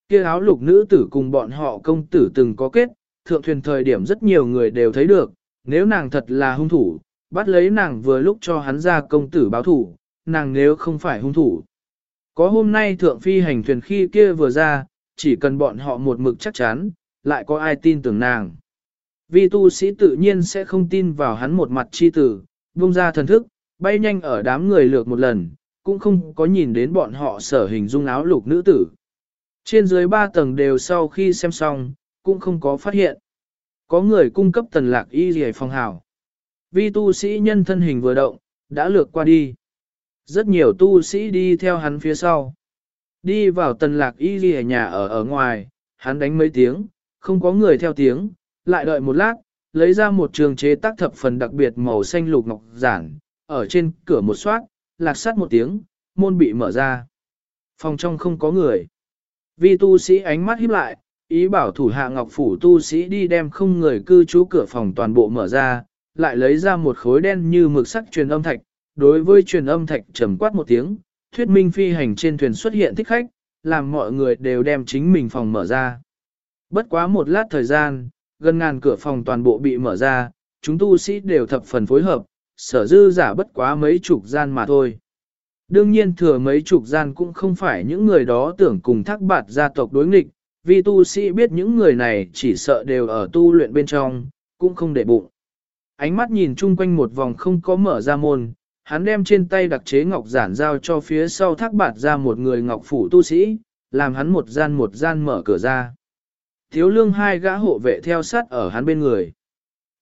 Kia áo lục nữ tử cùng bọn họ công tử từng có kết, thượng thuyền thời điểm rất nhiều người đều thấy được, nếu nàng thật là hung thủ, bắt lấy nàng vừa lúc cho hắn ra công tử báo thủ, nàng nếu không phải hung thủ. Có hôm nay thượng phi hành thuyền khi kia vừa ra, chỉ cần bọn họ một mực chắc chắn, lại có ai tin tưởng nàng. Vì tu sĩ tự nhiên sẽ không tin vào hắn một mặt chi tử, buông ra thần thức, bay nhanh ở đám người lược một lần, cũng không có nhìn đến bọn họ sở hình dung áo lục nữ tử. Trên dưới ba tầng đều sau khi xem xong, cũng không có phát hiện. Có người cung cấp tần lạc y rìa phòng hảo. Vi tu sĩ nhân thân hình vừa động, đã lược qua đi. Rất nhiều tu sĩ đi theo hắn phía sau. Đi vào tần lạc y rìa nhà ở ở ngoài, hắn đánh mấy tiếng, không có người theo tiếng, lại đợi một lát, lấy ra một trường chế tác thập phần đặc biệt màu xanh lục ngọc giản, ở trên cửa một soát, lạc sát một tiếng, môn bị mở ra. Phòng trong không có người. Vi tu sĩ ánh mắt híp lại, ý bảo thủ hạ ngọc phủ tu sĩ đi đem không người cư trú cửa phòng toàn bộ mở ra, lại lấy ra một khối đen như mực sắc truyền âm thạch. Đối với truyền âm thạch trầm quát một tiếng, thuyết minh phi hành trên thuyền xuất hiện thích khách, làm mọi người đều đem chính mình phòng mở ra. Bất quá một lát thời gian, gần ngàn cửa phòng toàn bộ bị mở ra, chúng tu sĩ đều thập phần phối hợp, sở dư giả bất quá mấy chục gian mà thôi. Đương nhiên thừa mấy chục gian cũng không phải những người đó tưởng cùng thác bạt gia tộc đối nghịch, vì tu sĩ biết những người này chỉ sợ đều ở tu luyện bên trong, cũng không để bụng. Ánh mắt nhìn chung quanh một vòng không có mở ra môn, hắn đem trên tay đặc chế ngọc giản giao cho phía sau thác bạt ra một người ngọc phủ tu sĩ, làm hắn một gian một gian mở cửa ra. Thiếu lương hai gã hộ vệ theo sát ở hắn bên người.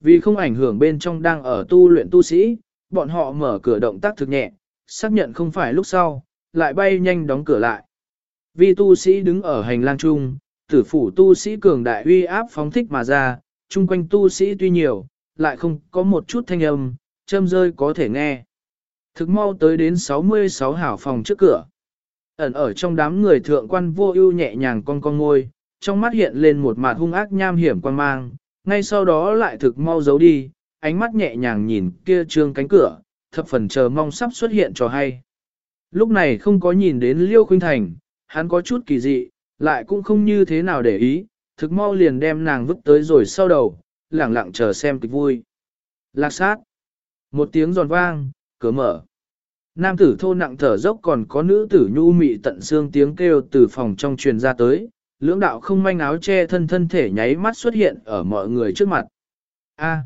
Vì không ảnh hưởng bên trong đang ở tu luyện tu sĩ, bọn họ mở cửa động tác thực nhẹ, xác nhận không phải lúc sau, lại bay nhanh đóng cửa lại. Vì tu sĩ đứng ở hành lang chung, tử phủ tu sĩ cường đại uy áp phóng thích mà ra, chung quanh tu sĩ tuy nhiều, lại không có một chút thanh âm, châm rơi có thể nghe. Thực mau tới đến 66 hảo phòng trước cửa. Ẩn ở trong đám người thượng quan vô ưu nhẹ nhàng con con ngôi, trong mắt hiện lên một mặt hung ác nham hiểm quan mang, ngay sau đó lại thực mau giấu đi, ánh mắt nhẹ nhàng nhìn kia trương cánh cửa, thập phần chờ mong sắp xuất hiện cho hay. Lúc này không có nhìn đến Liêu Khuynh Thành, hắn có chút kỳ dị, lại cũng không như thế nào để ý, thực mau liền đem nàng vứt tới rồi sau đầu, lẳng lặng chờ xem kịch vui. Lạc sát. Một tiếng giòn vang, cửa mở. Nam tử thô nặng thở dốc còn có nữ tử nhu mị tận xương tiếng kêu từ phòng trong truyền ra tới, lưỡng đạo không manh áo che thân thân thể nháy mắt xuất hiện ở mọi người trước mặt. A.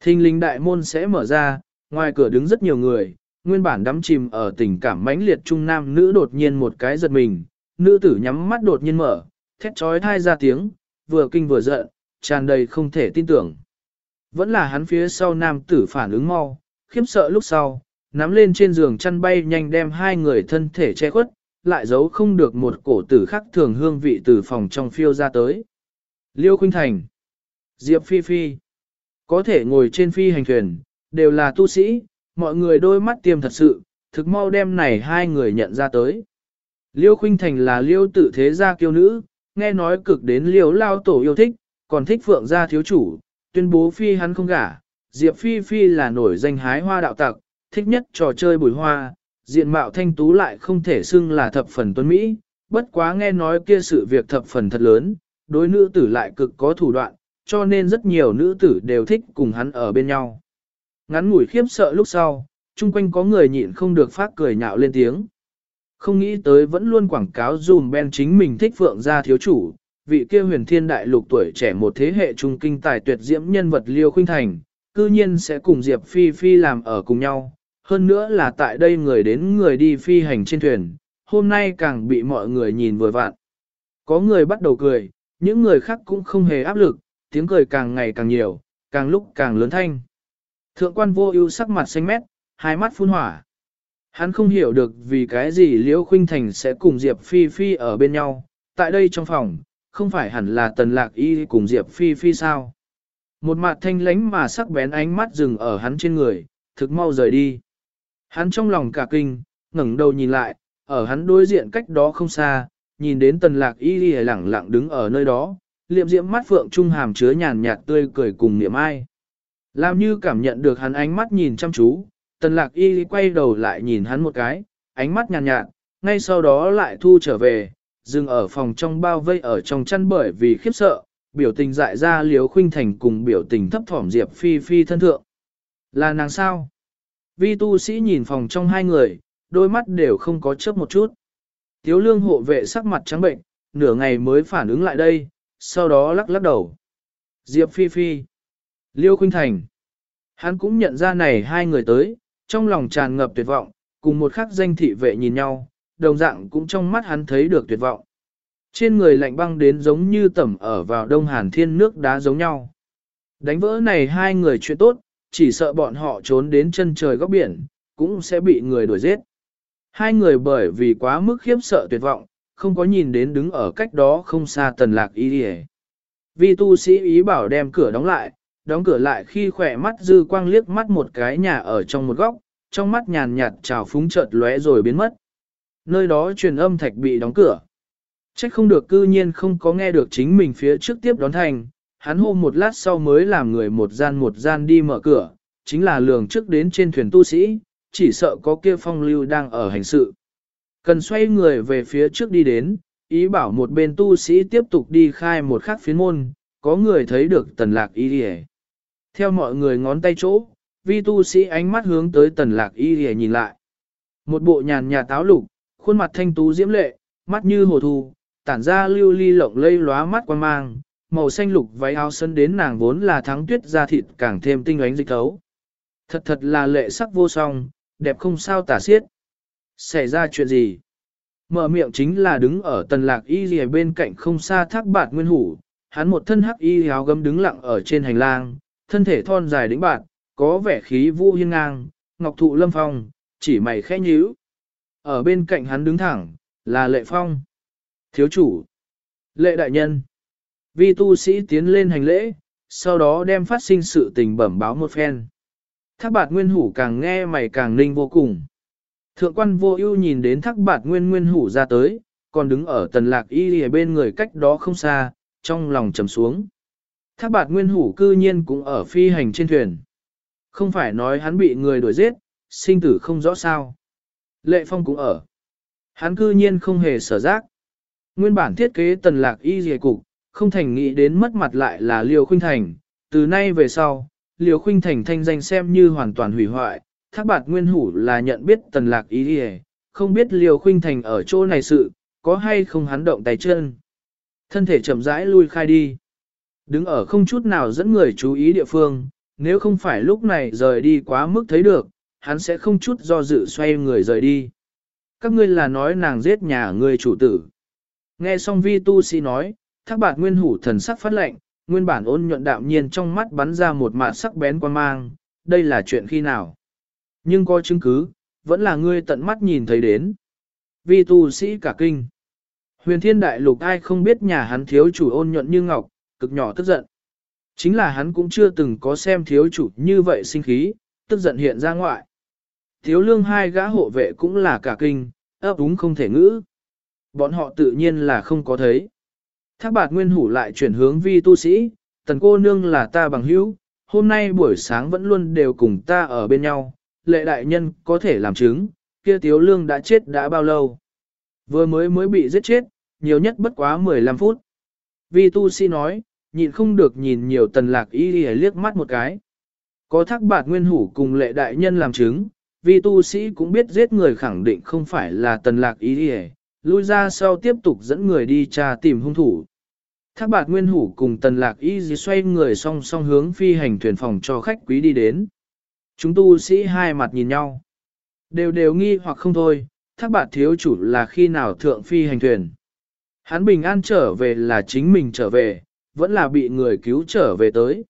Thinh linh đại môn sẽ mở ra, ngoài cửa đứng rất nhiều người, nguyên bản đắm chìm ở tình cảm mãnh liệt trung nam nữ đột nhiên một cái giật mình, nữ tử nhắm mắt đột nhiên mở, thét trói thai ra tiếng, vừa kinh vừa giận, tràn đầy không thể tin tưởng. Vẫn là hắn phía sau nam tử phản ứng mau, khiếp sợ lúc sau, nắm lên trên giường chăn bay nhanh đem hai người thân thể che khuất, lại giấu không được một cổ tử khác thường hương vị từ phòng trong phiêu ra tới. Liêu Khuynh Thành Diệp Phi Phi Có thể ngồi trên phi hành thuyền, đều là tu sĩ, mọi người đôi mắt tiêm thật sự, thực mau đem này hai người nhận ra tới. Liêu Khuynh Thành là liêu tự thế gia kiêu nữ, nghe nói cực đến liêu lao tổ yêu thích, còn thích phượng gia thiếu chủ, tuyên bố phi hắn không gả. Diệp Phi Phi là nổi danh hái hoa đạo tặc, thích nhất trò chơi bùi hoa, diện mạo thanh tú lại không thể xưng là thập phần tuấn Mỹ, bất quá nghe nói kia sự việc thập phần thật lớn, đối nữ tử lại cực có thủ đoạn, cho nên rất nhiều nữ tử đều thích cùng hắn ở bên nhau. Ngắn ngủi khiếp sợ lúc sau, chung quanh có người nhịn không được phát cười nhạo lên tiếng. Không nghĩ tới vẫn luôn quảng cáo dùm Ben chính mình thích phượng gia thiếu chủ, vị kia huyền thiên đại lục tuổi trẻ một thế hệ trung kinh tài tuyệt diễm nhân vật liêu khuynh thành, cư nhiên sẽ cùng Diệp Phi Phi làm ở cùng nhau. Hơn nữa là tại đây người đến người đi phi hành trên thuyền, hôm nay càng bị mọi người nhìn vừa vạn. Có người bắt đầu cười, những người khác cũng không hề áp lực, tiếng cười càng ngày càng nhiều, càng lúc càng lớn thanh. Thượng quan vô ưu sắc mặt xanh mét, hai mắt phun hỏa. Hắn không hiểu được vì cái gì Liễu Khuynh Thành sẽ cùng Diệp Phi Phi ở bên nhau, tại đây trong phòng, không phải hẳn là tần lạc y cùng Diệp Phi Phi sao. Một mặt thanh lánh mà sắc bén ánh mắt dừng ở hắn trên người, thực mau rời đi. Hắn trong lòng cả kinh, ngẩng đầu nhìn lại, ở hắn đối diện cách đó không xa, nhìn đến tần lạc y lẳng lặng đứng ở nơi đó, liệm diễm mắt phượng trung hàm chứa nhàn nhạt tươi cười cùng niệm ai. Làm như cảm nhận được hắn ánh mắt nhìn chăm chú, tần lạc y quay đầu lại nhìn hắn một cái, ánh mắt nhàn nhạt, ngay sau đó lại thu trở về, dừng ở phòng trong bao vây ở trong chăn bởi vì khiếp sợ, biểu tình dại ra liếu khuynh thành cùng biểu tình thấp thỏm diệp phi phi thân thượng. Là nàng sao? Vi tu sĩ nhìn phòng trong hai người, đôi mắt đều không có chớp một chút. Tiếu lương hộ vệ sắc mặt trắng bệnh, nửa ngày mới phản ứng lại đây, sau đó lắc lắc đầu. Diệp phi phi. Liêu khuynh thành. Hắn cũng nhận ra này hai người tới, trong lòng tràn ngập tuyệt vọng, cùng một khắc danh thị vệ nhìn nhau, đồng dạng cũng trong mắt hắn thấy được tuyệt vọng. Trên người lạnh băng đến giống như tẩm ở vào đông hàn thiên nước đá giống nhau. Đánh vỡ này hai người chuyện tốt, chỉ sợ bọn họ trốn đến chân trời góc biển, cũng sẽ bị người đuổi giết. Hai người bởi vì quá mức khiếp sợ tuyệt vọng, không có nhìn đến đứng ở cách đó không xa tần lạc y đi Vì tu sĩ ý bảo đem cửa đóng lại, đóng cửa lại khi khỏe mắt dư quang liếc mắt một cái nhà ở trong một góc, trong mắt nhàn nhạt trào phúng chợt lóe rồi biến mất. Nơi đó truyền âm thạch bị đóng cửa. Trách không được cư nhiên không có nghe được chính mình phía trước tiếp đón thành, hắn hô một lát sau mới làm người một gian một gian đi mở cửa, chính là lường trước đến trên thuyền tu sĩ, chỉ sợ có kia phong lưu đang ở hành sự. Cần xoay người về phía trước đi đến, ý bảo một bên tu sĩ tiếp tục đi khai một khắc phiến môn, có người thấy được tần lạc ý đi theo mọi người ngón tay chỗ, vi tu sĩ ánh mắt hướng tới tần lạc y đi nhìn lại. Một bộ nhàn nhà táo lục, khuôn mặt thanh tú diễm lệ, mắt như hồ thu, tản ra lưu ly lộng lây lóa mắt quan mang, màu xanh lục váy áo sân đến nàng vốn là thắng tuyết da thịt càng thêm tinh ánh dịch thấu. Thật thật là lệ sắc vô song, đẹp không sao tả xiết. Xảy ra chuyện gì? Mở miệng chính là đứng ở tần lạc y gì bên cạnh không xa thác bạt nguyên hủ, hắn một thân hắc y áo gấm đứng lặng ở trên hành lang, thân thể thon dài đĩnh bạt, có vẻ khí vũ hiên ngang, ngọc thụ lâm phong, chỉ mày khẽ nhíu. Ở bên cạnh hắn đứng thẳng, là lệ phong. Thiếu chủ. Lệ đại nhân. Vi tu sĩ tiến lên hành lễ, sau đó đem phát sinh sự tình bẩm báo một phen. Thác bạt nguyên hủ càng nghe mày càng ninh vô cùng. Thượng quan vô ưu nhìn đến thác bạt nguyên nguyên hủ ra tới, còn đứng ở tần lạc y ở bên người cách đó không xa, trong lòng trầm xuống. Thác bạt nguyên hủ cư nhiên cũng ở phi hành trên thuyền. Không phải nói hắn bị người đuổi giết, sinh tử không rõ sao. Lệ phong cũng ở. Hắn cư nhiên không hề sở giác. Nguyên bản thiết kế tần lạc y dề cục, không thành nghĩ đến mất mặt lại là liều Khuynh Thành. Từ nay về sau, liều Khuynh Thành thanh danh xem như hoàn toàn hủy hoại, thác bạt nguyên hủ là nhận biết tần lạc y dề, không biết liều Khuynh Thành ở chỗ này sự, có hay không hắn động tay chân. Thân thể chậm rãi lui khai đi. Đứng ở không chút nào dẫn người chú ý địa phương, nếu không phải lúc này rời đi quá mức thấy được, hắn sẽ không chút do dự xoay người rời đi. Các ngươi là nói nàng giết nhà người chủ tử. Nghe xong vi tu sĩ nói, thác bạt nguyên hủ thần sắc phát lệnh, nguyên bản ôn nhuận đạm nhiên trong mắt bắn ra một mạt sắc bén quan mang, đây là chuyện khi nào. Nhưng có chứng cứ, vẫn là ngươi tận mắt nhìn thấy đến. Vi tu sĩ cả kinh. Huyền thiên đại lục ai không biết nhà hắn thiếu chủ ôn nhuận như ngọc, cực nhỏ tức giận. Chính là hắn cũng chưa từng có xem thiếu chủ như vậy sinh khí, tức giận hiện ra ngoại. Thiếu lương hai gã hộ vệ cũng là cả kinh, ấp úng không thể ngữ. Bọn họ tự nhiên là không có thấy. Thác bạt nguyên hủ lại chuyển hướng vi tu sĩ, tần cô nương là ta bằng hữu, hôm nay buổi sáng vẫn luôn đều cùng ta ở bên nhau, lệ đại nhân có thể làm chứng, kia tiếu lương đã chết đã bao lâu. Vừa mới mới bị giết chết, nhiều nhất bất quá 15 phút. Vi tu sĩ nói, nhịn không được nhìn nhiều tần lạc y liếc mắt một cái. Có thác bạt nguyên hủ cùng lệ đại nhân làm chứng, vì tu sĩ cũng biết giết người khẳng định không phải là tần lạc y y, lui ra sau tiếp tục dẫn người đi tra tìm hung thủ. Thác bạt nguyên hủ cùng tần lạc y y xoay người song song hướng phi hành thuyền phòng cho khách quý đi đến. Chúng tu sĩ hai mặt nhìn nhau. Đều đều nghi hoặc không thôi, thác bạt thiếu chủ là khi nào thượng phi hành thuyền. Hắn bình an trở về là chính mình trở về, vẫn là bị người cứu trở về tới.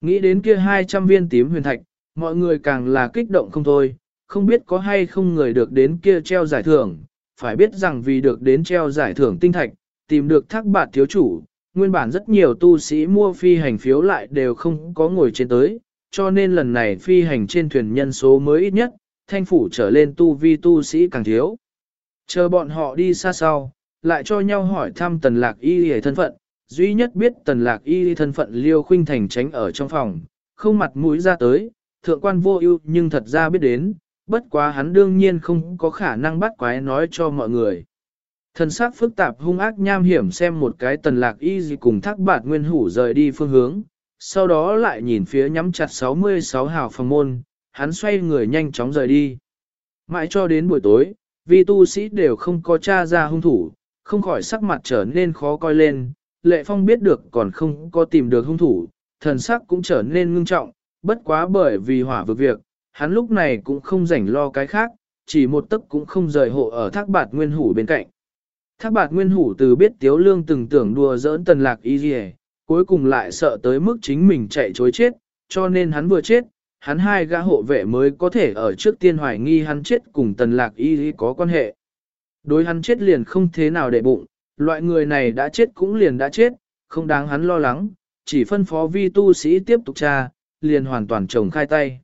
Nghĩ đến kia 200 viên tím huyền thạch, mọi người càng là kích động không thôi, không biết có hay không người được đến kia treo giải thưởng, phải biết rằng vì được đến treo giải thưởng tinh thạch, tìm được thác bạt thiếu chủ, nguyên bản rất nhiều tu sĩ mua phi hành phiếu lại đều không có ngồi trên tới, cho nên lần này phi hành trên thuyền nhân số mới ít nhất, thanh phủ trở lên tu vi tu sĩ càng thiếu. Chờ bọn họ đi xa sau, lại cho nhau hỏi thăm tần lạc y hề thân phận, duy nhất biết tần lạc y thân phận liêu khuynh thành tránh ở trong phòng, không mặt mũi ra tới, thượng quan vô ưu nhưng thật ra biết đến, bất quá hắn đương nhiên không có khả năng bắt quái nói cho mọi người. Thần sắc phức tạp hung ác nham hiểm xem một cái tần lạc y gì cùng thác bạt nguyên hủ rời đi phương hướng, sau đó lại nhìn phía nhắm chặt 66 hào phòng môn, hắn xoay người nhanh chóng rời đi. Mãi cho đến buổi tối, vì tu sĩ đều không có tra ra hung thủ, không khỏi sắc mặt trở nên khó coi lên, lệ phong biết được còn không có tìm được hung thủ, thần sắc cũng trở nên ngưng trọng, bất quá bởi vì hỏa vực việc, hắn lúc này cũng không rảnh lo cái khác, chỉ một tấc cũng không rời hộ ở thác bạt nguyên hủ bên cạnh. Thác bạt nguyên hủ từ biết tiếu lương từng tưởng đùa giỡn tần lạc y gì cuối cùng lại sợ tới mức chính mình chạy chối chết, cho nên hắn vừa chết, hắn hai gã hộ vệ mới có thể ở trước tiên hoài nghi hắn chết cùng tần lạc y có quan hệ. Đối hắn chết liền không thế nào để bụng, loại người này đã chết cũng liền đã chết, không đáng hắn lo lắng, chỉ phân phó vi tu sĩ tiếp tục tra, liền hoàn toàn trồng khai tay.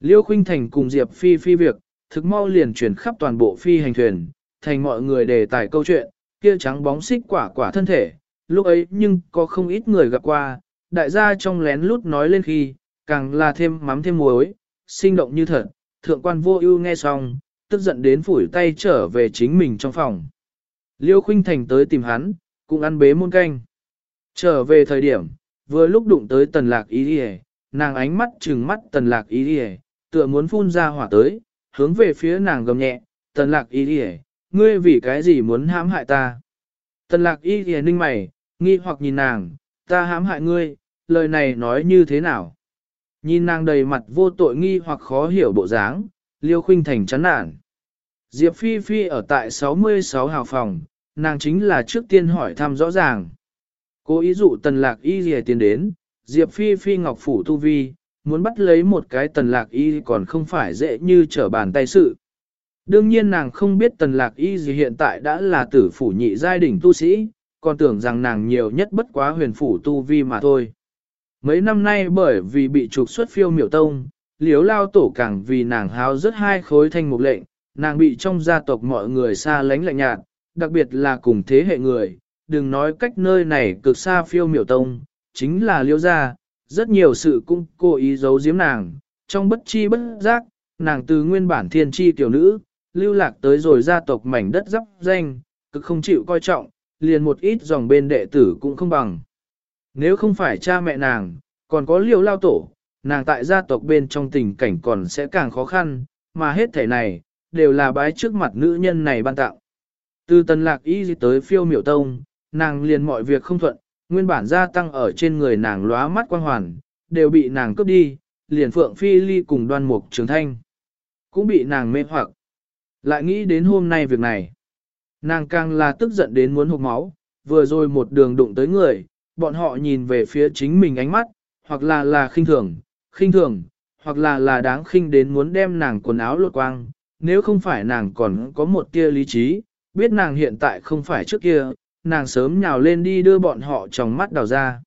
Liêu Khuynh Thành cùng Diệp Phi phi việc, thực mau liền chuyển khắp toàn bộ phi hành thuyền, thành mọi người đề tài câu chuyện, kia trắng bóng xích quả quả thân thể, lúc ấy nhưng có không ít người gặp qua, đại gia trong lén lút nói lên khi, càng là thêm mắm thêm muối, sinh động như thật, thượng quan vô ưu nghe xong, tức giận đến phủi tay trở về chính mình trong phòng. Liêu Khuynh Thành tới tìm hắn, cũng ăn bế muôn canh. Trở về thời điểm, vừa lúc đụng tới tần lạc ý đi nàng ánh mắt trừng mắt tần lạc ý đi tựa muốn phun ra hỏa tới, hướng về phía nàng gầm nhẹ, tần lạc ý đi ngươi vì cái gì muốn hãm hại ta? Tần lạc ý đi ninh mày, nghi hoặc nhìn nàng, ta hãm hại ngươi, lời này nói như thế nào? Nhìn nàng đầy mặt vô tội nghi hoặc khó hiểu bộ dáng, liêu khuynh thành chán nản. Diệp Phi Phi ở tại 66 hào phòng, nàng chính là trước tiên hỏi thăm rõ ràng. Cô ý dụ tần lạc y gì tiến đến, Diệp Phi Phi ngọc phủ tu vi, muốn bắt lấy một cái tần lạc y còn không phải dễ như trở bàn tay sự. Đương nhiên nàng không biết tần lạc y gì hiện tại đã là tử phủ nhị giai đỉnh tu sĩ, còn tưởng rằng nàng nhiều nhất bất quá huyền phủ tu vi mà thôi. Mấy năm nay bởi vì bị trục xuất phiêu miểu tông, liếu lao tổ càng vì nàng háo rất hai khối thanh mục lệnh, nàng bị trong gia tộc mọi người xa lánh lạnh nhạt, đặc biệt là cùng thế hệ người, đừng nói cách nơi này cực xa phiêu miểu tông, chính là liêu gia, rất nhiều sự cũng cố ý giấu giếm nàng, trong bất chi bất giác, nàng từ nguyên bản thiên tri tiểu nữ, lưu lạc tới rồi gia tộc mảnh đất dắp danh, cực không chịu coi trọng, liền một ít dòng bên đệ tử cũng không bằng. Nếu không phải cha mẹ nàng, còn có liều lao tổ, nàng tại gia tộc bên trong tình cảnh còn sẽ càng khó khăn, mà hết thể này, đều là bái trước mặt nữ nhân này ban tạo. Từ tần lạc y tới phiêu miểu tông, nàng liền mọi việc không thuận, nguyên bản gia tăng ở trên người nàng lóa mắt quang hoàn, đều bị nàng cướp đi, liền phượng phi ly cùng đoan mục trường thanh. cũng bị nàng mê hoặc. Lại nghĩ đến hôm nay việc này. Nàng càng là tức giận đến muốn hụt máu, vừa rồi một đường đụng tới người, bọn họ nhìn về phía chính mình ánh mắt, hoặc là là khinh thường, khinh thường, hoặc là là đáng khinh đến muốn đem nàng quần áo lột quang, nếu không phải nàng còn có một tia lý trí, biết nàng hiện tại không phải trước kia, nàng sớm nhào lên đi đưa bọn họ trong mắt đào ra.